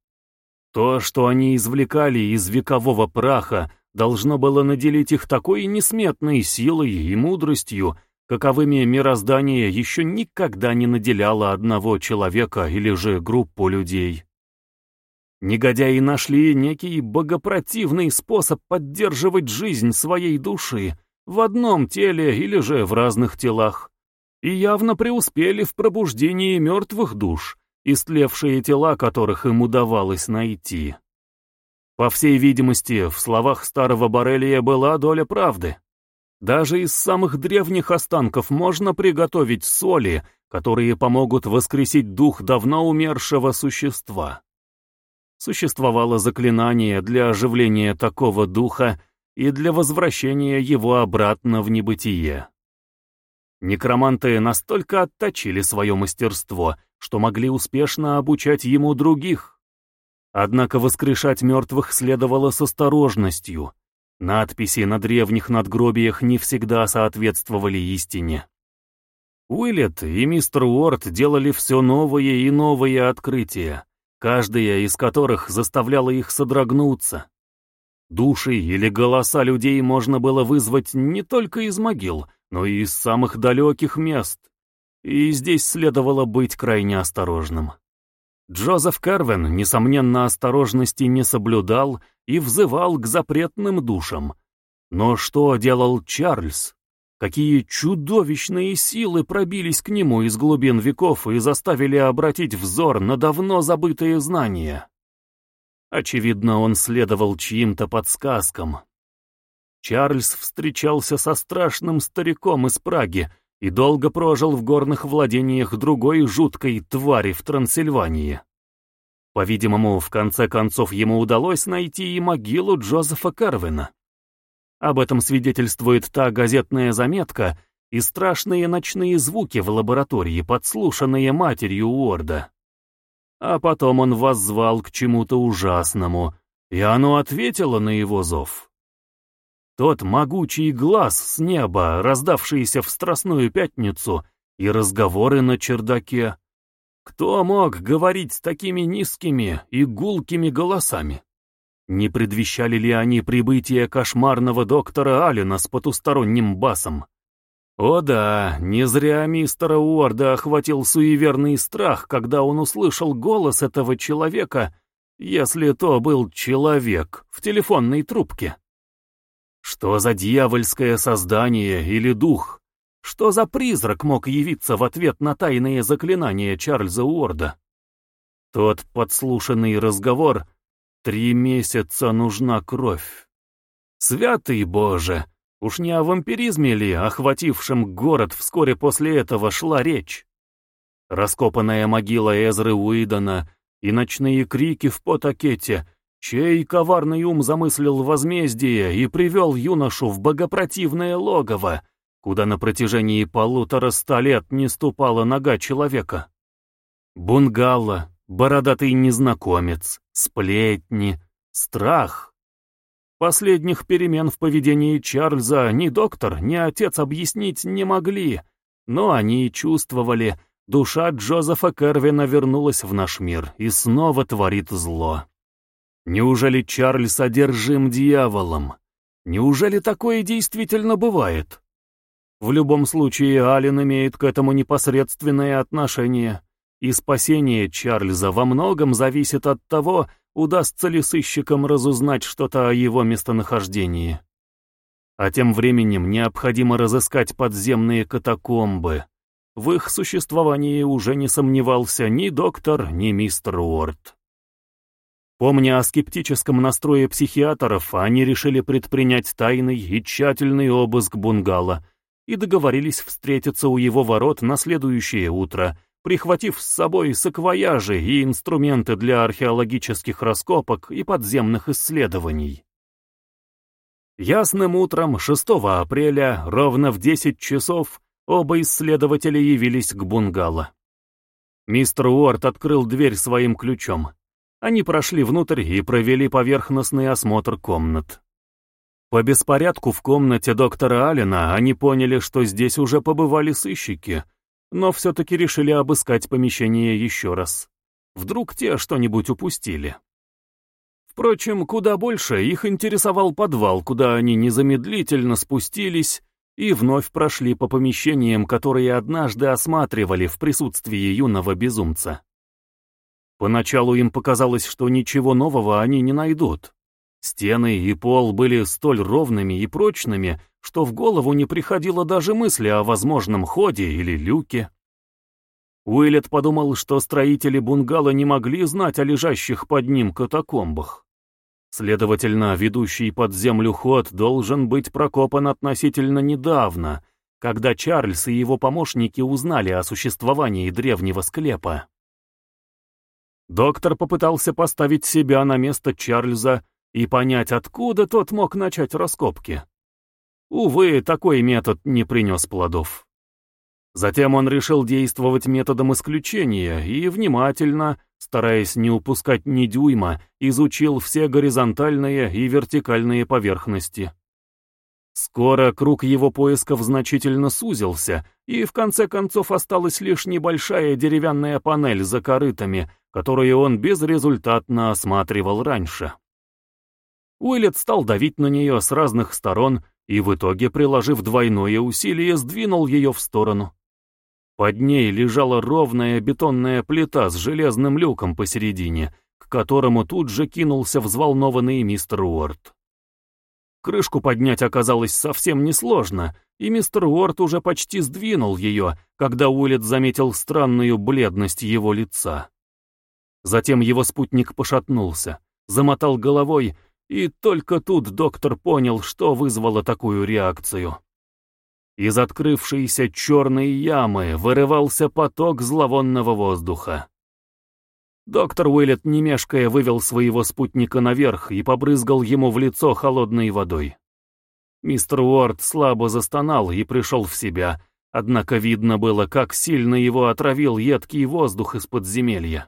S1: То, что они извлекали из векового праха, должно было наделить их такой несметной силой и мудростью, каковыми мироздание еще никогда не наделяло одного человека или же группу людей. Негодяи нашли некий богопротивный способ поддерживать жизнь своей души в одном теле или же в разных телах, и явно преуспели в пробуждении мертвых душ, истлевшие тела которых им удавалось найти. По всей видимости, в словах старого Борелия была доля правды. Даже из самых древних останков можно приготовить соли, которые помогут воскресить дух давно умершего существа. Существовало заклинание для оживления такого духа и для возвращения его обратно в небытие. Некроманты настолько отточили свое мастерство, что могли успешно обучать ему других. Однако воскрешать мертвых следовало с осторожностью — Надписи на древних надгробиях не всегда соответствовали истине. Уиллет и мистер Уорд делали все новые и новые открытия, каждое из которых заставляло их содрогнуться. Души или голоса людей можно было вызвать не только из могил, но и из самых далеких мест. И здесь следовало быть крайне осторожным. Джозеф Кервин, несомненно, осторожности не соблюдал и взывал к запретным душам. Но что делал Чарльз? Какие чудовищные силы пробились к нему из глубин веков и заставили обратить взор на давно забытые знания? Очевидно, он следовал чьим-то подсказкам. Чарльз встречался со страшным стариком из Праги, и долго прожил в горных владениях другой жуткой твари в Трансильвании. По-видимому, в конце концов ему удалось найти и могилу Джозефа Карвина. Об этом свидетельствует та газетная заметка и страшные ночные звуки в лаборатории, подслушанные матерью Уорда. А потом он воззвал к чему-то ужасному, и оно ответило на его зов. Тот могучий глаз с неба, раздавшийся в Страстную Пятницу, и разговоры на чердаке. Кто мог говорить с такими низкими и гулкими голосами? Не предвещали ли они прибытие кошмарного доктора Алина с потусторонним басом? О да, не зря мистера Уорда охватил суеверный страх, когда он услышал голос этого человека, если то был человек в телефонной трубке. Что за дьявольское создание или дух? Что за призрак мог явиться в ответ на тайные заклинания Чарльза Уорда? Тот подслушанный разговор «Три месяца нужна кровь». Святый Боже! Уж не о вампиризме ли, охватившем город вскоре после этого, шла речь? Раскопанная могила Эзры Уидона и ночные крики в потакете чей коварный ум замыслил возмездие и привел юношу в богопротивное логово, куда на протяжении полутора ста лет не ступала нога человека. Бунгало, бородатый незнакомец, сплетни, страх. Последних перемен в поведении Чарльза ни доктор, ни отец объяснить не могли, но они чувствовали, душа Джозефа Кервина вернулась в наш мир и снова творит зло. Неужели Чарльз одержим дьяволом? Неужели такое действительно бывает? В любом случае, Аллен имеет к этому непосредственное отношение, и спасение Чарльза во многом зависит от того, удастся ли сыщикам разузнать что-то о его местонахождении. А тем временем необходимо разыскать подземные катакомбы. В их существовании уже не сомневался ни доктор, ни мистер Уорд. Помня о скептическом настрое психиатров, они решили предпринять тайный и тщательный обыск бунгало и договорились встретиться у его ворот на следующее утро, прихватив с собой саквояжи и инструменты для археологических раскопок и подземных исследований. Ясным утром 6 апреля, ровно в 10 часов, оба исследователя явились к бунгало. Мистер Уорд открыл дверь своим ключом. Они прошли внутрь и провели поверхностный осмотр комнат. По беспорядку в комнате доктора Аллена они поняли, что здесь уже побывали сыщики, но все-таки решили обыскать помещение еще раз. Вдруг те что-нибудь упустили. Впрочем, куда больше их интересовал подвал, куда они незамедлительно спустились и вновь прошли по помещениям, которые однажды осматривали в присутствии юного безумца. Поначалу им показалось, что ничего нового они не найдут. Стены и пол были столь ровными и прочными, что в голову не приходило даже мысли о возможном ходе или люке. Уиллет подумал, что строители бунгало не могли знать о лежащих под ним катакомбах. Следовательно, ведущий под землю ход должен быть прокопан относительно недавно, когда Чарльз и его помощники узнали о существовании древнего склепа. Доктор попытался поставить себя на место Чарльза и понять, откуда тот мог начать раскопки. Увы, такой метод не принес плодов. Затем он решил действовать методом исключения и внимательно, стараясь не упускать ни дюйма, изучил все горизонтальные и вертикальные поверхности. Скоро круг его поисков значительно сузился, и в конце концов осталась лишь небольшая деревянная панель за корытами, которую он безрезультатно осматривал раньше. Уиллет стал давить на нее с разных сторон и в итоге, приложив двойное усилие, сдвинул ее в сторону. Под ней лежала ровная бетонная плита с железным люком посередине, к которому тут же кинулся взволнованный мистер Уорд. Крышку поднять оказалось совсем несложно, и мистер Уорд уже почти сдвинул ее, когда Уиллет заметил странную бледность его лица. Затем его спутник пошатнулся, замотал головой, и только тут доктор понял, что вызвало такую реакцию. Из открывшейся черной ямы вырывался поток зловонного воздуха. Доктор Уиллет, не мешкая, вывел своего спутника наверх и побрызгал ему в лицо холодной водой. Мистер Уорд слабо застонал и пришел в себя, однако видно было, как сильно его отравил едкий воздух из подземелья.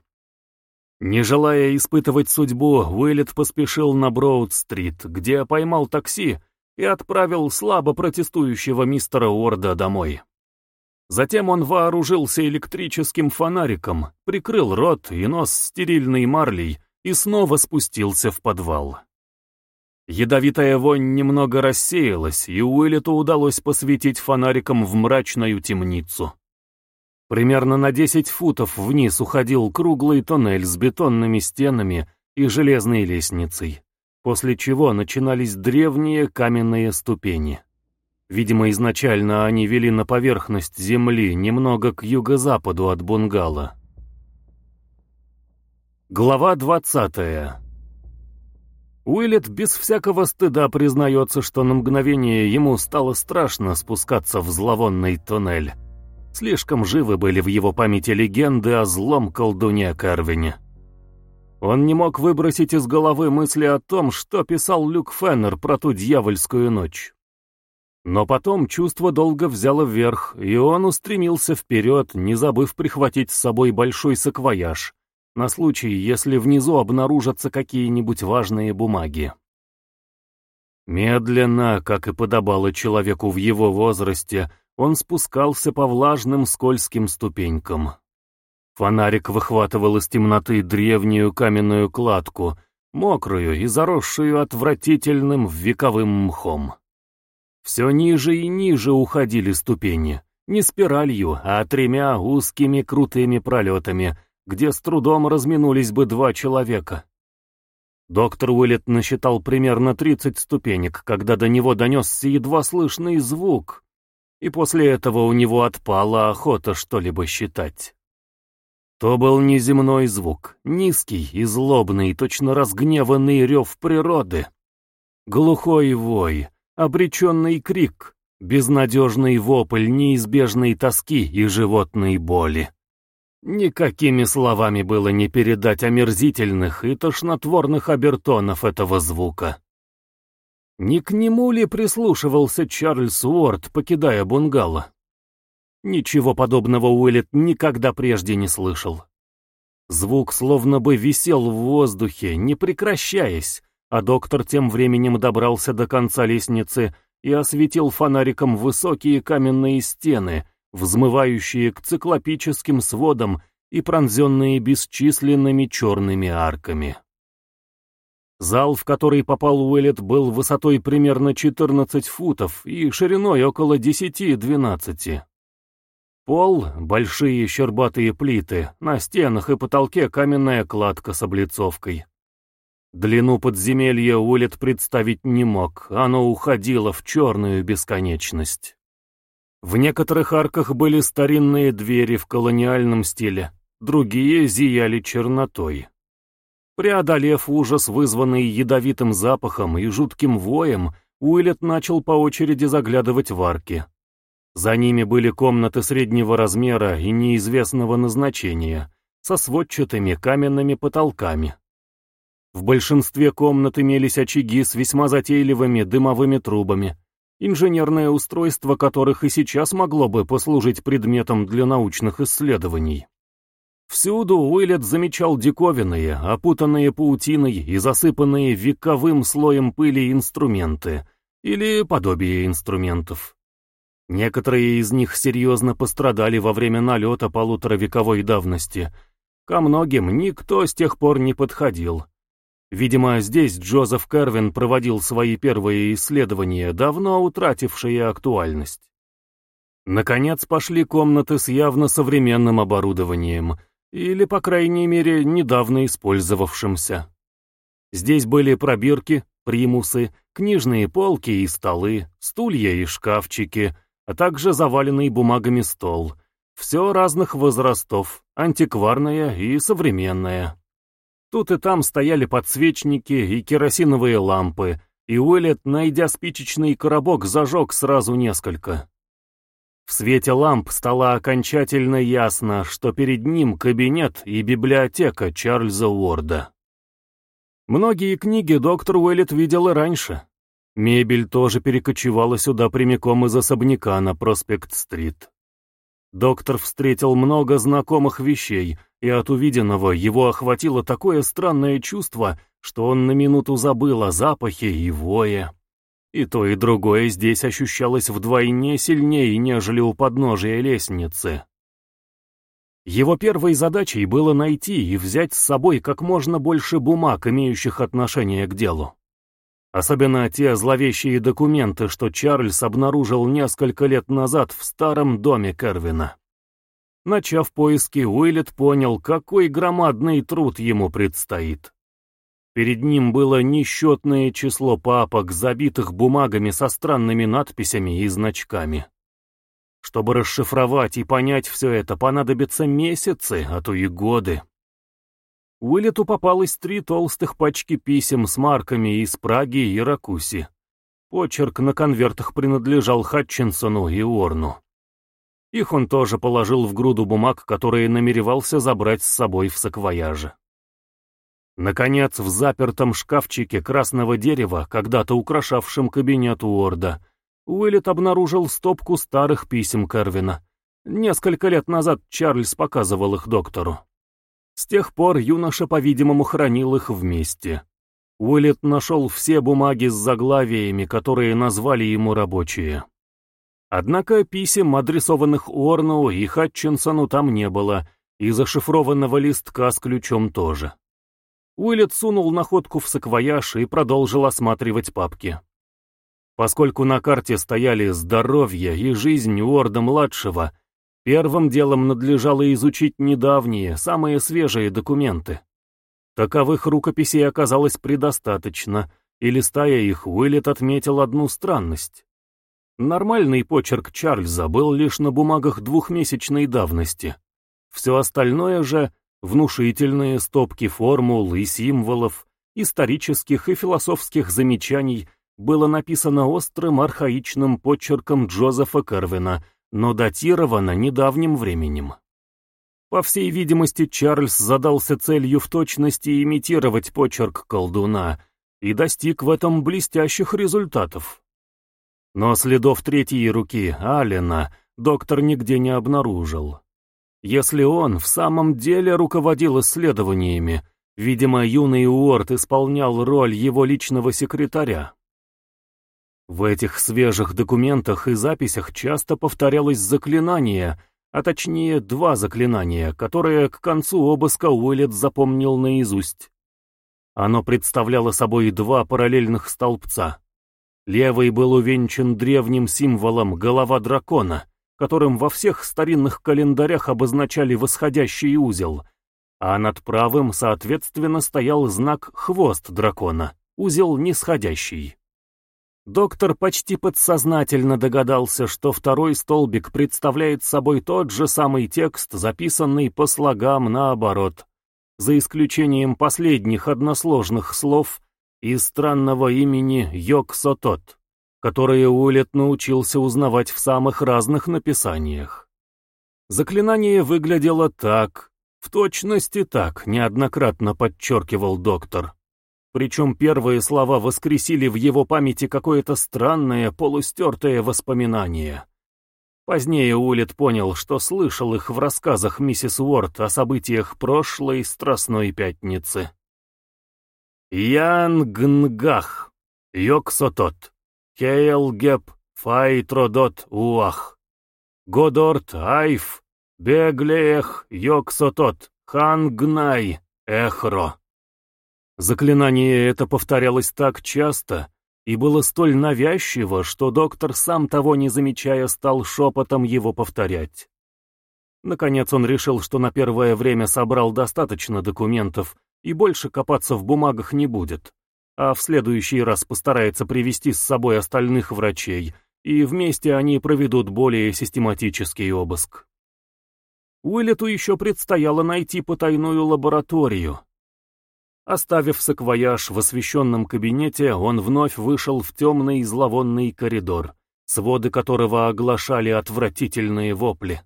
S1: Не желая испытывать судьбу, Уиллет поспешил на Броуд-стрит, где поймал такси и отправил слабо протестующего мистера Уорда домой. Затем он вооружился электрическим фонариком, прикрыл рот и нос стерильной марлей и снова спустился в подвал. Ядовитая вонь немного рассеялась, и Уиллету удалось посветить фонариком в мрачную темницу. Примерно на 10 футов вниз уходил круглый тоннель с бетонными стенами и железной лестницей после чего начинались древние каменные ступени. Видимо, изначально они вели на поверхность земли, немного к юго-западу от бунгало. Глава двадцатая. Уиллет без всякого стыда признается, что на мгновение ему стало страшно спускаться в зловонный туннель. Слишком живы были в его памяти легенды о злом колдуне Карвине. Он не мог выбросить из головы мысли о том, что писал Люк Феннер про ту дьявольскую ночь. Но потом чувство долго взяло вверх, и он устремился вперед, не забыв прихватить с собой большой саквояж, на случай, если внизу обнаружатся какие-нибудь важные бумаги. Медленно, как и подобало человеку в его возрасте, он спускался по влажным скользким ступенькам. Фонарик выхватывал из темноты древнюю каменную кладку, мокрую и заросшую отвратительным вековым мхом. Все ниже и ниже уходили ступени, не спиралью, а тремя узкими крутыми пролетами, где с трудом разминулись бы два человека. Доктор Уиллет насчитал примерно 30 ступенек, когда до него донесся едва слышный звук, и после этого у него отпала охота что-либо считать. То был неземной звук, низкий и злобный, точно разгневанный рев природы. Глухой вой, обреченный крик, безнадежный вопль неизбежной тоски и животной боли. Никакими словами было не передать омерзительных и тошнотворных обертонов этого звука. Не к нему ли прислушивался Чарльз Уорд, покидая бунгало? Ничего подобного Уиллет никогда прежде не слышал. Звук словно бы висел в воздухе, не прекращаясь, а доктор тем временем добрался до конца лестницы и осветил фонариком высокие каменные стены, взмывающие к циклопическим сводам и пронзенные бесчисленными черными арками. Зал, в который попал Уэллет, был высотой примерно 14 футов и шириной около 10-12. Пол — большие щербатые плиты, на стенах и потолке каменная кладка с облицовкой. Длину подземелья Уэллет представить не мог, оно уходило в черную бесконечность. В некоторых арках были старинные двери в колониальном стиле, другие зияли чернотой. Преодолев ужас, вызванный ядовитым запахом и жутким воем, Уиллет начал по очереди заглядывать в арки. За ними были комнаты среднего размера и неизвестного назначения, со сводчатыми каменными потолками. В большинстве комнат имелись очаги с весьма затейливыми дымовыми трубами, инженерное устройство которых и сейчас могло бы послужить предметом для научных исследований. Всюду Уиллет замечал диковинные, опутанные паутиной и засыпанные вековым слоем пыли инструменты, или подобие инструментов. Некоторые из них серьезно пострадали во время налета полуторавековой давности. Ко многим никто с тех пор не подходил. Видимо, здесь Джозеф Кервин проводил свои первые исследования, давно утратившие актуальность. Наконец пошли комнаты с явно современным оборудованием, или, по крайней мере, недавно использовавшимся. Здесь были пробирки, примусы, книжные полки и столы, стулья и шкафчики, а также заваленный бумагами стол. Все разных возрастов, антикварное и современное. Тут и там стояли подсвечники и керосиновые лампы, и Уэллет, найдя спичечный коробок, зажег сразу несколько. В свете ламп стало окончательно ясно, что перед ним кабинет и библиотека Чарльза Уорда. Многие книги доктор Уэллет видел и раньше. Мебель тоже перекочевала сюда прямиком из особняка на Проспект-стрит. Доктор встретил много знакомых вещей, и от увиденного его охватило такое странное чувство, что он на минуту забыл о запахе и вое. И то, и другое здесь ощущалось вдвойне сильнее, нежели у подножия лестницы. Его первой задачей было найти и взять с собой как можно больше бумаг, имеющих отношение к делу. Особенно те зловещие документы, что Чарльз обнаружил несколько лет назад в старом доме Кервина. Начав поиски, Уиллет понял, какой громадный труд ему предстоит. Перед ним было несчетное число папок, забитых бумагами со странными надписями и значками. Чтобы расшифровать и понять все это, понадобятся месяцы, а то и годы. Уиллету попалось три толстых пачки писем с марками из Праги и Ракуси. Почерк на конвертах принадлежал Хатчинсону и Уорну. Их он тоже положил в груду бумаг, которые намеревался забрать с собой в саквояже. Наконец, в запертом шкафчике красного дерева, когда-то украшавшем кабинет Уорда, Уиллет обнаружил стопку старых писем Кервина. Несколько лет назад Чарльз показывал их доктору. С тех пор юноша, по-видимому, хранил их вместе. Уиллет нашел все бумаги с заглавиями, которые назвали ему рабочие. Однако писем, адресованных Уорну и Хатчинсону, там не было, и зашифрованного листка с ключом тоже. Уиллет сунул находку в саквояж и продолжил осматривать папки. Поскольку на карте стояли здоровье и жизнь Уорда-младшего, первым делом надлежало изучить недавние, самые свежие документы. Таковых рукописей оказалось предостаточно, и листая их, Уиллет отметил одну странность. Нормальный почерк Чарльза был лишь на бумагах двухмесячной давности. Все остальное же — внушительные стопки формул и символов, исторических и философских замечаний — было написано острым архаичным почерком Джозефа Кервина, но датировано недавним временем. По всей видимости, Чарльз задался целью в точности имитировать почерк колдуна и достиг в этом блестящих результатов. Но следов третьей руки, Алина, доктор нигде не обнаружил. Если он в самом деле руководил исследованиями, видимо, юный Уорд исполнял роль его личного секретаря. В этих свежих документах и записях часто повторялось заклинание, а точнее два заклинания, которые к концу обыска Уиллет запомнил наизусть. Оно представляло собой два параллельных столбца. Левый был увенчан древним символом голова дракона, которым во всех старинных календарях обозначали восходящий узел, а над правым, соответственно, стоял знак хвост дракона, узел нисходящий. Доктор почти подсознательно догадался, что второй столбик представляет собой тот же самый текст, записанный по слогам наоборот, за исключением последних односложных слов и странного имени Йог-Сотот, которое Уиллет научился узнавать в самых разных написаниях. Заклинание выглядело так, в точности так, неоднократно подчеркивал доктор. Причем первые слова воскресили в его памяти какое-то странное, полустертое воспоминание. Позднее Уиллет понял, что слышал их в рассказах миссис Уорд о событиях прошлой Страстной Пятницы. Янгнгах, Йоксотот, Кейлгеп, Файтродот Уах, Годорт Айф, Беглех, Йоксотот, Хангнай, Эхро. Заклинание это повторялось так часто и было столь навязчиво, что доктор, сам того не замечая, стал шепотом его повторять. Наконец он решил, что на первое время собрал достаточно документов, и больше копаться в бумагах не будет, а в следующий раз постарается привести с собой остальных врачей, и вместе они проведут более систематический обыск. Уиллету еще предстояло найти потайную лабораторию. Оставив саквояж в освещенном кабинете, он вновь вышел в темный зловонный коридор, своды которого оглашали отвратительные вопли.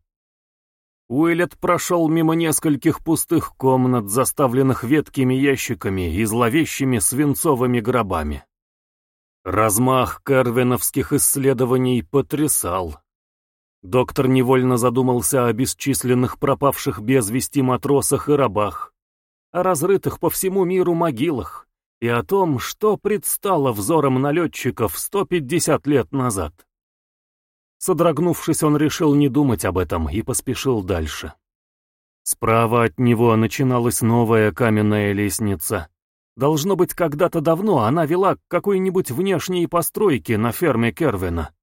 S1: Уиллет прошел мимо нескольких пустых комнат, заставленных веткими ящиками и зловещими свинцовыми гробами. Размах кервиновских исследований потрясал. Доктор невольно задумался о бесчисленных пропавших без вести матросах и рабах, о разрытых по всему миру могилах и о том, что предстало взором налетчиков 150 лет назад. Содрогнувшись, он решил не думать об этом и поспешил дальше. Справа от него начиналась новая каменная лестница. Должно быть, когда-то давно она вела к какой-нибудь внешней постройке на ферме Кервина.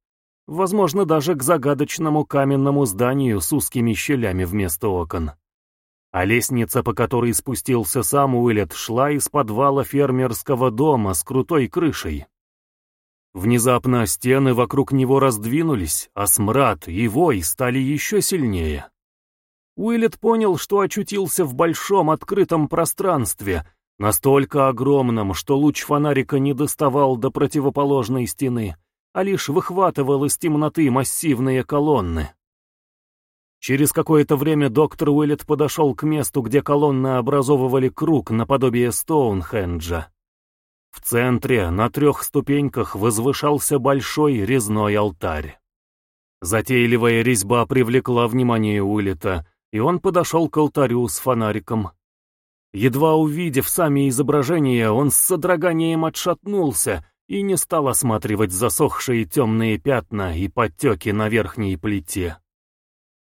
S1: Возможно, даже к загадочному каменному зданию с узкими щелями вместо окон. А лестница, по которой спустился сам Уиллет, шла из подвала фермерского дома с крутой крышей. Внезапно стены вокруг него раздвинулись, а смрад и вой стали еще сильнее. Уиллет понял, что очутился в большом открытом пространстве, настолько огромном, что луч фонарика не доставал до противоположной стены, а лишь выхватывал из темноты массивные колонны. Через какое-то время доктор Уиллет подошел к месту, где колонны образовывали круг наподобие Стоунхенджа. В центре, на трех ступеньках, возвышался большой резной алтарь. Затейливая резьба привлекла внимание Уиллета, и он подошел к алтарю с фонариком. Едва увидев сами изображения, он с содроганием отшатнулся и не стал осматривать засохшие темные пятна и подтеки на верхней плите.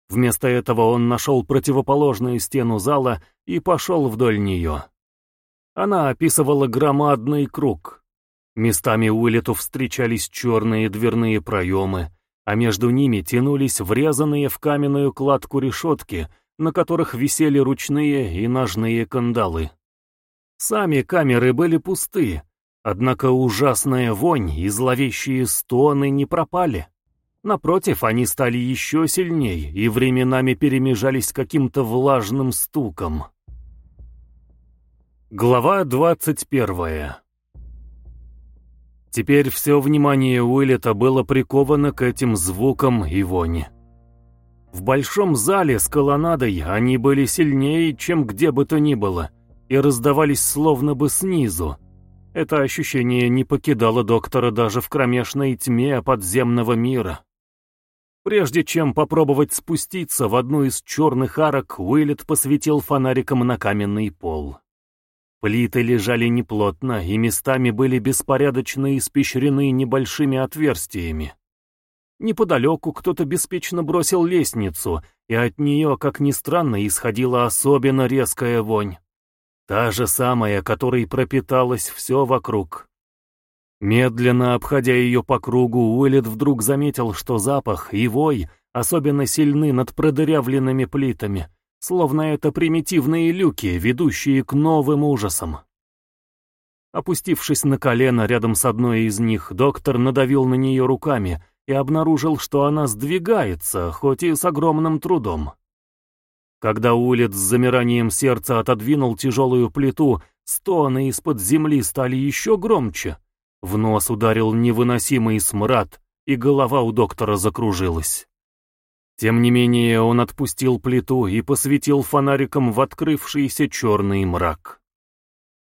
S1: Вместо этого он нашел противоположную стену зала и пошел вдоль нее. Она описывала громадный круг. Местами Уиллету встречались черные дверные проемы, а между ними тянулись врезанные в каменную кладку решетки, на которых висели ручные и ножные кандалы. Сами камеры были пусты, однако ужасная вонь и зловещие стоны не пропали. Напротив, они стали еще сильней и временами перемежались каким-то влажным стуком. Глава двадцать первая Теперь все внимание Уиллета было приковано к этим звукам и вони. В большом зале с колоннадой они были сильнее, чем где бы то ни было, и раздавались словно бы снизу. Это ощущение не покидало доктора даже в кромешной тьме подземного мира. Прежде чем попробовать спуститься в одну из черных арок, Уиллет посветил фонариком на каменный пол. Плиты лежали неплотно и местами были беспорядочно испещрены небольшими отверстиями. Неподалеку кто-то беспечно бросил лестницу, и от нее, как ни странно, исходила особенно резкая вонь. Та же самая, которой пропиталось все вокруг. Медленно обходя ее по кругу, Уиллет вдруг заметил, что запах и вой особенно сильны над продырявленными плитами — словно это примитивные люки, ведущие к новым ужасам. Опустившись на колено рядом с одной из них, доктор надавил на нее руками и обнаружил, что она сдвигается, хоть и с огромным трудом. Когда улиц с замиранием сердца отодвинул тяжелую плиту, стоны из-под земли стали еще громче. В нос ударил невыносимый смрад, и голова у доктора закружилась. Тем не менее он отпустил плиту и посветил фонариком в открывшийся черный мрак.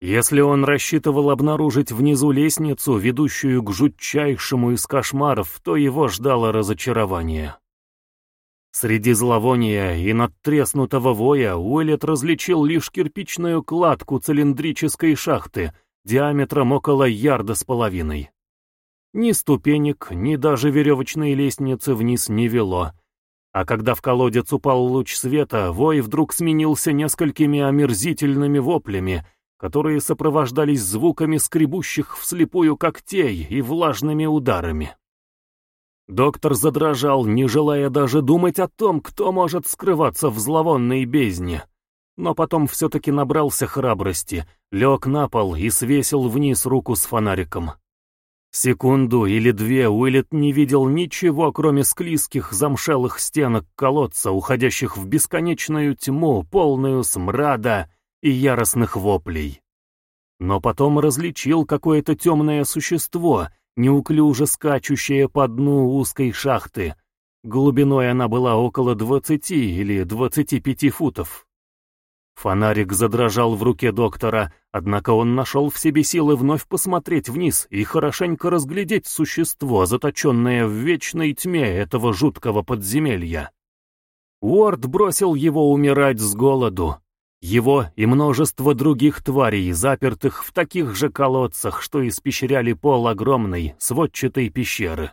S1: Если он рассчитывал обнаружить внизу лестницу, ведущую к жутчайшему из кошмаров, то его ждало разочарование. Среди зловония и надтреснутого воя Уэллет различил лишь кирпичную кладку цилиндрической шахты диаметром около ярда с половиной. Ни ступенек, ни даже веревочной лестницы вниз не вело, а когда в колодец упал луч света, вой вдруг сменился несколькими омерзительными воплями, которые сопровождались звуками скребущих вслепую когтей и влажными ударами. Доктор задрожал, не желая даже думать о том, кто может скрываться в зловонной бездне. Но потом все-таки набрался храбрости, лег на пол и свесил вниз руку с фонариком. Секунду или две Уиллет не видел ничего, кроме склизких замшелых стенок колодца, уходящих в бесконечную тьму, полную смрада и яростных воплей. Но потом различил какое-то темное существо, неуклюже скачущее по дну узкой шахты. Глубиной она была около двадцати или двадцати пяти футов. Фонарик задрожал в руке доктора, однако он нашел в себе силы вновь посмотреть вниз и хорошенько разглядеть существо, заточенное в вечной тьме этого жуткого подземелья. Уорд бросил его умирать с голоду. Его и множество других тварей, запертых в таких же колодцах, что испещряли пол огромной, сводчатой пещеры.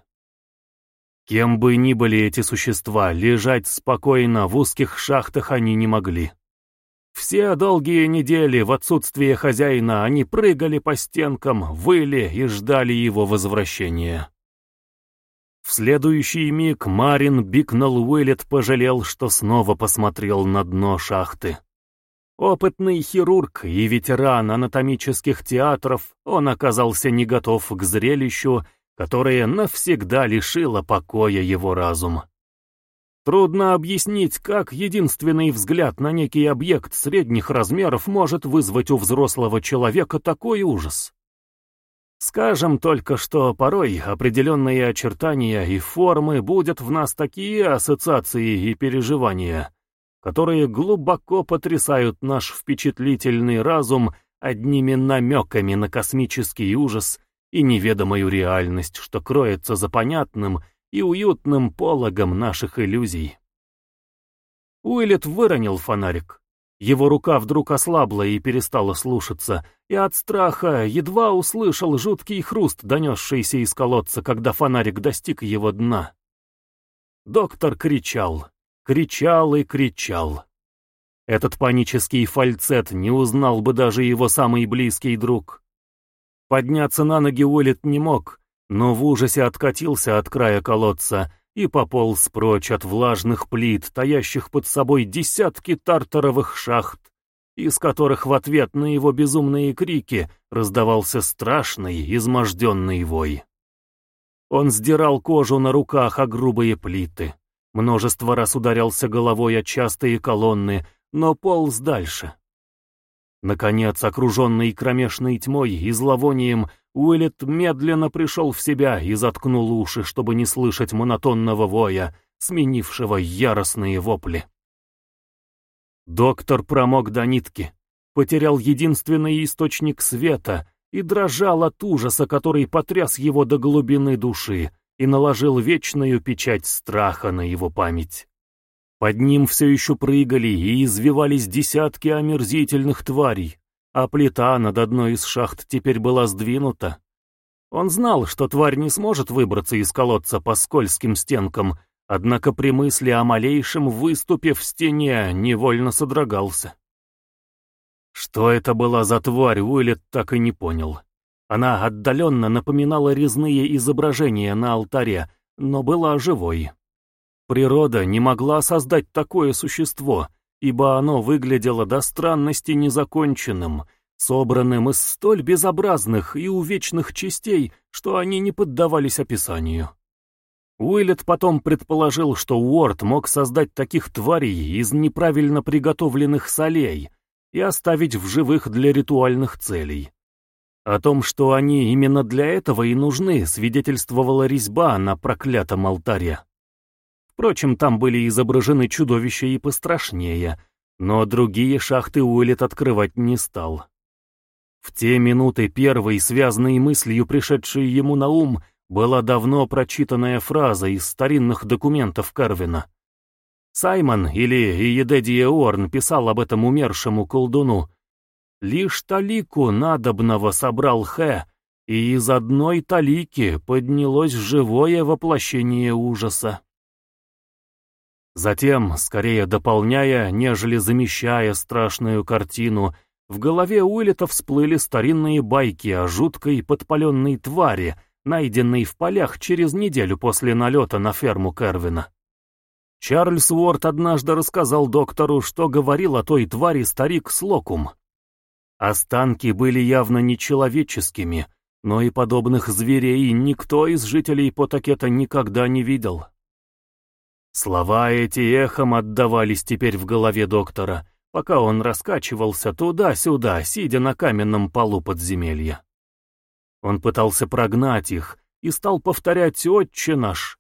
S1: Кем бы ни были эти существа, лежать спокойно в узких шахтах они не могли. Все долгие недели в отсутствие хозяина они прыгали по стенкам, выли и ждали его возвращения. В следующий миг Марин Бикнелл Уиллет пожалел, что снова посмотрел на дно шахты. Опытный хирург и ветеран анатомических театров, он оказался не готов к зрелищу, которое навсегда лишило покоя его разум. Трудно объяснить, как единственный взгляд на некий объект средних размеров может вызвать у взрослого человека такой ужас. Скажем только, что порой определенные очертания и формы будут в нас такие ассоциации и переживания, которые глубоко потрясают наш впечатлительный разум одними намеками на космический ужас и неведомую реальность, что кроется за понятным и уютным пологом наших иллюзий. Уиллет выронил фонарик. Его рука вдруг ослабла и перестала слушаться, и от страха едва услышал жуткий хруст, донесшийся из колодца, когда фонарик достиг его дна. Доктор кричал, кричал и кричал. Этот панический фальцет не узнал бы даже его самый близкий друг. Подняться на ноги Уиллет не мог, но в ужасе откатился от края колодца и пополз прочь от влажных плит, таящих под собой десятки тартаровых шахт, из которых в ответ на его безумные крики раздавался страшный, изможденный вой. Он сдирал кожу на руках о грубые плиты, множество раз ударялся головой о частые колонны, но полз дальше. Наконец, окруженный кромешной тьмой и зловонием, Уиллет медленно пришел в себя и заткнул уши, чтобы не слышать монотонного воя, сменившего яростные вопли. Доктор промок до нитки, потерял единственный источник света и дрожал от ужаса, который потряс его до глубины души и наложил вечную печать страха на его память. Под ним все еще прыгали и извивались десятки омерзительных тварей, а плита над одной из шахт теперь была сдвинута. Он знал, что тварь не сможет выбраться из колодца по скользким стенкам, однако при мысли о малейшем выступе в стене невольно содрогался. Что это была за тварь, Уиллет так и не понял. Она отдаленно напоминала резные изображения на алтаре, но была живой. Природа не могла создать такое существо — ибо оно выглядело до странности незаконченным, собранным из столь безобразных и увечных частей, что они не поддавались описанию. Уиллет потом предположил, что Уорд мог создать таких тварей из неправильно приготовленных солей и оставить в живых для ритуальных целей. О том, что они именно для этого и нужны, свидетельствовала резьба на проклятом алтаре. Впрочем, там были изображены чудовища и пострашнее, но другие шахты Уиллет открывать не стал. В те минуты первой, связанной мыслью, пришедшей ему на ум, была давно прочитанная фраза из старинных документов Карвина. Саймон или Иедедия Орн писал об этом умершему колдуну. «Лишь талику надобного собрал Хэ, и из одной талики поднялось живое воплощение ужаса». Затем, скорее дополняя, нежели замещая страшную картину, в голове Уиллета всплыли старинные байки о жуткой подпаленной твари, найденной в полях через неделю после налета на ферму Кервина. Чарльз Уорд однажды рассказал доктору, что говорил о той твари старик Слокум. Останки были явно нечеловеческими, но и подобных зверей никто из жителей Потакета никогда не видел. Слова эти эхом отдавались теперь в голове доктора, пока он раскачивался туда-сюда, сидя на каменном полу подземелья. Он пытался прогнать их и стал повторять «Отче наш».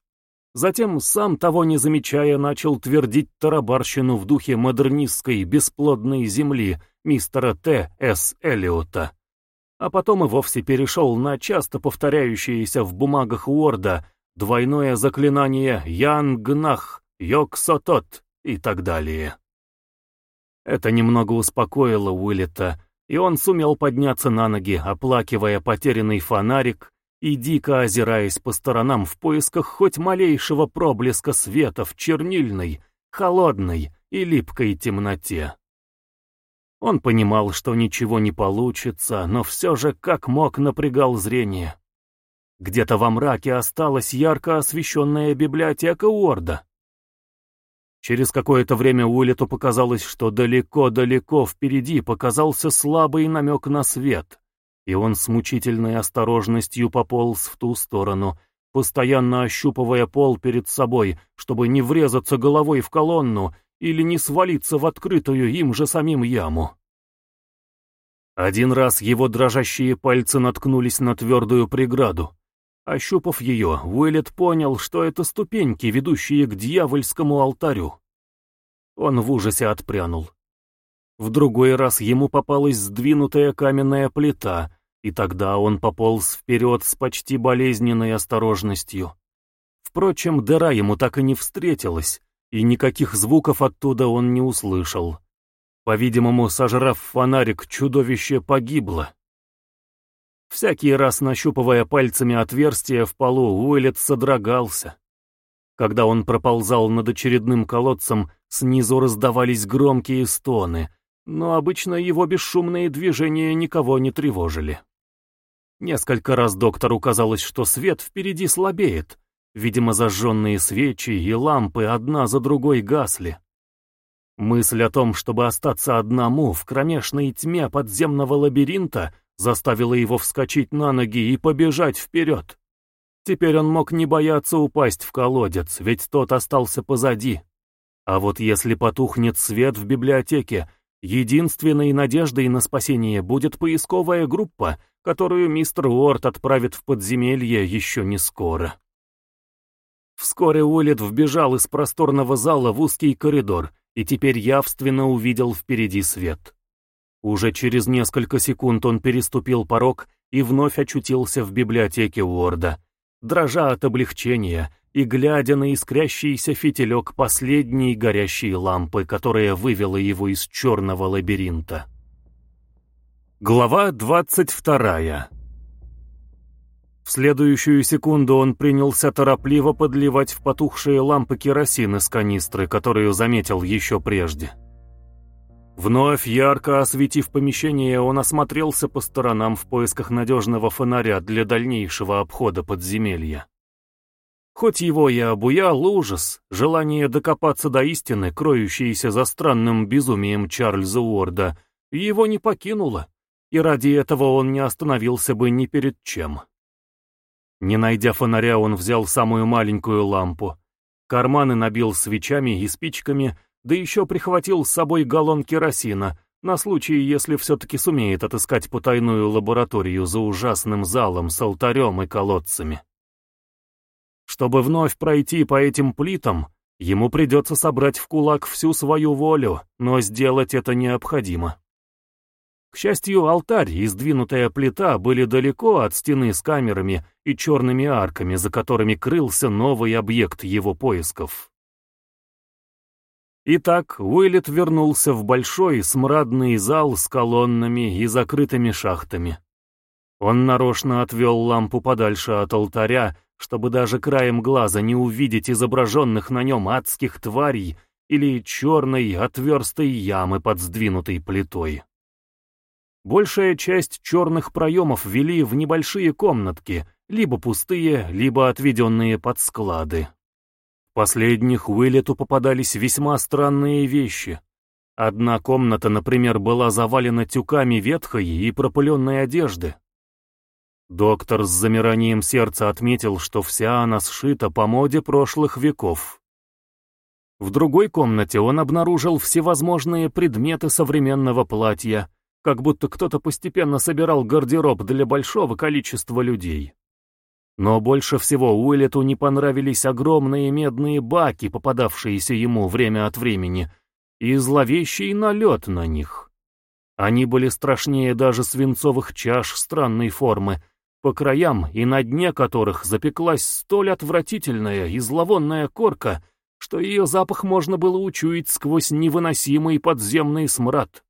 S1: Затем, сам того не замечая, начал твердить тарабарщину в духе модернистской бесплодной земли мистера Т. С. Эллиота. А потом и вовсе перешел на часто повторяющиеся в бумагах Уорда двойное заклинание Янгнах, Йоксотот и так далее. Это немного успокоило Уиллета, и он сумел подняться на ноги, оплакивая потерянный фонарик и дико озираясь по сторонам в поисках хоть малейшего проблеска света в чернильной, холодной и липкой темноте. Он понимал, что ничего не получится, но все же как мог напрягал зрение. Где-то во мраке осталась ярко освещенная библиотека Уорда. Через какое-то время Уиллету показалось, что далеко-далеко впереди показался слабый намек на свет, и он с мучительной осторожностью пополз в ту сторону, постоянно ощупывая пол перед собой, чтобы не врезаться головой в колонну или не свалиться в открытую им же самим яму. Один раз его дрожащие пальцы наткнулись на твердую преграду. Ощупав ее, Уиллет понял, что это ступеньки, ведущие к дьявольскому алтарю. Он в ужасе отпрянул. В другой раз ему попалась сдвинутая каменная плита, и тогда он пополз вперед с почти болезненной осторожностью. Впрочем, дыра ему так и не встретилась, и никаких звуков оттуда он не услышал. По-видимому, сожрав фонарик, чудовище погибло. Всякий раз нащупывая пальцами отверстие в полу, Уэллет содрогался. Когда он проползал над очередным колодцем, снизу раздавались громкие стоны, но обычно его бесшумные движения никого не тревожили. Несколько раз доктору казалось, что свет впереди слабеет. Видимо, зажженные свечи и лампы одна за другой гасли. Мысль о том, чтобы остаться одному в кромешной тьме подземного лабиринта, заставила его вскочить на ноги и побежать вперед. Теперь он мог не бояться упасть в колодец, ведь тот остался позади. А вот если потухнет свет в библиотеке, единственной надеждой на спасение будет поисковая группа, которую мистер Уорд отправит в подземелье еще не скоро. Вскоре Уиллет вбежал из просторного зала в узкий коридор и теперь явственно увидел впереди свет. Уже через несколько секунд он переступил порог и вновь очутился в библиотеке Уорда, дрожа от облегчения и глядя на искрящийся фитилек последней горящей лампы, которая вывела его из черного лабиринта. Глава двадцать вторая В следующую секунду он принялся торопливо подливать в потухшие лампы керосин из канистры, которую заметил еще прежде. Вновь ярко осветив помещение, он осмотрелся по сторонам в поисках надежного фонаря для дальнейшего обхода подземелья. Хоть его и обуял ужас, желание докопаться до истины, кроющейся за странным безумием Чарльза Уорда, его не покинуло, и ради этого он не остановился бы ни перед чем. Не найдя фонаря, он взял самую маленькую лампу, карманы набил свечами и спичками, да еще прихватил с собой галлон керосина, на случай, если все-таки сумеет отыскать потайную лабораторию за ужасным залом с алтарем и колодцами. Чтобы вновь пройти по этим плитам, ему придется собрать в кулак всю свою волю, но сделать это необходимо. К счастью, алтарь и сдвинутая плита были далеко от стены с камерами и черными арками, за которыми крылся новый объект его поисков. Итак, Уиллет вернулся в большой смрадный зал с колоннами и закрытыми шахтами. Он нарочно отвел лампу подальше от алтаря, чтобы даже краем глаза не увидеть изображенных на нем адских тварей или черной отверстой ямы под сдвинутой плитой. Большая часть черных проемов вели в небольшие комнатки, либо пустые, либо отведенные под склады последних Уиллету попадались весьма странные вещи. Одна комната, например, была завалена тюками ветхой и пропыленной одежды. Доктор с замиранием сердца отметил, что вся она сшита по моде прошлых веков. В другой комнате он обнаружил всевозможные предметы современного платья, как будто кто-то постепенно собирал гардероб для большого количества людей. Но больше всего Уиллету не понравились огромные медные баки, попадавшиеся ему время от времени, и зловещий налет на них. Они были страшнее даже свинцовых чаш странной формы, по краям и на дне которых запеклась столь отвратительная и зловонная корка, что ее запах можно было учуять сквозь невыносимый подземный смрад.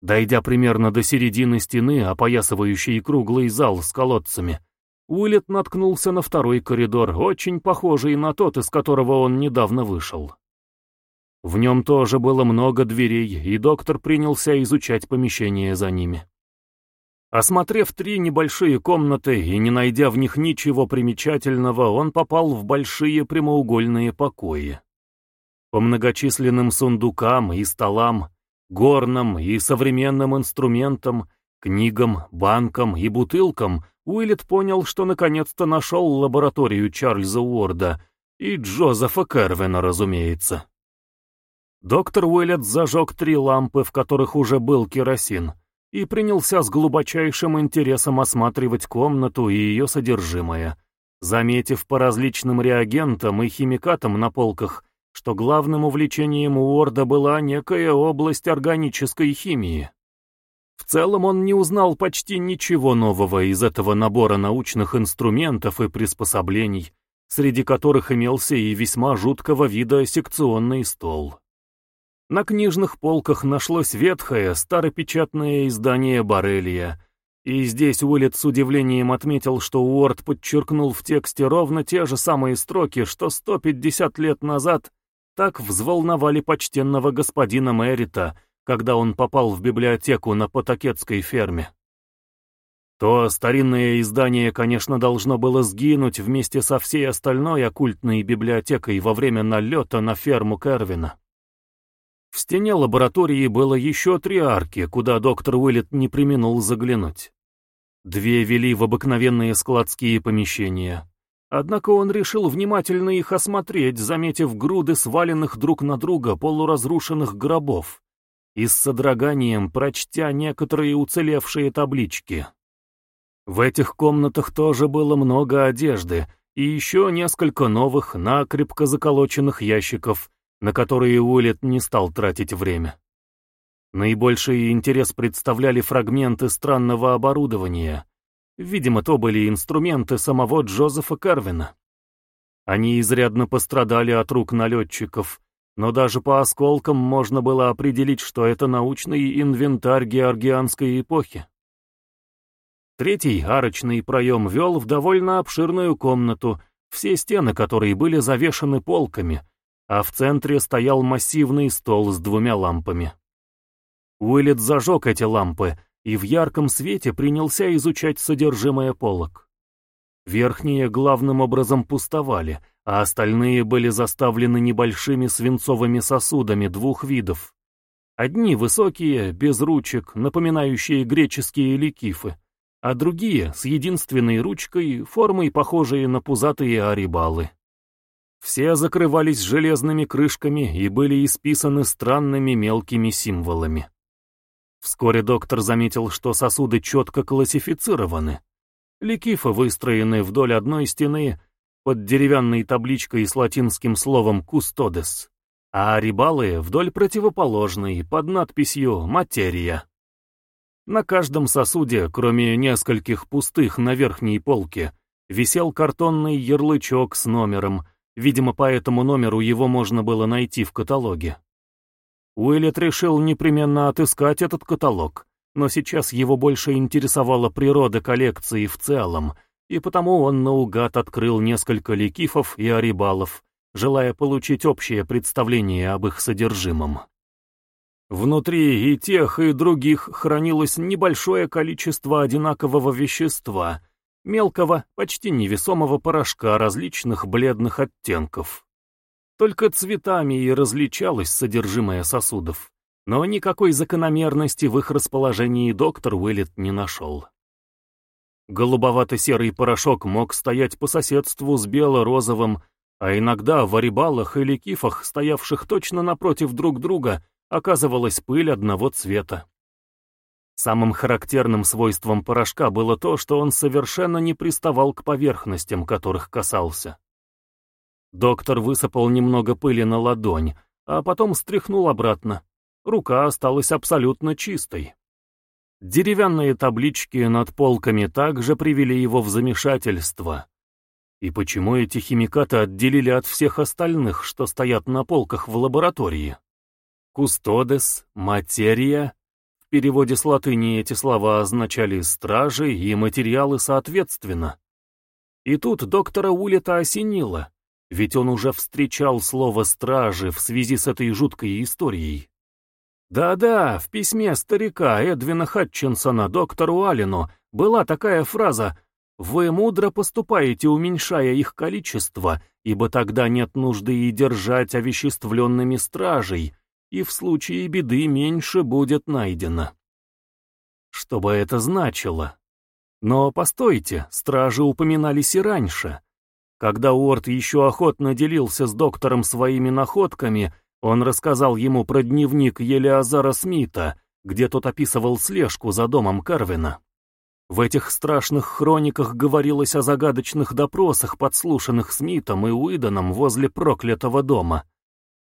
S1: Дойдя примерно до середины стены, опоясывающей круглый зал с колодцами, Уиллет наткнулся на второй коридор, очень похожий на тот, из которого он недавно вышел. В нем тоже было много дверей, и доктор принялся изучать помещение за ними. Осмотрев три небольшие комнаты и не найдя в них ничего примечательного, он попал в большие прямоугольные покои. По многочисленным сундукам и столам, горным и современным инструментам, книгам, банкам и бутылкам Уиллет понял, что наконец-то нашел лабораторию Чарльза Уорда и Джозефа Кервина, разумеется. Доктор Уиллет зажег три лампы, в которых уже был керосин, и принялся с глубочайшим интересом осматривать комнату и ее содержимое, заметив по различным реагентам и химикатам на полках, что главным увлечением Уорда была некая область органической химии. В целом он не узнал почти ничего нового из этого набора научных инструментов и приспособлений, среди которых имелся и весьма жуткого вида секционный стол. На книжных полках нашлось ветхое, старопечатное издание Борелия, и здесь Уиллет с удивлением отметил, что Уорд подчеркнул в тексте ровно те же самые строки, что 150 лет назад так взволновали почтенного господина Мэрита, когда он попал в библиотеку на Потакетской ферме. То старинное издание, конечно, должно было сгинуть вместе со всей остальной оккультной библиотекой во время налета на ферму Кервина. В стене лаборатории было еще три арки, куда доктор Уиллет не применул заглянуть. Две вели в обыкновенные складские помещения. Однако он решил внимательно их осмотреть, заметив груды сваленных друг на друга полуразрушенных гробов и с содроганием прочтя некоторые уцелевшие таблички. В этих комнатах тоже было много одежды и еще несколько новых, накрепко заколоченных ящиков, на которые Уиллет не стал тратить время. Наибольший интерес представляли фрагменты странного оборудования. Видимо, то были инструменты самого Джозефа Карвина. Они изрядно пострадали от рук налетчиков, но даже по осколкам можно было определить, что это научный инвентарь георгианской эпохи. Третий арочный проем вел в довольно обширную комнату, все стены которой были завешаны полками — а в центре стоял массивный стол с двумя лампами. Уиллет зажег эти лампы и в ярком свете принялся изучать содержимое полок. Верхние главным образом пустовали, а остальные были заставлены небольшими свинцовыми сосудами двух видов. Одни высокие, без ручек, напоминающие греческие ликифы, а другие с единственной ручкой, формой похожие на пузатые арибалы. Все закрывались железными крышками и были исписаны странными мелкими символами. Вскоре доктор заметил, что сосуды четко классифицированы. Ликифы выстроены вдоль одной стены под деревянной табличкой с латинским словом «кустодес», а рибалы вдоль противоположной под надписью «материя». На каждом сосуде, кроме нескольких пустых на верхней полке, висел картонный ярлычок с номером, Видимо, по этому номеру его можно было найти в каталоге. Уиллет решил непременно отыскать этот каталог, но сейчас его больше интересовала природа коллекции в целом, и потому он наугад открыл несколько ликифов и арибалов, желая получить общее представление об их содержимом. Внутри и тех, и других хранилось небольшое количество одинакового вещества — мелкого, почти невесомого порошка различных бледных оттенков. Только цветами и различалось содержимое сосудов, но никакой закономерности в их расположении доктор Уиллет не нашел. Голубовато-серый порошок мог стоять по соседству с бело-розовым, а иногда в арибалах или кифах, стоявших точно напротив друг друга, оказывалась пыль одного цвета. Самым характерным свойством порошка было то, что он совершенно не приставал к поверхностям, которых касался. Доктор высыпал немного пыли на ладонь, а потом стряхнул обратно. Рука осталась абсолютно чистой. Деревянные таблички над полками также привели его в замешательство. И почему эти химикаты отделили от всех остальных, что стоят на полках в лаборатории? Кустодес, материя, переводе с латыни эти слова означали «стражи» и «материалы» соответственно. И тут доктора Улета осенило, ведь он уже встречал слово «стражи» в связи с этой жуткой историей. Да-да, в письме старика Эдвина Хатчинсона доктору Аллену была такая фраза «Вы мудро поступаете, уменьшая их количество, ибо тогда нет нужды и держать овеществленными стражей, и в случае беды меньше будет найдено. Что бы это значило? Но постойте, стражи упоминались и раньше. Когда Уорд еще охотно делился с доктором своими находками, он рассказал ему про дневник Елеазара Смита, где тот описывал слежку за домом Карвина. В этих страшных хрониках говорилось о загадочных допросах, подслушанных Смитом и Уидоном возле проклятого дома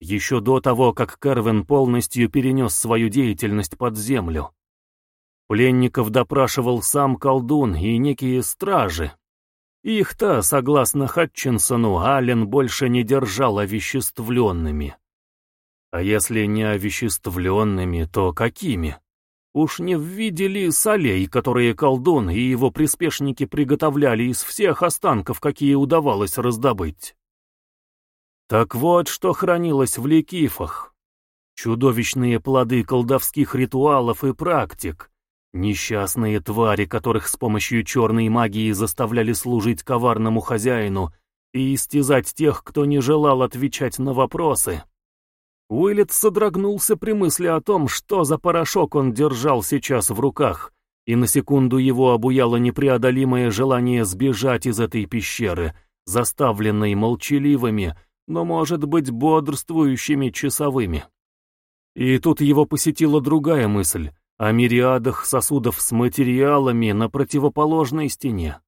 S1: еще до того, как Карвин полностью перенес свою деятельность под землю. Пленников допрашивал сам колдун и некие стражи. Их-то, согласно Хатчинсону, Аллен больше не держал овеществленными. А если не овеществленными, то какими? Уж не в виде ли солей, которые колдун и его приспешники приготовляли из всех останков, какие удавалось раздобыть? Так вот, что хранилось в Лекифах. Чудовищные плоды колдовских ритуалов и практик, несчастные твари, которых с помощью черной магии заставляли служить коварному хозяину и истязать тех, кто не желал отвечать на вопросы. Уиллет содрогнулся при мысли о том, что за порошок он держал сейчас в руках, и на секунду его обуяло непреодолимое желание сбежать из этой пещеры, заставленной молчаливыми, но, может быть, бодрствующими часовыми. И тут его посетила другая мысль о мириадах сосудов с материалами на противоположной стене.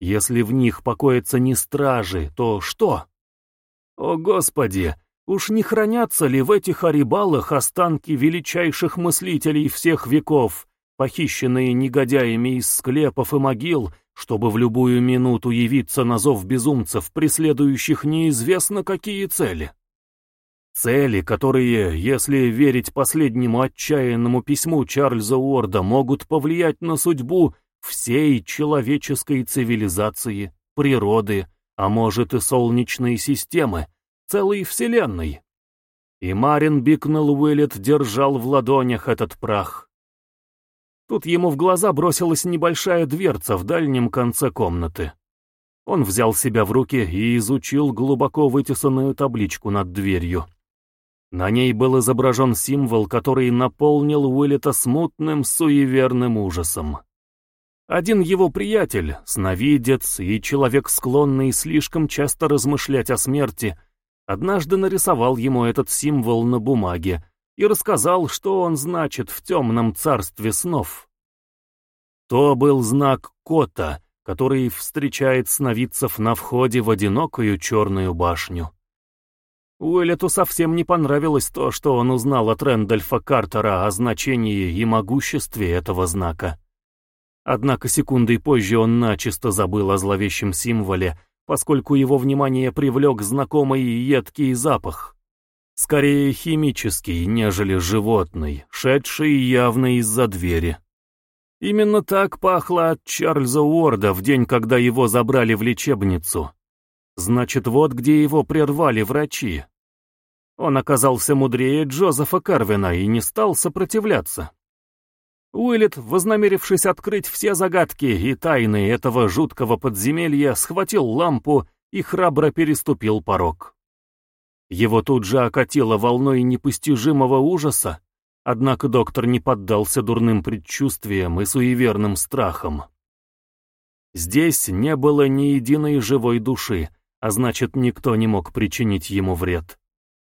S1: Если в них покоятся не стражи, то что? О, Господи! Уж не хранятся ли в этих арибалах останки величайших мыслителей всех веков, похищенные негодяями из склепов и могил, чтобы в любую минуту явиться на зов безумцев, преследующих неизвестно какие цели? Цели, которые, если верить последнему отчаянному письму Чарльза Уорда, могут повлиять на судьбу всей человеческой цивилизации, природы, а может и солнечной системы, целой вселенной. И Марин Бикнелл Уиллет держал в ладонях этот прах. Тут ему в глаза бросилась небольшая дверца в дальнем конце комнаты. Он взял себя в руки и изучил глубоко вытесанную табличку над дверью. На ней был изображен символ, который наполнил Уиллета смутным, суеверным ужасом. Один его приятель, сновидец и человек, склонный слишком часто размышлять о смерти, однажды нарисовал ему этот символ на бумаге и рассказал, что он значит в темном царстве снов. То был знак кота, который встречает сновидцев на входе в одинокую черную башню. Уэллету совсем не понравилось то, что он узнал от Рэндольфа Картера о значении и могуществе этого знака. Однако секундой позже он начисто забыл о зловещем символе, поскольку его внимание привлек знакомый едкий запах. Скорее химический, нежели животный, шедший явно из-за двери. Именно так пахло от Чарльза Уорда в день, когда его забрали в лечебницу. Значит, вот где его прервали врачи. Он оказался мудрее Джозефа Карвина и не стал сопротивляться. Уиллет, вознамерившись открыть все загадки и тайны этого жуткого подземелья, схватил лампу и храбро переступил порог. Его тут же окатило волной непостижимого ужаса, однако доктор не поддался дурным предчувствиям и суеверным страхам. Здесь не было ни единой живой души, а значит, никто не мог причинить ему вред.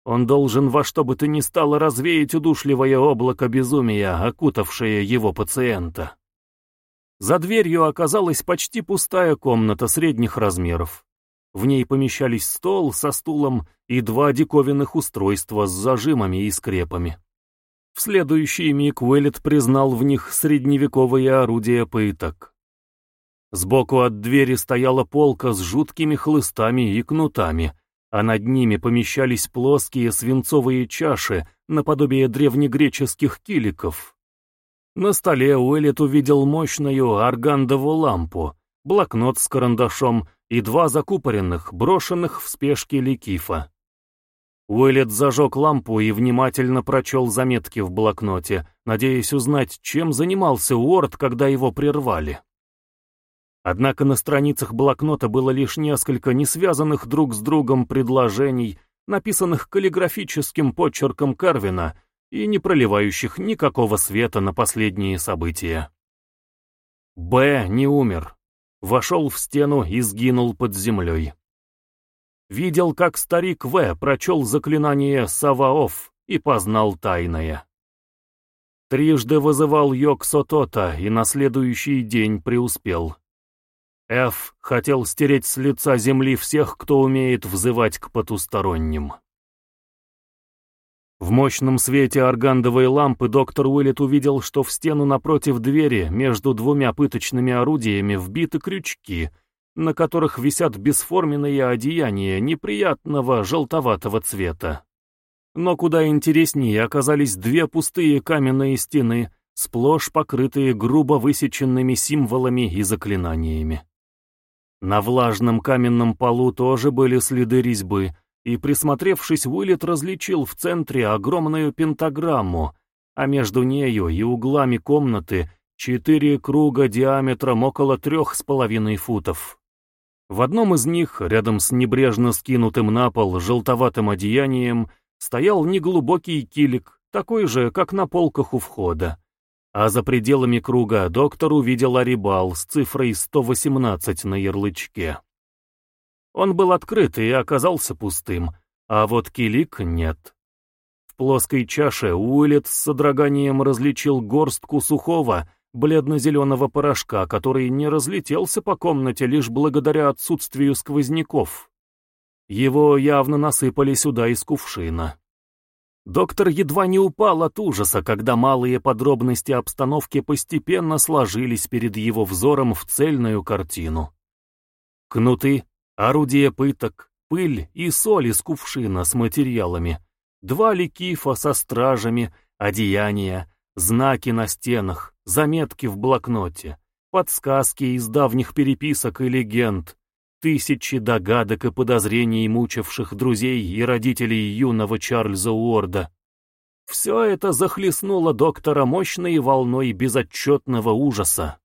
S1: Он должен во что бы то ни стало развеять удушливое облако безумия, окутавшее его пациента. За дверью оказалась почти пустая комната средних размеров. В ней помещались стол со стулом и два диковинных устройства с зажимами и скрепами. В следующий миг Уэллет признал в них средневековые орудия пыток. Сбоку от двери стояла полка с жуткими хлыстами и кнутами, а над ними помещались плоские свинцовые чаши, наподобие древнегреческих киликов. На столе Уэллет увидел мощную аргандову лампу, блокнот с карандашом и два закупоренных, брошенных в спешке ликифа. Уэллет зажег лампу и внимательно прочел заметки в блокноте, надеясь узнать, чем занимался Уорд, когда его прервали. Однако на страницах блокнота было лишь несколько несвязанных друг с другом предложений, написанных каллиграфическим почерком Карвина и не проливающих никакого света на последние события. Б не умер. Вошел в стену и сгинул под землей. Видел, как старик В прочел заклинание Саваоф и познал тайное. Трижды вызывал Йог Сотота и на следующий день преуспел. Ф хотел стереть с лица земли всех, кто умеет взывать к потусторонним. В мощном свете аргандовой лампы доктор Уиллет увидел, что в стену напротив двери между двумя пыточными орудиями вбиты крючки, на которых висят бесформенные одеяния неприятного желтоватого цвета. Но куда интереснее оказались две пустые каменные стены, сплошь покрытые грубо высеченными символами и заклинаниями. На влажном каменном полу тоже были следы резьбы, и, присмотревшись, Уиллет различил в центре огромную пентаграмму, а между нею и углами комнаты четыре круга диаметром около трех с половиной футов. В одном из них, рядом с небрежно скинутым на пол желтоватым одеянием, стоял неглубокий килик, такой же, как на полках у входа. А за пределами круга доктор увидел Арибал с цифрой 118 на ярлычке. Он был открыт и оказался пустым, а вот килик нет. В плоской чаше Уиллет с содроганием различил горстку сухого, бледно-зеленого порошка, который не разлетелся по комнате лишь благодаря отсутствию сквозняков. Его явно насыпали сюда из кувшина. Доктор едва не упал от ужаса, когда малые подробности обстановки постепенно сложились перед его взором в цельную картину. Кнуты, орудия пыток, пыль и соль из кувшина с материалами, два ликифа со стражами, одеяния, знаки на стенах, заметки в блокноте, подсказки из давних переписок и легенд, тысячи догадок и подозрений, мучивших друзей и родителей юного Чарльза Уорда. Все это захлестнуло доктора мощной волной безотчетного ужаса.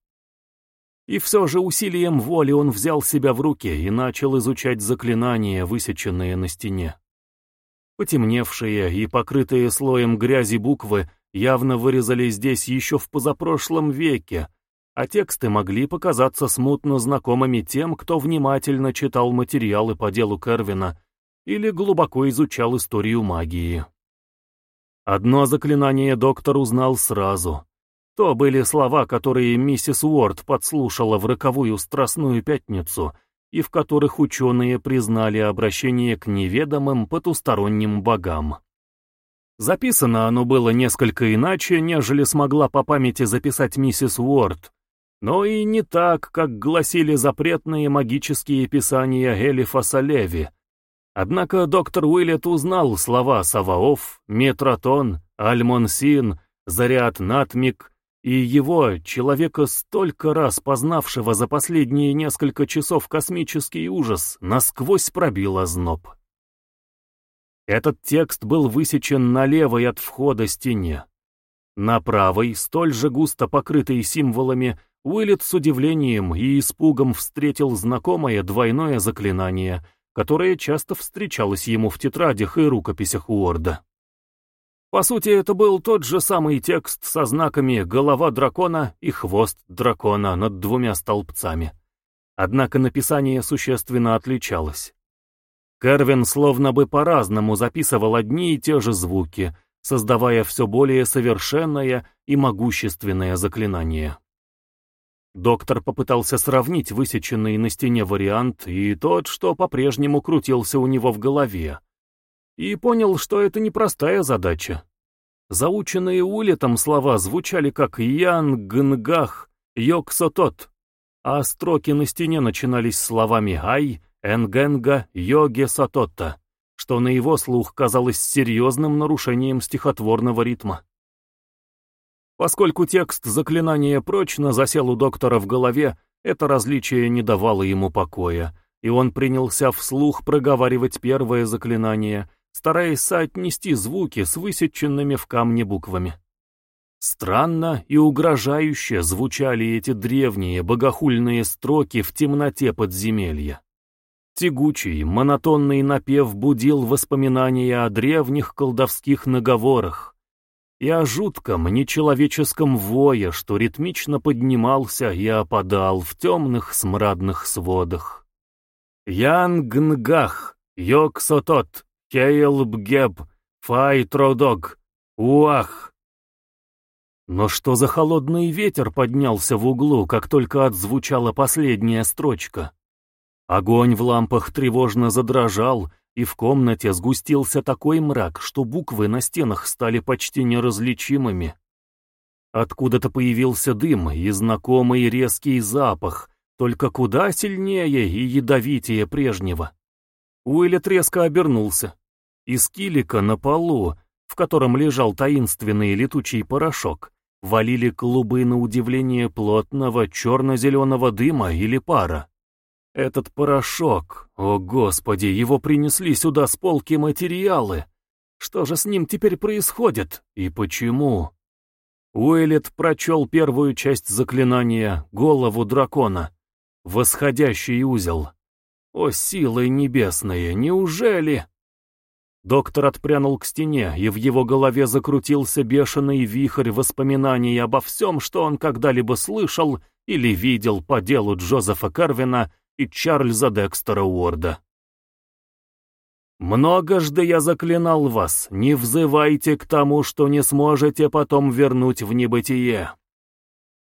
S1: И все же усилием воли он взял себя в руки и начал изучать заклинания, высеченные на стене. Потемневшие и покрытые слоем грязи буквы явно вырезали здесь еще в позапрошлом веке, а тексты могли показаться смутно знакомыми тем, кто внимательно читал материалы по делу Кервина или глубоко изучал историю магии. Одно заклинание доктор узнал сразу. То были слова, которые миссис Уорд подслушала в роковую страстную пятницу, и в которых ученые признали обращение к неведомым потусторонним богам. Записано оно было несколько иначе, нежели смогла по памяти записать миссис Уорд, но и не так, как гласили запретные магические писания Элифаса Леви. Однако доктор Уиллет узнал слова Саваоф, Метротон, Альмонсин, Заряд Натмик и его, человека столько раз познавшего за последние несколько часов космический ужас, насквозь пробил озноб. Этот текст был высечен на левой от входа стене. На правой, столь же густо покрытой символами, Уиллет с удивлением и испугом встретил знакомое двойное заклинание, которое часто встречалось ему в тетрадях и рукописях Уорда. По сути, это был тот же самый текст со знаками «голова дракона» и «хвост дракона» над двумя столбцами. Однако написание существенно отличалось. Кервин словно бы по-разному записывал одни и те же звуки, создавая все более совершенное и могущественное заклинание. Доктор попытался сравнить высеченный на стене вариант и тот, что по-прежнему крутился у него в голове. И понял, что это непростая задача. Заученные улетом слова звучали как «ян гнгах», «йог-сотот», а строки на стене начинались словами «ай», «энгенга», «йоге сатотта», что на его слух казалось серьезным нарушением стихотворного ритма. Поскольку текст заклинания прочно засел у доктора в голове, это различие не давало ему покоя, и он принялся вслух проговаривать первое заклинание, стараясь соотнести звуки с высеченными в камне буквами. Странно и угрожающе звучали эти древние богохульные строки в темноте подземелья. Тягучий, монотонный напев будил воспоминания о древних колдовских наговорах, и о жутком нечеловеческом вое, что ритмично поднимался и опадал в темных смрадных сводах. Ян Гнгах, Йок Сотот, Кейл Бгеб, Фай Тродог, Уах. Но что за холодный ветер поднялся в углу, как только отзвучала последняя строчка? Огонь в лампах тревожно задрожал, и в комнате сгустился такой мрак, что буквы на стенах стали почти неразличимыми. Откуда-то появился дым и знакомый резкий запах, только куда сильнее и ядовитее прежнего. Уиллет резко обернулся. Из килика на полу, в котором лежал таинственный летучий порошок, валили клубы на удивление плотного черно-зеленого дыма или пара. Этот порошок, о господи, его принесли сюда с полки материалы. Что же с ним теперь происходит и почему? Уэллет прочел первую часть заклинания «Голову дракона», «Восходящий узел». О, силы небесные, неужели? Доктор отпрянул к стене, и в его голове закрутился бешеный вихрь воспоминаний обо всем, что он когда-либо слышал или видел по делу Джозефа Карвина и Чарльза Декстера Уорда. «Многожды я заклинал вас, не взывайте к тому, что не сможете потом вернуть в небытие.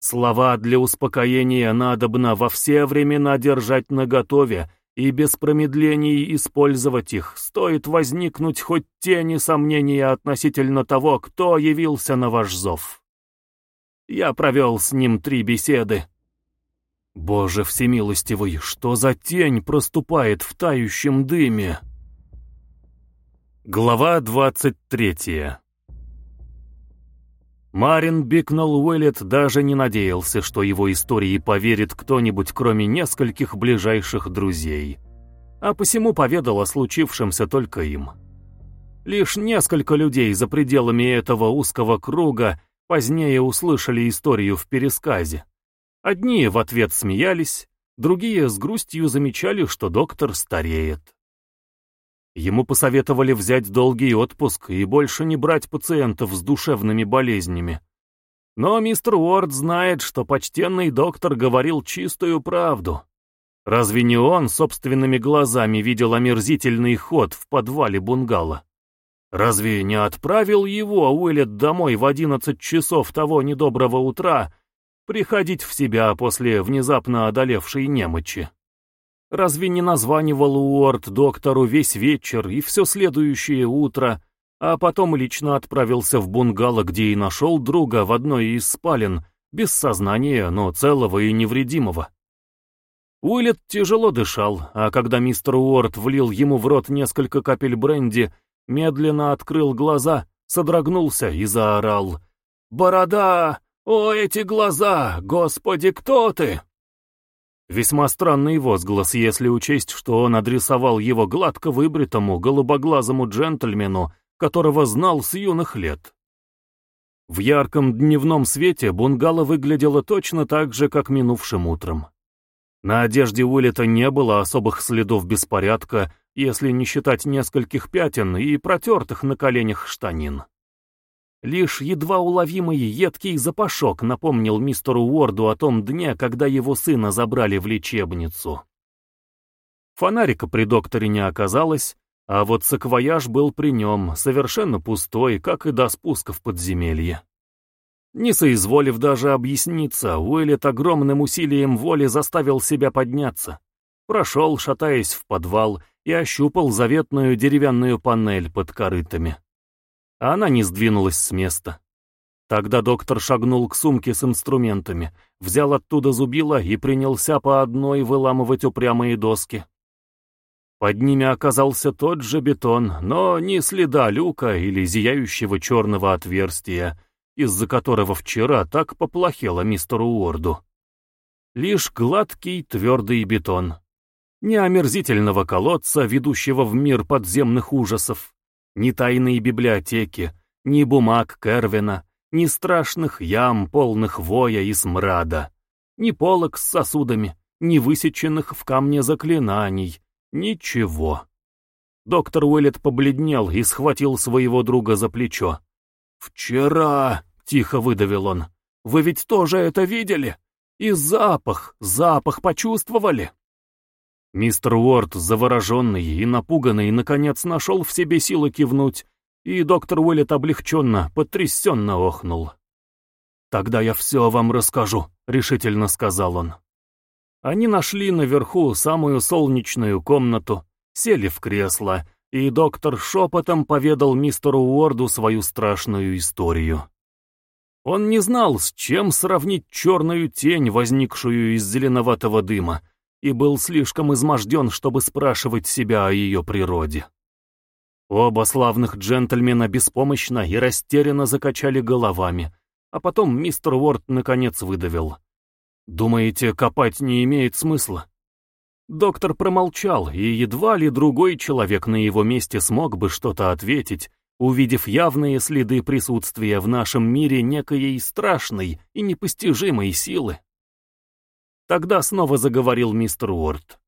S1: Слова для успокоения надобно во все времена держать наготове и без промедлений использовать их, стоит возникнуть хоть тени сомнения относительно того, кто явился на ваш зов. Я провел с ним три беседы, Боже всемилостивый, что за тень проступает в тающем дыме? Глава двадцать третья Марин Бикнелл Уэллет даже не надеялся, что его истории поверит кто-нибудь, кроме нескольких ближайших друзей, а посему поведал о случившемся только им. Лишь несколько людей за пределами этого узкого круга позднее услышали историю в пересказе. Одни в ответ смеялись, другие с грустью замечали, что доктор стареет. Ему посоветовали взять долгий отпуск и больше не брать пациентов с душевными болезнями. Но мистер Уорд знает, что почтенный доктор говорил чистую правду. Разве не он собственными глазами видел омерзительный ход в подвале бунгало? Разве не отправил его Уэллет домой в одиннадцать часов того недоброго утра, приходить в себя после внезапно одолевшей немочи. Разве не названивал Уорд доктору весь вечер и все следующее утро, а потом лично отправился в бунгало, где и нашел друга в одной из спален, без сознания, но целого и невредимого. Уиллет тяжело дышал, а когда мистер Уорд влил ему в рот несколько капель бренди, медленно открыл глаза, содрогнулся и заорал «Борода! «О, эти глаза! Господи, кто ты?» Весьма странный возглас, если учесть, что он адресовал его гладко выбритому, голубоглазому джентльмену, которого знал с юных лет. В ярком дневном свете бунгало выглядело точно так же, как минувшим утром. На одежде Уиллета не было особых следов беспорядка, если не считать нескольких пятен и протертых на коленях штанин. Лишь едва уловимый едкий запашок напомнил мистеру Уорду о том дне, когда его сына забрали в лечебницу. Фонарика при докторе не оказалось, а вот саквояж был при нем, совершенно пустой, как и до спуска в подземелье. Не соизволив даже объясниться, Уэллет огромным усилием воли заставил себя подняться. Прошел, шатаясь в подвал, и ощупал заветную деревянную панель под корытами она не сдвинулась с места. Тогда доктор шагнул к сумке с инструментами, взял оттуда зубило и принялся по одной выламывать упрямые доски. Под ними оказался тот же бетон, но ни следа люка или зияющего черного отверстия, из-за которого вчера так поплохело мистеру Уорду. Лишь гладкий твердый бетон. Ни омерзительного колодца, ведущего в мир подземных ужасов, ни тайной библиотеки, ни бумаг Кервина, ни страшных ям, полных воя и смрада, ни полок с сосудами, ни высеченных в камне заклинаний, ничего. Доктор Уэллет побледнел и схватил своего друга за плечо. «Вчера», — тихо выдавил он, — «вы ведь тоже это видели? И запах, запах почувствовали?» Мистер Уорд, завороженный и напуганный, наконец нашел в себе силы кивнуть, и доктор Уиллет облегченно, потрясенно охнул. «Тогда я все вам расскажу», — решительно сказал он. Они нашли наверху самую солнечную комнату, сели в кресло, и доктор шепотом поведал мистеру Уорду свою страшную историю. Он не знал, с чем сравнить черную тень, возникшую из зеленоватого дыма, и был слишком изможден, чтобы спрашивать себя о ее природе. Оба славных джентльмена беспомощно и растерянно закачали головами, а потом мистер Уорд наконец выдавил. «Думаете, копать не имеет смысла?» Доктор промолчал, и едва ли другой человек на его месте смог бы что-то ответить, увидев явные следы присутствия в нашем мире некой страшной и непостижимой силы. Тогда снова заговорил мистер Уорд.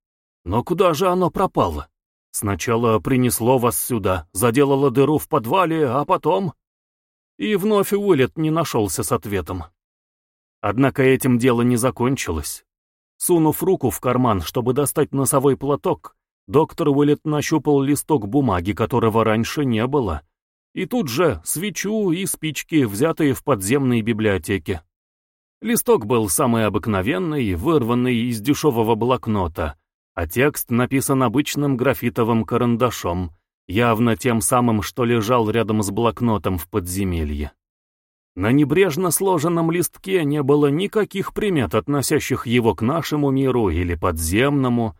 S1: «Но куда же оно пропало? Сначала принесло вас сюда, заделало дыру в подвале, а потом...» И вновь Уиллет не нашелся с ответом. Однако этим дело не закончилось. Сунув руку в карман, чтобы достать носовой платок, доктор Уиллет нащупал листок бумаги, которого раньше не было, и тут же свечу и спички, взятые в подземной библиотеке. Листок был самый обыкновенный, вырванный из дешевого блокнота, а текст написан обычным графитовым карандашом, явно тем самым, что лежал рядом с блокнотом в подземелье. На небрежно сложенном листке не было никаких примет, относящих его к нашему миру или подземному,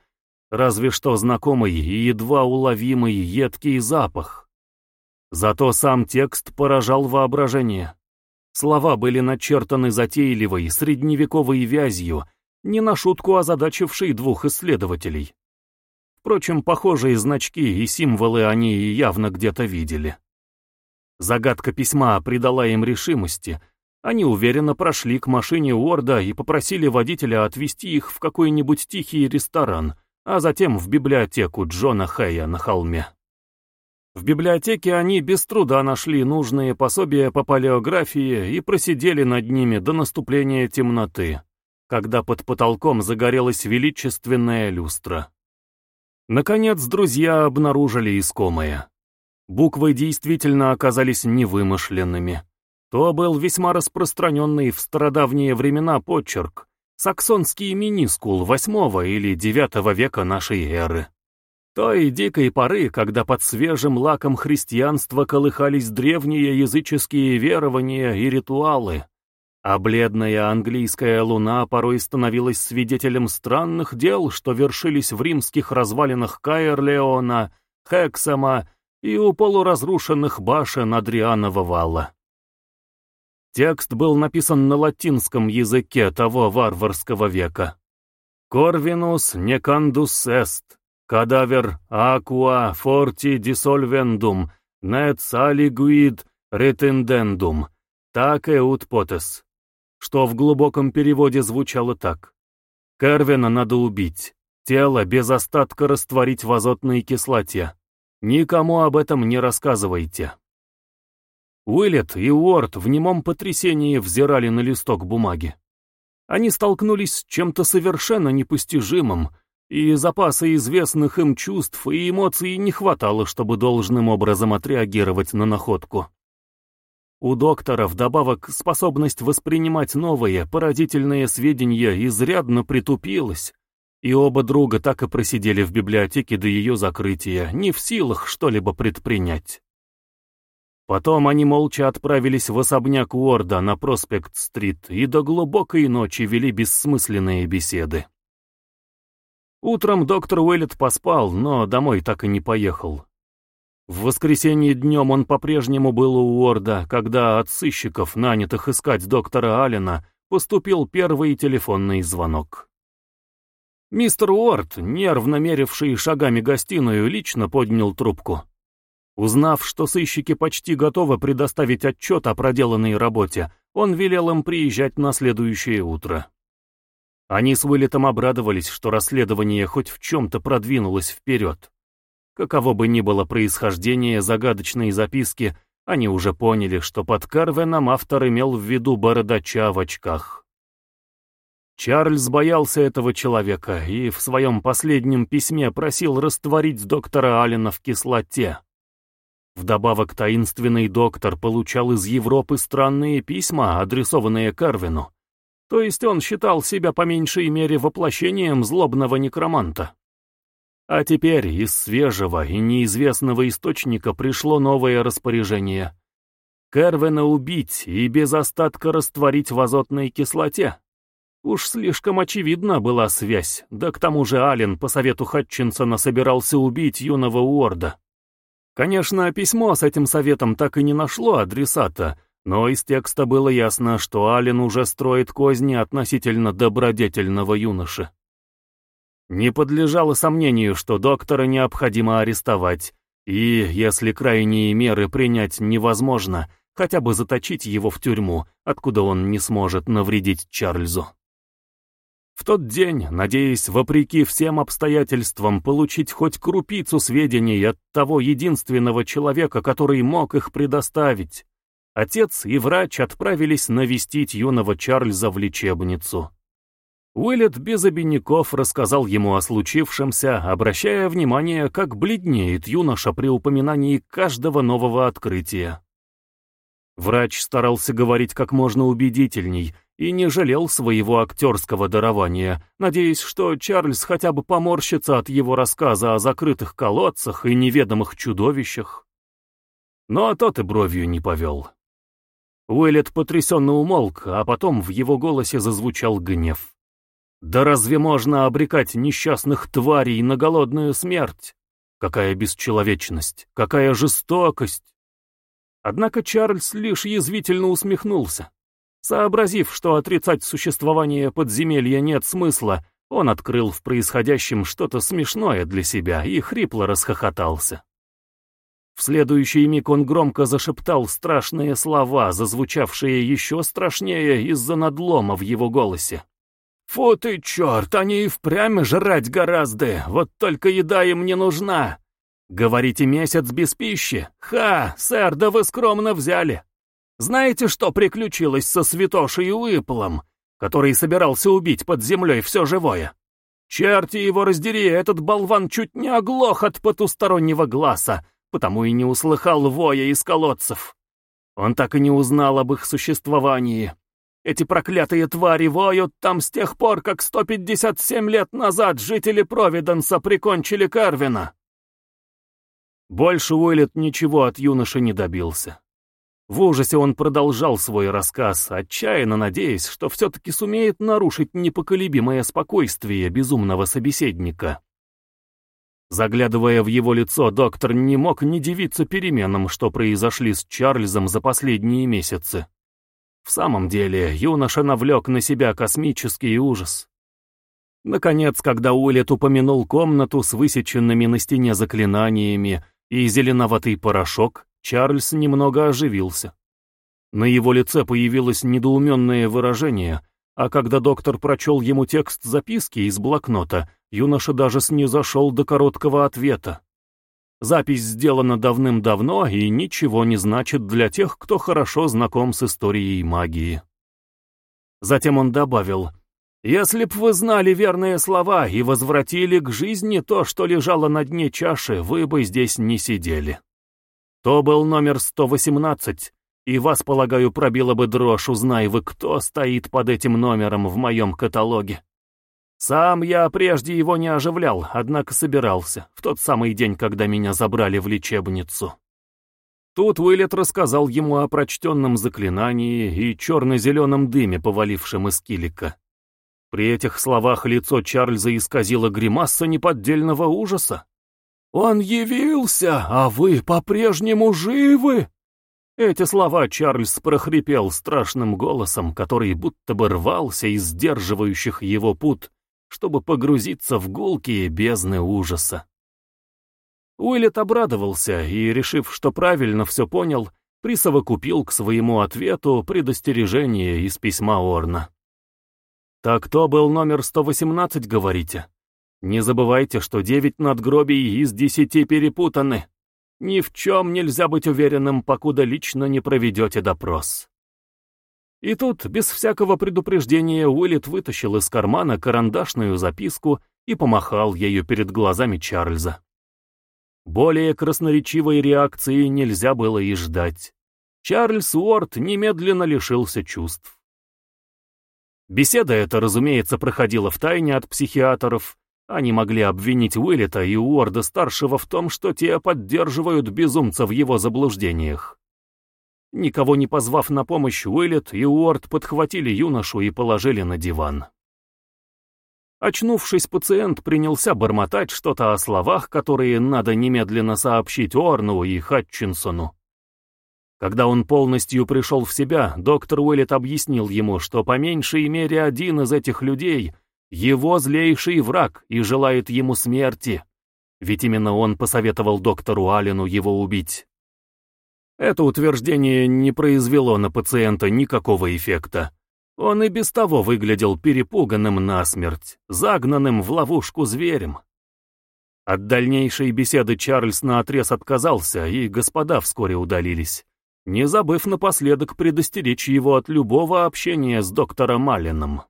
S1: разве что знакомый и едва уловимый едкий запах. Зато сам текст поражал воображение. Слова были начертаны затейливой, средневековой вязью, не на шутку озадачившей двух исследователей. Впрочем, похожие значки и символы они явно где-то видели. Загадка письма придала им решимости. Они уверенно прошли к машине Уорда и попросили водителя отвезти их в какой-нибудь тихий ресторан, а затем в библиотеку Джона Хэя на холме. В библиотеке они без труда нашли нужные пособия по палеографии и просидели над ними до наступления темноты, когда под потолком загорелась величественная люстра. Наконец друзья обнаружили искомое. Буквы действительно оказались невымышленными. То был весьма распространенный в стародавние времена почерк, саксонский минискул восьмого или девятого века нашей эры. Той дикой поры, когда под свежим лаком христианства колыхались древние языческие верования и ритуалы, а бледная английская луна порой становилась свидетелем странных дел, что вершились в римских развалинах Каэрлеона, Хексама и у полуразрушенных башен Адрианова вала. Текст был написан на латинском языке того варварского века. «Corvinus necandus est, cadaver aqua forti dissolvendum, net saliguid retendendum, так eut potes» что в глубоком переводе звучало так. Кервина надо убить, тело без остатка растворить в азотной кислоте. Никому об этом не рассказывайте. Уиллет и Уорд в немом потрясении взирали на листок бумаги. Они столкнулись с чем-то совершенно непостижимым, и запаса известных им чувств и эмоций не хватало, чтобы должным образом отреагировать на находку. У доктора вдобавок способность воспринимать новые, поразительные сведения изрядно притупилась, и оба друга так и просидели в библиотеке до ее закрытия, не в силах что-либо предпринять. Потом они молча отправились в особняк Уорда на Проспект-стрит и до глубокой ночи вели бессмысленные беседы. Утром доктор Уэллет поспал, но домой так и не поехал. В воскресенье днем он по-прежнему был у Уорда, когда от сыщиков, нанятых искать доктора Аллена, поступил первый телефонный звонок. Мистер Уорд, нервно меривший шагами гостиную, лично поднял трубку. Узнав, что сыщики почти готовы предоставить отчет о проделанной работе, он велел им приезжать на следующее утро. Они с Уиллетом обрадовались, что расследование хоть в чем-то продвинулось вперед. Каково бы ни было происхождение загадочной записки, они уже поняли, что под Карвеном автор имел в виду бородача в очках. Чарльз боялся этого человека и в своем последнем письме просил растворить доктора Аллена в кислоте. Вдобавок таинственный доктор получал из Европы странные письма, адресованные Карвину. То есть он считал себя по меньшей мере воплощением злобного некроманта. А теперь из свежего и неизвестного источника пришло новое распоряжение. Кервина убить и без остатка растворить в азотной кислоте. Уж слишком очевидна была связь, да к тому же Ален по совету Хатчинсона собирался убить юного Уорда. Конечно, письмо с этим советом так и не нашло адресата, но из текста было ясно, что Ален уже строит козни относительно добродетельного юноши. Не подлежало сомнению, что доктора необходимо арестовать, и, если крайние меры принять невозможно, хотя бы заточить его в тюрьму, откуда он не сможет навредить Чарльзу. В тот день, надеясь, вопреки всем обстоятельствам, получить хоть крупицу сведений от того единственного человека, который мог их предоставить, отец и врач отправились навестить юного Чарльза в лечебницу. Уиллет без обиняков рассказал ему о случившемся, обращая внимание, как бледнеет юноша при упоминании каждого нового открытия. Врач старался говорить как можно убедительней и не жалел своего актерского дарования, надеясь, что Чарльз хотя бы поморщится от его рассказа о закрытых колодцах и неведомых чудовищах. Но тот и бровью не повел. Уэллет потрясенно умолк, а потом в его голосе зазвучал гнев. «Да разве можно обрекать несчастных тварей на голодную смерть? Какая бесчеловечность, какая жестокость!» Однако Чарльз лишь язвительно усмехнулся. Сообразив, что отрицать существование подземелья нет смысла, он открыл в происходящем что-то смешное для себя и хрипло расхохотался. В следующий миг он громко зашептал страшные слова, зазвучавшие еще страшнее из-за надлома в его голосе. «Фу ты, черт, они и впрямь жрать гораздо, вот только еда им не нужна. Говорите, месяц без пищи? Ха, сэр, да вы скромно взяли. Знаете, что приключилось со святошей Уиплом, который собирался убить под землей все живое? Черти его раздери, этот болван чуть не оглох от потустороннего глаза, потому и не услыхал воя из колодцев. Он так и не узнал об их существовании. Эти проклятые твари воют там с тех пор, как 157 лет назад жители Провиденса прикончили Карвина. Больше Уэллет ничего от юноши не добился. В ужасе он продолжал свой рассказ, отчаянно надеясь, что все-таки сумеет нарушить непоколебимое спокойствие безумного собеседника. Заглядывая в его лицо, доктор не мог не дивиться переменам, что произошли с Чарльзом за последние месяцы. В самом деле, юноша навлек на себя космический ужас. Наконец, когда Уиллет упомянул комнату с высеченными на стене заклинаниями, и зеленоватый порошок, Чарльз немного оживился. На его лице появилось недоуменное выражение, а когда доктор прочел ему текст записки из блокнота, юноша даже снизошел до короткого ответа. Запись сделана давным-давно и ничего не значит для тех, кто хорошо знаком с историей магии. Затем он добавил — если б вы знали верные слова и возвратили к жизни то, что лежало на дне чаши, вы бы здесь не сидели. То был номер 118, и вас, полагаю, пробила бы дрожь, узнай вы, кто стоит под этим номером в моем каталоге. Сам я прежде его не оживлял, однако собирался, в тот самый день, когда меня забрали в лечебницу. Тут Уиллет рассказал ему о прочтенном заклинании и черно-зеленом дыме, повалившем из килика. При этих словах лицо Чарльза исказило гримаса неподдельного ужаса. «Он явился, а вы по-прежнему живы!» Эти слова Чарльз прохрипел страшным голосом, который будто бы рвался из сдерживающих его пут, чтобы погрузиться в гулкие бездны ужаса. Уиллет обрадовался и, решив, что правильно все понял, присовокупил к своему ответу предостережение из письма Орна. «Так то был номер 118, говорите? Не забывайте, что девять надгробий из десяти перепутаны. Ни в чем нельзя быть уверенным, покуда лично не проведете допрос». И тут, без всякого предупреждения, Уиллет вытащил из кармана карандашную записку и помахал ею перед глазами Чарльза. Более красноречивой реакции нельзя было и ждать. Чарльз Уорд немедленно лишился чувств. Беседа эта, разумеется, проходила в тайне от психиатров. Они могли обвинить Уиллета и Уорда-старшего в том, что те поддерживают безумца в его заблуждениях. Никого не позвав на помощь, Уиллет и Уорд подхватили юношу и положили на диван. Очнувшись, пациент принялся бормотать что-то о словах, которые надо немедленно сообщить Орну и Хатчинсону. Когда он полностью пришел в себя, доктор Уэллет объяснил ему, что по меньшей мере один из этих людей — его злейший враг и желает ему смерти. Ведь именно он посоветовал доктору Аллену его убить. Это утверждение не произвело на пациента никакого эффекта. Он и без того выглядел перепуганным насмерть, загнанным в ловушку зверем. От дальнейшей беседы Чарльз наотрез отказался, и господа вскоре удалились, не забыв напоследок предостеречь его от любого общения с доктором Малином.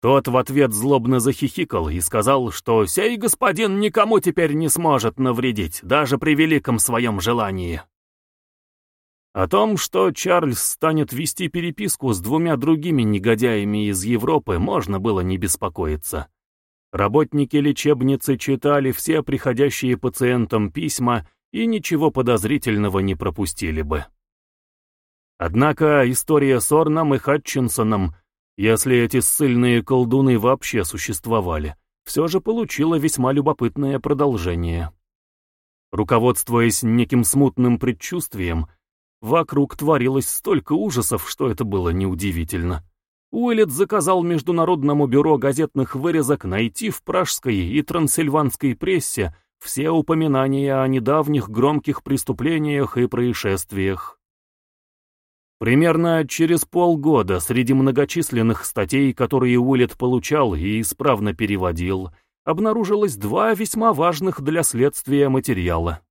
S1: Тот в ответ злобно захихикал и сказал, что сей господин никому теперь не сможет навредить, даже при великом своем желании. О том, что Чарльз станет вести переписку с двумя другими негодяями из Европы, можно было не беспокоиться. Работники лечебницы читали все приходящие пациентам письма и ничего подозрительного не пропустили бы. Однако история с Орном и Хатчинсоном, если эти ссыльные колдуны вообще существовали, все же получила весьма любопытное продолжение. Руководствуясь неким смутным предчувствием, Вокруг творилось столько ужасов, что это было неудивительно. Уэллет заказал Международному бюро газетных вырезок найти в пражской и трансильванской прессе все упоминания о недавних громких преступлениях и происшествиях. Примерно через полгода среди многочисленных статей, которые Уиллет получал и исправно переводил, обнаружилось два весьма важных для следствия материала.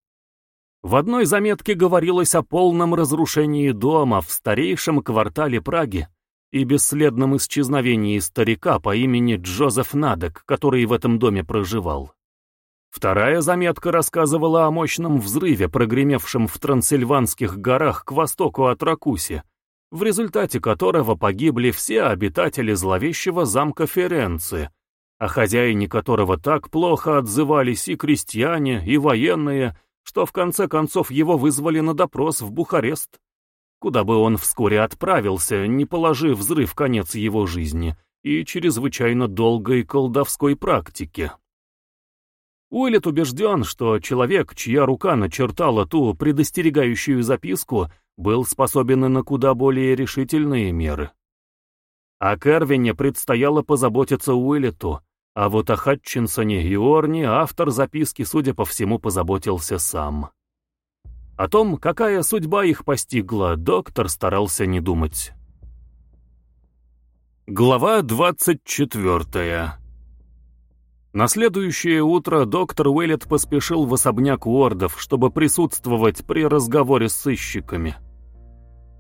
S1: В одной заметке говорилось о полном разрушении дома в старейшем квартале Праги и бесследном исчезновении старика по имени Джозеф Надек, который в этом доме проживал. Вторая заметка рассказывала о мощном взрыве, прогремевшем в Трансильванских горах к востоку от Ракуси, в результате которого погибли все обитатели зловещего замка Ференци, о хозяине которого так плохо отзывались и крестьяне, и военные, что в конце концов его вызвали на допрос в Бухарест, куда бы он вскоре отправился, не положив взрыв конец его жизни и чрезвычайно долгой колдовской практике. Уиллет убежден, что человек, чья рука начертала ту предостерегающую записку, был способен на куда более решительные меры. О Кервине предстояло позаботиться Уиллету, а вот о Хатчинсоне и Орни автор записки, судя по всему, позаботился сам. О том, какая судьба их постигла, доктор старался не думать. Глава 24 На следующее утро доктор Уэллет поспешил в особняк Уордов, чтобы присутствовать при разговоре с сыщиками.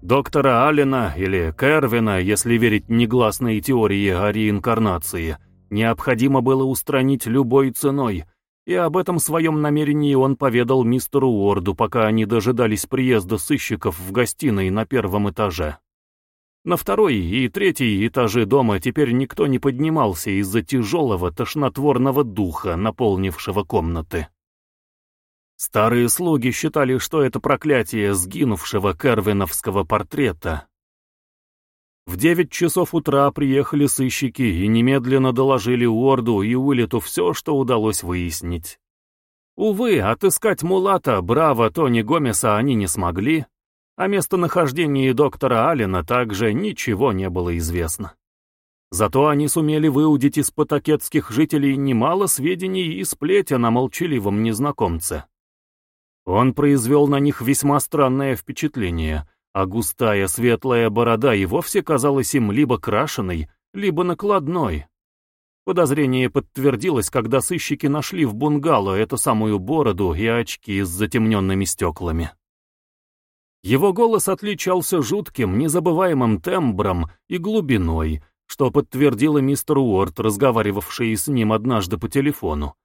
S1: Доктора Аллена или Кервина, если верить негласной теории о реинкарнации – необходимо было устранить любой ценой, и об этом своем намерении он поведал мистеру Уорду, пока они дожидались приезда сыщиков в гостиной на первом этаже. На второй и третий этажи дома теперь никто не поднимался из-за тяжелого тошнотворного духа, наполнившего комнаты. Старые слуги считали, что это проклятие сгинувшего кервиновского портрета, в девять часов утра приехали сыщики и немедленно доложили Уорду и Уиллету все, что удалось выяснить. Увы, отыскать Мулата, Браво, Тони Гомеса они не смогли, о местонахождении доктора Аллена также ничего не было известно. Зато они сумели выудить из потакетских жителей немало сведений и сплетен о молчаливом незнакомце. Он произвел на них весьма странное впечатление — а густая светлая борода и вовсе казалась им либо крашеной, либо накладной. Подозрение подтвердилось, когда сыщики нашли в бунгало эту самую бороду и очки с затемненными стеклами. Его голос отличался жутким, незабываемым тембром и глубиной, что подтвердила мистер Уорд, разговаривавший с ним однажды по телефону.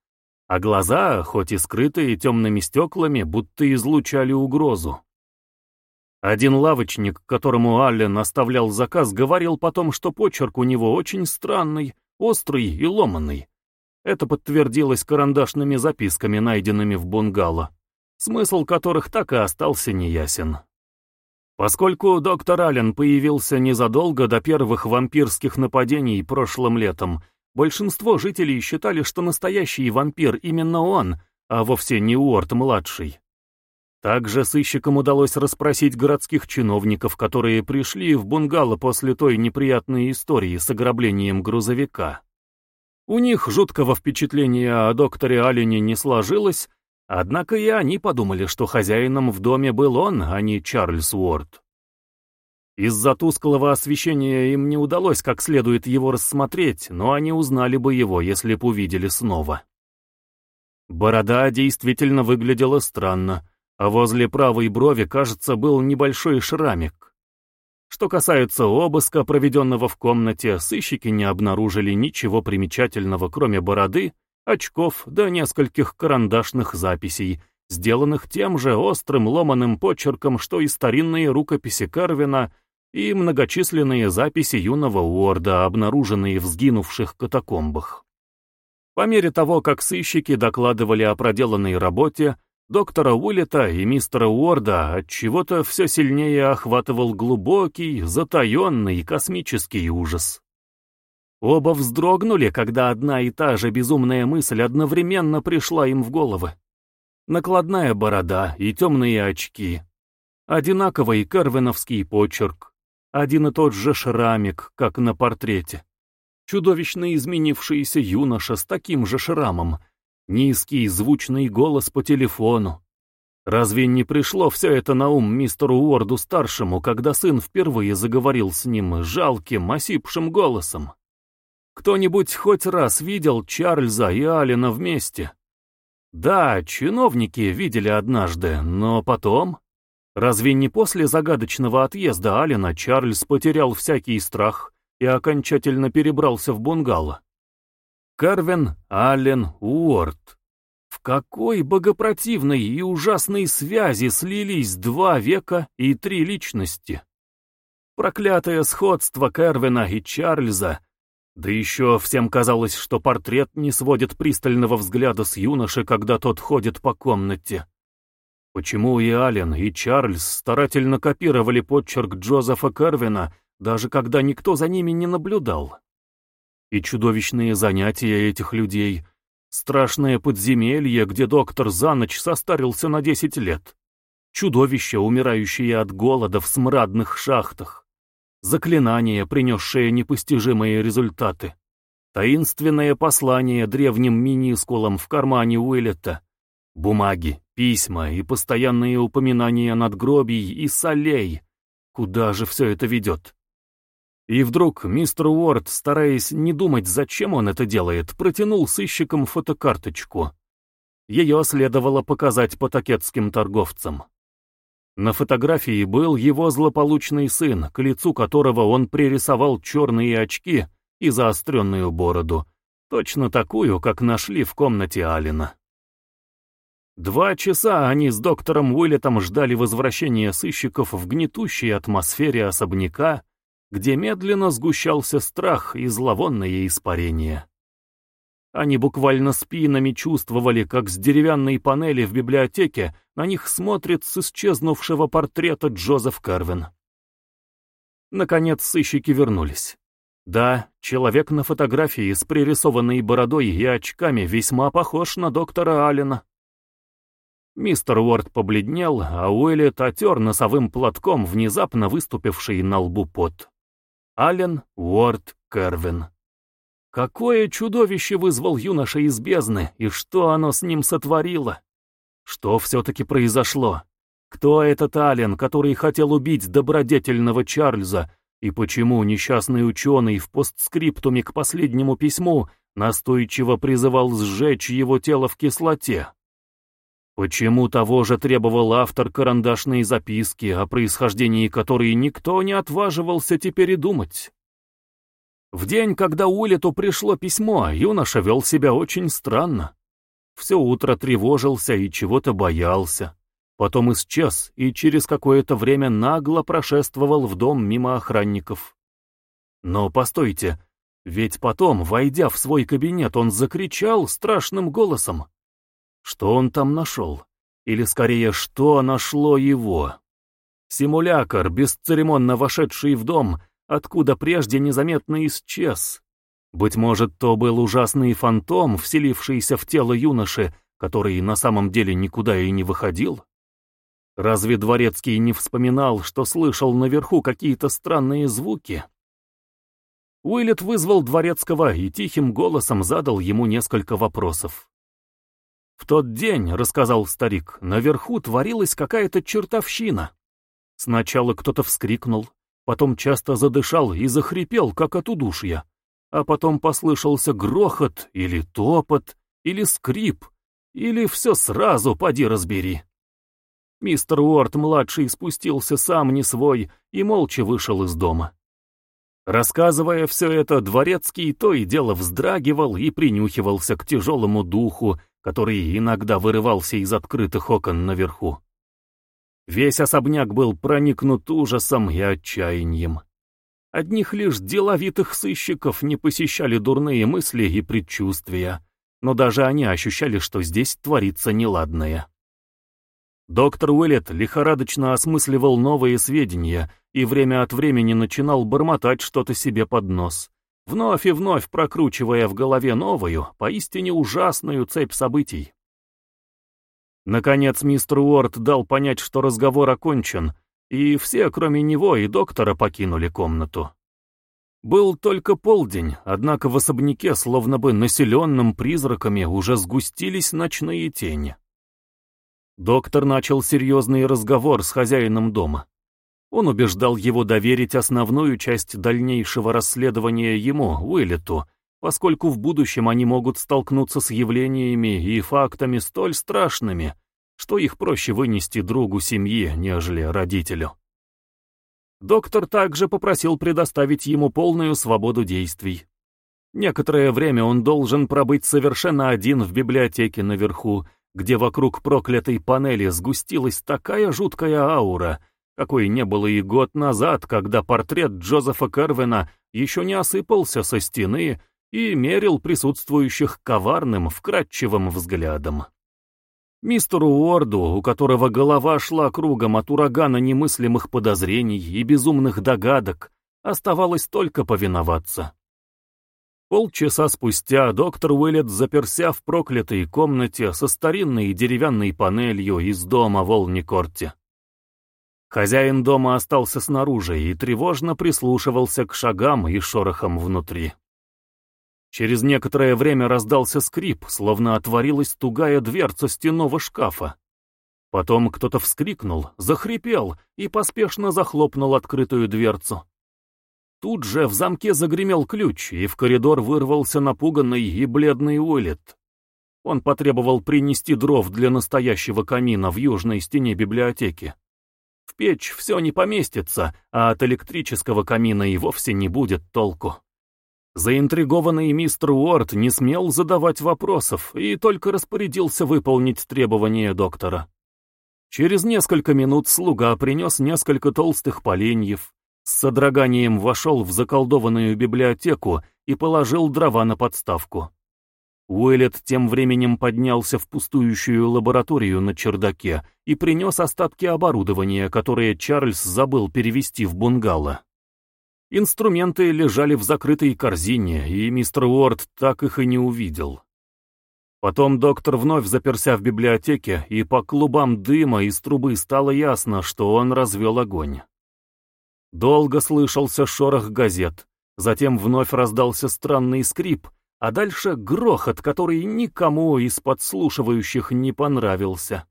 S1: А глаза, хоть и скрытые темными стеклами, будто излучали угрозу. Один лавочник, которому Аллен оставлял заказ, говорил потом, что почерк у него очень странный, острый и ломанный. Это подтвердилось карандашными записками, найденными в бунгало, смысл которых так и остался неясен. Поскольку доктор Аллен появился незадолго до первых вампирских нападений прошлым летом, Большинство жителей считали, что настоящий вампир именно он, а вовсе не Уорд-младший. Также сыщикам удалось расспросить городских чиновников, которые пришли в бунгало после той неприятной истории с ограблением грузовика. У них жуткого впечатления о докторе Аллене не сложилось, однако и они подумали, что хозяином в доме был он, а не Чарльз Уорд. Из-за тусклого освещения им не удалось как следует его рассмотреть, но они узнали бы его, если б увидели снова. Борода действительно выглядела странно, а возле правой брови, кажется, был небольшой шрамик. Что касается обыска, проведенного в комнате, сыщики не обнаружили ничего примечательного, кроме бороды, очков да нескольких карандашных записей, сделанных тем же острым ломаным почерком, что и старинные рукописи Карвина и многочисленные записи юного Уорда, обнаруженные в сгинувших катакомбах. По мере того, как сыщики докладывали о проделанной работе, доктора Уиллета и мистера Уорда от чего-то все сильнее охватывал глубокий, затаенный космический ужас. Оба вздрогнули, когда одна и та же безумная мысль одновременно пришла им в головы. Накладная борода и темные очки. Одинаковый карвеновский почерк. Один и тот же шрамик, как на портрете. Чудовищно изменившийся юноша с таким же шрамом. Низкий звучный голос по телефону. Разве не пришло все это на ум мистеру Уорду-старшему, когда сын впервые заговорил с ним жалким, осипшим голосом? Кто-нибудь хоть раз видел Чарльза и Алина вместе? Да, чиновники видели однажды, но потом... Разве не после загадочного отъезда Алина Чарльз потерял всякий страх и окончательно перебрался в бунгало? Карвин, Аллен, Уорд. В какой богопротивной и ужасной связи слились два века и три личности? Проклятое сходство Кервина и Чарльза, да еще всем казалось, что портрет не сводит пристального взгляда с юноши, когда тот ходит по комнате. Почему и Аллен, и Чарльз старательно копировали подчерк Джозефа Кервина, даже когда никто за ними не наблюдал? И чудовищные занятия этих людей, страшное подземелье, где доктор за ночь состарился на 10 лет, чудовища, умирающие от голода в смрадных шахтах, заклинание, принесшее непостижимые результаты, таинственное послание древним минискулам в кармане Уиллета, бумаги, Письма и постоянные упоминания надгробий и солей. Куда же все это ведет? И вдруг мистер Уорд, стараясь не думать, зачем он это делает, протянул сыщикам фотокарточку. Ее следовало показать потакетским торговцам. На фотографии был его злополучный сын, к лицу которого он пририсовал черные очки и заостренную бороду, точно такую, как нашли в комнате Алина. Два часа они с доктором Уиллетом ждали возвращения сыщиков в гнетущей атмосфере особняка, где медленно сгущался страх и зловонное испарение. Они буквально спинами чувствовали, как с деревянной панели в библиотеке на них смотрит с исчезнувшего портрета Джозеф Карвин. Наконец сыщики вернулись. Да, человек на фотографии с пририсованной бородой и очками весьма похож на доктора Аллена. Мистер Уорд побледнел, а Уэллет отер носовым платком внезапно выступивший на лбу пот. Аллен Уорд Кервин. Какое чудовище вызвал юноша из бездны, и что оно с ним сотворило? Что все-таки произошло? Кто этот Аллен, который хотел убить добродетельного Чарльза, и почему несчастный ученый в постскриптуме к последнему письму настойчиво призывал сжечь его тело в кислоте? Почему того же требовал автор карандашной записки, о происхождении которой никто не отваживался теперь и думать? В день, когда Уиллету пришло письмо, юноша вел себя очень странно. Все утро тревожился и чего-то боялся. Потом исчез и через какое-то время нагло прошествовал в дом мимо охранников. Но постойте, ведь потом, войдя в свой кабинет, он закричал страшным голосом. Что он там нашел? Или скорее, что нашло его? Симулякр, бесцеремонно вошедший в дом, откуда прежде незаметно исчез. Быть может, то был ужасный фантом, вселившийся в тело юноши, который на самом деле никуда и не выходил? Разве Дворецкий не вспоминал, что слышал наверху какие-то странные звуки? Уиллет вызвал Дворецкого и тихим голосом задал ему несколько вопросов. «В тот день, — рассказал старик, — наверху творилась какая-то чертовщина. Сначала кто-то вскрикнул, потом часто задышал и захрипел, как от удушья, а потом послышался грохот или топот, или скрип, или все сразу, поди разбери. Мистер Уорд-младший спустился сам не свой и молча вышел из дома. Рассказывая все это, Дворецкий то и дело вздрагивал и принюхивался к тяжелому духу, который иногда вырывался из открытых окон наверху. Весь особняк был проникнут ужасом и отчаянием. Одних лишь деловитых сыщиков не посещали дурные мысли и предчувствия, но даже они ощущали, что здесь творится неладное. Доктор Уиллет лихорадочно осмысливал новые сведения и время от времени начинал бормотать что-то себе под нос, вновь и вновь прокручивая в голове новую, поистине ужасную цепь событий. Наконец мистер Уорд дал понять, что разговор окончен, и все, кроме него и доктора, покинули комнату. Был только полдень, однако в особняке, словно бы населенным призраками, уже сгустились ночные тени. Доктор начал серьезный разговор с хозяином дома. Он убеждал его доверить основную часть дальнейшего расследования ему, Уиллету, поскольку в будущем они могут столкнуться с явлениями и фактами столь страшными, что их проще вынести другу семьи, нежели родителю. Доктор также попросил предоставить ему полную свободу действий. Некоторое время он должен пробыть совершенно один в библиотеке наверху, где вокруг проклятой панели сгустилась такая жуткая аура, какой не было и год назад, когда портрет Джозефа Кервина еще не осыпался со стены и мерил присутствующих коварным, вкрадчивым взглядом. Мистеру Уорду, у которого голова шла кругом от урагана немыслимых подозрений и безумных догадок, оставалось только повиноваться. Полчаса спустя доктор Уиллет заперся в проклятой комнате со старинной деревянной панелью из дома в Олникорте. Хозяин дома остался снаружи и тревожно прислушивался к шагам и шорохам внутри. Через некоторое время раздался скрип, словно отворилась тугая дверца стенного шкафа. Потом кто-то вскрикнул, захрипел и поспешно захлопнул открытую дверцу. Тут же в замке загремел ключ, и в коридор вырвался напуганный и бледный Уиллет. Он потребовал принести дров для настоящего камина в южной стене библиотеки. В печь все не поместится, а от электрического камина и вовсе не будет толку. Заинтригованный мистер Уорд не смел задавать вопросов и только распорядился выполнить требования доктора. Через несколько минут слуга принес несколько толстых поленьев, с содроганием вошел в заколдованную библиотеку и положил дрова на подставку. Уэллет тем временем поднялся в пустующую лабораторию на чердаке и принес остатки оборудования, которые Чарльз забыл перевести в бунгало. Инструменты лежали в закрытой корзине, и мистер Уорд так их и не увидел. Потом доктор вновь заперся в библиотеке, и по клубам дыма из трубы стало ясно, что он развел огонь. Долго слышался шорох газет, затем вновь раздался странный скрип, а дальше грохот, который никому из подслушивающих не понравился.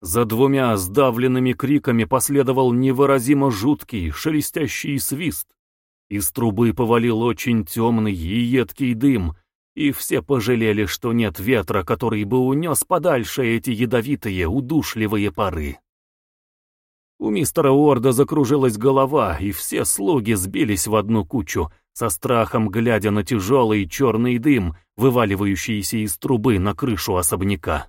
S1: За двумя сдавленными криками последовал невыразимо жуткий, шелестящий свист. Из трубы повалил очень темный и едкий дым, и все пожалели, что нет ветра, который бы унес подальше эти ядовитые, удушливые пары. У мистера Уорда закружилась голова, и все слуги сбились в одну кучу, со страхом глядя на тяжелый черный дым, вываливающийся из трубы на крышу особняка.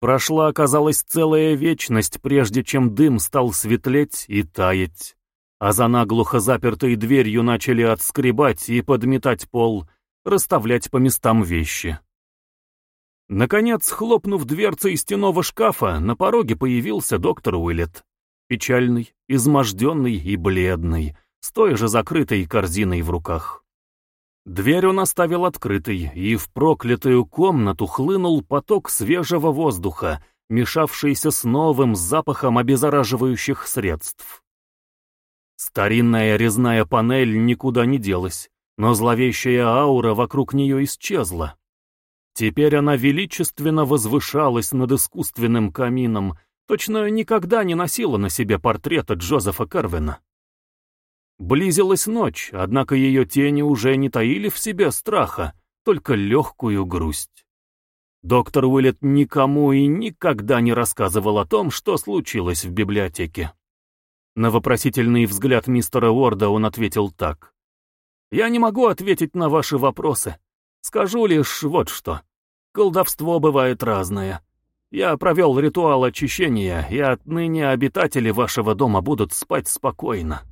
S1: Прошла, оказалось, целая вечность, прежде чем дым стал светлеть и таять, а за наглухо запертой дверью начали отскребать и подметать пол, расставлять по местам вещи. Наконец, хлопнув дверцей стеного шкафа, на пороге появился доктор Уиллет. Печальный, изможденный и бледный, с той же закрытой корзиной в руках. Дверь он оставил открытой, и в проклятую комнату хлынул поток свежего воздуха, мешавшийся с новым запахом обеззараживающих средств. Старинная резная панель никуда не делась, но зловещая аура вокруг нее исчезла. Теперь она величественно возвышалась над искусственным камином, точно никогда не носила на себе портрета Джозефа Кервина. Близилась ночь, однако ее тени уже не таили в себе страха, только легкую грусть. Доктор Уиллет никому и никогда не рассказывал о том, что случилось в библиотеке. На вопросительный взгляд мистера Уорда он ответил так. «Я не могу ответить на ваши вопросы. Скажу лишь вот что. Колдовство бывает разное. Я провел ритуал очищения, и отныне обитатели вашего дома будут спать спокойно».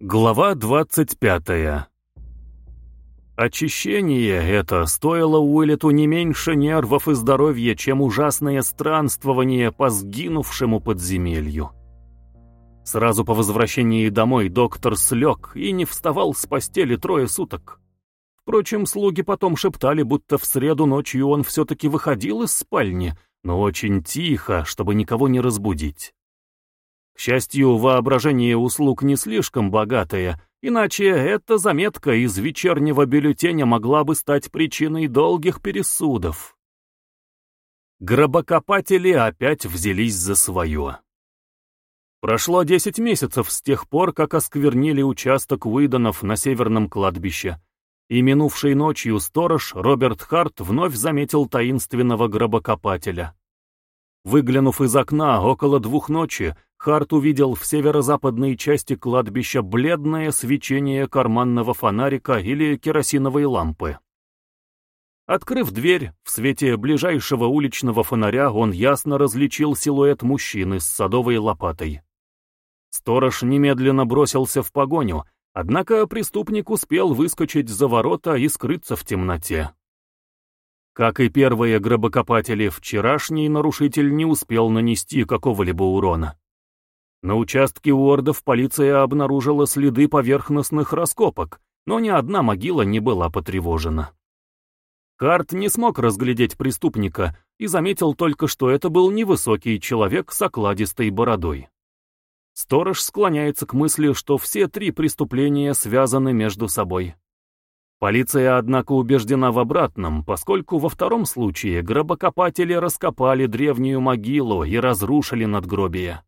S1: Глава 25 Очищение это стоило Уиллету не меньше нервов и здоровья, чем ужасное странствование по сгинувшему подземелью. Сразу по возвращении домой доктор слег и не вставал с постели трое суток. Впрочем, слуги потом шептали, будто в среду ночью он все-таки выходил из спальни, но очень тихо, чтобы никого не разбудить. К счастью, воображение услуг не слишком богатое, иначе эта заметка из вечернего бюллетеня могла бы стать причиной долгих пересудов. Гробокопатели опять взялись за свое. Прошло десять месяцев с тех пор, как осквернили участок Уидонов на северном кладбище, и минувшей ночью сторож Роберт Харт вновь заметил таинственного гробокопателя. Выглянув из окна около двух ночи, Харт увидел в северо-западной части кладбища бледное свечение карманного фонарика или керосиновой лампы. Открыв дверь, в свете ближайшего уличного фонаря он ясно различил силуэт мужчины с садовой лопатой. Сторож немедленно бросился в погоню, однако преступник успел выскочить за ворота и скрыться в темноте. Как и первые гробокопатели, вчерашний нарушитель не успел нанести какого-либо урона. На участке Уордов полиция обнаружила следы поверхностных раскопок, но ни одна могила не была потревожена. Карт не смог разглядеть преступника и заметил только, что это был невысокий человек с окладистой бородой. Сторож склоняется к мысли, что все три преступления связаны между собой. Полиция, однако, убеждена в обратном, поскольку во втором случае гробокопатели раскопали древнюю могилу и разрушили надгробие.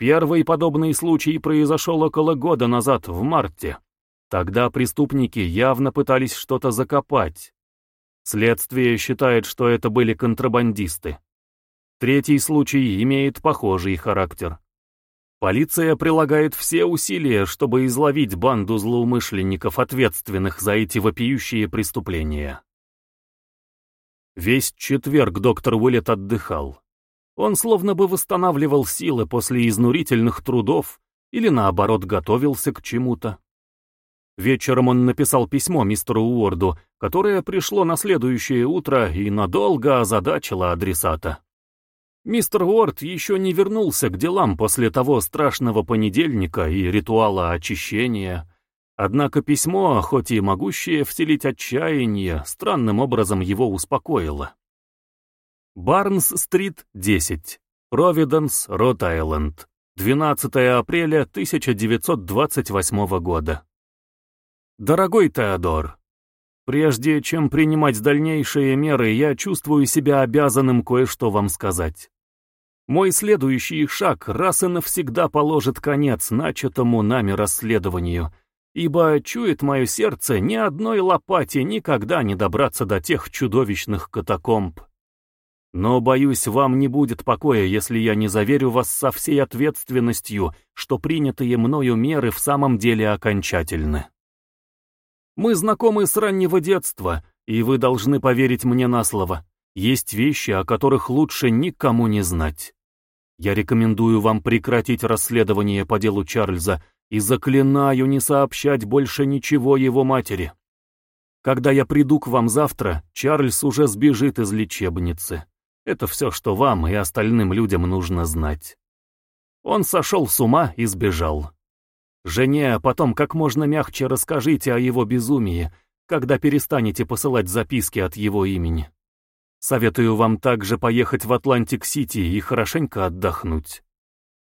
S1: Первый подобный случай произошел около года назад, в марте. Тогда преступники явно пытались что-то закопать. Следствие считает, что это были контрабандисты. Третий случай имеет похожий характер. Полиция прилагает все усилия, чтобы изловить банду злоумышленников, ответственных за эти вопиющие преступления. Весь четверг доктор Уиллет отдыхал. Он словно бы восстанавливал силы после изнурительных трудов или, наоборот, готовился к чему-то. Вечером он написал письмо мистеру Уорду, которое пришло на следующее утро и надолго озадачило адресата. Мистер Уорд еще не вернулся к делам после того страшного понедельника и ритуала очищения. Однако письмо, хоть и могущее вселить отчаяние, странным образом его успокоило. Барнс-стрит, 10. Провиденс, Рот-Айленд. 12 апреля 1928 года. Дорогой Теодор, Прежде чем принимать дальнейшие меры, я чувствую себя обязанным кое-что вам сказать. Мой следующий шаг раз и навсегда положит конец начатому нами расследованию, ибо чует мое сердце ни одной лопате никогда не добраться до тех чудовищных катакомб. Но, боюсь, вам не будет покоя, если я не заверю вас со всей ответственностью, что принятые мною меры в самом деле окончательны. Мы знакомы с раннего детства, и вы должны поверить мне на слово. Есть вещи, о которых лучше никому не знать. Я рекомендую вам прекратить расследование по делу Чарльза и заклинаю не сообщать больше ничего его матери. Когда я приду к вам завтра, Чарльз уже сбежит из лечебницы. Это все, что вам и остальным людям нужно знать. Он сошел с ума и сбежал. Жене потом как можно мягче расскажите о его безумии, когда перестанете посылать записки от его имени. Советую вам также поехать в Атлантик-Сити и хорошенько отдохнуть.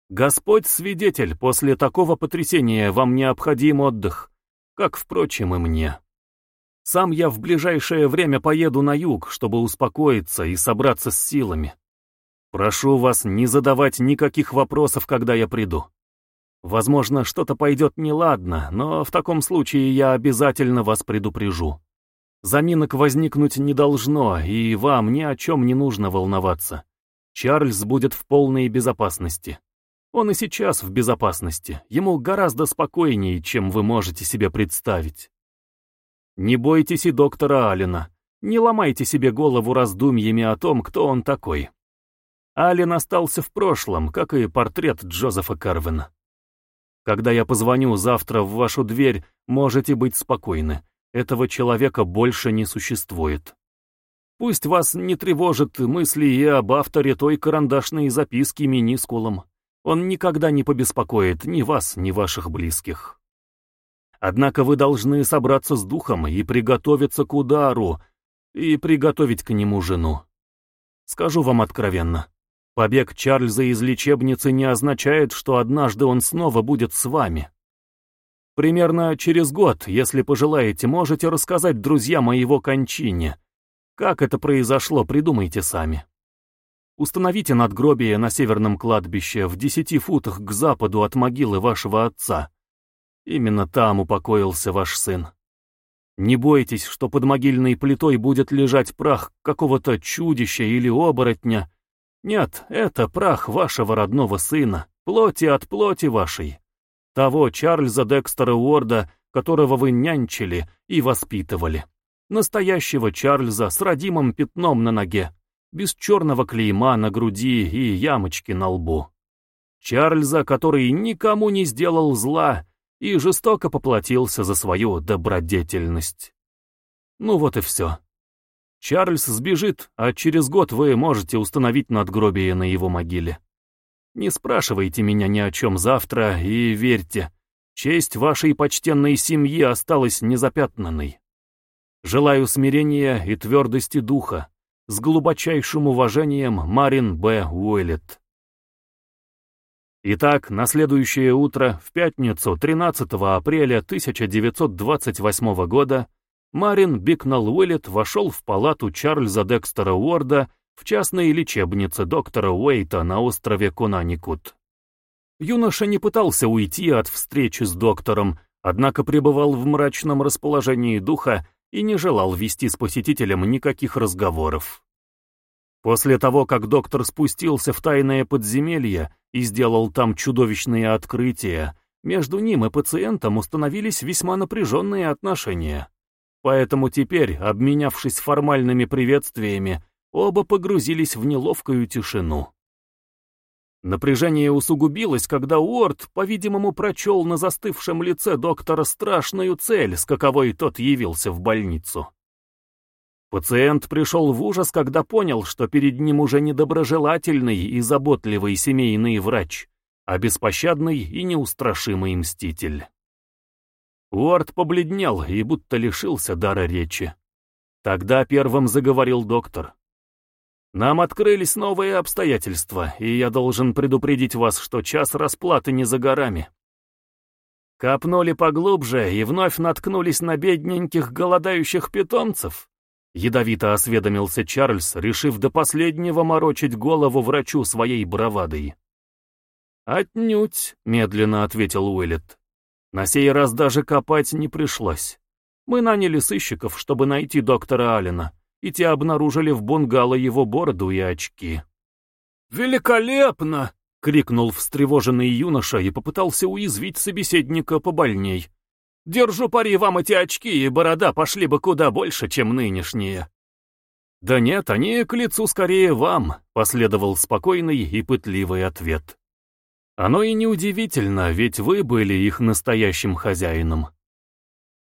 S1: Господь свидетель, после такого потрясения вам необходим отдых, как, впрочем, и мне. Сам я в ближайшее время поеду на юг, чтобы успокоиться и собраться с силами. Прошу вас не задавать никаких вопросов, когда я приду. Возможно, что-то пойдет неладно, но в таком случае я обязательно вас предупрежу. Заминок возникнуть не должно, и вам ни о чем не нужно волноваться. Чарльз будет в полной безопасности. Он и сейчас в безопасности, ему гораздо спокойнее, чем вы можете себе представить. Не бойтесь и доктора Алина, не ломайте себе голову раздумьями о том, кто он такой. Аллен остался в прошлом, как и портрет Джозефа Карвена. Когда я позвоню завтра в вашу дверь, можете быть спокойны, этого человека больше не существует. Пусть вас не тревожат мысли и об авторе той карандашной записки Минискулом. Он никогда не побеспокоит ни вас, ни ваших близких. Однако вы должны собраться с духом и приготовиться к удару, и приготовить к нему жену. Скажу вам откровенно, побег Чарльза из лечебницы не означает, что однажды он снова будет с вами. Примерно через год, если пожелаете, можете рассказать друзьям о его кончине. Как это произошло, придумайте сами. Установите надгробие на северном кладбище в десяти футах к западу от могилы вашего отца. Именно там упокоился ваш сын. Не бойтесь, что под могильной плитой будет лежать прах какого-то чудища или оборотня. Нет, это прах вашего родного сына, плоти от плоти вашей. Того Чарльза Декстера Уорда, которого вы нянчили и воспитывали. Настоящего Чарльза с родимым пятном на ноге без черного клейма на груди и ямочки на лбу. Чарльза, который никому не сделал зла и жестоко поплатился за свою добродетельность. Ну вот и все. Чарльз сбежит, а через год вы можете установить надгробие на его могиле. Не спрашивайте меня ни о чем завтра и верьте, честь вашей почтенной семьи осталась незапятнанной. Желаю смирения и твердости духа, с глубочайшим уважением, Марин Б. Уэллет. Итак, на следующее утро, в пятницу, 13 апреля 1928 года, Марин Бикнал Уэллет вошел в палату Чарльза Декстера Уорда в частной лечебнице доктора Уэйта на острове Конаникут. Юноша не пытался уйти от встречи с доктором, однако пребывал в мрачном расположении духа и не желал вести с посетителем никаких разговоров. После того, как доктор спустился в тайное подземелье и сделал там чудовищные открытия, между ним и пациентом установились весьма напряженные отношения. Поэтому теперь, обменявшись формальными приветствиями, оба погрузились в неловкую тишину. Напряжение усугубилось, когда Уорд, по-видимому, прочел на застывшем лице доктора страшную цель, с каковой тот явился в больницу. Пациент пришел в ужас, когда понял, что перед ним уже недоброжелательный и заботливый семейный врач, а беспощадный и неустрашимый мститель. Уорд побледнел и будто лишился дара речи. Тогда первым заговорил доктор. Нам открылись новые обстоятельства, и я должен предупредить вас, что час расплаты не за горами. Копнули поглубже и вновь наткнулись на бедненьких голодающих питомцев. Ядовито осведомился Чарльз, решив до последнего морочить голову врачу своей бравадой. «Отнюдь», — медленно ответил Уиллет. «На сей раз даже копать не пришлось. Мы наняли сыщиков, чтобы найти доктора Аллена и те обнаружили в бунгало его бороду и очки. «Великолепно!» — крикнул встревоженный юноша и попытался уязвить собеседника побольней. «Держу пари, вам эти очки и борода пошли бы куда больше, чем нынешние». «Да нет, они к лицу скорее вам», — последовал спокойный и пытливый ответ. «Оно и неудивительно, ведь вы были их настоящим хозяином».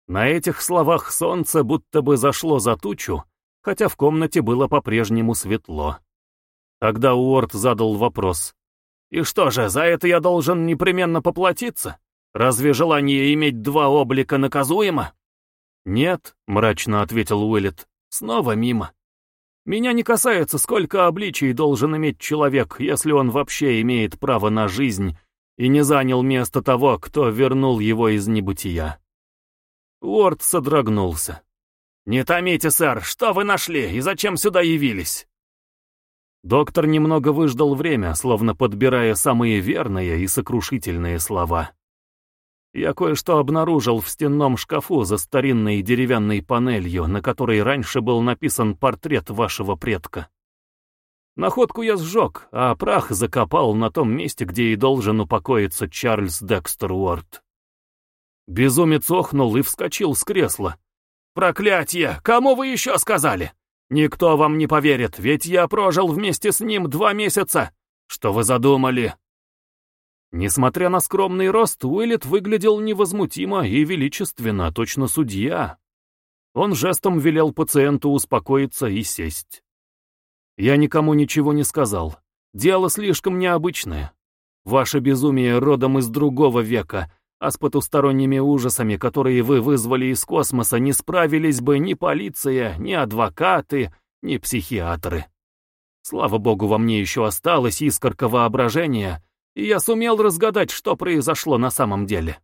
S1: На этих словах солнце будто бы зашло за тучу, хотя в комнате было по-прежнему светло. Тогда Уорд задал вопрос. «И что же, за это я должен непременно поплатиться? Разве желание иметь два облика наказуемо? Нет, мрачно ответил Уиллет. Снова мимо. Меня не касается, сколько обличий должен иметь человек, если он вообще имеет право на жизнь и не занял место того, кто вернул его из небытия. Уорд содрогнулся. «Не томите, сэр, что вы нашли и зачем сюда явились?» Доктор немного выждал время, словно подбирая самые верные и сокрушительные слова. Я кое-что обнаружил в стенном шкафу за старинной деревянной панелью, на которой раньше был написан портрет вашего предка. Находку я сжег, а прах закопал на том месте, где и должен упокоиться Чарльз Декстер Уорд. Безумец охнул и вскочил с кресла. «Проклятье! Кому вы еще сказали? Никто вам не поверит, ведь я прожил вместе с ним два месяца. Что вы задумали?» Несмотря на скромный рост, Уиллет выглядел невозмутимо и величественно, точно судья. Он жестом велел пациенту успокоиться и сесть. Я никому ничего не сказал. Дело слишком необычное. Ваше безумие родом из другого века, а с потусторонними ужасами, которые вы вызвали из космоса, не справились бы ни полиция, ни адвокаты, ни психиатры. Слава богу, во мне еще осталась искорка воображения, и я сумел разгадать, что произошло на самом деле.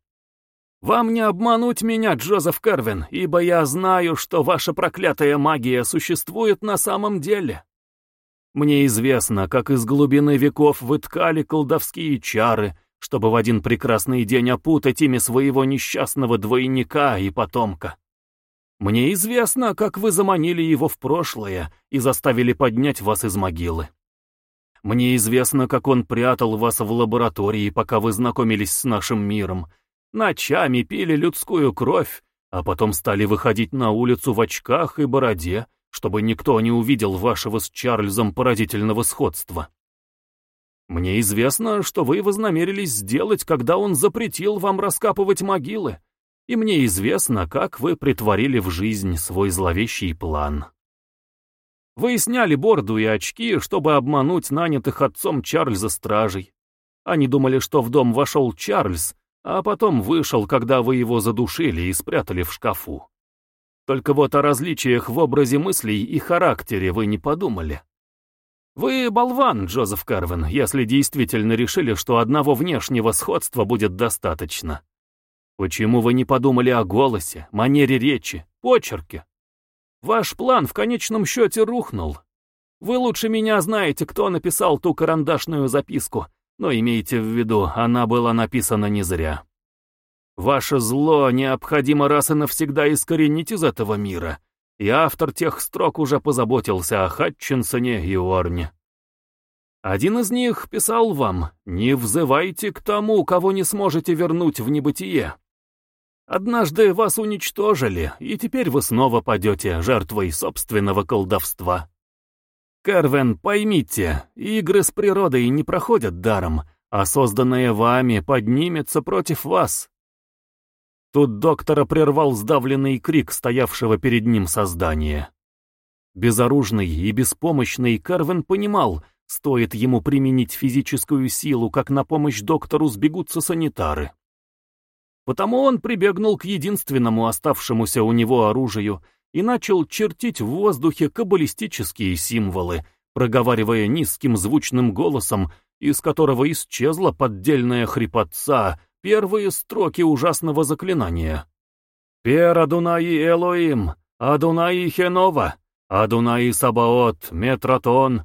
S1: Вам не обмануть меня, Джозеф Кервин, ибо я знаю, что ваша проклятая магия существует на самом деле. Мне известно, как из глубины веков вы ткали колдовские чары, чтобы в один прекрасный день опутать ими своего несчастного двойника и потомка. Мне известно, как вы заманили его в прошлое и заставили поднять вас из могилы. Мне известно, как он прятал вас в лаборатории, пока вы знакомились с нашим миром. Ночами пили людскую кровь, а потом стали выходить на улицу в очках и бороде, чтобы никто не увидел вашего с Чарльзом поразительного сходства. Мне известно, что вы вознамерились сделать, когда он запретил вам раскапывать могилы, и мне известно, как вы притворили в жизнь свой зловещий план. Вы сняли борду и очки, чтобы обмануть нанятых отцом Чарльза стражей. Они думали, что в дом вошел Чарльз, а потом вышел, когда вы его задушили и спрятали в шкафу. Только вот о различиях в образе мыслей и характере вы не подумали. Вы болван, Джозеф Карвин, если действительно решили, что одного внешнего сходства будет достаточно. Почему вы не подумали о голосе, манере речи, почерке? Ваш план в конечном счете рухнул. Вы лучше меня знаете, кто написал ту карандашную записку, но имейте в виду, она была написана не зря. Ваше зло необходимо раз и навсегда искоренить из этого мира, и автор тех строк уже позаботился о Хатчинсоне и Орне. Один из них писал вам «Не взывайте к тому, кого не сможете вернуть в небытие». Однажды вас уничтожили, и теперь вы снова падете жертвой собственного колдовства. Кервен, поймите, игры с природой не проходят даром, а созданное вами поднимется против вас. Тут доктора прервал сдавленный крик стоявшего перед ним создания. Безоружный и беспомощный Кервен понимал, стоит ему применить физическую силу, как на помощь доктору сбегутся санитары. Потому он прибегнул к единственному оставшемуся у него оружию и начал чертить в воздухе каббалистические символы, проговаривая низким звучным голосом, из которого исчезла поддельная хрипотца, первые строки ужасного заклинания. «Пер Адунаи Элоим, Адунаи Хенова, Адунаи Сабаот, Метратон».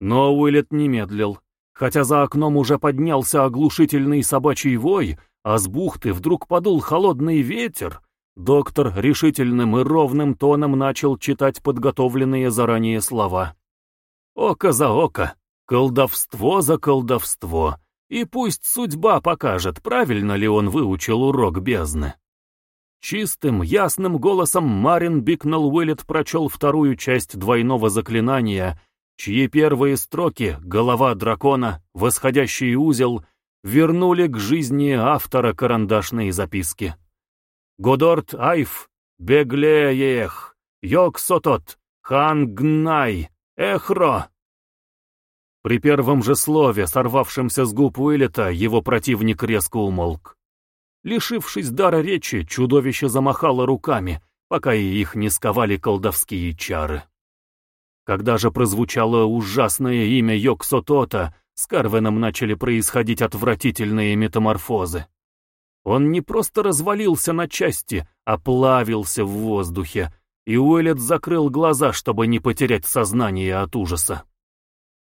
S1: Но Уиллет не медлил. Хотя за окном уже поднялся оглушительный собачий вой, а с бухты вдруг подул холодный ветер, доктор решительным и ровным тоном начал читать подготовленные заранее слова. «Око за око, колдовство за колдовство, и пусть судьба покажет, правильно ли он выучил урок бездны». Чистым, ясным голосом Марин Бикнелл Уиллет прочел вторую часть двойного заклинания, чьи первые строки — голова дракона, восходящий узел — вернули к жизни автора карандашной записки. Годорт Айф, Беглеех, Йоксотот, Хангнай, Эхро. При первом же слове, сорвавшемся с губ Уиллета, его противник резко умолк. Лишившись дара речи, чудовище замахало руками, пока и их не сковали колдовские чары. Когда же прозвучало ужасное имя Йоксотота, с Карвеном начали происходить отвратительные метаморфозы. Он не просто развалился на части, а плавился в воздухе, и Уэллет закрыл глаза, чтобы не потерять сознание от ужаса.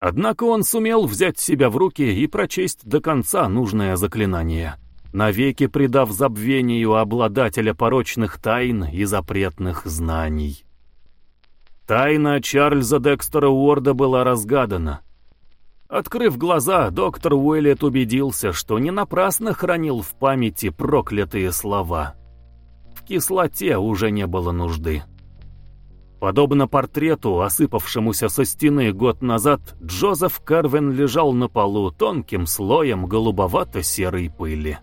S1: Однако он сумел взять себя в руки и прочесть до конца нужное заклинание, навеки предав забвению обладателя порочных тайн и запретных знаний. Тайна Чарльза Декстера Уорда была разгадана. Открыв глаза, доктор Уэллет убедился, что не напрасно хранил в памяти проклятые слова. В кислоте уже не было нужды. Подобно портрету, осыпавшемуся со стены год назад, Джозеф Карвен лежал на полу тонким слоем голубовато-серой пыли.